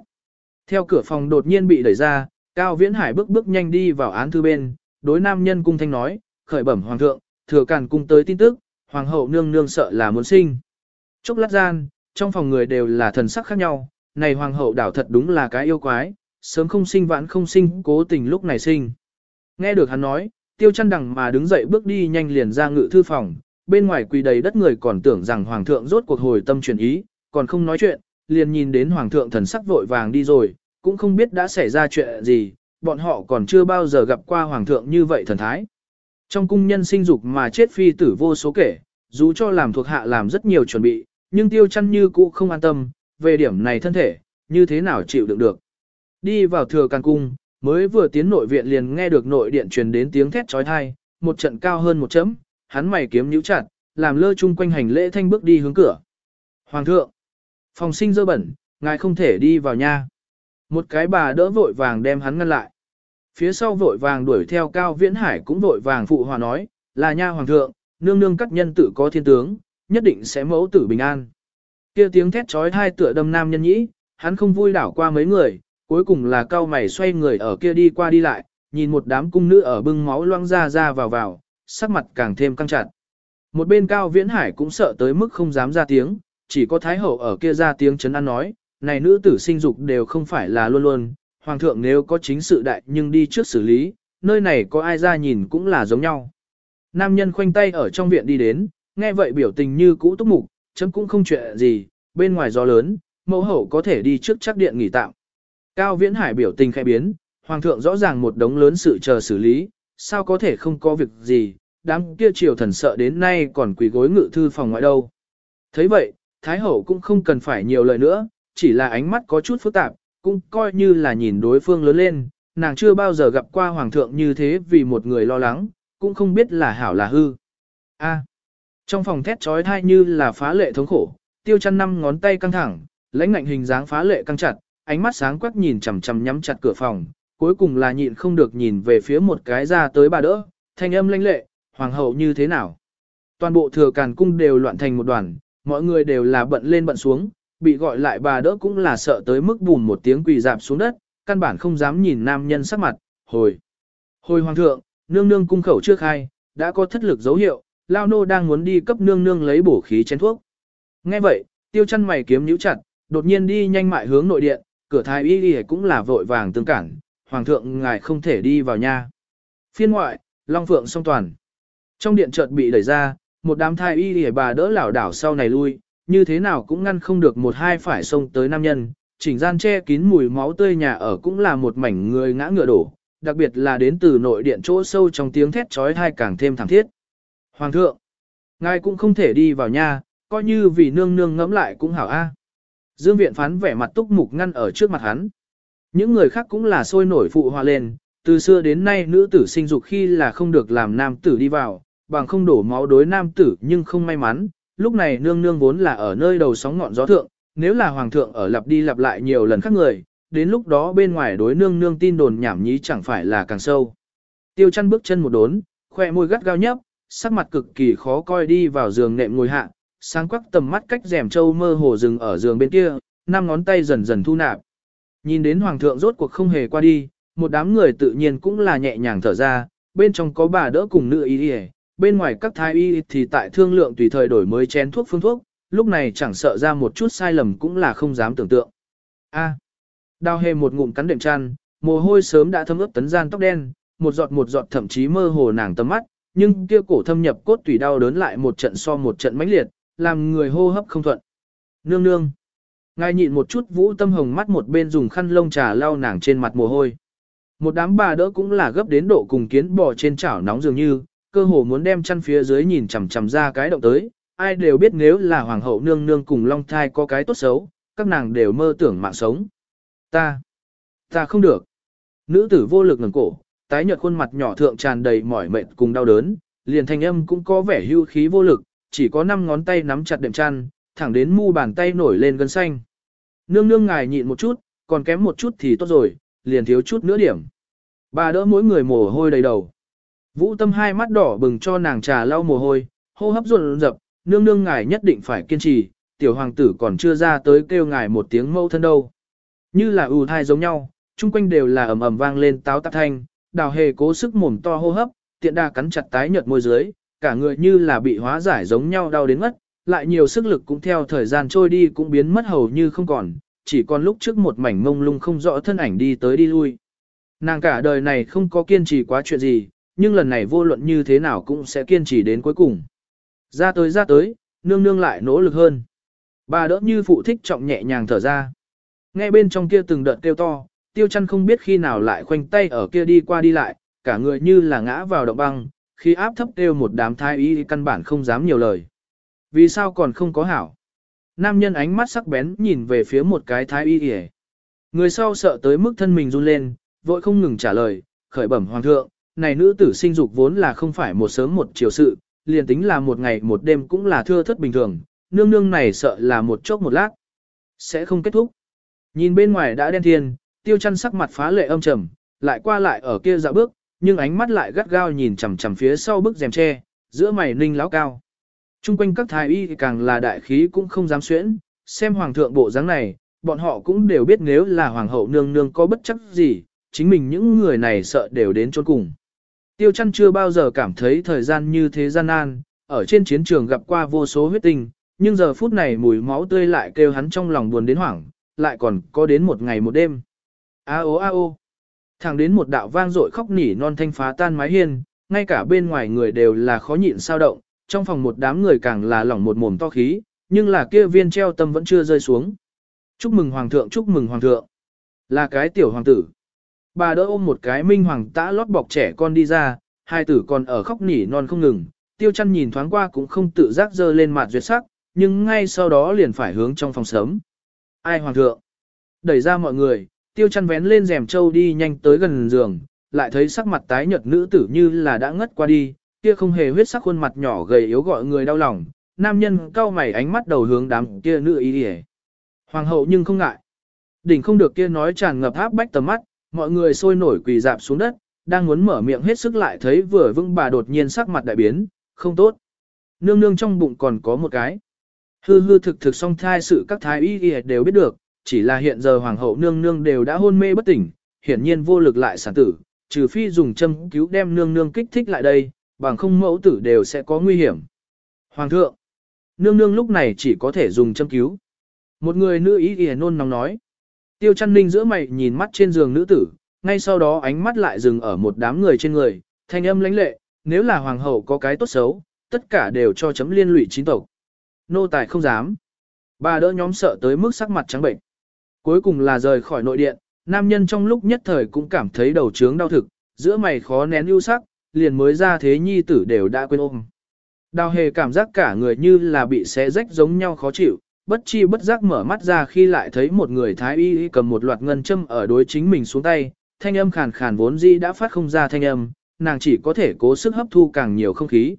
Speaker 1: Theo cửa phòng đột nhiên bị đẩy ra, Cao Viễn Hải bước bước nhanh đi vào án thư bên, đối nam nhân cung thanh nói, khởi bẩm hoàng thượng, thừa càn cung tới tin tức, hoàng hậu nương nương sợ là muốn sinh. Chốc lát gian, trong phòng người đều là thần sắc khác nhau, này hoàng hậu đảo thật đúng là cái yêu quái, sớm không sinh vãn không sinh, cố tình lúc này sinh. Nghe được hắn nói, tiêu chăn đằng mà đứng dậy bước đi nhanh liền ra ngự thư phòng, bên ngoài quỳ đầy đất người còn tưởng rằng hoàng thượng rốt cuộc hồi tâm chuyển ý, còn không nói chuyện, liền nhìn đến hoàng thượng thần sắc vội vàng đi rồi, cũng không biết đã xảy ra chuyện gì, bọn họ còn chưa bao giờ gặp qua hoàng thượng như vậy thần thái. Trong cung nhân sinh dục mà chết phi tử vô số kể, dù cho làm thuộc hạ làm rất nhiều chuẩn bị, nhưng tiêu chăn như cũ không an tâm, về điểm này thân thể, như thế nào chịu đựng được. Đi vào thừa càng cung, mới vừa tiến nội viện liền nghe được nội điện truyền đến tiếng thét trói thai, một trận cao hơn một chấm, hắn mày kiếm nhíu chặt, làm lơ chung quanh hành lễ thanh bước đi hướng cửa. Hoàng thượng, phòng sinh dơ bẩn, ngài không thể đi vào nha. Một cái bà đỡ vội vàng đem hắn ngăn lại. Phía sau vội vàng đuổi theo Cao Viễn Hải cũng vội vàng phụ hòa nói, là nha hoàng thượng, nương nương các nhân tử có thiên tướng, nhất định sẽ mẫu tử bình an. Kia tiếng thét trói hai tựa đâm nam nhân nhĩ, hắn không vui đảo qua mấy người, cuối cùng là cao mày xoay người ở kia đi qua đi lại, nhìn một đám cung nữ ở bưng máu loang ra ra vào vào, sắc mặt càng thêm căng chặt. Một bên cao viễn hải cũng sợ tới mức không dám ra tiếng, chỉ có thái hậu ở kia ra tiếng chấn an nói, này nữ tử sinh dục đều không phải là luôn luôn, hoàng thượng nếu có chính sự đại nhưng đi trước xử lý, nơi này có ai ra nhìn cũng là giống nhau. Nam nhân khoanh tay ở trong viện đi đến, nghe vậy biểu tình như cũ túc mục, chấm cũng không chuyện gì, bên ngoài gió lớn, mẫu hậu có thể đi trước chắc điện nghỉ tạm. Cao Viễn Hải biểu tình khẽ biến, hoàng thượng rõ ràng một đống lớn sự chờ xử lý, sao có thể không có việc gì, đám kia triều thần sợ đến nay còn quỳ gối ngự thư phòng ngoại đâu. thấy vậy, Thái hậu cũng không cần phải nhiều lời nữa, chỉ là ánh mắt có chút phức tạp, cũng coi như là nhìn đối phương lớn lên, nàng chưa bao giờ gặp qua hoàng thượng như thế vì một người lo lắng, cũng không biết là hảo là hư. A trong phòng thét trói thai như là phá lệ thống khổ, tiêu chăn năm ngón tay căng thẳng, lãnh ngạnh hình dáng phá lệ căng chặt, ánh mắt sáng quắc nhìn chằm chằm nhắm chặt cửa phòng, cuối cùng là nhịn không được nhìn về phía một cái ra tới bà đỡ, thanh âm lãnh lệ, hoàng hậu như thế nào. Toàn bộ thừa càn cung đều loạn thành một đoàn, mọi người đều là bận lên bận xuống, bị gọi lại bà đỡ cũng là sợ tới mức bùn một tiếng quỳ dạp xuống đất, căn bản không dám nhìn nam nhân sắc mặt, hồi. Hồi hoàng thượng, nương nương cung khẩu trước hai, đã có thất lực dấu hiệu, lao nô đang muốn đi cấp nương nương lấy bổ khí chén thuốc. Nghe vậy, tiêu chăn mày kiếm nhíu chặt, đột nhiên đi nhanh mại hướng nội điện, cửa thái y y cũng là vội vàng tương cản, hoàng thượng ngài không thể đi vào nha. Phiên ngoại, Long Phượng song toàn. Trong điện chợt bị đẩy ra, một đám thái y y bà đỡ lảo đảo sau này lui, như thế nào cũng ngăn không được một hai phải xông tới nam nhân, chỉnh gian che kín mùi máu tươi nhà ở cũng là một mảnh người ngã ngựa đổ, đặc biệt là đến từ nội điện chỗ sâu trong tiếng thét trói thai càng thêm thảm thiết. Hoàng thượng, ngài cũng không thể đi vào nhà, coi như vì nương nương ngẫm lại cũng hảo a. Dương viện phán vẻ mặt túc mục ngăn ở trước mặt hắn. Những người khác cũng là sôi nổi phụ hòa lên, từ xưa đến nay nữ tử sinh dục khi là không được làm nam tử đi vào, bằng không đổ máu đối nam tử nhưng không may mắn, lúc này nương nương vốn là ở nơi đầu sóng ngọn gió thượng, nếu là hoàng thượng ở lặp đi lặp lại nhiều lần khác người, đến lúc đó bên ngoài đối nương nương tin đồn nhảm nhí chẳng phải là càng sâu. Tiêu chăn bước chân một đốn, khoe môi gắt gao nhấp, sắc mặt cực kỳ khó coi đi vào giường nệm ngồi hạ, sáng quắc tầm mắt cách rèm châu mơ hồ dừng ở giường bên kia, năm ngón tay dần dần thu nạp. Nhìn đến hoàng thượng rốt cuộc không hề qua đi, một đám người tự nhiên cũng là nhẹ nhàng thở ra, bên trong có bà đỡ cùng nữ y y, bên ngoài các thái y thì tại thương lượng tùy thời đổi mới chén thuốc phương thuốc, lúc này chẳng sợ ra một chút sai lầm cũng là không dám tưởng tượng. A. Đào hề một ngụm cắn đệm chăn, mồ hôi sớm đã thấm ướt tấn gian tóc đen, một giọt một giọt thậm chí mơ hồ nàng tầm mắt, nhưng kia cổ thâm nhập cốt tùy đau đớn lại một trận so một trận mãnh liệt, làm người hô hấp không thuận. Nương nương. Ngài nhịn một chút vũ tâm hồng mắt một bên dùng khăn lông trà lau nàng trên mặt mồ hôi. Một đám bà đỡ cũng là gấp đến độ cùng kiến bò trên chảo nóng dường như, cơ hồ muốn đem chăn phía dưới nhìn chằm chằm ra cái động tới, ai đều biết nếu là hoàng hậu nương nương cùng long thai có cái tốt xấu, các nàng đều mơ tưởng mạng sống. Ta, ta không được. Nữ tử vô lực ngẩng cổ, tái nhợt khuôn mặt nhỏ thượng tràn đầy mỏi mệt cùng đau đớn, liền thanh âm cũng có vẻ hưu khí vô lực, chỉ có năm ngón tay nắm chặt đệm chăn, thẳng đến mu bàn tay nổi lên gân xanh. Nương nương ngài nhịn một chút, còn kém một chút thì tốt rồi, liền thiếu chút nữa điểm. Bà đỡ mỗi người mồ hôi đầy đầu. Vũ tâm hai mắt đỏ bừng cho nàng trà lau mồ hôi, hô hấp run rập, nương nương ngài nhất định phải kiên trì, tiểu hoàng tử còn chưa ra tới kêu ngài một tiếng mâu thân đâu. Như là ù thai giống nhau, chung quanh đều là ầm ầm vang lên táo tạp thanh, đào hề cố sức mồm to hô hấp, tiện đa cắn chặt tái nhợt môi dưới, cả người như là bị hóa giải giống nhau đau đến mất, lại nhiều sức lực cũng theo thời gian trôi đi cũng biến mất hầu như không còn, chỉ còn lúc trước một mảnh mông lung không rõ thân ảnh đi tới đi lui. Nàng cả đời này không có kiên trì quá chuyện gì, nhưng lần này vô luận như thế nào cũng sẽ kiên trì đến cuối cùng. Ra tới ra tới, nương nương lại nỗ lực hơn. Bà đỡ như phụ thích trọng nhẹ nhàng thở ra. Nghe bên trong kia từng đợt kêu to, tiêu chăn không biết khi nào lại khoanh tay ở kia đi qua đi lại, cả người như là ngã vào động băng, khi áp thấp kêu một đám thái y căn bản không dám nhiều lời. Vì sao còn không có hảo? Nam nhân ánh mắt sắc bén nhìn về phía một cái thái y kìa. Người sau sợ tới mức thân mình run lên, vội không ngừng trả lời, khởi bẩm hoàng thượng, này nữ tử sinh dục vốn là không phải một sớm một chiều sự, liền tính là một ngày một đêm cũng là thưa thất bình thường, nương nương này sợ là một chốc một lát. Sẽ không kết thúc. Nhìn bên ngoài đã đen thiên, tiêu chăn sắc mặt phá lệ âm trầm, lại qua lại ở kia dạo bước, nhưng ánh mắt lại gắt gao nhìn chằm chằm phía sau bức rèm tre, giữa mày ninh láo cao. Trung quanh các thái y càng là đại khí cũng không dám xuyễn, xem hoàng thượng bộ dáng này, bọn họ cũng đều biết nếu là hoàng hậu nương nương có bất chấp gì, chính mình những người này sợ đều đến chôn cùng. Tiêu chăn chưa bao giờ cảm thấy thời gian như thế gian nan, ở trên chiến trường gặp qua vô số huyết tinh, nhưng giờ phút này mùi máu tươi lại kêu hắn trong lòng buồn đến hoảng, lại còn có đến một ngày một đêm. A ô a ô. Thẳng đến một đạo vang dội khóc nỉ non thanh phá tan mái hiên, ngay cả bên ngoài người đều là khó nhịn sao động, trong phòng một đám người càng là lỏng một mồm to khí, nhưng là kia viên treo tâm vẫn chưa rơi xuống. Chúc mừng hoàng thượng, chúc mừng hoàng thượng. Là cái tiểu hoàng tử. Bà đỡ ôm một cái minh hoàng tã lót bọc trẻ con đi ra, hai tử còn ở khóc nỉ non không ngừng, tiêu chăn nhìn thoáng qua cũng không tự giác dơ lên mặt duyệt sắc, nhưng ngay sau đó liền phải hướng trong phòng sớm. Ai hoàng thượng? Đẩy ra mọi người, tiêu chăn vén lên rèm trâu đi nhanh tới gần giường, lại thấy sắc mặt tái nhợt nữ tử như là đã ngất qua đi, kia không hề huyết sắc khuôn mặt nhỏ gầy yếu gọi người đau lòng, nam nhân cao mày ánh mắt đầu hướng đám kia nữ ý đi Hoàng hậu nhưng không ngại. Đỉnh không được kia nói tràn ngập áp bách tầm mắt, mọi người sôi nổi quỳ dạp xuống đất, đang muốn mở miệng hết sức lại thấy vừa vững bà đột nhiên sắc mặt đại biến, không tốt. Nương nương trong bụng còn có một cái. Hư hư thực thực song thai sự các thái y y đều biết được, chỉ là hiện giờ hoàng hậu nương nương đều đã hôn mê bất tỉnh, hiển nhiên vô lực lại sản tử, trừ phi dùng châm cứu đem nương nương kích thích lại đây, bằng không mẫu tử đều sẽ có nguy hiểm. Hoàng thượng, nương nương lúc này chỉ có thể dùng châm cứu. Một người nữ ý y nôn nóng nói. Tiêu chăn ninh giữa mày nhìn mắt trên giường nữ tử, ngay sau đó ánh mắt lại dừng ở một đám người trên người, thanh âm lãnh lệ, nếu là hoàng hậu có cái tốt xấu, tất cả đều cho chấm liên lụy chính tộc. Nô tài không dám. Bà đỡ nhóm sợ tới mức sắc mặt trắng bệnh. Cuối cùng là rời khỏi nội điện, nam nhân trong lúc nhất thời cũng cảm thấy đầu trướng đau thực, giữa mày khó nén ưu sắc, liền mới ra thế nhi tử đều đã quên ôm. Đào hề cảm giác cả người như là bị xé rách giống nhau khó chịu, bất chi bất giác mở mắt ra khi lại thấy một người thái y cầm một loạt ngân châm ở đối chính mình xuống tay, thanh âm khàn khàn vốn dĩ đã phát không ra thanh âm, nàng chỉ có thể cố sức hấp thu càng nhiều không khí.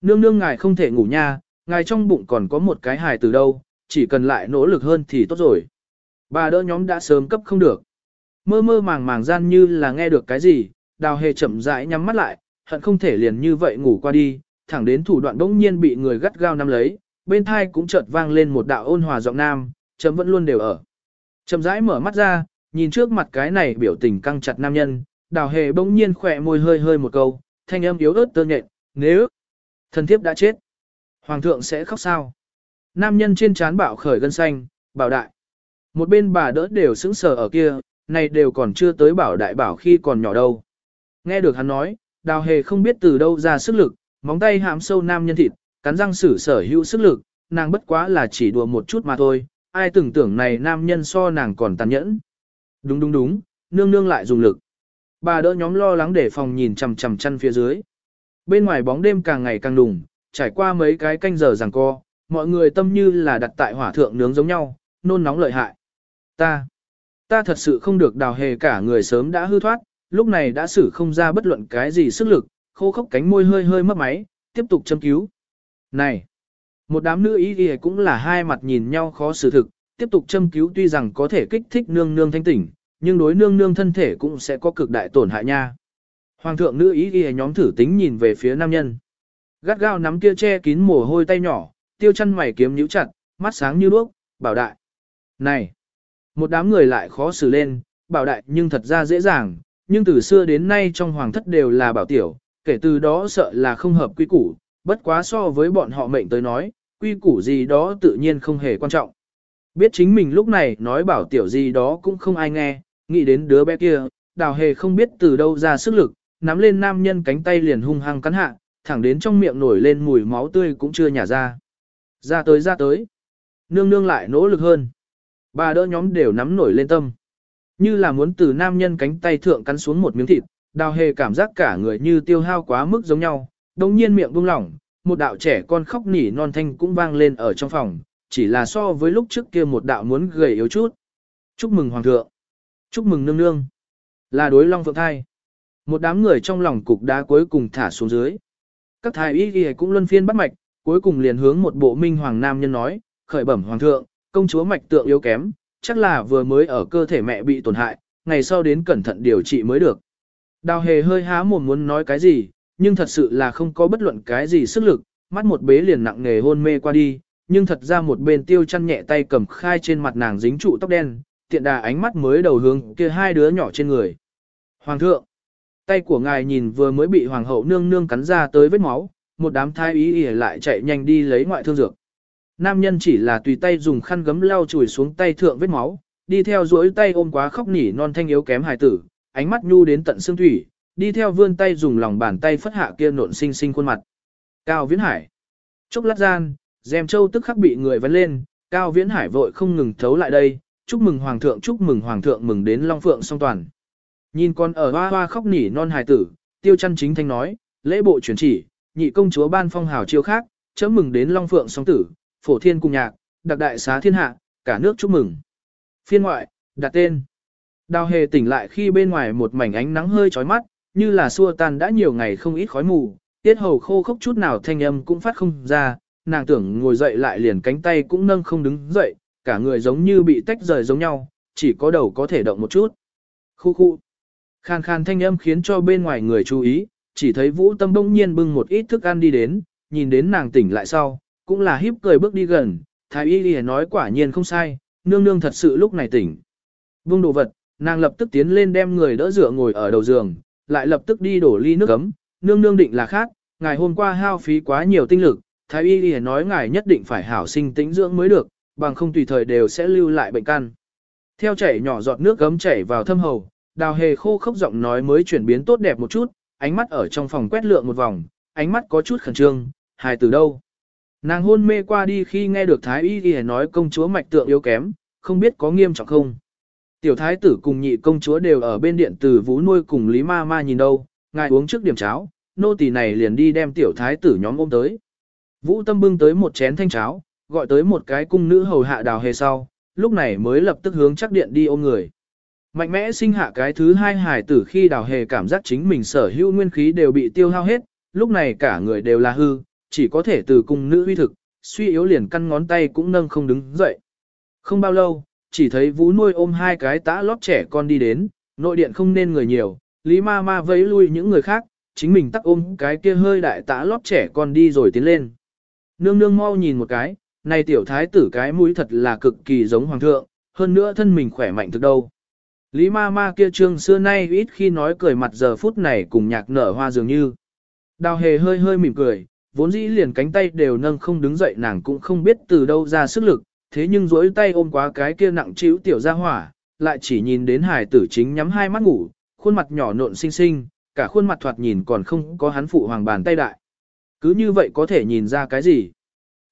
Speaker 1: Nương nương ngài không thể ngủ nha, ngài trong bụng còn có một cái hài từ đâu, chỉ cần lại nỗ lực hơn thì tốt rồi. Bà đỡ nhóm đã sớm cấp không được. Mơ mơ màng màng gian như là nghe được cái gì, đào hề chậm rãi nhắm mắt lại, hận không thể liền như vậy ngủ qua đi, thẳng đến thủ đoạn bỗng nhiên bị người gắt gao nắm lấy, bên thai cũng chợt vang lên một đạo ôn hòa giọng nam, chấm vẫn luôn đều ở. Chậm rãi mở mắt ra, nhìn trước mặt cái này biểu tình căng chặt nam nhân, đào hề bỗng nhiên khỏe môi hơi hơi một câu, thanh âm yếu ớt tơ nhện, nếu thần thiếp đã chết, hoàng thượng sẽ khóc sao. Nam nhân trên trán bạo khởi gân xanh, bảo đại. Một bên bà đỡ đều sững sờ ở kia, này đều còn chưa tới bảo đại bảo khi còn nhỏ đâu. Nghe được hắn nói, đào hề không biết từ đâu ra sức lực, móng tay hãm sâu nam nhân thịt, cắn răng sử sở hữu sức lực, nàng bất quá là chỉ đùa một chút mà thôi, ai tưởng tưởng này nam nhân so nàng còn tàn nhẫn. Đúng đúng đúng, nương nương lại dùng lực. Bà đỡ nhóm lo lắng để phòng nhìn chằm chằm chăn phía dưới. Bên ngoài bóng đêm càng ngày càng đùng, trải qua mấy cái canh giờ giằng co, mọi người tâm như là đặt tại hỏa thượng nướng giống nhau, nôn nóng lợi hại. Ta, ta thật sự không được đào hề cả người sớm đã hư thoát, lúc này đã xử không ra bất luận cái gì sức lực, khô khốc cánh môi hơi hơi mất máy, tiếp tục châm cứu. Này, một đám nữ ý y cũng là hai mặt nhìn nhau khó xử thực, tiếp tục châm cứu tuy rằng có thể kích thích nương nương thanh tỉnh, nhưng đối nương nương thân thể cũng sẽ có cực đại tổn hại nha. Hoàng thượng nữ ý ghi nhóm thử tính nhìn về phía nam nhân. Gắt gao nắm kia che kín mồ hôi tay nhỏ, tiêu chăn mày kiếm nhíu chặt, mắt sáng như đuốc, bảo đại. Này, một đám người lại khó xử lên, bảo đại nhưng thật ra dễ dàng, nhưng từ xưa đến nay trong hoàng thất đều là bảo tiểu, kể từ đó sợ là không hợp quy củ, bất quá so với bọn họ mệnh tới nói, quy củ gì đó tự nhiên không hề quan trọng. Biết chính mình lúc này nói bảo tiểu gì đó cũng không ai nghe, nghĩ đến đứa bé kia, đào hề không biết từ đâu ra sức lực, nắm lên nam nhân cánh tay liền hung hăng cắn hạ, thẳng đến trong miệng nổi lên mùi máu tươi cũng chưa nhả ra. Ra tới ra tới. Nương nương lại nỗ lực hơn. Bà đỡ nhóm đều nắm nổi lên tâm. Như là muốn từ nam nhân cánh tay thượng cắn xuống một miếng thịt, đào hề cảm giác cả người như tiêu hao quá mức giống nhau, đồng nhiên miệng buông lỏng, một đạo trẻ con khóc nỉ non thanh cũng vang lên ở trong phòng, chỉ là so với lúc trước kia một đạo muốn gầy yếu chút. Chúc mừng hoàng thượng. Chúc mừng nương nương. Là đối long phượng thai. Một đám người trong lòng cục đá cuối cùng thả xuống dưới. Các thái y y cũng luân phiên bắt mạch, cuối cùng liền hướng một bộ minh hoàng nam nhân nói, khởi bẩm hoàng thượng, công chúa mạch tượng yếu kém, chắc là vừa mới ở cơ thể mẹ bị tổn hại, ngày sau đến cẩn thận điều trị mới được. Đào hề hơi há mồm muốn nói cái gì, nhưng thật sự là không có bất luận cái gì sức lực, mắt một bế liền nặng nề hôn mê qua đi, nhưng thật ra một bên tiêu chăn nhẹ tay cầm khai trên mặt nàng dính trụ tóc đen, tiện đà ánh mắt mới đầu hướng kia hai đứa nhỏ trên người. Hoàng thượng, tay của ngài nhìn vừa mới bị hoàng hậu nương nương cắn ra tới vết máu, một đám thái ý ỉa lại chạy nhanh đi lấy ngoại thương dược. Nam nhân chỉ là tùy tay dùng khăn gấm lau chùi xuống tay thượng vết máu, đi theo duỗi tay ôm quá khóc nỉ non thanh yếu kém hài tử, ánh mắt nhu đến tận xương thủy, đi theo vươn tay dùng lòng bàn tay phất hạ kia nộn xinh xinh khuôn mặt. Cao Viễn Hải. Chốc lát gian, dèm châu tức khắc bị người vấn lên, Cao Viễn Hải vội không ngừng thấu lại đây, chúc mừng Hoàng thượng chúc mừng Hoàng thượng mừng đến Long Phượng song toàn. Nhìn con ở hoa hoa khóc nỉ non hài tử, tiêu Chân chính thanh nói, lễ bộ chuyển chỉ, nhị công chúa ban phong hào chiêu khác, Chớ mừng đến Long Phượng song tử, phổ thiên cùng nhạc, đặc đại xá thiên hạ, cả nước chúc mừng. Phiên ngoại, đặt tên. Đào hề tỉnh lại khi bên ngoài một mảnh ánh nắng hơi chói mắt, như là xua tan đã nhiều ngày không ít khói mù, tiết hầu khô khốc chút nào thanh âm cũng phát không ra, nàng tưởng ngồi dậy lại liền cánh tay cũng nâng không đứng dậy, cả người giống như bị tách rời giống nhau, chỉ có đầu có thể động một chút. Khu khu. Khàn khàn thanh âm khiến cho bên ngoài người chú ý, chỉ thấy vũ tâm bỗng nhiên bưng một ít thức ăn đi đến, nhìn đến nàng tỉnh lại sau, cũng là híp cười bước đi gần, thái y đi nói quả nhiên không sai, nương nương thật sự lúc này tỉnh. vương đồ vật, nàng lập tức tiến lên đem người đỡ dựa ngồi ở đầu giường, lại lập tức đi đổ ly nước ấm, nương nương định là khác, ngài hôm qua hao phí quá nhiều tinh lực, thái y đi nói ngài nhất định phải hảo sinh tĩnh dưỡng mới được, bằng không tùy thời đều sẽ lưu lại bệnh căn. Theo chảy nhỏ giọt nước gấm chảy vào thâm hầu, đào hề khô khốc giọng nói mới chuyển biến tốt đẹp một chút, ánh mắt ở trong phòng quét lượng một vòng, ánh mắt có chút khẩn trương, hài từ đâu. Nàng hôn mê qua đi khi nghe được thái y y nói công chúa mạch tượng yếu kém, không biết có nghiêm trọng không. Tiểu thái tử cùng nhị công chúa đều ở bên điện từ vũ nuôi cùng Lý Ma Ma nhìn đâu, ngài uống trước điểm cháo, nô tỳ này liền đi đem tiểu thái tử nhóm ôm tới. Vũ tâm bưng tới một chén thanh cháo, gọi tới một cái cung nữ hầu hạ đào hề sau, lúc này mới lập tức hướng chắc điện đi ôm người. Mạnh mẽ sinh hạ cái thứ hai hài tử khi đào hề cảm giác chính mình sở hữu nguyên khí đều bị tiêu hao hết, lúc này cả người đều là hư, chỉ có thể từ cung nữ uy thực, suy yếu liền căn ngón tay cũng nâng không đứng dậy. Không bao lâu, chỉ thấy vũ nuôi ôm hai cái tã lót trẻ con đi đến, nội điện không nên người nhiều, Lý ma ma vẫy lui những người khác, chính mình tắc ôm cái kia hơi đại tã lót trẻ con đi rồi tiến lên. Nương nương mau nhìn một cái, này tiểu thái tử cái mũi thật là cực kỳ giống hoàng thượng, hơn nữa thân mình khỏe mạnh thực đâu. Lý ma ma kia trương xưa nay ít khi nói cười mặt giờ phút này cùng nhạc nở hoa dường như. Đào hề hơi hơi mỉm cười, vốn dĩ liền cánh tay đều nâng không đứng dậy nàng cũng không biết từ đâu ra sức lực, thế nhưng duỗi tay ôm quá cái kia nặng trĩu tiểu ra hỏa, lại chỉ nhìn đến hải tử chính nhắm hai mắt ngủ, khuôn mặt nhỏ nộn xinh xinh, cả khuôn mặt thoạt nhìn còn không có hắn phụ hoàng bàn tay đại. Cứ như vậy có thể nhìn ra cái gì?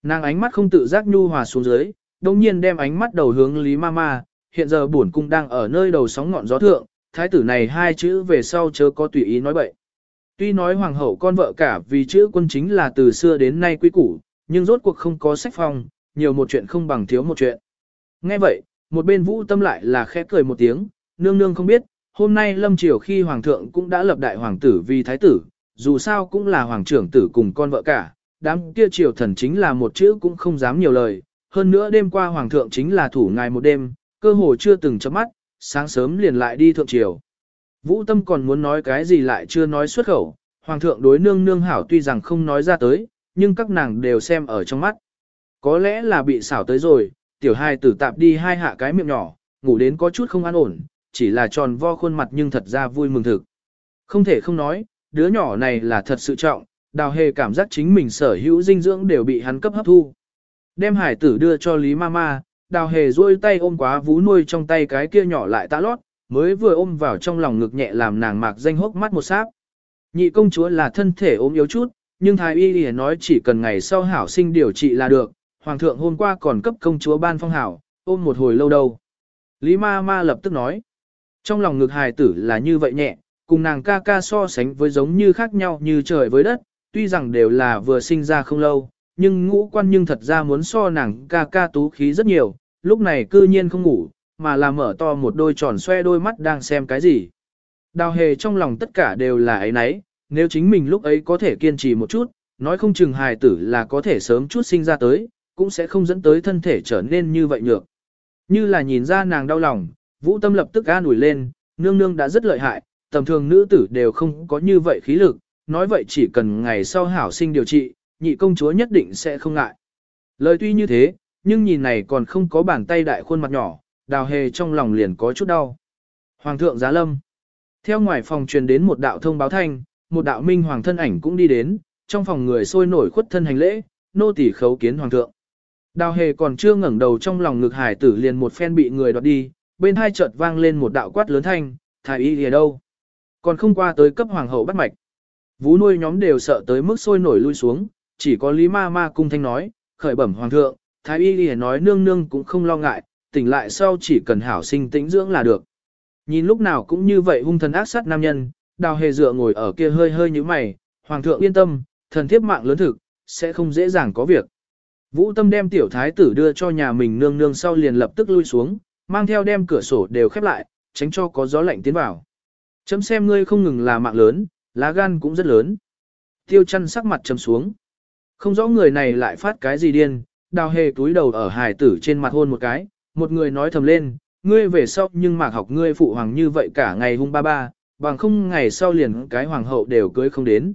Speaker 1: Nàng ánh mắt không tự giác nhu hòa xuống dưới, đồng nhiên đem ánh mắt đầu hướng Lý Mama, hiện giờ bổn cung đang ở nơi đầu sóng ngọn gió thượng, thái tử này hai chữ về sau chớ có tùy ý nói bậy. Tuy nói hoàng hậu con vợ cả vì chữ quân chính là từ xưa đến nay quý củ, nhưng rốt cuộc không có sách phong, nhiều một chuyện không bằng thiếu một chuyện. Nghe vậy, một bên vũ tâm lại là khẽ cười một tiếng, nương nương không biết, hôm nay lâm triều khi hoàng thượng cũng đã lập đại hoàng tử vì thái tử, dù sao cũng là hoàng trưởng tử cùng con vợ cả, đám kia triều thần chính là một chữ cũng không dám nhiều lời, hơn nữa đêm qua hoàng thượng chính là thủ ngài một đêm, cơ hồ chưa từng chấm mắt, sáng sớm liền lại đi thượng triều. Vũ Tâm còn muốn nói cái gì lại chưa nói xuất khẩu, hoàng thượng đối nương nương hảo tuy rằng không nói ra tới, nhưng các nàng đều xem ở trong mắt. Có lẽ là bị xảo tới rồi, tiểu hai tử tạp đi hai hạ cái miệng nhỏ, ngủ đến có chút không an ổn, chỉ là tròn vo khuôn mặt nhưng thật ra vui mừng thực. Không thể không nói, đứa nhỏ này là thật sự trọng, đào hề cảm giác chính mình sở hữu dinh dưỡng đều bị hắn cấp hấp thu. Đem hải tử đưa cho Lý Mama, đào hề duỗi tay ôm quá vú nuôi trong tay cái kia nhỏ lại tạ lót, mới vừa ôm vào trong lòng ngực nhẹ làm nàng mạc danh hốc mắt một sáp. Nhị công chúa là thân thể ốm yếu chút, nhưng thái y y nói chỉ cần ngày sau hảo sinh điều trị là được, hoàng thượng hôm qua còn cấp công chúa ban phong hảo, ôm một hồi lâu đâu. Lý ma ma lập tức nói, trong lòng ngực hài tử là như vậy nhẹ, cùng nàng ca ca so sánh với giống như khác nhau như trời với đất, tuy rằng đều là vừa sinh ra không lâu, nhưng ngũ quan nhưng thật ra muốn so nàng ca ca tú khí rất nhiều, lúc này cư nhiên không ngủ, mà là mở to một đôi tròn xoe đôi mắt đang xem cái gì. Đào hề trong lòng tất cả đều là ấy nấy, nếu chính mình lúc ấy có thể kiên trì một chút, nói không chừng hài tử là có thể sớm chút sinh ra tới, cũng sẽ không dẫn tới thân thể trở nên như vậy nhược. Như là nhìn ra nàng đau lòng, vũ tâm lập tức an ủi lên, nương nương đã rất lợi hại, tầm thường nữ tử đều không có như vậy khí lực, nói vậy chỉ cần ngày sau hảo sinh điều trị, nhị công chúa nhất định sẽ không ngại. Lời tuy như thế, nhưng nhìn này còn không có bàn tay đại khuôn mặt nhỏ, đào hề trong lòng liền có chút đau. Hoàng thượng giá lâm. Theo ngoài phòng truyền đến một đạo thông báo thanh, một đạo minh hoàng thân ảnh cũng đi đến, trong phòng người sôi nổi khuất thân hành lễ, nô tỳ khấu kiến hoàng thượng. Đào hề còn chưa ngẩng đầu trong lòng ngực hải tử liền một phen bị người đoạt đi, bên hai chợt vang lên một đạo quát lớn thanh, thái y ở đâu? Còn không qua tới cấp hoàng hậu bắt mạch. Vú nuôi nhóm đều sợ tới mức sôi nổi lui xuống, chỉ có Lý Ma Ma cung thanh nói, khởi bẩm hoàng thượng, thái y liền nói nương nương cũng không lo ngại, tỉnh lại sau chỉ cần hảo sinh tĩnh dưỡng là được. Nhìn lúc nào cũng như vậy hung thần ác sát nam nhân, đào hề dựa ngồi ở kia hơi hơi như mày, hoàng thượng yên tâm, thần thiếp mạng lớn thực, sẽ không dễ dàng có việc. Vũ tâm đem tiểu thái tử đưa cho nhà mình nương nương sau liền lập tức lui xuống, mang theo đem cửa sổ đều khép lại, tránh cho có gió lạnh tiến vào. Chấm xem ngươi không ngừng là mạng lớn, lá gan cũng rất lớn. Tiêu chăn sắc mặt chấm xuống. Không rõ người này lại phát cái gì điên, đào hề túi đầu ở hài tử trên mặt hôn một cái, một người nói thầm lên, ngươi về sau nhưng mạc học ngươi phụ hoàng như vậy cả ngày hung ba ba, bằng không ngày sau liền cái hoàng hậu đều cưới không đến.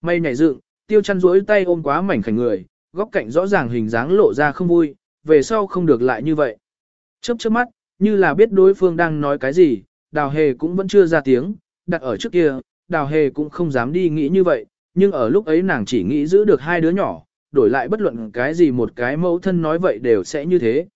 Speaker 1: Mây nhảy dựng, tiêu chăn duỗi tay ôm quá mảnh khảnh người, góc cạnh rõ ràng hình dáng lộ ra không vui, về sau không được lại như vậy. Chớp chớp mắt, như là biết đối phương đang nói cái gì, đào hề cũng vẫn chưa ra tiếng, đặt ở trước kia, đào hề cũng không dám đi nghĩ như vậy, nhưng ở lúc ấy nàng chỉ nghĩ giữ được hai đứa nhỏ, đổi lại bất luận cái gì một cái mẫu thân nói vậy đều sẽ như thế.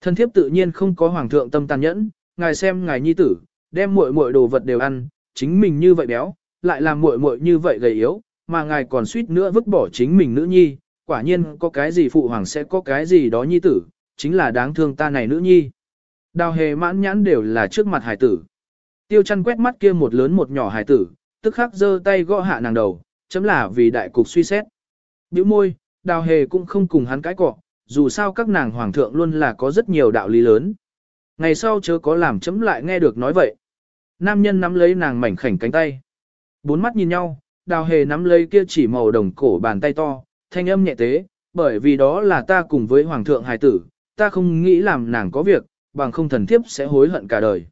Speaker 1: Thân thiếp tự nhiên không có hoàng thượng tâm tàn nhẫn, ngài xem ngài nhi tử, đem muội muội đồ vật đều ăn, chính mình như vậy béo, lại làm muội muội như vậy gầy yếu, mà ngài còn suýt nữa vứt bỏ chính mình nữ nhi, quả nhiên có cái gì phụ hoàng sẽ có cái gì đó nhi tử, chính là đáng thương ta này nữ nhi. Đào hề mãn nhãn đều là trước mặt hải tử. Tiêu chăn quét mắt kia một lớn một nhỏ hải tử, tức khắc giơ tay gõ hạ nàng đầu, chấm là vì đại cục suy xét. Biểu môi, đào hề cũng không cùng hắn cãi cọ, dù sao các nàng hoàng thượng luôn là có rất nhiều đạo lý lớn. Ngày sau chớ có làm chấm lại nghe được nói vậy. Nam nhân nắm lấy nàng mảnh khảnh cánh tay. Bốn mắt nhìn nhau, đào hề nắm lấy kia chỉ màu đồng cổ bàn tay to, thanh âm nhẹ tế, bởi vì đó là ta cùng với hoàng thượng hài tử, ta không nghĩ làm nàng có việc, bằng không thần thiếp sẽ hối hận cả đời.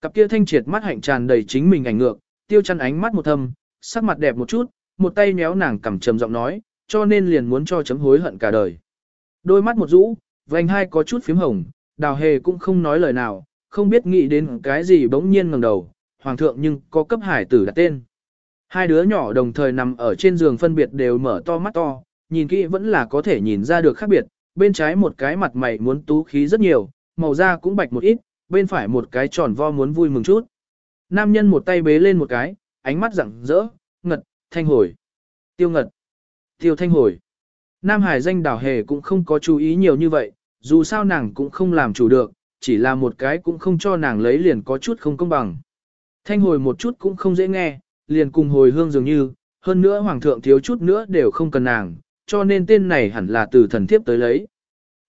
Speaker 1: Cặp kia thanh triệt mắt hạnh tràn đầy chính mình ảnh ngược, tiêu chăn ánh mắt một thâm, sắc mặt đẹp một chút, một tay méo nàng cầm trầm giọng nói, cho nên liền muốn cho chấm hối hận cả đời. Đôi mắt một rũ, vành hai có chút phím hồng, đào hề cũng không nói lời nào, không biết nghĩ đến cái gì bỗng nhiên ngẩng đầu, hoàng thượng nhưng có cấp hải tử đặt tên. Hai đứa nhỏ đồng thời nằm ở trên giường phân biệt đều mở to mắt to, nhìn kỹ vẫn là có thể nhìn ra được khác biệt, bên trái một cái mặt mày muốn tú khí rất nhiều, màu da cũng bạch một ít, bên phải một cái tròn vo muốn vui mừng chút. Nam nhân một tay bế lên một cái, ánh mắt rạng rỡ, ngật, thanh hồi. Tiêu ngật, tiêu thanh hồi. Nam Hải danh đào hề cũng không có chú ý nhiều như vậy, dù sao nàng cũng không làm chủ được, chỉ là một cái cũng không cho nàng lấy liền có chút không công bằng. Thanh hồi một chút cũng không dễ nghe, liền cùng hồi hương dường như, hơn nữa hoàng thượng thiếu chút nữa đều không cần nàng, cho nên tên này hẳn là từ thần thiếp tới lấy.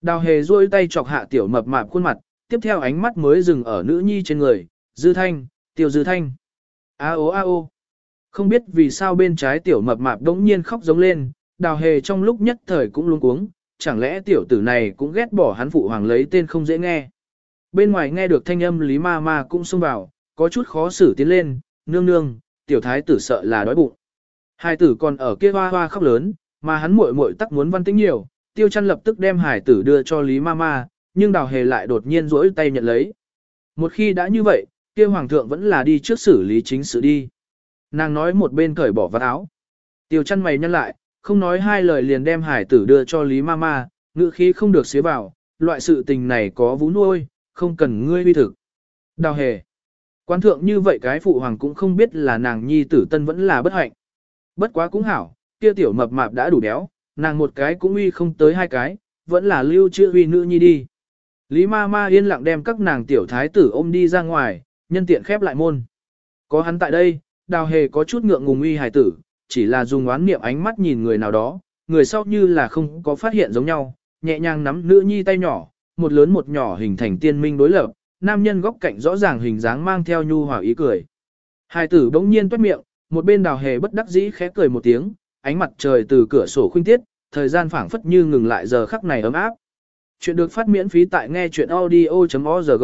Speaker 1: Đào hề duỗi tay chọc hạ tiểu mập mạp khuôn mặt, tiếp theo ánh mắt mới dừng ở nữ nhi trên người, dư thanh, tiểu dư thanh. A ô a ô. Không biết vì sao bên trái tiểu mập mạp đống nhiên khóc giống lên, đào hề trong lúc nhất thời cũng luống cuống, chẳng lẽ tiểu tử này cũng ghét bỏ hắn phụ hoàng lấy tên không dễ nghe. Bên ngoài nghe được thanh âm Lý Ma Ma cũng xông vào, có chút khó xử tiến lên, nương nương, tiểu thái tử sợ là đói bụng. Hai tử còn ở kia hoa hoa khóc lớn, mà hắn muội muội tắc muốn văn tính nhiều, tiêu chăn lập tức đem hải tử đưa cho Lý Ma Ma, nhưng đào hề lại đột nhiên rỗi tay nhận lấy. Một khi đã như vậy, kia hoàng thượng vẫn là đi trước xử lý chính sự đi. Nàng nói một bên cởi bỏ vạt áo. Tiêu chăn mày nhăn lại, không nói hai lời liền đem hải tử đưa cho Lý mama, ngữ khí không được xế vào, loại sự tình này có vú nuôi, không cần ngươi uy thực. Đào hề. Quan thượng như vậy cái phụ hoàng cũng không biết là nàng nhi tử tân vẫn là bất hạnh. Bất quá cũng hảo, kia tiểu mập mạp đã đủ béo, nàng một cái cũng uy không tới hai cái, vẫn là lưu chưa uy nữ nhi đi. Lý ma ma yên lặng đem các nàng tiểu thái tử ôm đi ra ngoài, nhân tiện khép lại môn. Có hắn tại đây, đào hề có chút ngượng ngùng uy hài tử, chỉ là dùng oán niệm ánh mắt nhìn người nào đó, người sau như là không có phát hiện giống nhau, nhẹ nhàng nắm nữ nhi tay nhỏ, một lớn một nhỏ hình thành tiên minh đối lập, nam nhân góc cạnh rõ ràng hình dáng mang theo nhu hòa ý cười. Hai tử bỗng nhiên toát miệng, một bên đào hề bất đắc dĩ khẽ cười một tiếng, ánh mặt trời từ cửa sổ khuynh tiết, thời gian phảng phất như ngừng lại giờ khắc này ấm áp. Chuyện được phát miễn phí tại nghe chuyện audio.org